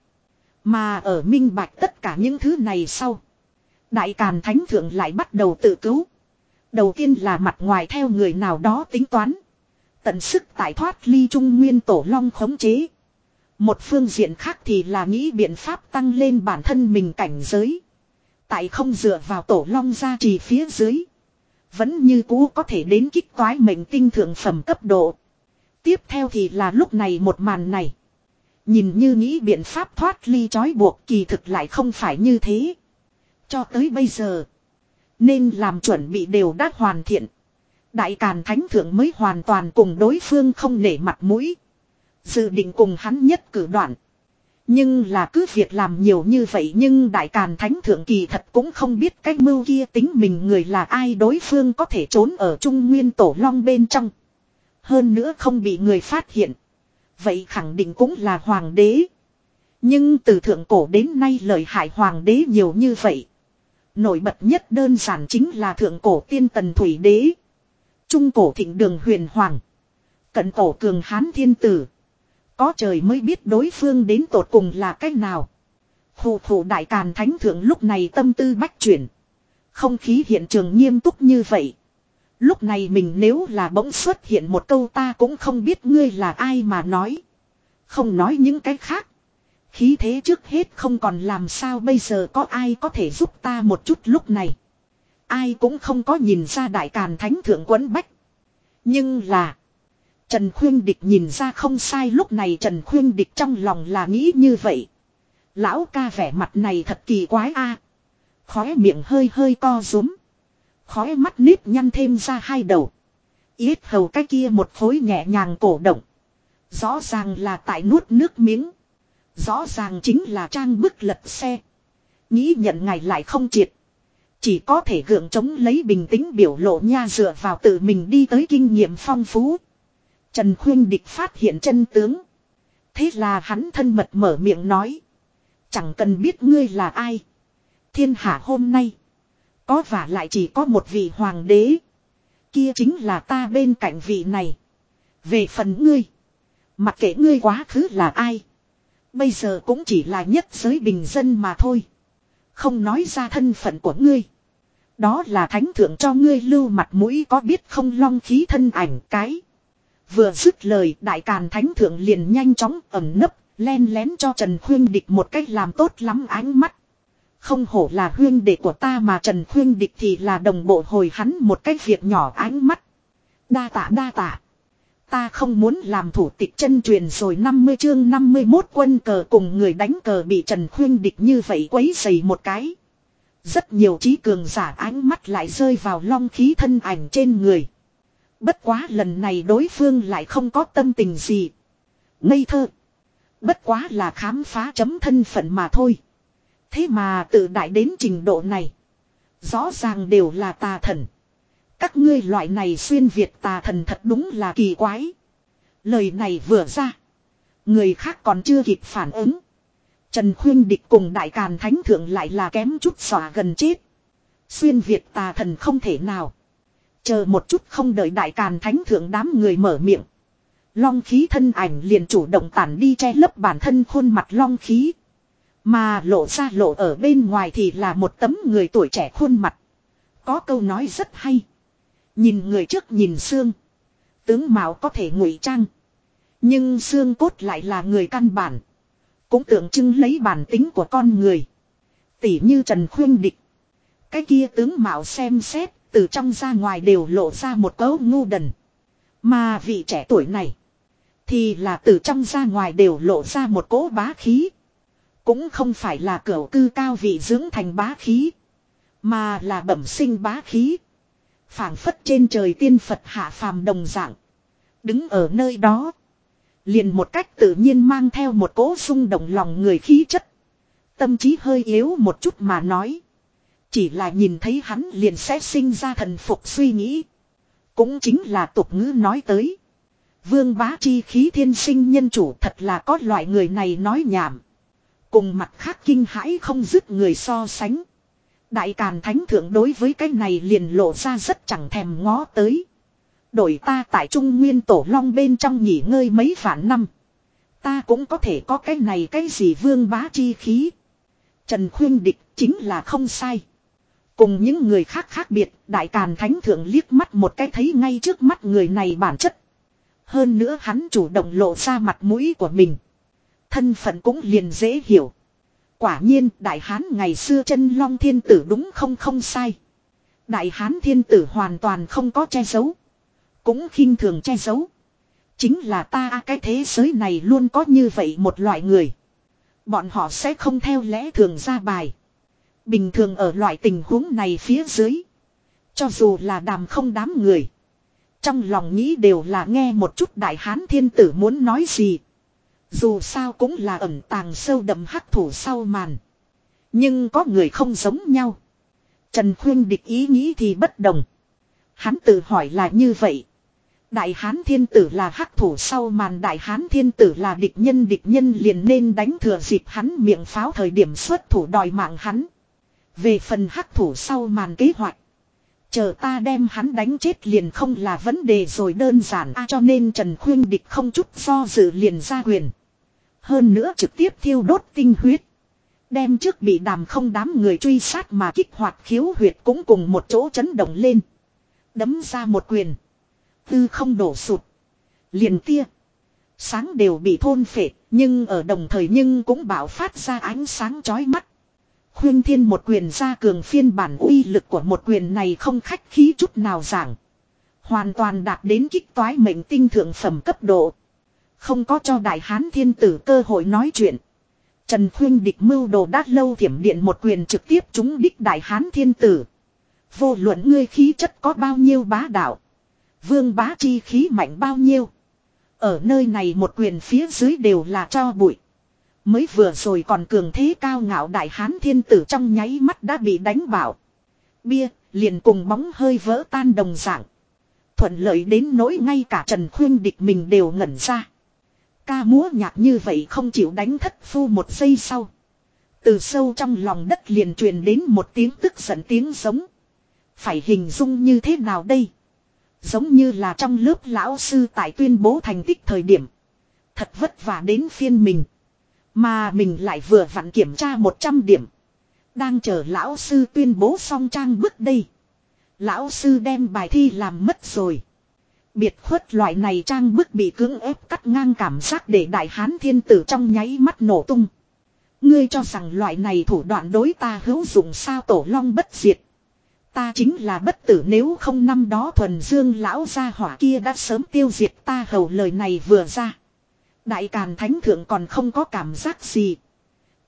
Mà ở minh bạch tất cả những thứ này sau. Đại Càn Thánh Thượng lại bắt đầu tự cứu. Đầu tiên là mặt ngoài theo người nào đó tính toán. Tận sức tại thoát ly trung nguyên tổ long khống chế. Một phương diện khác thì là nghĩ biện pháp tăng lên bản thân mình cảnh giới. Tại không dựa vào tổ long gia trì phía dưới. Vẫn như cũ có thể đến kích toái mệnh tinh thượng phẩm cấp độ. Tiếp theo thì là lúc này một màn này. Nhìn như nghĩ biện pháp thoát ly trói buộc kỳ thực lại không phải như thế. Cho tới bây giờ. Nên làm chuẩn bị đều đã hoàn thiện. Đại Càn Thánh Thượng mới hoàn toàn cùng đối phương không nể mặt mũi. Dự định cùng hắn nhất cử đoạn. Nhưng là cứ việc làm nhiều như vậy nhưng Đại Càn Thánh Thượng kỳ thật cũng không biết cách mưu kia tính mình người là ai đối phương có thể trốn ở Trung Nguyên Tổ Long bên trong. Hơn nữa không bị người phát hiện. Vậy khẳng định cũng là hoàng đế. Nhưng từ thượng cổ đến nay lợi hại hoàng đế nhiều như vậy. Nổi bật nhất đơn giản chính là thượng cổ tiên tần thủy đế. Trung cổ thịnh đường huyền hoàng. Cận cổ cường hán thiên tử. Có trời mới biết đối phương đến tột cùng là cách nào. Hù thủ đại càn thánh thượng lúc này tâm tư bách chuyển. Không khí hiện trường nghiêm túc như vậy. Lúc này mình nếu là bỗng xuất hiện một câu ta cũng không biết ngươi là ai mà nói. Không nói những cái khác. Khí thế trước hết không còn làm sao bây giờ có ai có thể giúp ta một chút lúc này. Ai cũng không có nhìn ra đại càn thánh thượng quấn bách. Nhưng là. Trần Khuyên Địch nhìn ra không sai lúc này Trần Khuyên Địch trong lòng là nghĩ như vậy. Lão ca vẻ mặt này thật kỳ quái a Khóe miệng hơi hơi co rúm. Khói mắt nếp nhăn thêm ra hai đầu. Yết hầu cái kia một khối nhẹ nhàng cổ động. Rõ ràng là tại nuốt nước miếng. Rõ ràng chính là trang bức lật xe. Nghĩ nhận ngày lại không triệt. Chỉ có thể gượng chống lấy bình tĩnh biểu lộ nha dựa vào tự mình đi tới kinh nghiệm phong phú. Trần Khuyên Địch phát hiện chân tướng. Thế là hắn thân mật mở miệng nói. Chẳng cần biết ngươi là ai. Thiên hạ hôm nay. Có và lại chỉ có một vị hoàng đế. Kia chính là ta bên cạnh vị này. Về phần ngươi. Mặc kệ ngươi quá khứ là ai. Bây giờ cũng chỉ là nhất giới bình dân mà thôi. Không nói ra thân phận của ngươi. Đó là thánh thượng cho ngươi lưu mặt mũi có biết không long khí thân ảnh cái. Vừa dứt lời đại càn thánh thượng liền nhanh chóng ẩm nấp, len lén cho Trần Khuyên Địch một cách làm tốt lắm ánh mắt. Không hổ là huyên đệ của ta mà Trần Khuyên Địch thì là đồng bộ hồi hắn một cái việc nhỏ ánh mắt. Đa tạ đa tạ. Ta không muốn làm thủ tịch chân truyền rồi 50 chương 51 quân cờ cùng người đánh cờ bị Trần Khuyên Địch như vậy quấy dày một cái. Rất nhiều trí cường giả ánh mắt lại rơi vào long khí thân ảnh trên người. Bất quá lần này đối phương lại không có tâm tình gì. Ngây thơ. Bất quá là khám phá chấm thân phận mà thôi. Thế mà tự đại đến trình độ này. Rõ ràng đều là tà thần. Các ngươi loại này xuyên Việt tà thần thật đúng là kỳ quái. Lời này vừa ra. Người khác còn chưa kịp phản ứng. Trần Khuyên Địch cùng Đại Càn Thánh Thượng lại là kém chút xòa gần chết. Xuyên Việt tà thần không thể nào. Chờ một chút không đợi Đại Càn Thánh Thượng đám người mở miệng. Long khí thân ảnh liền chủ động tản đi che lấp bản thân khuôn mặt long khí. Mà lộ ra lộ ở bên ngoài thì là một tấm người tuổi trẻ khuôn mặt. Có câu nói rất hay. Nhìn người trước nhìn xương. Tướng mạo có thể ngụy trang. Nhưng xương cốt lại là người căn bản. Cũng tượng trưng lấy bản tính của con người. Tỉ như Trần Khuyên Địch. Cái kia tướng mạo xem xét, từ trong ra ngoài đều lộ ra một cấu ngu đần. Mà vị trẻ tuổi này, thì là từ trong ra ngoài đều lộ ra một cỗ bá khí. Cũng không phải là cửu cư cao vị dưỡng thành bá khí. Mà là bẩm sinh bá khí. phảng phất trên trời tiên Phật hạ phàm đồng dạng. Đứng ở nơi đó. Liền một cách tự nhiên mang theo một cỗ xung động lòng người khí chất. Tâm trí hơi yếu một chút mà nói. Chỉ là nhìn thấy hắn liền sẽ sinh ra thần phục suy nghĩ. Cũng chính là tục ngữ nói tới. Vương bá chi khí thiên sinh nhân chủ thật là có loại người này nói nhảm. Cùng mặt khác kinh hãi không dứt người so sánh. Đại Càn Thánh Thượng đối với cái này liền lộ ra rất chẳng thèm ngó tới. Đổi ta tại Trung Nguyên Tổ Long bên trong nghỉ ngơi mấy vạn năm. Ta cũng có thể có cái này cái gì vương bá chi khí. Trần Khuyên Địch chính là không sai. Cùng những người khác khác biệt, Đại Càn Thánh Thượng liếc mắt một cái thấy ngay trước mắt người này bản chất. Hơn nữa hắn chủ động lộ ra mặt mũi của mình. Thân phận cũng liền dễ hiểu. Quả nhiên, Đại Hán ngày xưa chân long thiên tử đúng không không sai. Đại Hán thiên tử hoàn toàn không có che giấu. Cũng khinh thường che giấu. Chính là ta cái thế giới này luôn có như vậy một loại người. Bọn họ sẽ không theo lẽ thường ra bài. Bình thường ở loại tình huống này phía dưới. Cho dù là đàm không đám người. Trong lòng nghĩ đều là nghe một chút đại hán thiên tử muốn nói gì. Dù sao cũng là ẩn tàng sâu đậm hắc thủ sau màn. Nhưng có người không giống nhau. Trần Khuyên địch ý nghĩ thì bất đồng. Hắn tự hỏi là như vậy. Đại hán thiên tử là hắc thủ sau màn, đại hán thiên tử là địch nhân địch nhân liền nên đánh thừa dịp hắn miệng pháo thời điểm xuất thủ đòi mạng hắn. Về phần hắc thủ sau màn kế hoạch. Chờ ta đem hắn đánh chết liền không là vấn đề rồi đơn giản a, cho nên Trần Khuyên Địch không chút do dự liền ra quyền. Hơn nữa trực tiếp thiêu đốt tinh huyết. Đem trước bị đàm không đám người truy sát mà kích hoạt khiếu huyệt cũng cùng một chỗ chấn động lên. Đấm ra một quyền. Tư không đổ sụt. Liền tia. Sáng đều bị thôn phệ, nhưng ở đồng thời nhưng cũng bảo phát ra ánh sáng chói mắt. Khuyên thiên một quyền ra cường phiên bản uy lực của một quyền này không khách khí chút nào giảng. Hoàn toàn đạt đến kích toái mệnh tinh thượng phẩm cấp độ. Không có cho đại hán thiên tử cơ hội nói chuyện. Trần Khuyên địch mưu đồ đát lâu thiểm điện một quyền trực tiếp trúng đích đại hán thiên tử. Vô luận ngươi khí chất có bao nhiêu bá đạo. Vương bá chi khí mạnh bao nhiêu. Ở nơi này một quyền phía dưới đều là cho bụi. Mới vừa rồi còn cường thế cao ngạo đại hán thiên tử trong nháy mắt đã bị đánh bảo. Bia, liền cùng bóng hơi vỡ tan đồng dạng. Thuận lợi đến nỗi ngay cả Trần Khuyên địch mình đều ngẩn ra. Ca múa nhạc như vậy không chịu đánh thất phu một giây sau. Từ sâu trong lòng đất liền truyền đến một tiếng tức giận tiếng giống. Phải hình dung như thế nào đây? Giống như là trong lớp lão sư tại tuyên bố thành tích thời điểm. Thật vất vả đến phiên mình. Mà mình lại vừa vặn kiểm tra 100 điểm. Đang chờ lão sư tuyên bố xong trang bức đây. Lão sư đem bài thi làm mất rồi. Biệt khuất loại này trang bức bị cưỡng ép cắt ngang cảm giác để đại hán thiên tử trong nháy mắt nổ tung. Ngươi cho rằng loại này thủ đoạn đối ta hữu dụng sao tổ long bất diệt. Ta chính là bất tử nếu không năm đó thuần dương lão gia hỏa kia đã sớm tiêu diệt ta hầu lời này vừa ra. Đại Càn Thánh Thượng còn không có cảm giác gì.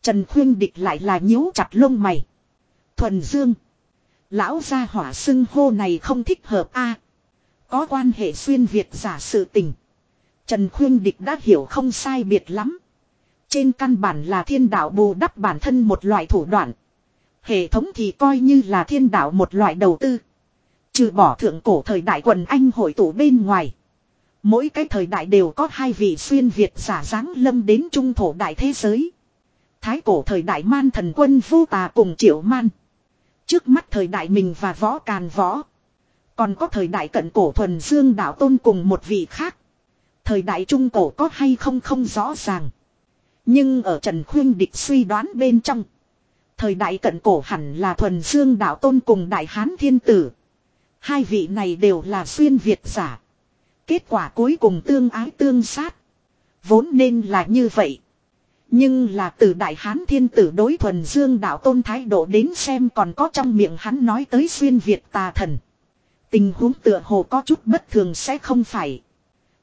Trần Khuyên Địch lại là nhíu chặt lông mày. Thuần Dương. Lão gia hỏa xưng hô này không thích hợp a có quan hệ xuyên Việt giả sự tình. Trần Khuyên Địch đã hiểu không sai biệt lắm. Trên căn bản là thiên đạo bù đắp bản thân một loại thủ đoạn. Hệ thống thì coi như là thiên đạo một loại đầu tư. Trừ bỏ thượng cổ thời đại quần anh hội tụ bên ngoài. Mỗi cái thời đại đều có hai vị xuyên Việt giả dáng lâm đến trung thổ đại thế giới. Thái cổ thời đại man thần quân vô tà cùng triệu man. Trước mắt thời đại mình và võ càn võ. Còn có thời đại cận cổ thuần dương đạo tôn cùng một vị khác. Thời đại trung cổ có hay không không rõ ràng. Nhưng ở Trần Khuyên Địch suy đoán bên trong. Thời đại cận cổ hẳn là thuần dương đạo tôn cùng đại hán thiên tử. Hai vị này đều là xuyên Việt giả. Kết quả cuối cùng tương ái tương sát. Vốn nên là như vậy. Nhưng là từ đại hán thiên tử đối thuần dương đạo tôn thái độ đến xem còn có trong miệng hắn nói tới xuyên Việt tà thần. Tình huống tựa hồ có chút bất thường sẽ không phải.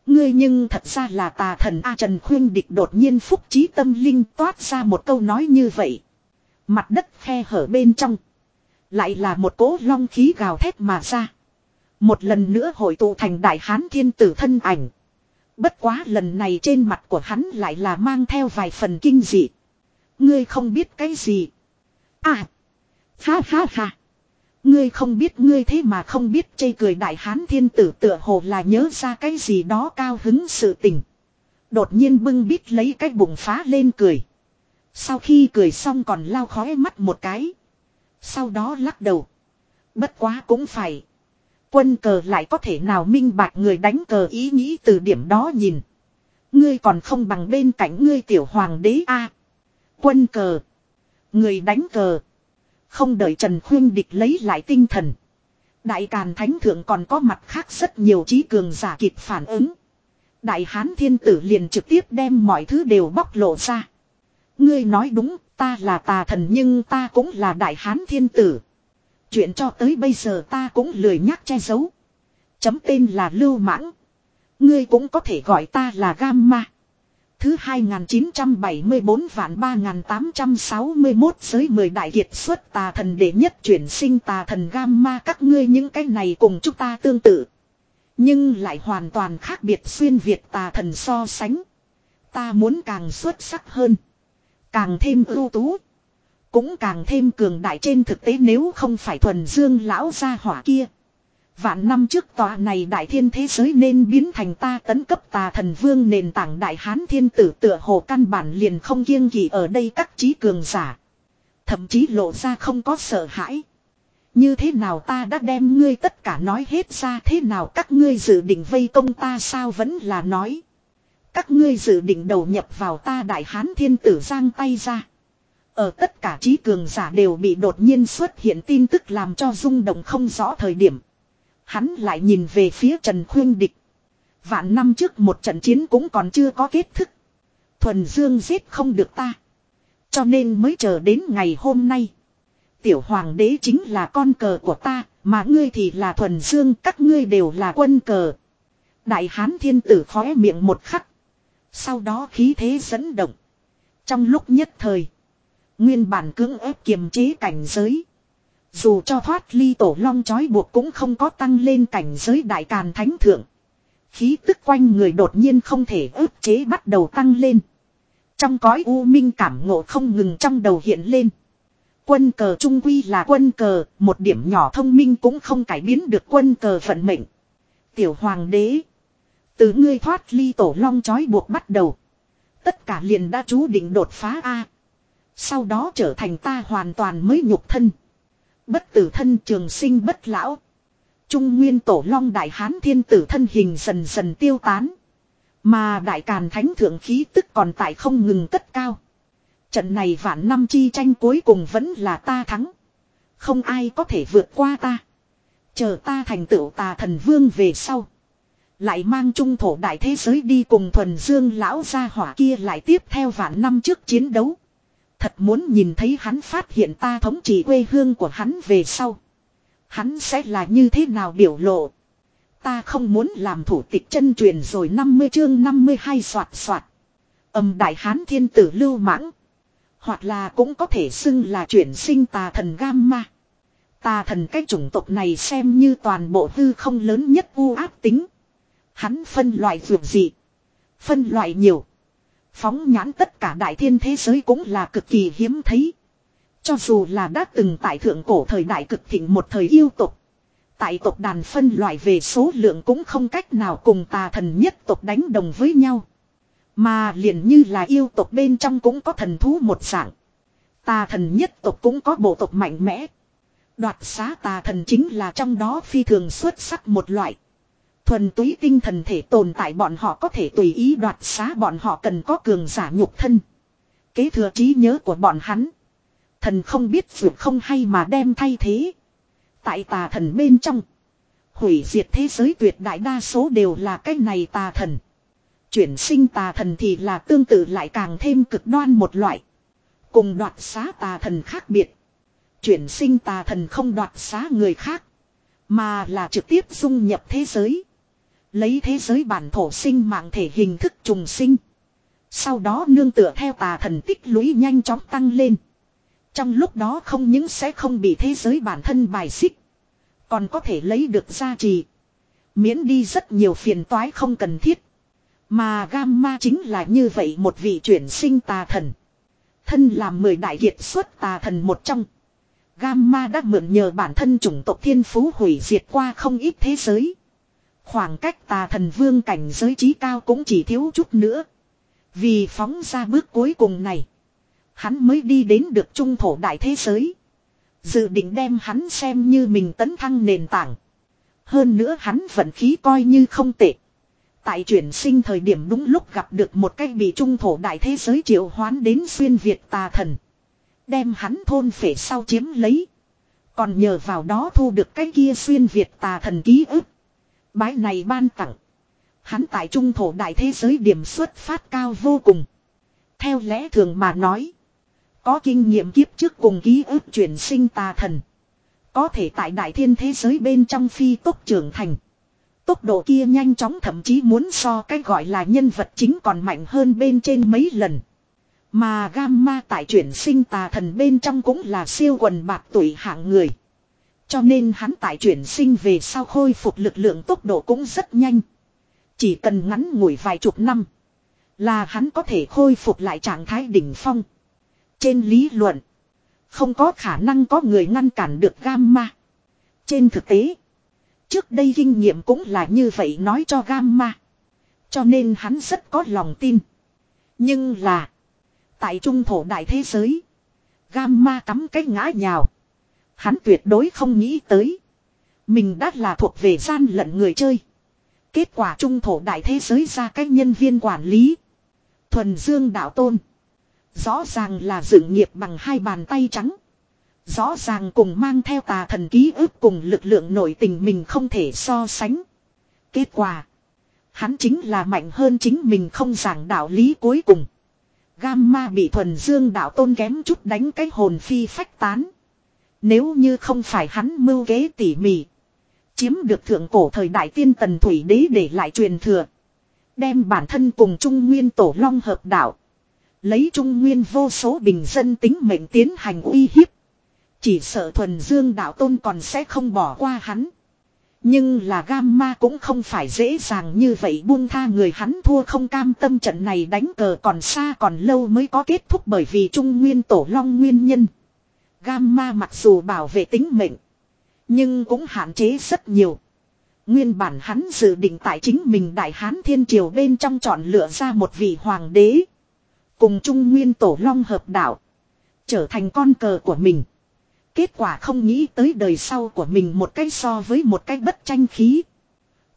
Ngươi nhưng thật ra là tà thần A Trần Khuyên Địch đột nhiên phúc trí tâm linh toát ra một câu nói như vậy. Mặt đất khe hở bên trong. Lại là một cỗ long khí gào thét mà ra. Một lần nữa hội tụ thành đại hán thiên tử thân ảnh. Bất quá lần này trên mặt của hắn lại là mang theo vài phần kinh dị. Ngươi không biết cái gì. À. Ha ha ha. Ngươi không biết ngươi thế mà không biết chê cười đại hán thiên tử tựa hồ là nhớ ra cái gì đó cao hứng sự tình. Đột nhiên bưng bít lấy cái bụng phá lên cười. Sau khi cười xong còn lao khói mắt một cái. Sau đó lắc đầu. Bất quá cũng phải. Quân cờ lại có thể nào minh bạch người đánh cờ ý nghĩ từ điểm đó nhìn. Ngươi còn không bằng bên cạnh ngươi tiểu hoàng đế a. quân cờ. Người đánh cờ. Không đợi Trần Khuyên Địch lấy lại tinh thần. Đại Càn Thánh Thượng còn có mặt khác rất nhiều trí cường giả kịp phản ứng. Đại Hán Thiên Tử liền trực tiếp đem mọi thứ đều bóc lộ ra. Ngươi nói đúng, ta là tà thần nhưng ta cũng là Đại Hán Thiên Tử. Chuyện cho tới bây giờ ta cũng lười nhắc che giấu. Chấm tên là Lưu Mãng. Ngươi cũng có thể gọi ta là Gamma. Thứ 2974 vạn 3861 giới 10 đại kiệt xuất tà thần đệ nhất chuyển sinh tà thần Gamma các ngươi những cái này cùng chúng ta tương tự. Nhưng lại hoàn toàn khác biệt xuyên Việt tà thần so sánh. Ta muốn càng xuất sắc hơn. Càng thêm ưu tú. Cũng càng thêm cường đại trên thực tế nếu không phải thuần dương lão gia hỏa kia. Vạn năm trước tòa này đại thiên thế giới nên biến thành ta tấn cấp tà thần vương nền tảng đại hán thiên tử tựa hồ căn bản liền không kiêng kỳ ở đây các trí cường giả. Thậm chí lộ ra không có sợ hãi. Như thế nào ta đã đem ngươi tất cả nói hết ra, thế nào các ngươi dự định vây công ta sao vẫn là nói. Các ngươi dự định đầu nhập vào ta đại hán thiên tử giang tay ra. Ở tất cả trí cường giả đều bị đột nhiên xuất hiện tin tức làm cho rung động không rõ thời điểm. Hắn lại nhìn về phía Trần Khuyên Địch. Vạn năm trước một trận chiến cũng còn chưa có kết thức. Thuần Dương giết không được ta. Cho nên mới chờ đến ngày hôm nay. Tiểu hoàng đế chính là con cờ của ta, mà ngươi thì là thuần dương, các ngươi đều là quân cờ. Đại hán thiên tử khóe miệng một khắc. Sau đó khí thế dẫn động. Trong lúc nhất thời. Nguyên bản cưỡng ép kiềm chế cảnh giới. Dù cho thoát ly tổ long chói buộc cũng không có tăng lên cảnh giới đại càn thánh thượng. Khí tức quanh người đột nhiên không thể ức chế bắt đầu tăng lên. Trong cõi u minh cảm ngộ không ngừng trong đầu hiện lên. Quân cờ trung quy là quân cờ, một điểm nhỏ thông minh cũng không cải biến được quân cờ vận mệnh. Tiểu hoàng đế. Từ ngươi thoát ly tổ long chói buộc bắt đầu. Tất cả liền đã chú định đột phá A. Sau đó trở thành ta hoàn toàn mới nhục thân. Bất tử thân trường sinh bất lão. Trung nguyên tổ long đại hán thiên tử thân hình dần dần tiêu tán. Mà đại càn thánh thượng khí tức còn tại không ngừng cất cao. Trận này vạn năm chi tranh cuối cùng vẫn là ta thắng. Không ai có thể vượt qua ta. Chờ ta thành tựu tà thần vương về sau. Lại mang trung thổ đại thế giới đi cùng thuần dương lão gia hỏa kia lại tiếp theo vạn năm trước chiến đấu. Thật muốn nhìn thấy hắn phát hiện ta thống trị quê hương của hắn về sau. Hắn sẽ là như thế nào biểu lộ. Ta không muốn làm thủ tịch chân truyền rồi 50 chương 52 soạt soạt. Âm đại hán thiên tử lưu mãng. Hoặc là cũng có thể xưng là chuyển sinh tà thần gamma. Tà thần cái chủng tộc này xem như toàn bộ hư không lớn nhất u áp tính. Hắn phân loại dược dị. Phân loại nhiều. Phóng nhãn tất cả đại thiên thế giới cũng là cực kỳ hiếm thấy. Cho dù là đã từng tại thượng cổ thời đại cực thịnh một thời yêu tục. Tại tộc đàn phân loại về số lượng cũng không cách nào cùng tà thần nhất tộc đánh đồng với nhau. Mà liền như là yêu tộc bên trong cũng có thần thú một dạng. Tà thần nhất tộc cũng có bộ tộc mạnh mẽ. Đoạt xá tà thần chính là trong đó phi thường xuất sắc một loại. Thuần túy tinh thần thể tồn tại bọn họ có thể tùy ý đoạt xá, bọn họ cần có cường giả nhục thân. Kế thừa trí nhớ của bọn hắn. Thần không biết vượt không hay mà đem thay thế. Tại tà thần bên trong. Hủy diệt thế giới tuyệt đại đa số đều là cái này tà thần. Chuyển sinh tà thần thì là tương tự lại càng thêm cực đoan một loại. Cùng đoạt xá tà thần khác biệt. Chuyển sinh tà thần không đoạt xá người khác. Mà là trực tiếp dung nhập thế giới. Lấy thế giới bản thổ sinh mạng thể hình thức trùng sinh. Sau đó nương tựa theo tà thần tích lũy nhanh chóng tăng lên. Trong lúc đó không những sẽ không bị thế giới bản thân bài xích. Còn có thể lấy được gia trì. Miễn đi rất nhiều phiền toái không cần thiết. Mà Gamma chính là như vậy một vị chuyển sinh tà thần. Thân làm mười đại kiệt xuất tà thần một trong. Gamma đã mượn nhờ bản thân chủng tộc thiên phú hủy diệt qua không ít thế giới. Khoảng cách tà thần vương cảnh giới trí cao cũng chỉ thiếu chút nữa. Vì phóng ra bước cuối cùng này. Hắn mới đi đến được trung thổ đại thế giới. Dự định đem hắn xem như mình tấn thăng nền tảng. Hơn nữa hắn vận khí coi như không tệ. Tại chuyển sinh thời điểm đúng lúc gặp được một cái bị trung thổ đại thế giới triệu hoán đến xuyên Việt tà thần. Đem hắn thôn phể sau chiếm lấy. Còn nhờ vào đó thu được cái kia xuyên Việt tà thần ký ức. Bái này ban tặng. Hắn tại trung thổ đại thế giới điểm xuất phát cao vô cùng. Theo lẽ thường mà nói. Có kinh nghiệm kiếp trước cùng ký ức chuyển sinh tà thần. Có thể tại đại thiên thế giới bên trong phi tốc trưởng thành. Tốc độ kia nhanh chóng thậm chí muốn so cái gọi là nhân vật chính còn mạnh hơn bên trên mấy lần. Mà Gamma tại chuyển sinh tà thần bên trong cũng là siêu quần bạc tuổi hạng người. Cho nên hắn tại chuyển sinh về sau khôi phục lực lượng tốc độ cũng rất nhanh. Chỉ cần ngắn ngủi vài chục năm. Là hắn có thể khôi phục lại trạng thái đỉnh phong. Trên lý luận. Không có khả năng có người ngăn cản được gamma. Trên thực tế. Trước đây kinh nghiệm cũng là như vậy nói cho gamma. Cho nên hắn rất có lòng tin. Nhưng là. Tại trung thổ đại thế giới. Gamma cắm cái ngã nhào. Hắn tuyệt đối không nghĩ tới. Mình đã là thuộc về gian lận người chơi. Kết quả trung thổ đại thế giới ra cách nhân viên quản lý. Thuần Dương đạo tôn. Rõ ràng là dựng nghiệp bằng hai bàn tay trắng. Rõ ràng cùng mang theo tà thần ký ức cùng lực lượng nội tình mình không thể so sánh. Kết quả. Hắn chính là mạnh hơn chính mình không giảng đạo lý cuối cùng. Gamma bị thuần dương đạo tôn kém chút đánh cái hồn phi phách tán. Nếu như không phải hắn mưu kế tỉ mỉ. Chiếm được thượng cổ thời đại tiên tần thủy đế để lại truyền thừa. Đem bản thân cùng Trung Nguyên Tổ Long hợp đạo. Lấy Trung Nguyên vô số bình dân tính mệnh tiến hành uy hiếp. Chỉ sợ thuần dương đạo tôn còn sẽ không bỏ qua hắn. Nhưng là Gamma cũng không phải dễ dàng như vậy buông tha người hắn thua không cam tâm trận này đánh cờ còn xa còn lâu mới có kết thúc bởi vì Trung Nguyên Tổ Long nguyên nhân. Gamma mặc dù bảo vệ tính mệnh. Nhưng cũng hạn chế rất nhiều. Nguyên bản hắn dự định tại chính mình Đại Hán Thiên Triều bên trong chọn lựa ra một vị hoàng đế. Cùng Trung Nguyên Tổ Long hợp đạo. Trở thành con cờ của mình. Kết quả không nghĩ tới đời sau của mình một cách so với một cách bất tranh khí.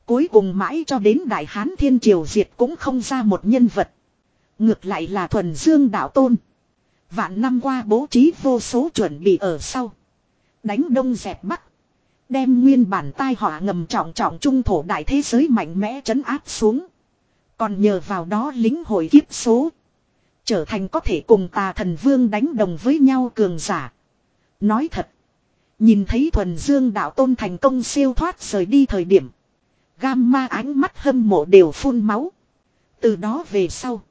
Cuối cùng mãi cho đến Đại Hán Thiên Triều diệt cũng không ra một nhân vật. Ngược lại là thuần dương đạo tôn. Vạn năm qua bố trí vô số chuẩn bị ở sau. Đánh đông dẹp bắc. Đem nguyên bản tai họa ngầm trọng trọng trung thổ đại thế giới mạnh mẽ trấn áp xuống. Còn nhờ vào đó lính hồi kiếp số. Trở thành có thể cùng tà thần vương đánh đồng với nhau cường giả. Nói thật. Nhìn thấy thuần dương đạo tôn thành công siêu thoát rời đi thời điểm. Gamma ánh mắt hâm mộ đều phun máu. Từ đó về sau.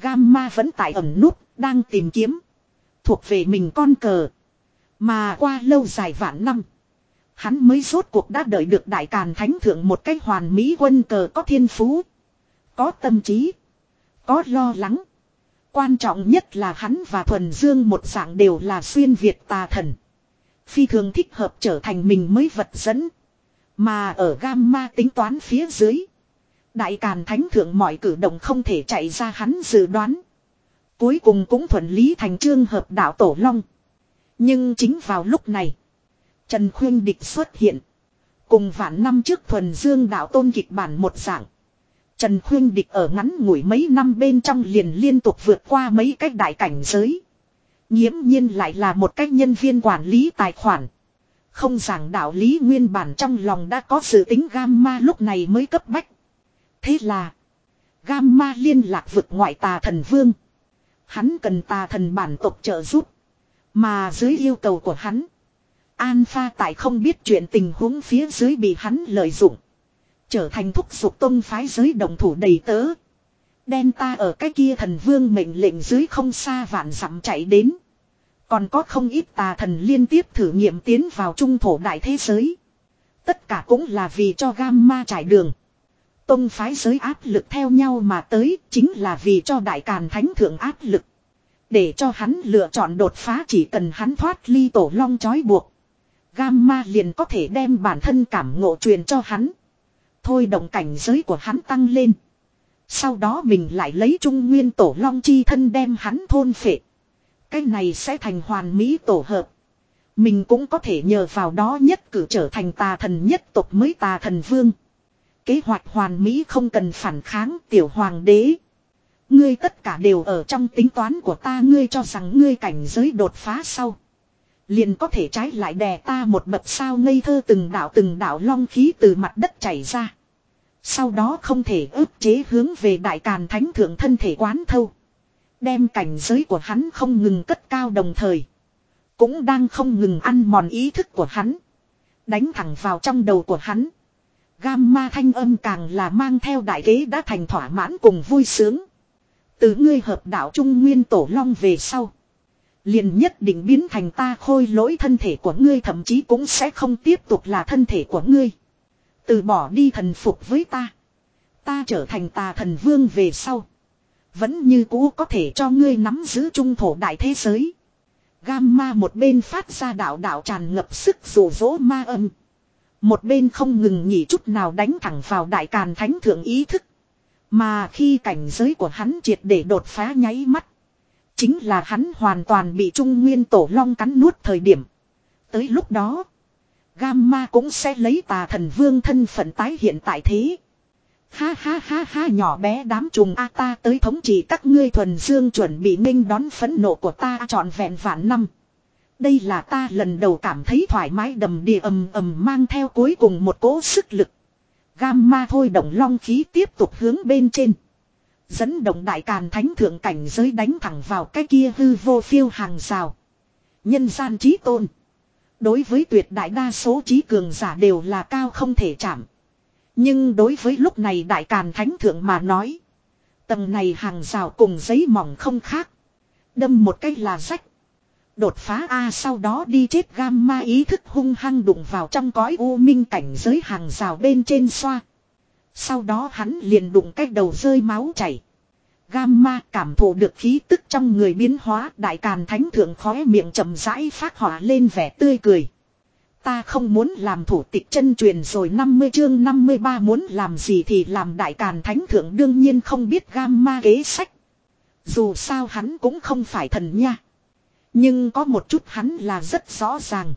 Gamma vẫn tại ẩm nút, đang tìm kiếm. Thuộc về mình con cờ. Mà qua lâu dài vạn năm. Hắn mới rốt cuộc đã đợi được đại càn thánh thượng một cách hoàn mỹ quân cờ có thiên phú. Có tâm trí. Có lo lắng. Quan trọng nhất là hắn và thuần dương một dạng đều là xuyên Việt tà thần. Phi thường thích hợp trở thành mình mới vật dẫn. Mà ở gamma tính toán phía dưới. Đại Càn Thánh Thượng mọi cử động không thể chạy ra hắn dự đoán. Cuối cùng cũng thuận lý thành trương hợp đạo Tổ Long. Nhưng chính vào lúc này. Trần Khuyên Địch xuất hiện. Cùng vạn năm trước thuần dương đạo tôn kịch bản một dạng. Trần Khuyên Địch ở ngắn ngủi mấy năm bên trong liền liên tục vượt qua mấy cách đại cảnh giới. Nhiễm nhiên lại là một cách nhân viên quản lý tài khoản. Không giảng đạo lý nguyên bản trong lòng đã có sự tính gamma lúc này mới cấp bách. Thế là. Gamma liên lạc vực ngoại tà thần vương. Hắn cần tà thần bản tộc trợ giúp. Mà dưới yêu cầu của hắn. Alpha tại không biết chuyện tình huống phía dưới bị hắn lợi dụng. Trở thành thúc giục tông phái giới đồng thủ đầy tớ. Đen ta ở cái kia thần vương mệnh lệnh dưới không xa vạn dặm chạy đến. Còn có không ít tà thần liên tiếp thử nghiệm tiến vào trung thổ đại thế giới. Tất cả cũng là vì cho gamma trải đường. Tông phái giới áp lực theo nhau mà tới, chính là vì cho đại càn thánh thượng áp lực. Để cho hắn lựa chọn đột phá chỉ cần hắn thoát ly tổ long chói buộc. Gamma liền có thể đem bản thân cảm ngộ truyền cho hắn. Thôi động cảnh giới của hắn tăng lên. Sau đó mình lại lấy trung nguyên tổ long chi thân đem hắn thôn phệ. Cái này sẽ thành hoàn mỹ tổ hợp. Mình cũng có thể nhờ vào đó nhất cử trở thành tà thần nhất tộc mới tà thần vương. Kế hoạch hoàn mỹ không cần phản kháng tiểu hoàng đế. Ngươi tất cả đều ở trong tính toán của ta, ngươi cho rằng ngươi cảnh giới đột phá sau. Liền có thể trái lại đè ta một bậc sao ngây thơ từng đạo từng đạo long khí từ mặt đất chảy ra. Sau đó không thể ức chế hướng về đại càn thánh thượng thân thể quán thâu. Đem cảnh giới của hắn không ngừng cất cao đồng thời. Cũng đang không ngừng ăn mòn ý thức của hắn. Đánh thẳng vào trong đầu của hắn. Gamma thanh âm càng là mang theo đại kế đã thành thỏa mãn cùng vui sướng. Từ ngươi hợp đạo Trung Nguyên Tổ Long về sau. Liền nhất định biến thành ta khôi lỗi thân thể của ngươi, thậm chí cũng sẽ không tiếp tục là thân thể của ngươi. Từ bỏ đi thần phục với ta. Ta trở thành tà thần vương về sau. Vẫn như cũ có thể cho ngươi nắm giữ trung thổ đại thế giới. Gamma một bên phát ra đạo đạo tràn ngập sức rủ rỗ ma âm. Một bên không ngừng nghỉ chút nào đánh thẳng vào đại càn thánh thượng ý thức. Mà khi cảnh giới của hắn triệt để đột phá nháy mắt. Chính là hắn hoàn toàn bị trung nguyên tổ long cắn nuốt thời điểm. Tới lúc đó. Gamma cũng sẽ lấy tà thần vương thân phận tái hiện tại thế. Ha ha ha ha nhỏ bé đám trùng A ta tới thống trị các ngươi thuần dương chuẩn bị nghênh đón phấn nộ của ta trọn vẹn vạn năm. Đây là ta lần đầu cảm thấy thoải mái đầm đìa ầm ầm mang theo cuối cùng một cỗ sức lực. Gamma thôi động long khí tiếp tục hướng bên trên. Dẫn động đại càn thánh thượng cảnh giới đánh thẳng vào cái kia hư vô phiêu hàng rào. Nhân gian trí tôn. Đối với tuyệt đại đa số trí cường giả đều là cao không thể chạm. Nhưng đối với lúc này đại càn thánh thượng mà nói. Tầng này hàng rào cùng giấy mỏng không khác. Đâm một cách là rách. Đột phá A sau đó đi chết gamma ý thức hung hăng đụng vào trong cõi u minh cảnh giới hàng rào bên trên xoa. Sau đó hắn liền đụng cách đầu rơi máu chảy. Gamma cảm thụ được khí tức trong người biến hóa, đại càn thánh thượng khóe miệng chậm rãi phát hỏa lên vẻ tươi cười. Ta không muốn làm thủ tịch chân truyền rồi 50 chương 53 muốn làm gì thì làm, đại càn thánh thượng đương nhiên không biết gamma kế sách. Dù sao hắn cũng không phải thần nha. Nhưng có một chút hắn là rất rõ ràng.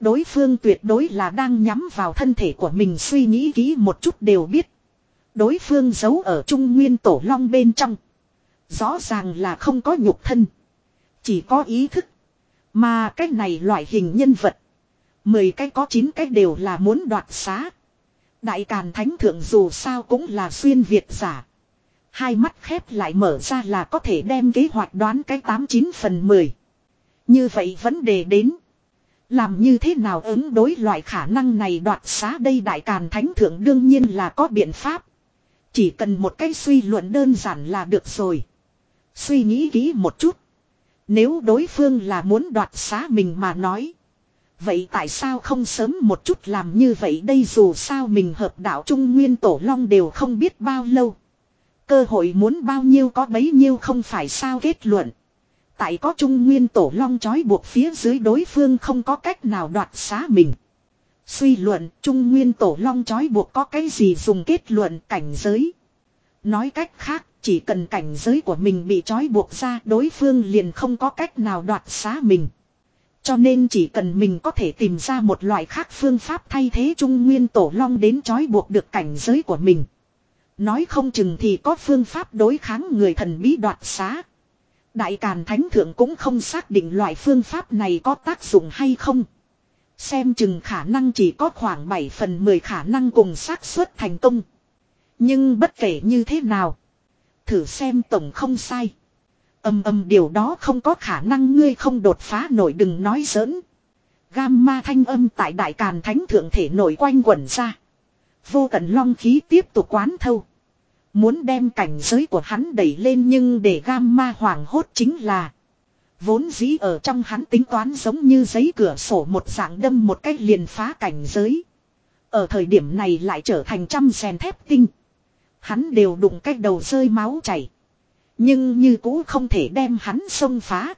Đối phương tuyệt đối là đang nhắm vào thân thể của mình suy nghĩ kỹ một chút đều biết. Đối phương giấu ở trung nguyên tổ long bên trong. Rõ ràng là không có nhục thân. Chỉ có ý thức. Mà cái này loại hình nhân vật. Mười cái có chín cái đều là muốn đoạt xá. Đại Càn Thánh Thượng dù sao cũng là xuyên Việt giả. Hai mắt khép lại mở ra là có thể đem kế hoạch đoán cái 89 phần 10. Như vậy vấn đề đến. Làm như thế nào ứng đối loại khả năng này đoạt xá đây đại càn thánh thượng đương nhiên là có biện pháp. Chỉ cần một cái suy luận đơn giản là được rồi. Suy nghĩ kỹ một chút. Nếu đối phương là muốn đoạt xá mình mà nói. Vậy tại sao không sớm một chút làm như vậy đây dù sao mình hợp đạo Trung Nguyên Tổ Long đều không biết bao lâu. Cơ hội muốn bao nhiêu có bấy nhiêu không phải sao kết luận. Tại có Trung Nguyên Tổ Long trói buộc phía dưới đối phương không có cách nào đoạt xá mình. Suy luận, Trung Nguyên Tổ Long trói buộc có cái gì dùng kết luận cảnh giới. Nói cách khác, chỉ cần cảnh giới của mình bị trói buộc ra, đối phương liền không có cách nào đoạt xá mình. Cho nên chỉ cần mình có thể tìm ra một loại khác phương pháp thay thế Trung Nguyên Tổ Long đến trói buộc được cảnh giới của mình. Nói không chừng thì có phương pháp đối kháng người thần bí đoạt xá. Đại Càn Thánh Thượng cũng không xác định loại phương pháp này có tác dụng hay không. Xem chừng khả năng chỉ có khoảng 7 phần 10 khả năng cùng xác suất thành công. Nhưng bất kể như thế nào. Thử xem tổng không sai. Âm âm điều đó không có khả năng ngươi không đột phá nổi đừng nói giỡn. Gamma thanh âm tại đại càn thánh thượng thể nổi quanh quẩn ra. Vô tận long khí tiếp tục quán thâu. Muốn đem cảnh giới của hắn đẩy lên nhưng để gamma hoàng hốt chính là. Vốn dĩ ở trong hắn tính toán giống như giấy cửa sổ một dạng đâm một cách liền phá cảnh giới. Ở thời điểm này lại trở thành trăm xèn thép tinh. Hắn đều đụng cách đầu rơi máu chảy. Nhưng như cũ không thể đem hắn xông phá.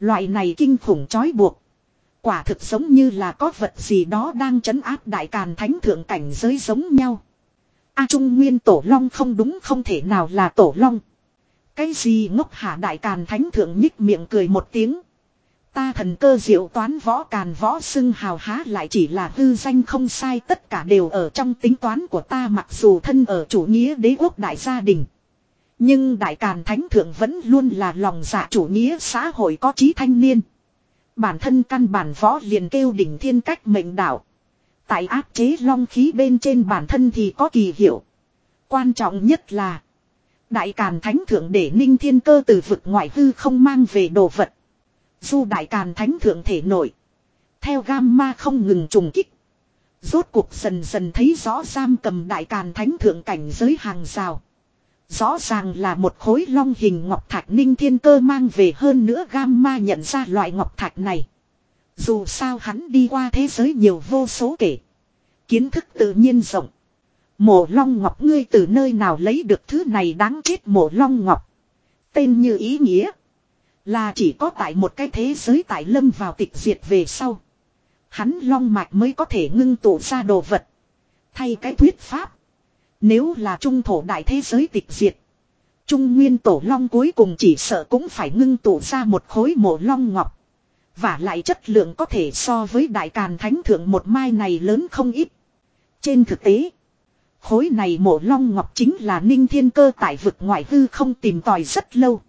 Loại này kinh khủng trói buộc. Quả thực giống như là có vật gì đó đang chấn áp đại càn thánh thượng cảnh giới giống nhau. A Trung Nguyên Tổ Long không đúng không thể nào là Tổ Long. Cái gì ngốc hạ đại càn thánh thượng nhích miệng cười một tiếng. Ta thần cơ diệu toán võ càn võ xưng hào há lại chỉ là hư danh không sai tất cả đều ở trong tính toán của ta mặc dù thân ở chủ nghĩa đế quốc đại gia đình. Nhưng đại càn thánh thượng vẫn luôn là lòng dạ chủ nghĩa xã hội có trí thanh niên. Bản thân căn bản võ liền kêu đỉnh thiên cách mệnh đạo. Tại áp chế long khí bên trên bản thân thì có kỳ hiệu. Quan trọng nhất là, Đại Càn Thánh Thượng để ninh thiên cơ từ vực ngoại hư không mang về đồ vật. Du Đại Càn Thánh Thượng thể nổi. Theo gamma không ngừng trùng kích. Rốt cuộc dần dần thấy rõ giam cầm Đại Càn Thánh Thượng cảnh giới hàng rào. Rõ ràng là một khối long hình ngọc thạch ninh thiên cơ mang về hơn nữa gamma nhận ra loại ngọc thạch này. Dù sao hắn đi qua thế giới nhiều vô số kể. Kiến thức tự nhiên rộng. Mộ long ngọc, ngươi từ nơi nào lấy được thứ này đáng chết mộ long ngọc. Tên như ý nghĩa. Là chỉ có tại một cái thế giới tại lâm vào tịch diệt về sau. Hắn long mạch mới có thể ngưng tụ ra đồ vật. Thay cái thuyết pháp. Nếu là trung thổ đại thế giới tịch diệt. Trung nguyên tổ long cuối cùng chỉ sợ cũng phải ngưng tụ ra một khối mộ long ngọc. Và lại chất lượng có thể so với đại càn thánh thượng một mai này lớn không ít. Trên thực tế. Khối này mộ long ngọc chính là ninh thiên cơ tại vực ngoại hư không tìm tòi rất lâu.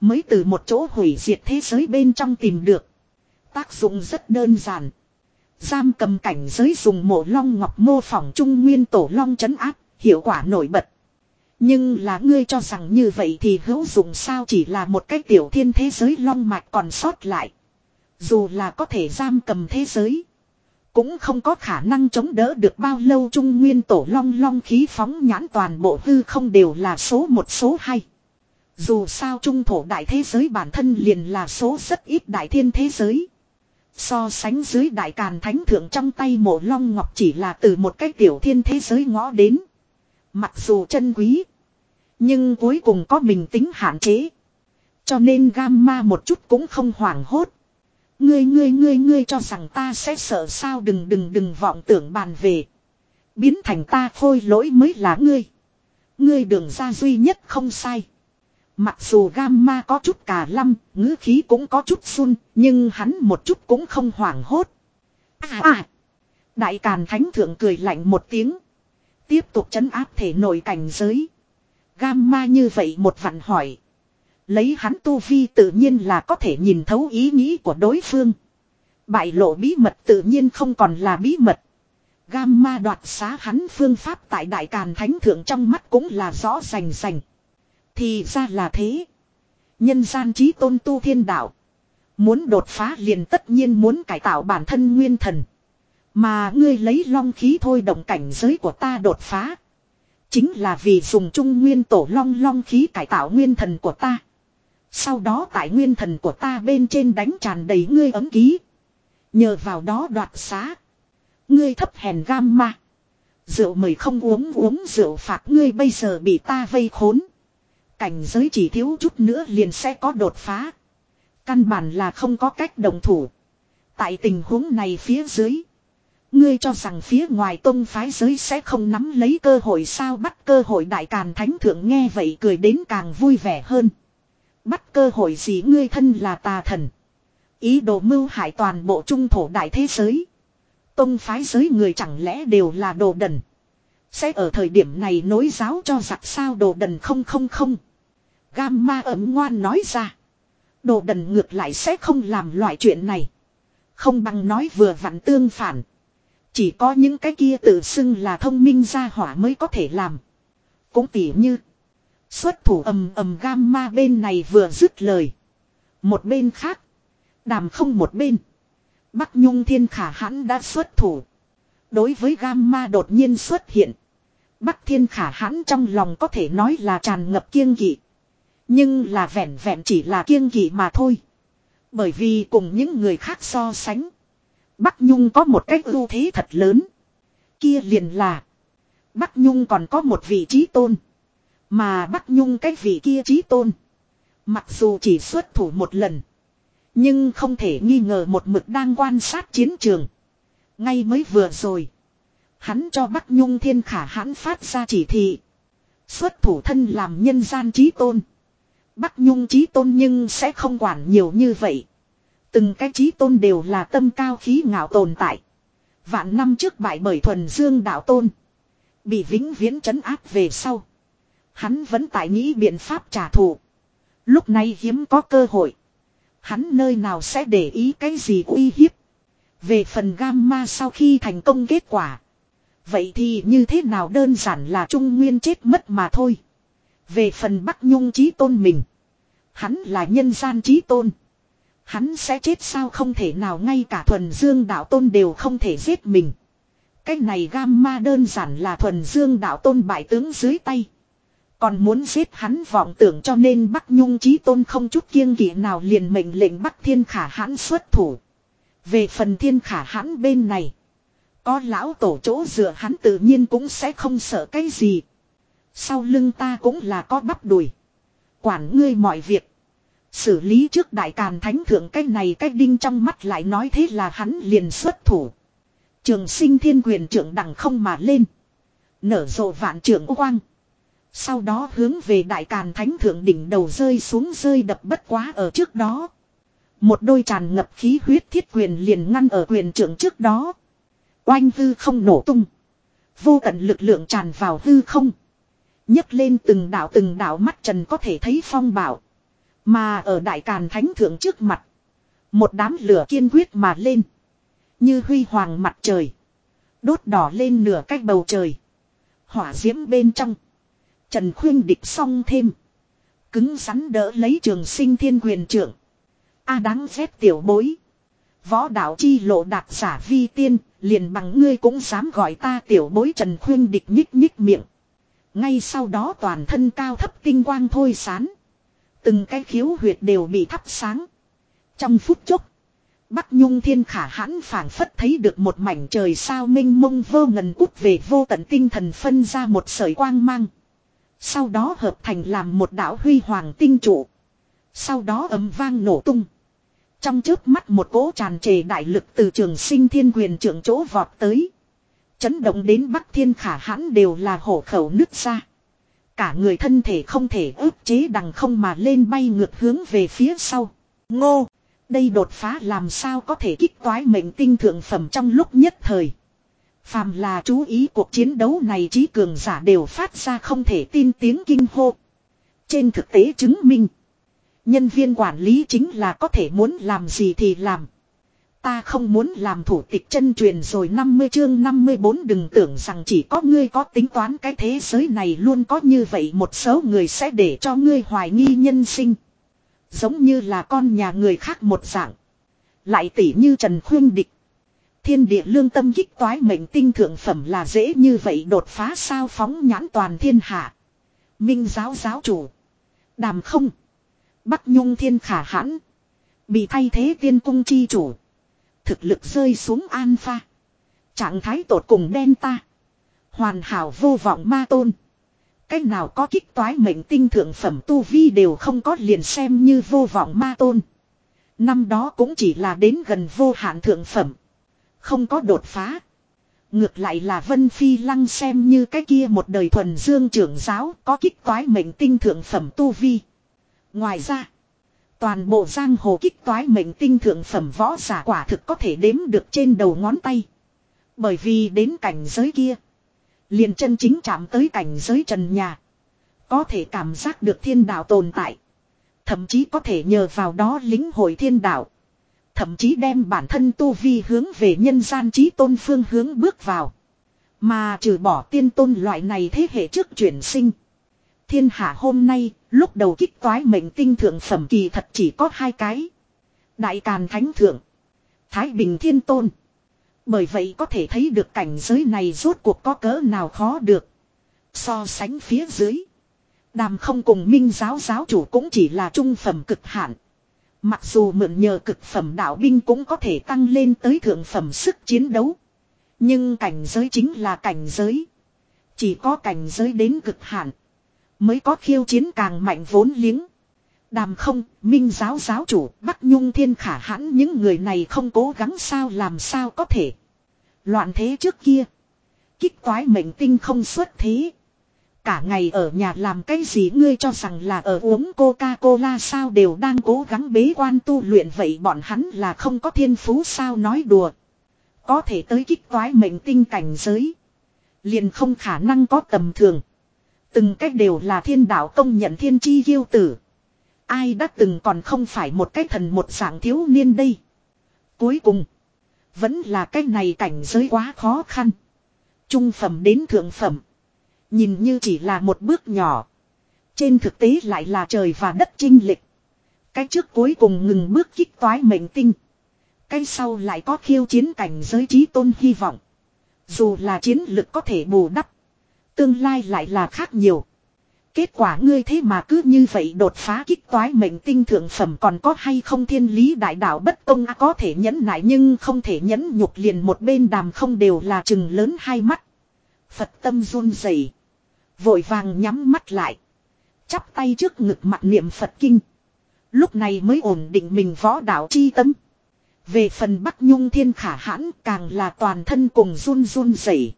Mới từ một chỗ hủy diệt thế giới bên trong tìm được. Tác dụng rất đơn giản. Giam cầm cảnh giới dùng mộ long ngọc mô phỏng trung nguyên tổ long chấn áp, hiệu quả nổi bật. Nhưng là ngươi cho rằng như vậy thì hữu dụng sao chỉ là một cái tiểu thiên thế giới long mạch còn sót lại. Dù là có thể giam cầm thế giới. Cũng không có khả năng chống đỡ được bao lâu trung nguyên tổ long long khí phóng nhãn toàn bộ hư không đều là số một, số hai. Dù sao trung thổ đại thế giới bản thân liền là số rất ít đại thiên thế giới. So sánh dưới đại càn thánh thượng trong tay mộ long ngọc chỉ là từ một cái tiểu thiên thế giới ngõ đến. Mặc dù chân quý. Nhưng cuối cùng có mình tính hạn chế. Cho nên gamma một chút cũng không hoảng hốt. Ngươi ngươi ngươi ngươi cho rằng ta sẽ sợ sao đừng đừng đừng vọng tưởng bàn về. Biến thành ta khôi lỗi mới là ngươi. Ngươi đường ra duy nhất không sai. Mặc dù gamma có chút cả lâm, ngữ khí cũng có chút sun, nhưng hắn một chút cũng không hoảng hốt. À à! Đại Càn Thánh Thượng cười lạnh một tiếng. Tiếp tục chấn áp thể nội cảnh giới. Gamma như vậy một vặn hỏi. Lấy hắn tu vi tự nhiên là có thể nhìn thấu ý nghĩ của đối phương. Bại lộ bí mật tự nhiên không còn là bí mật. Gamma đoạt xá hắn phương pháp tại Đại Càn Thánh Thượng trong mắt cũng là rõ rành rành. Thì ra là thế. Nhân gian trí tôn tu thiên đạo. Muốn đột phá liền tất nhiên muốn cải tạo bản thân nguyên thần. Mà ngươi lấy long khí thôi động cảnh giới của ta đột phá. Chính là vì dùng trung nguyên tổ long long khí cải tạo nguyên thần của ta. Sau đó tại nguyên thần của ta bên trên đánh tràn đầy ngươi ấm ký. Nhờ vào đó đoạt xá. Ngươi thấp hèn gam ma. Rượu mời không uống uống rượu phạt ngươi bây giờ bị ta vây khốn. Cảnh giới chỉ thiếu chút nữa liền sẽ có đột phá. Căn bản là không có cách đồng thủ. Tại tình huống này phía dưới. Ngươi cho rằng phía ngoài tông phái giới sẽ không nắm lấy cơ hội sao bắt cơ hội đại càn thánh thượng nghe vậy cười đến càng vui vẻ hơn. Bắt cơ hội gì ngươi thân là tà thần. Ý đồ mưu hại toàn bộ trung thổ đại thế giới. Tông phái giới người chẳng lẽ đều là đồ đần. Sẽ ở thời điểm này nối giáo cho giặc sao đồ đần không không không. Gamma ấm ngoan nói ra. Đồ đần ngược lại sẽ không làm loại chuyện này. Không bằng nói vừa vặn tương phản. Chỉ có những cái kia tự xưng là thông minh gia hỏa mới có thể làm. Cũng tỉ như. Xuất thủ ầm ầm gamma bên này vừa dứt lời. Một bên khác. Đàm không một bên. Bắc Nhung Thiên Khả hãn đã xuất thủ. Đối với gamma đột nhiên xuất hiện. Bắc Thiên Khả hãn trong lòng có thể nói là tràn ngập kiêng kỵ. Nhưng là vẹn vẹn chỉ là kiêng kỵ mà thôi. Bởi vì cùng những người khác so sánh. Bắc Nhung có một cách ưu thế thật lớn. Kia liền là. Bắc Nhung còn có một vị trí tôn. Mà Bắc Nhung cái vị kia trí tôn. Mặc dù chỉ xuất thủ một lần. Nhưng không thể nghi ngờ một mực đang quan sát chiến trường. Ngay mới vừa rồi. Hắn cho Bắc Nhung thiên khả hãn phát ra chỉ thị. Xuất thủ thân làm nhân gian trí tôn. Bắc Nhung trí tôn nhưng sẽ không quản nhiều như vậy. Từng cái trí tôn đều là tâm cao khí ngạo tồn tại. Vạn năm trước bại bởi thuần dương đạo tôn. Bị vĩnh viễn trấn áp về sau. Hắn vẫn tại nghĩ biện pháp trả thù. Lúc này hiếm có cơ hội. Hắn nơi nào sẽ để ý cái gì uy hiếp. Về phần gamma sau khi thành công kết quả. Vậy thì như thế nào đơn giản là Trung Nguyên chết mất mà thôi. Về phần Bắc Nhung trí tôn mình. Hắn là nhân gian trí tôn. Hắn sẽ chết sao không thể nào ngay cả thuần dương đạo tôn đều không thể giết mình. Cái này gamma đơn giản là thuần dương đạo tôn bại tướng dưới tay. Còn muốn giết hắn vọng tưởng cho nên Bắc Nhung Chí Tôn không chút kiêng kỵ nào liền mệnh lệnh Bắc Thiên Khả hãn xuất thủ. Về phần Thiên Khả hãn bên này. Có lão tổ chỗ dựa hắn tự nhiên cũng sẽ không sợ cái gì. Sau lưng ta cũng là có bắp đùi. Quản ngươi mọi việc. Xử lý trước đại càn thánh thượng cái này cái đinh trong mắt lại nói thế là hắn liền xuất thủ. Trường sinh thiên quyền trưởng đằng không mà lên. Nở rộ vạn trưởng quang. Sau đó hướng về đại càn thánh thượng đỉnh đầu rơi xuống rơi đập bất quá ở trước đó. Một đôi tràn ngập khí huyết thiết quyền liền ngăn ở quyền trưởng trước đó. Oanh hư không nổ tung. Vô tận lực lượng tràn vào hư không. nhấc lên từng đảo từng đảo mắt trần có thể thấy phong bảo. Mà ở đại càn thánh thượng trước mặt. Một đám lửa kiên quyết mà lên. Như huy hoàng mặt trời. Đốt đỏ lên nửa cách bầu trời. Hỏa diễm bên trong. Trần khuyên địch xong thêm. Cứng rắn đỡ lấy trường sinh thiên quyền trưởng. A à, đáng ghét tiểu bối. Võ đạo chi lộ đạt giả vi tiên, liền bằng ngươi cũng dám gọi ta tiểu bối trần khuyên địch nhích nhích miệng. Ngay sau đó toàn thân cao thấp tinh quang thôi sán. Từng cái khiếu huyệt đều bị thắp sáng. Trong phút chốc. Bắc Nhung Thiên Khả hãn phảng phất thấy được một mảnh trời sao minh mông vô ngần cút về vô tận tinh thần phân ra một sợi quang mang. Sau đó hợp thành làm một đạo huy hoàng tinh trụ. Sau đó ấm vang nổ tung. Trong trước mắt một cỗ tràn trề đại lực từ trường sinh thiên quyền trưởng chỗ vọt tới. Chấn động đến Bắc Thiên Khả hãn đều là hổ khẩu nứt ra. Cả người thân thể không thể ức chế đằng không mà lên bay ngược hướng về phía sau. Ngô! Đây đột phá làm sao có thể kích toái mệnh tinh thượng phẩm trong lúc nhất thời. Phàm là chú ý cuộc chiến đấu này trí cường giả đều phát ra không thể tin tiếng kinh hô. Trên thực tế chứng minh. Nhân viên quản lý chính là có thể muốn làm gì thì làm. Ta không muốn làm thủ tịch chân truyền rồi 50 chương 54 đừng tưởng rằng chỉ có ngươi có tính toán cái thế giới này luôn có như vậy một số người sẽ để cho ngươi hoài nghi nhân sinh. Giống như là con nhà người khác một dạng. Lại tỉ như Trần Khuyên Địch. Thiên địa lương tâm kích toái mệnh tinh thượng phẩm là dễ như vậy đột phá sao phóng nhãn toàn thiên hạ. Minh giáo giáo chủ. Đàm không. Bắc nhung thiên khả hãn. Bị thay thế tiên cung chi chủ. Thực lực rơi xuống alpha. Trạng thái tột cùng đen ta. Hoàn hảo vô vọng ma tôn. Cách nào có kích toái mệnh tinh thượng phẩm tu vi đều không có liền xem như vô vọng ma tôn. Năm đó cũng chỉ là đến gần vô hạn thượng phẩm. Không có đột phá. Ngược lại là Vân Phi Lăng xem như cái kia một đời thuần dương trưởng giáo có kích toái mệnh tinh thượng phẩm tu vi. Ngoài ra, toàn bộ giang hồ kích toái mệnh tinh thượng phẩm võ giả quả thực có thể đếm được trên đầu ngón tay. Bởi vì đến cảnh giới kia, liền chân chính chạm tới cảnh giới trần nhà. Có thể cảm giác được thiên đạo tồn tại. Thậm chí có thể nhờ vào đó lính hội thiên đạo. Thậm chí đem bản thân tu vi hướng về nhân gian trí tôn phương hướng bước vào. Mà trừ bỏ tiên tôn loại này thế hệ trước chuyển sinh. Thiên hạ hôm nay, lúc đầu kích toái mệnh tinh thượng phẩm kỳ thật chỉ có hai cái. Đại Càn Thánh Thượng. Thái Bình Thiên Tôn. Bởi vậy có thể thấy được cảnh giới này rốt cuộc có cỡ nào khó được. So sánh phía dưới. Đàm không cùng minh giáo giáo chủ cũng chỉ là trung phẩm cực hạn. Mặc dù mượn nhờ cực phẩm đạo binh cũng có thể tăng lên tới thượng phẩm sức chiến đấu. Nhưng cảnh giới chính là cảnh giới. Chỉ có cảnh giới đến cực hạn. Mới có khiêu chiến càng mạnh vốn liếng. Đàm không, minh giáo giáo chủ, Bắc Nhung thiên khả hãn những người này không cố gắng sao làm sao có thể. Loạn thế trước kia. Kích toái mệnh tinh không xuất thế. Cả ngày ở nhà làm cái gì ngươi cho rằng là ở uống Coca-Cola sao đều đang cố gắng bế quan tu luyện vậy bọn hắn là không có thiên phú sao nói đùa. Có thể tới kích toái mệnh tinh cảnh giới. Liền không khả năng có tầm thường. Từng cách đều là thiên đạo công nhận thiên chi yêu tử. Ai đã từng còn không phải một cái thần một dạng thiếu niên đây. Cuối cùng. Vẫn là cái này cảnh giới quá khó khăn. Trung phẩm đến thượng phẩm. Nhìn như chỉ là một bước nhỏ. Trên thực tế lại là trời và đất chinh lịch. Cái trước cuối cùng ngừng bước kích toái mệnh tinh. Cái sau lại có khiêu chiến cảnh giới trí tôn hy vọng. Dù là chiến lực có thể bù đắp. Tương lai lại là khác nhiều. Kết quả ngươi thế mà cứ như vậy đột phá kích toái mệnh tinh thượng phẩm còn có hay không thiên lý đại đạo bất công có thể nhẫn nại nhưng không thể nhẫn nhục liền một bên đàm không đều là chừng lớn hai mắt. Phật tâm run rẩy Vội vàng nhắm mắt lại. Chắp tay trước ngực mặt niệm Phật kinh. Lúc này mới ổn định mình võ đạo chi tâm. Về phần Bắc Nhung Thiên Khả hãn càng là toàn thân cùng run run rẩy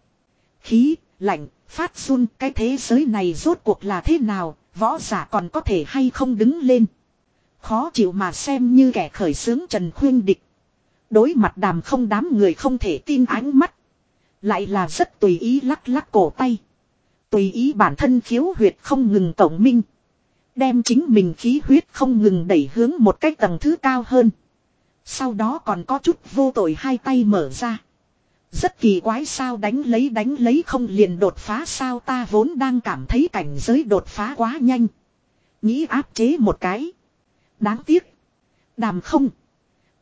Khí, lạnh, phát run cái thế giới này rốt cuộc là thế nào, võ giả còn có thể hay không đứng lên. Khó chịu mà xem như kẻ khởi xướng Trần Khuyên Địch. Đối mặt đàm không đám người không thể tin ánh mắt. Lại là rất tùy ý lắc lắc cổ tay. Tùy ý bản thân khiếu huyệt không ngừng tổng minh. Đem chính mình khí huyết không ngừng đẩy hướng một cái tầng thứ cao hơn. Sau đó còn có chút vô tội hai tay mở ra. Rất kỳ quái sao đánh lấy đánh lấy không liền đột phá sao ta vốn đang cảm thấy cảnh giới đột phá quá nhanh. Nghĩ áp chế một cái. Đáng tiếc. Đàm không.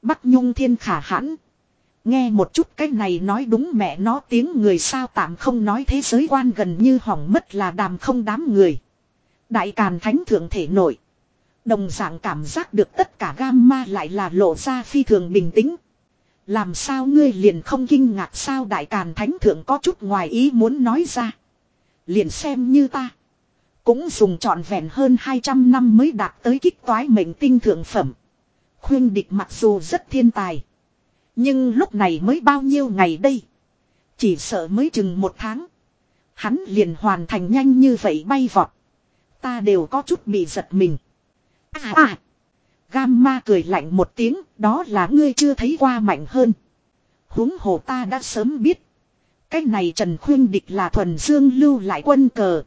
Bắc Nhung thiên khả hãn. Nghe một chút cái này nói đúng mẹ nó tiếng người sao tạm không nói thế giới quan gần như hỏng mất là đàm không đám người. Đại Càn Thánh Thượng thể nổi. Đồng dạng cảm giác được tất cả gamma lại là lộ ra phi thường bình tĩnh. Làm sao ngươi liền không kinh ngạc sao Đại Càn Thánh Thượng có chút ngoài ý muốn nói ra. Liền xem như ta. Cũng dùng trọn vẹn hơn 200 năm mới đạt tới kích toái mệnh tinh thượng phẩm. Khuyên địch mặc dù rất thiên tài. Nhưng lúc này mới bao nhiêu ngày đây. Chỉ sợ mới chừng một tháng. Hắn liền hoàn thành nhanh như vậy bay vọt. Ta đều có chút bị giật mình. À à. Gamma cười lạnh một tiếng, đó là ngươi chưa thấy qua mạnh hơn. huống hồ ta đã sớm biết. Cái này Trần Khuyên Địch là thuần dương lưu lại quân cờ.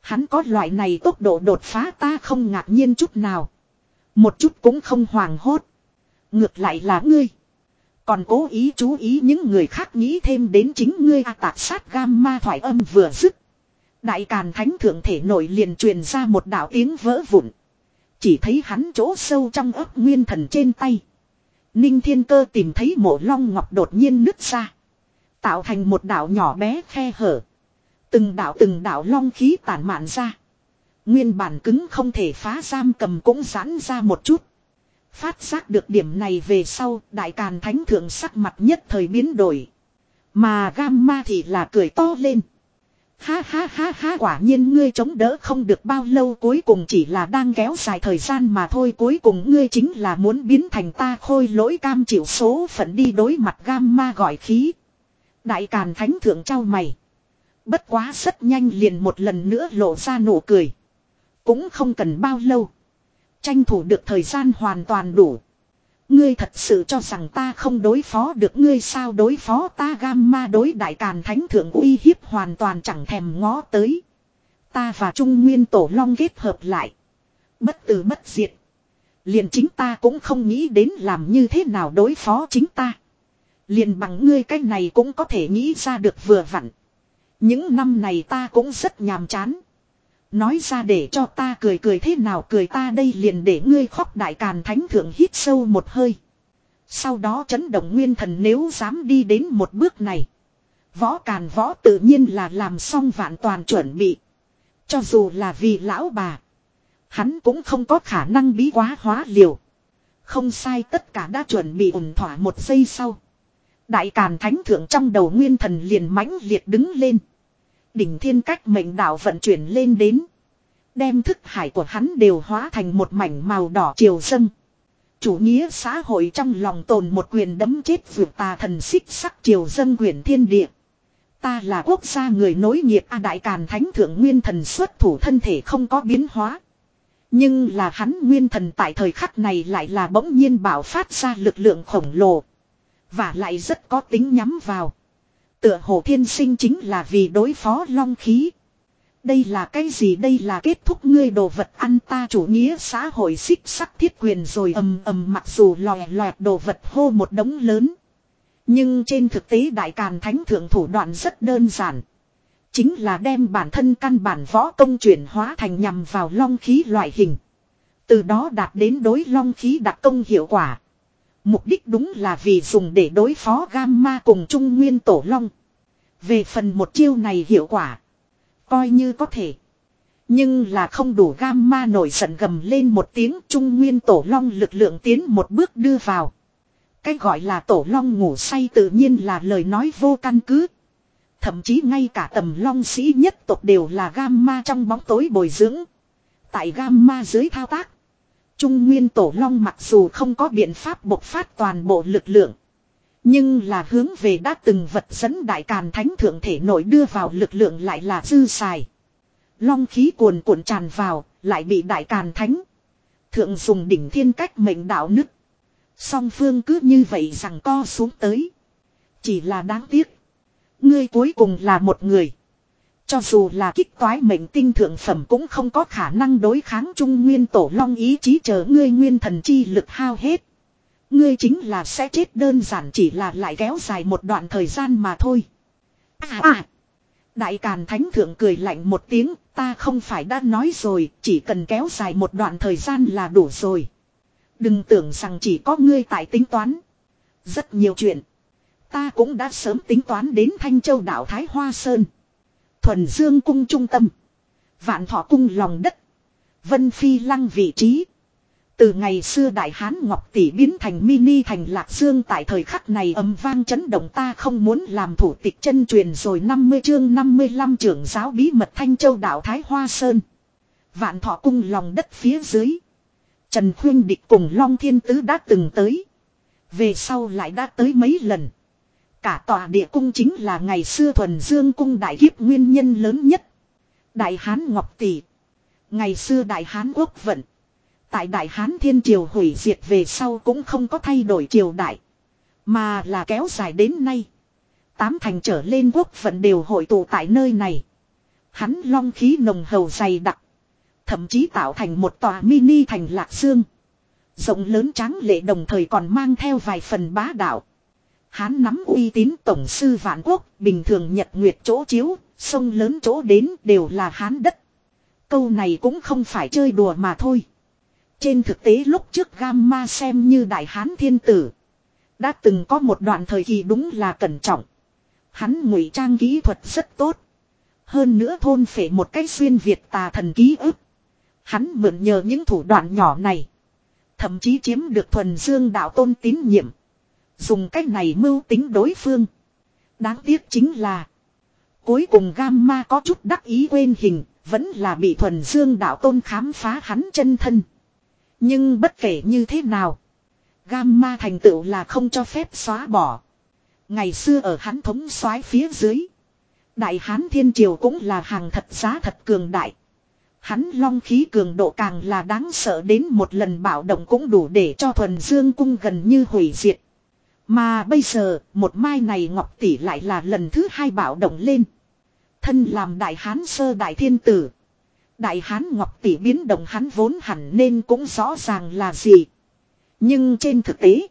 Hắn có loại này tốc độ đột phá ta không ngạc nhiên chút nào. Một chút cũng không hoàng hốt. Ngược lại là ngươi. Còn cố ý chú ý những người khác nghĩ thêm đến chính ngươi a tạp sát gamma thoại âm vừa dứt. Đại Càn Thánh Thượng thể nổi liền truyền ra một đạo tiếng vỡ vụn. Chỉ thấy hắn chỗ sâu trong ấp nguyên thần trên tay. Ninh Thiên Cơ tìm thấy mộ long ngọc đột nhiên nứt ra. Tạo thành một đạo nhỏ bé khe hở. Từng đạo từng đạo long khí tản mạn ra. Nguyên bản cứng không thể phá giam cầm cũng giãn ra một chút. Phát giác được điểm này về sau, đại càn thánh thượng sắc mặt nhất thời biến đổi. Mà gamma thì là cười to lên. Ha ha ha ha quả nhiên ngươi chống đỡ không được bao lâu cuối cùng chỉ là đang kéo dài thời gian mà thôi cuối cùng ngươi chính là muốn biến thành ta khôi lỗi cam chịu số phận đi đối mặt gamma gọi khí. Đại càn thánh thượng trao mày. Bất quá rất nhanh liền một lần nữa lộ ra nụ cười. Cũng không cần bao lâu. Tranh thủ được thời gian hoàn toàn đủ. Ngươi thật sự cho rằng ta không đối phó được ngươi sao đối phó ta gamma đối đại càn thánh thượng uy hiếp hoàn toàn chẳng thèm ngó tới. Ta và Trung Nguyên Tổ Long kết hợp lại. Bất tử bất diệt. Liền chính ta cũng không nghĩ đến làm như thế nào đối phó chính ta. Liền bằng ngươi cái này cũng có thể nghĩ ra được vừa vặn. Những năm này ta cũng rất nhàm chán. Nói ra để cho ta cười cười thế nào cười ta đây liền để ngươi khóc đại càn thánh thượng hít sâu một hơi. Sau đó chấn động nguyên thần nếu dám đi đến một bước này. Võ càn võ tự nhiên là làm xong vạn toàn chuẩn bị. Cho dù là vì lão bà. Hắn cũng không có khả năng bí quá hóa liều. Không sai tất cả đã chuẩn bị ổn thỏa một giây sau. Đại càn thánh thượng trong đầu nguyên thần liền mãnh liệt đứng lên. Đỉnh thiên cách mệnh đạo vận chuyển lên đến. Đem thức hải của hắn đều hóa thành một mảnh màu đỏ triều dâng. Chủ nghĩa xã hội trong lòng tồn một quyền đấm chết vượt tà thần xích sắc triều dâng quyền thiên địa. Ta là quốc gia người nối nghiệp A Đại Càn Thánh Thượng Nguyên Thần xuất thủ thân thể không có biến hóa. Nhưng là hắn Nguyên Thần tại thời khắc này lại là bỗng nhiên bảo phát ra lực lượng khổng lồ. Và lại rất có tính nhắm vào. Tựa hồ thiên sinh chính là vì đối phó long khí. Đây là cái gì đây là kết thúc ngươi đồ vật ăn ta chủ nghĩa xã hội xích sắc thiết quyền rồi ầm ầm mặc dù lòe loẹt đồ vật hô một đống lớn. Nhưng trên thực tế đại càn thánh thượng thủ đoạn rất đơn giản. Chính là đem bản thân căn bản võ công chuyển hóa thành nhằm vào long khí loại hình. Từ đó đạt đến đối long khí đặc công hiệu quả. Mục đích đúng là vì dùng để đối phó gamma cùng trung nguyên tổ long. Về phần một chiêu này hiệu quả. Coi như có thể. Nhưng là không đủ gamma nổi giận gầm lên một tiếng trung nguyên tổ long lực lượng tiến một bước đưa vào. Cái gọi là tổ long ngủ say tự nhiên là lời nói vô căn cứ. Thậm chí ngay cả tầm long sĩ nhất tộc đều là gamma trong bóng tối bồi dưỡng. Tại gamma dưới thao tác. Trung Nguyên Tổ Long mặc dù không có biện pháp bộc phát toàn bộ lực lượng. Nhưng là hướng về đã từng vật dẫn đại càn thánh thượng thể nội đưa vào lực lượng lại là dư xài. Long khí cuồn cuộn tràn vào, lại bị đại càn thánh. Thượng dùng đỉnh thiên cách mệnh đạo nứt. Song phương cứ như vậy rằng co xuống tới. Chỉ là đáng tiếc. Ngươi cuối cùng là một người. Cho dù là kích toái mệnh tinh thượng phẩm cũng không có khả năng đối kháng trung nguyên tổ long ý chí chờ ngươi nguyên thần chi lực hao hết. Ngươi chính là sẽ chết đơn giản chỉ là lại kéo dài một đoạn thời gian mà thôi. À à. Đại Càn Thánh Thượng cười lạnh một tiếng, ta không phải đã nói rồi, chỉ cần kéo dài một đoạn thời gian là đủ rồi. Đừng tưởng rằng chỉ có ngươi tại tính toán. Rất nhiều chuyện. Ta cũng đã sớm tính toán đến Thanh Châu đảo Thái Hoa Sơn. Thuần Dương cung trung tâm. Vạn thọ cung lòng đất. Vân Phi lăng vị trí. Từ ngày xưa Đại Hán Ngọc Tỷ biến thành mini thành Lạc Dương tại thời khắc này âm vang chấn động ta không muốn làm thủ tịch chân truyền rồi 50 chương 55 trưởng giáo bí mật Thanh Châu Đạo Thái Hoa Sơn. Vạn thọ cung lòng đất phía dưới. Trần Khuyên Địch cùng Long Thiên Tứ đã từng tới. Về sau lại đã tới mấy lần. Cả tòa địa cung chính là ngày xưa thuần dương cung đại kiếp nguyên nhân lớn nhất. Đại Hán Ngọc Tỷ. Ngày xưa Đại Hán Quốc vận. Tại Đại Hán Thiên Triều hủy diệt về sau cũng không có thay đổi triều đại. Mà là kéo dài đến nay. Tám thành trở lên quốc vận đều hội tụ tại nơi này. Hắn long khí nồng hầu dày đặc. Thậm chí tạo thành một tòa mini thành lạc dương. Rộng lớn tráng lệ đồng thời còn mang theo vài phần bá đạo. Hán nắm uy tín tổng sư vạn quốc, bình thường nhật nguyệt chỗ chiếu, sông lớn chỗ đến đều là hán đất. Câu này cũng không phải chơi đùa mà thôi. Trên thực tế lúc trước Gamma xem như đại hán thiên tử. Đã từng có một đoạn thời kỳ đúng là cẩn trọng. Hắn ngụy trang kỹ thuật rất tốt. Hơn nữa thôn phệ một cách xuyên Việt tà thần ký ức. Hắn mượn nhờ những thủ đoạn nhỏ này. Thậm chí chiếm được thuần dương đạo tôn tín nhiệm. Dùng cách này mưu tính đối phương. Đáng tiếc chính là. Cuối cùng Gamma có chút đắc ý quên hình. Vẫn là bị thuần dương đạo tôn khám phá hắn chân thân. Nhưng bất kể như thế nào. Gamma thành tựu là không cho phép xóa bỏ. Ngày xưa ở hắn thống soái phía dưới. Đại hán thiên triều cũng là hàng thật giá thật cường đại. Hắn long khí cường độ càng là đáng sợ đến một lần bạo động cũng đủ để cho thuần dương cung gần như hủy diệt. Mà bây giờ, một mai này ngọc tỷ lại là lần thứ hai bạo động lên. Thân làm đại hán sơ đại thiên tử. Đại hán ngọc tỷ biến động hắn vốn hẳn nên cũng rõ ràng là gì. Nhưng trên thực tế,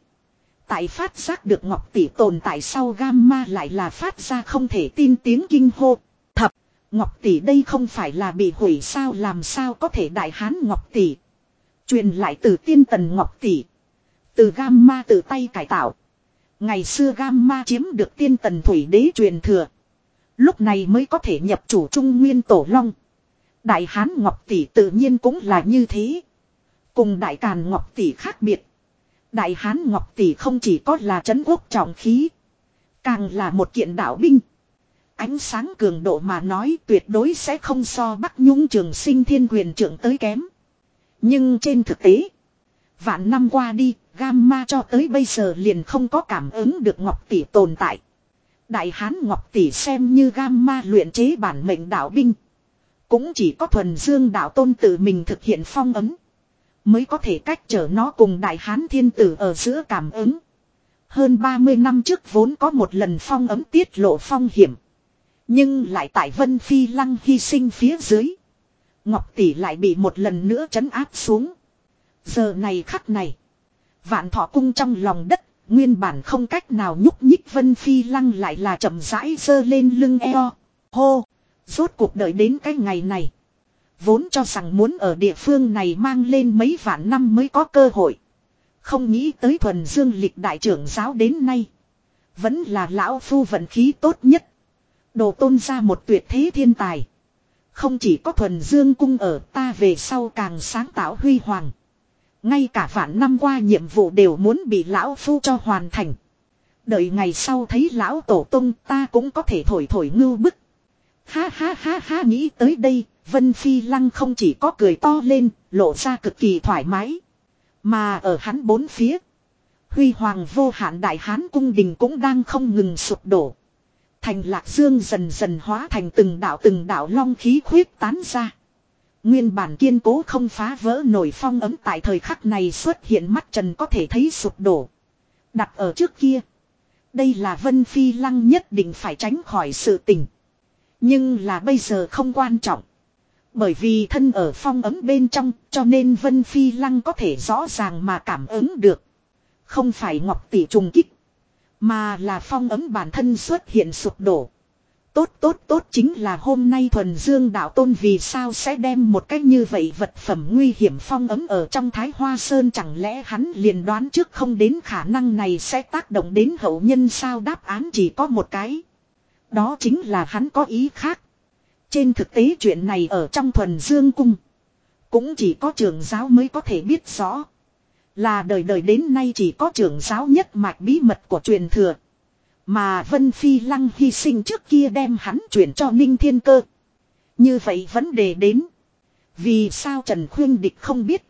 tại phát giác được ngọc tỷ tồn tại sau gamma lại là phát ra không thể tin tiếng kinh hô. Thập, ngọc tỷ đây không phải là bị hủy sao làm sao có thể đại hán ngọc tỷ. Truyền lại từ tiên tần ngọc tỷ. Từ gamma tự tay cải tạo. Ngày xưa gamma chiếm được tiên tần thủy đế truyền thừa. Lúc này mới có thể nhập chủ trung nguyên tổ long. Đại hán ngọc tỷ tự nhiên cũng là như thế. Cùng đại càn ngọc tỷ khác biệt. Đại hán ngọc tỷ không chỉ có là trấn quốc trọng khí. Càng là một kiện đạo binh. Ánh sáng cường độ mà nói tuyệt đối sẽ không so bắc nhung trường sinh thiên quyền trưởng tới kém. Nhưng trên thực tế. Vạn năm qua đi, Gamma cho tới bây giờ liền không có cảm ứng được Ngọc Tỷ tồn tại. Đại Hán Ngọc Tỷ xem như Gamma luyện chế bản mệnh đạo binh. Cũng chỉ có thuần dương đạo tôn tự mình thực hiện phong ấm. Mới có thể cách trở nó cùng Đại Hán Thiên Tử ở giữa cảm ứng. Hơn 30 năm trước vốn có một lần phong ấm tiết lộ phong hiểm. Nhưng lại tại Vân Phi Lăng hy sinh phía dưới. Ngọc Tỷ lại bị một lần nữa trấn áp xuống. Giờ này khắc này. Vạn thọ cung trong lòng đất. Nguyên bản không cách nào nhúc nhích Vân Phi Lăng lại là chậm rãi dơ lên lưng eo. Hô. Rốt cuộc đợi đến cái ngày này. Vốn cho rằng muốn ở địa phương này mang lên mấy vạn năm mới có cơ hội. Không nghĩ tới thuần dương lịch đại trưởng giáo đến nay. Vẫn là lão phu vận khí tốt nhất. Đồ tôn ra một tuyệt thế thiên tài. Không chỉ có thuần dương cung ở, ta về sau càng sáng tạo huy hoàng. Ngay cả vạn năm qua nhiệm vụ đều muốn bị lão phu cho hoàn thành. Đợi ngày sau thấy lão tổ tung ta cũng có thể thổi thổi ngưu bức. Ha ha ha ha nghĩ tới đây, Vân Phi Lăng không chỉ có cười to lên, lộ ra cực kỳ thoải mái. Mà ở hắn bốn phía, Huy Hoàng vô hạn đại hán cung đình cũng đang không ngừng sụp đổ. Thành lạc dương dần dần hóa thành từng đạo từng đạo long khí khuyết tán ra. Nguyên bản kiên cố không phá vỡ nổi phong ấm tại thời khắc này xuất hiện mắt trần có thể thấy sụp đổ. Đặt ở trước kia. Đây là Vân Phi Lăng nhất định phải tránh khỏi sự tình. Nhưng là bây giờ không quan trọng. Bởi vì thân ở phong ấm bên trong, cho nên Vân Phi Lăng có thể rõ ràng mà cảm ứng được. Không phải ngọc tỷ trùng kích. Mà là phong ấm bản thân xuất hiện sụp đổ. Tốt tốt tốt chính là hôm nay thuần dương đạo tôn vì sao sẽ đem một cách như vậy vật phẩm nguy hiểm phong ấm ở trong thái hoa sơn chẳng lẽ hắn liền đoán trước không đến khả năng này sẽ tác động đến hậu nhân sao đáp án chỉ có một cái. Đó chính là hắn có ý khác. Trên thực tế chuyện này ở trong thuần dương cung. Cũng chỉ có trưởng giáo mới có thể biết rõ. Là đời đời đến nay chỉ có trưởng giáo nhất mạch bí mật của truyền thừa. Mà Vân Phi Lăng hy sinh trước kia đem hắn chuyển cho Ninh Thiên Cơ. Như vậy vấn đề đến. Vì sao Trần Khuyên Địch không biết.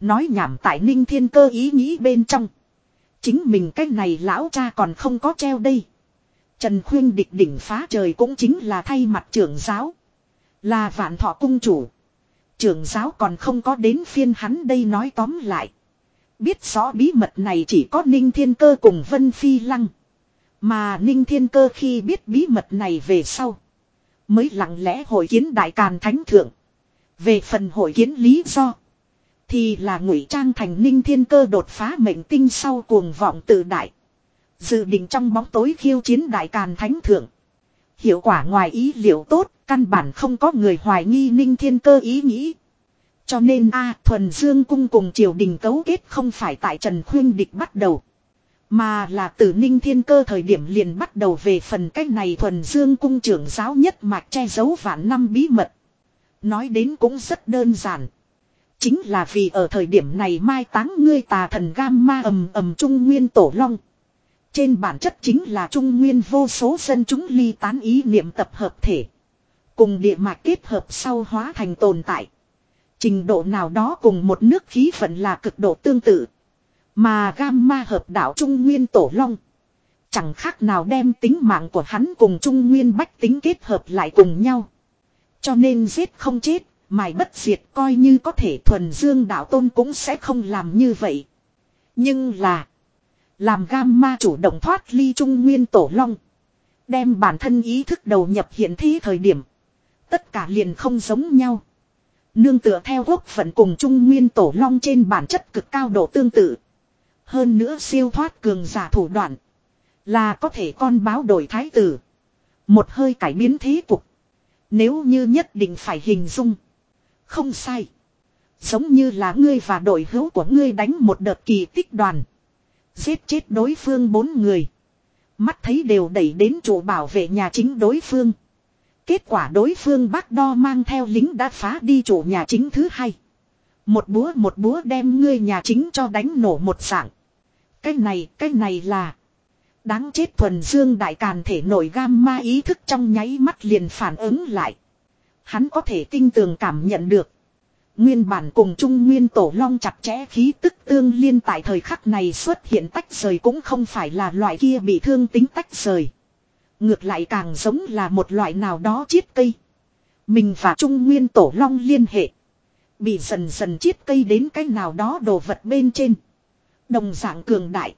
Nói nhảm tại Ninh Thiên Cơ ý nghĩ bên trong. Chính mình cái này lão cha còn không có treo đây. Trần Khuyên Địch đỉnh phá trời cũng chính là thay mặt trưởng giáo. Là vạn thọ cung chủ. Trưởng giáo còn không có đến phiên hắn đây nói tóm lại. Biết rõ bí mật này chỉ có Ninh Thiên Cơ cùng Vân Phi Lăng. Mà Ninh Thiên Cơ khi biết bí mật này về sau. Mới lặng lẽ hội kiến Đại Càn Thánh Thượng. Về phần hội kiến lý do. Thì là ngụy trang thành Ninh Thiên Cơ đột phá mệnh tinh sau cuồng vọng tự đại. Dự định trong bóng tối khiêu chiến đại càn thánh thượng. Hiệu quả ngoài ý liệu tốt, căn bản không có người hoài nghi ninh thiên cơ ý nghĩ. Cho nên a thuần dương cung cùng triều đình cấu kết không phải tại Trần Khuyên Địch bắt đầu. Mà là từ ninh thiên cơ thời điểm liền bắt đầu về phần cách này thuần dương cung trưởng giáo nhất mạch che giấu vạn năm bí mật. Nói đến cũng rất đơn giản. Chính là vì ở thời điểm này mai táng ngươi tà thần gam ma ầm ầm trung nguyên tổ long. Trên bản chất chính là trung nguyên vô số dân chúng ly tán ý niệm tập hợp thể. Cùng địa mạch kết hợp sau hóa thành tồn tại. Trình độ nào đó cùng một nước khí phận là cực độ tương tự. Mà gamma hợp đạo Trung Nguyên Tổ Long. Chẳng khác nào đem tính mạng của hắn cùng Trung Nguyên Bách tính kết hợp lại cùng nhau. Cho nên giết không chết, mài bất diệt coi như có thể thuần dương đạo tôn cũng sẽ không làm như vậy. Nhưng là. Làm gamma chủ động thoát ly Trung Nguyên Tổ Long. Đem bản thân ý thức đầu nhập hiện thi thời điểm. Tất cả liền không giống nhau. Nương tựa theo quốc phận cùng Trung Nguyên Tổ Long trên bản chất cực cao độ tương tự. Hơn nữa siêu thoát cường giả thủ đoạn. Là có thể con báo đổi thái tử. Một hơi cải biến thế cục. Nếu như nhất định phải hình dung. Không sai. Giống như là ngươi và đội hữu của ngươi đánh một đợt kỳ tích đoàn. Giết chết đối phương bốn người. Mắt thấy đều đẩy đến chủ bảo vệ nhà chính đối phương. Kết quả đối phương bác đo mang theo lính đã phá đi chủ nhà chính thứ hai. Một búa một búa đem ngươi nhà chính cho đánh nổ một dạng. Cái này, cái này là... Đáng chết thuần dương đại càn thể nổi gam ma ý thức trong nháy mắt liền phản ứng lại. Hắn có thể tinh tường cảm nhận được. Nguyên bản cùng Trung Nguyên Tổ Long chặt chẽ khí tức tương liên tại thời khắc này xuất hiện tách rời cũng không phải là loại kia bị thương tính tách rời. Ngược lại càng giống là một loại nào đó chiết cây. Mình và Trung Nguyên Tổ Long liên hệ. Bị dần dần chiết cây đến cái nào đó đồ vật bên trên. Đồng dạng cường đại.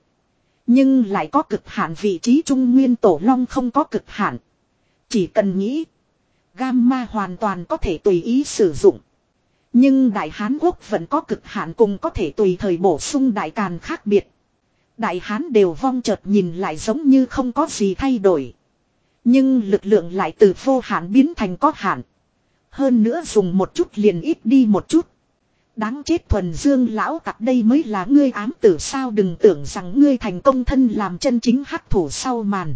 Nhưng lại có cực hạn vị trí Trung Nguyên Tổ Long không có cực hạn. Chỉ cần nghĩ. Gamma hoàn toàn có thể tùy ý sử dụng. Nhưng Đại Hán Quốc vẫn có cực hạn cùng có thể tùy thời bổ sung Đại Càn khác biệt. Đại Hán đều vong chợt nhìn lại giống như không có gì thay đổi. Nhưng lực lượng lại từ vô hạn biến thành có hạn. Hơn nữa dùng một chút liền ít đi một chút. Đáng chết thuần dương lão tặc đây mới là ngươi ám tử sao đừng tưởng rằng ngươi thành công thân làm chân chính hắc thủ sau màn.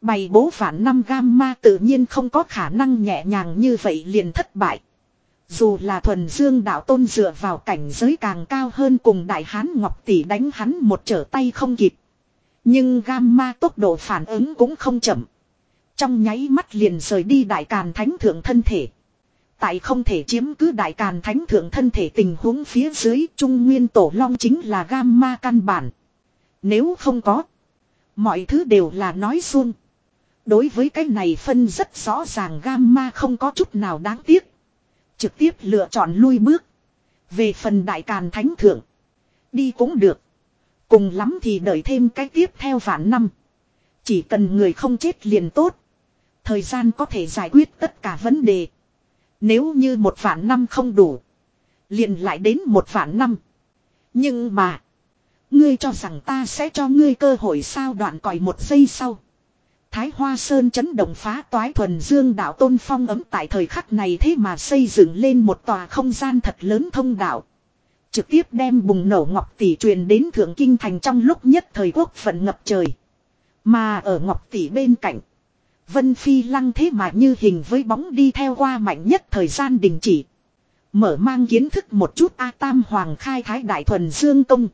Bày bố phản năm gam ma tự nhiên không có khả năng nhẹ nhàng như vậy liền thất bại. Dù là thuần dương đạo tôn dựa vào cảnh giới càng cao hơn cùng đại hán ngọc tỷ đánh hắn một trở tay không kịp. Nhưng gam ma tốc độ phản ứng cũng không chậm. Trong nháy mắt liền rời đi đại càn thánh thượng thân thể. Tại không thể chiếm cứ đại càn thánh thượng thân thể tình huống phía dưới, trung nguyên tổ long chính là gamma căn bản. Nếu không có. Mọi thứ đều là nói xuông. Đối với cái này phân rất rõ ràng gamma không có chút nào đáng tiếc. Trực tiếp lựa chọn lui bước. Về phần đại càn thánh thượng. Đi cũng được. Cùng lắm thì đợi thêm cái tiếp theo vạn năm. Chỉ cần người không chết liền tốt. Thời gian có thể giải quyết tất cả vấn đề. Nếu như một vạn năm không đủ. Liền lại đến một vạn năm. Nhưng mà. Ngươi cho rằng ta sẽ cho ngươi cơ hội sao đoạn còi một giây sau. Thái Hoa Sơn chấn động phá toái thuần dương đạo tôn phong ấm tại thời khắc này thế mà xây dựng lên một tòa không gian thật lớn thông đạo. Trực tiếp đem bùng nổ Ngọc Tỷ truyền đến Thượng Kinh Thành trong lúc nhất thời quốc phận ngập trời. Mà ở Ngọc Tỷ bên cạnh. Vân Phi lăng thế mà như hình với bóng đi theo qua mạnh nhất thời gian đình chỉ. Mở mang kiến thức một chút A Tam Hoàng khai thái đại thuần dương công.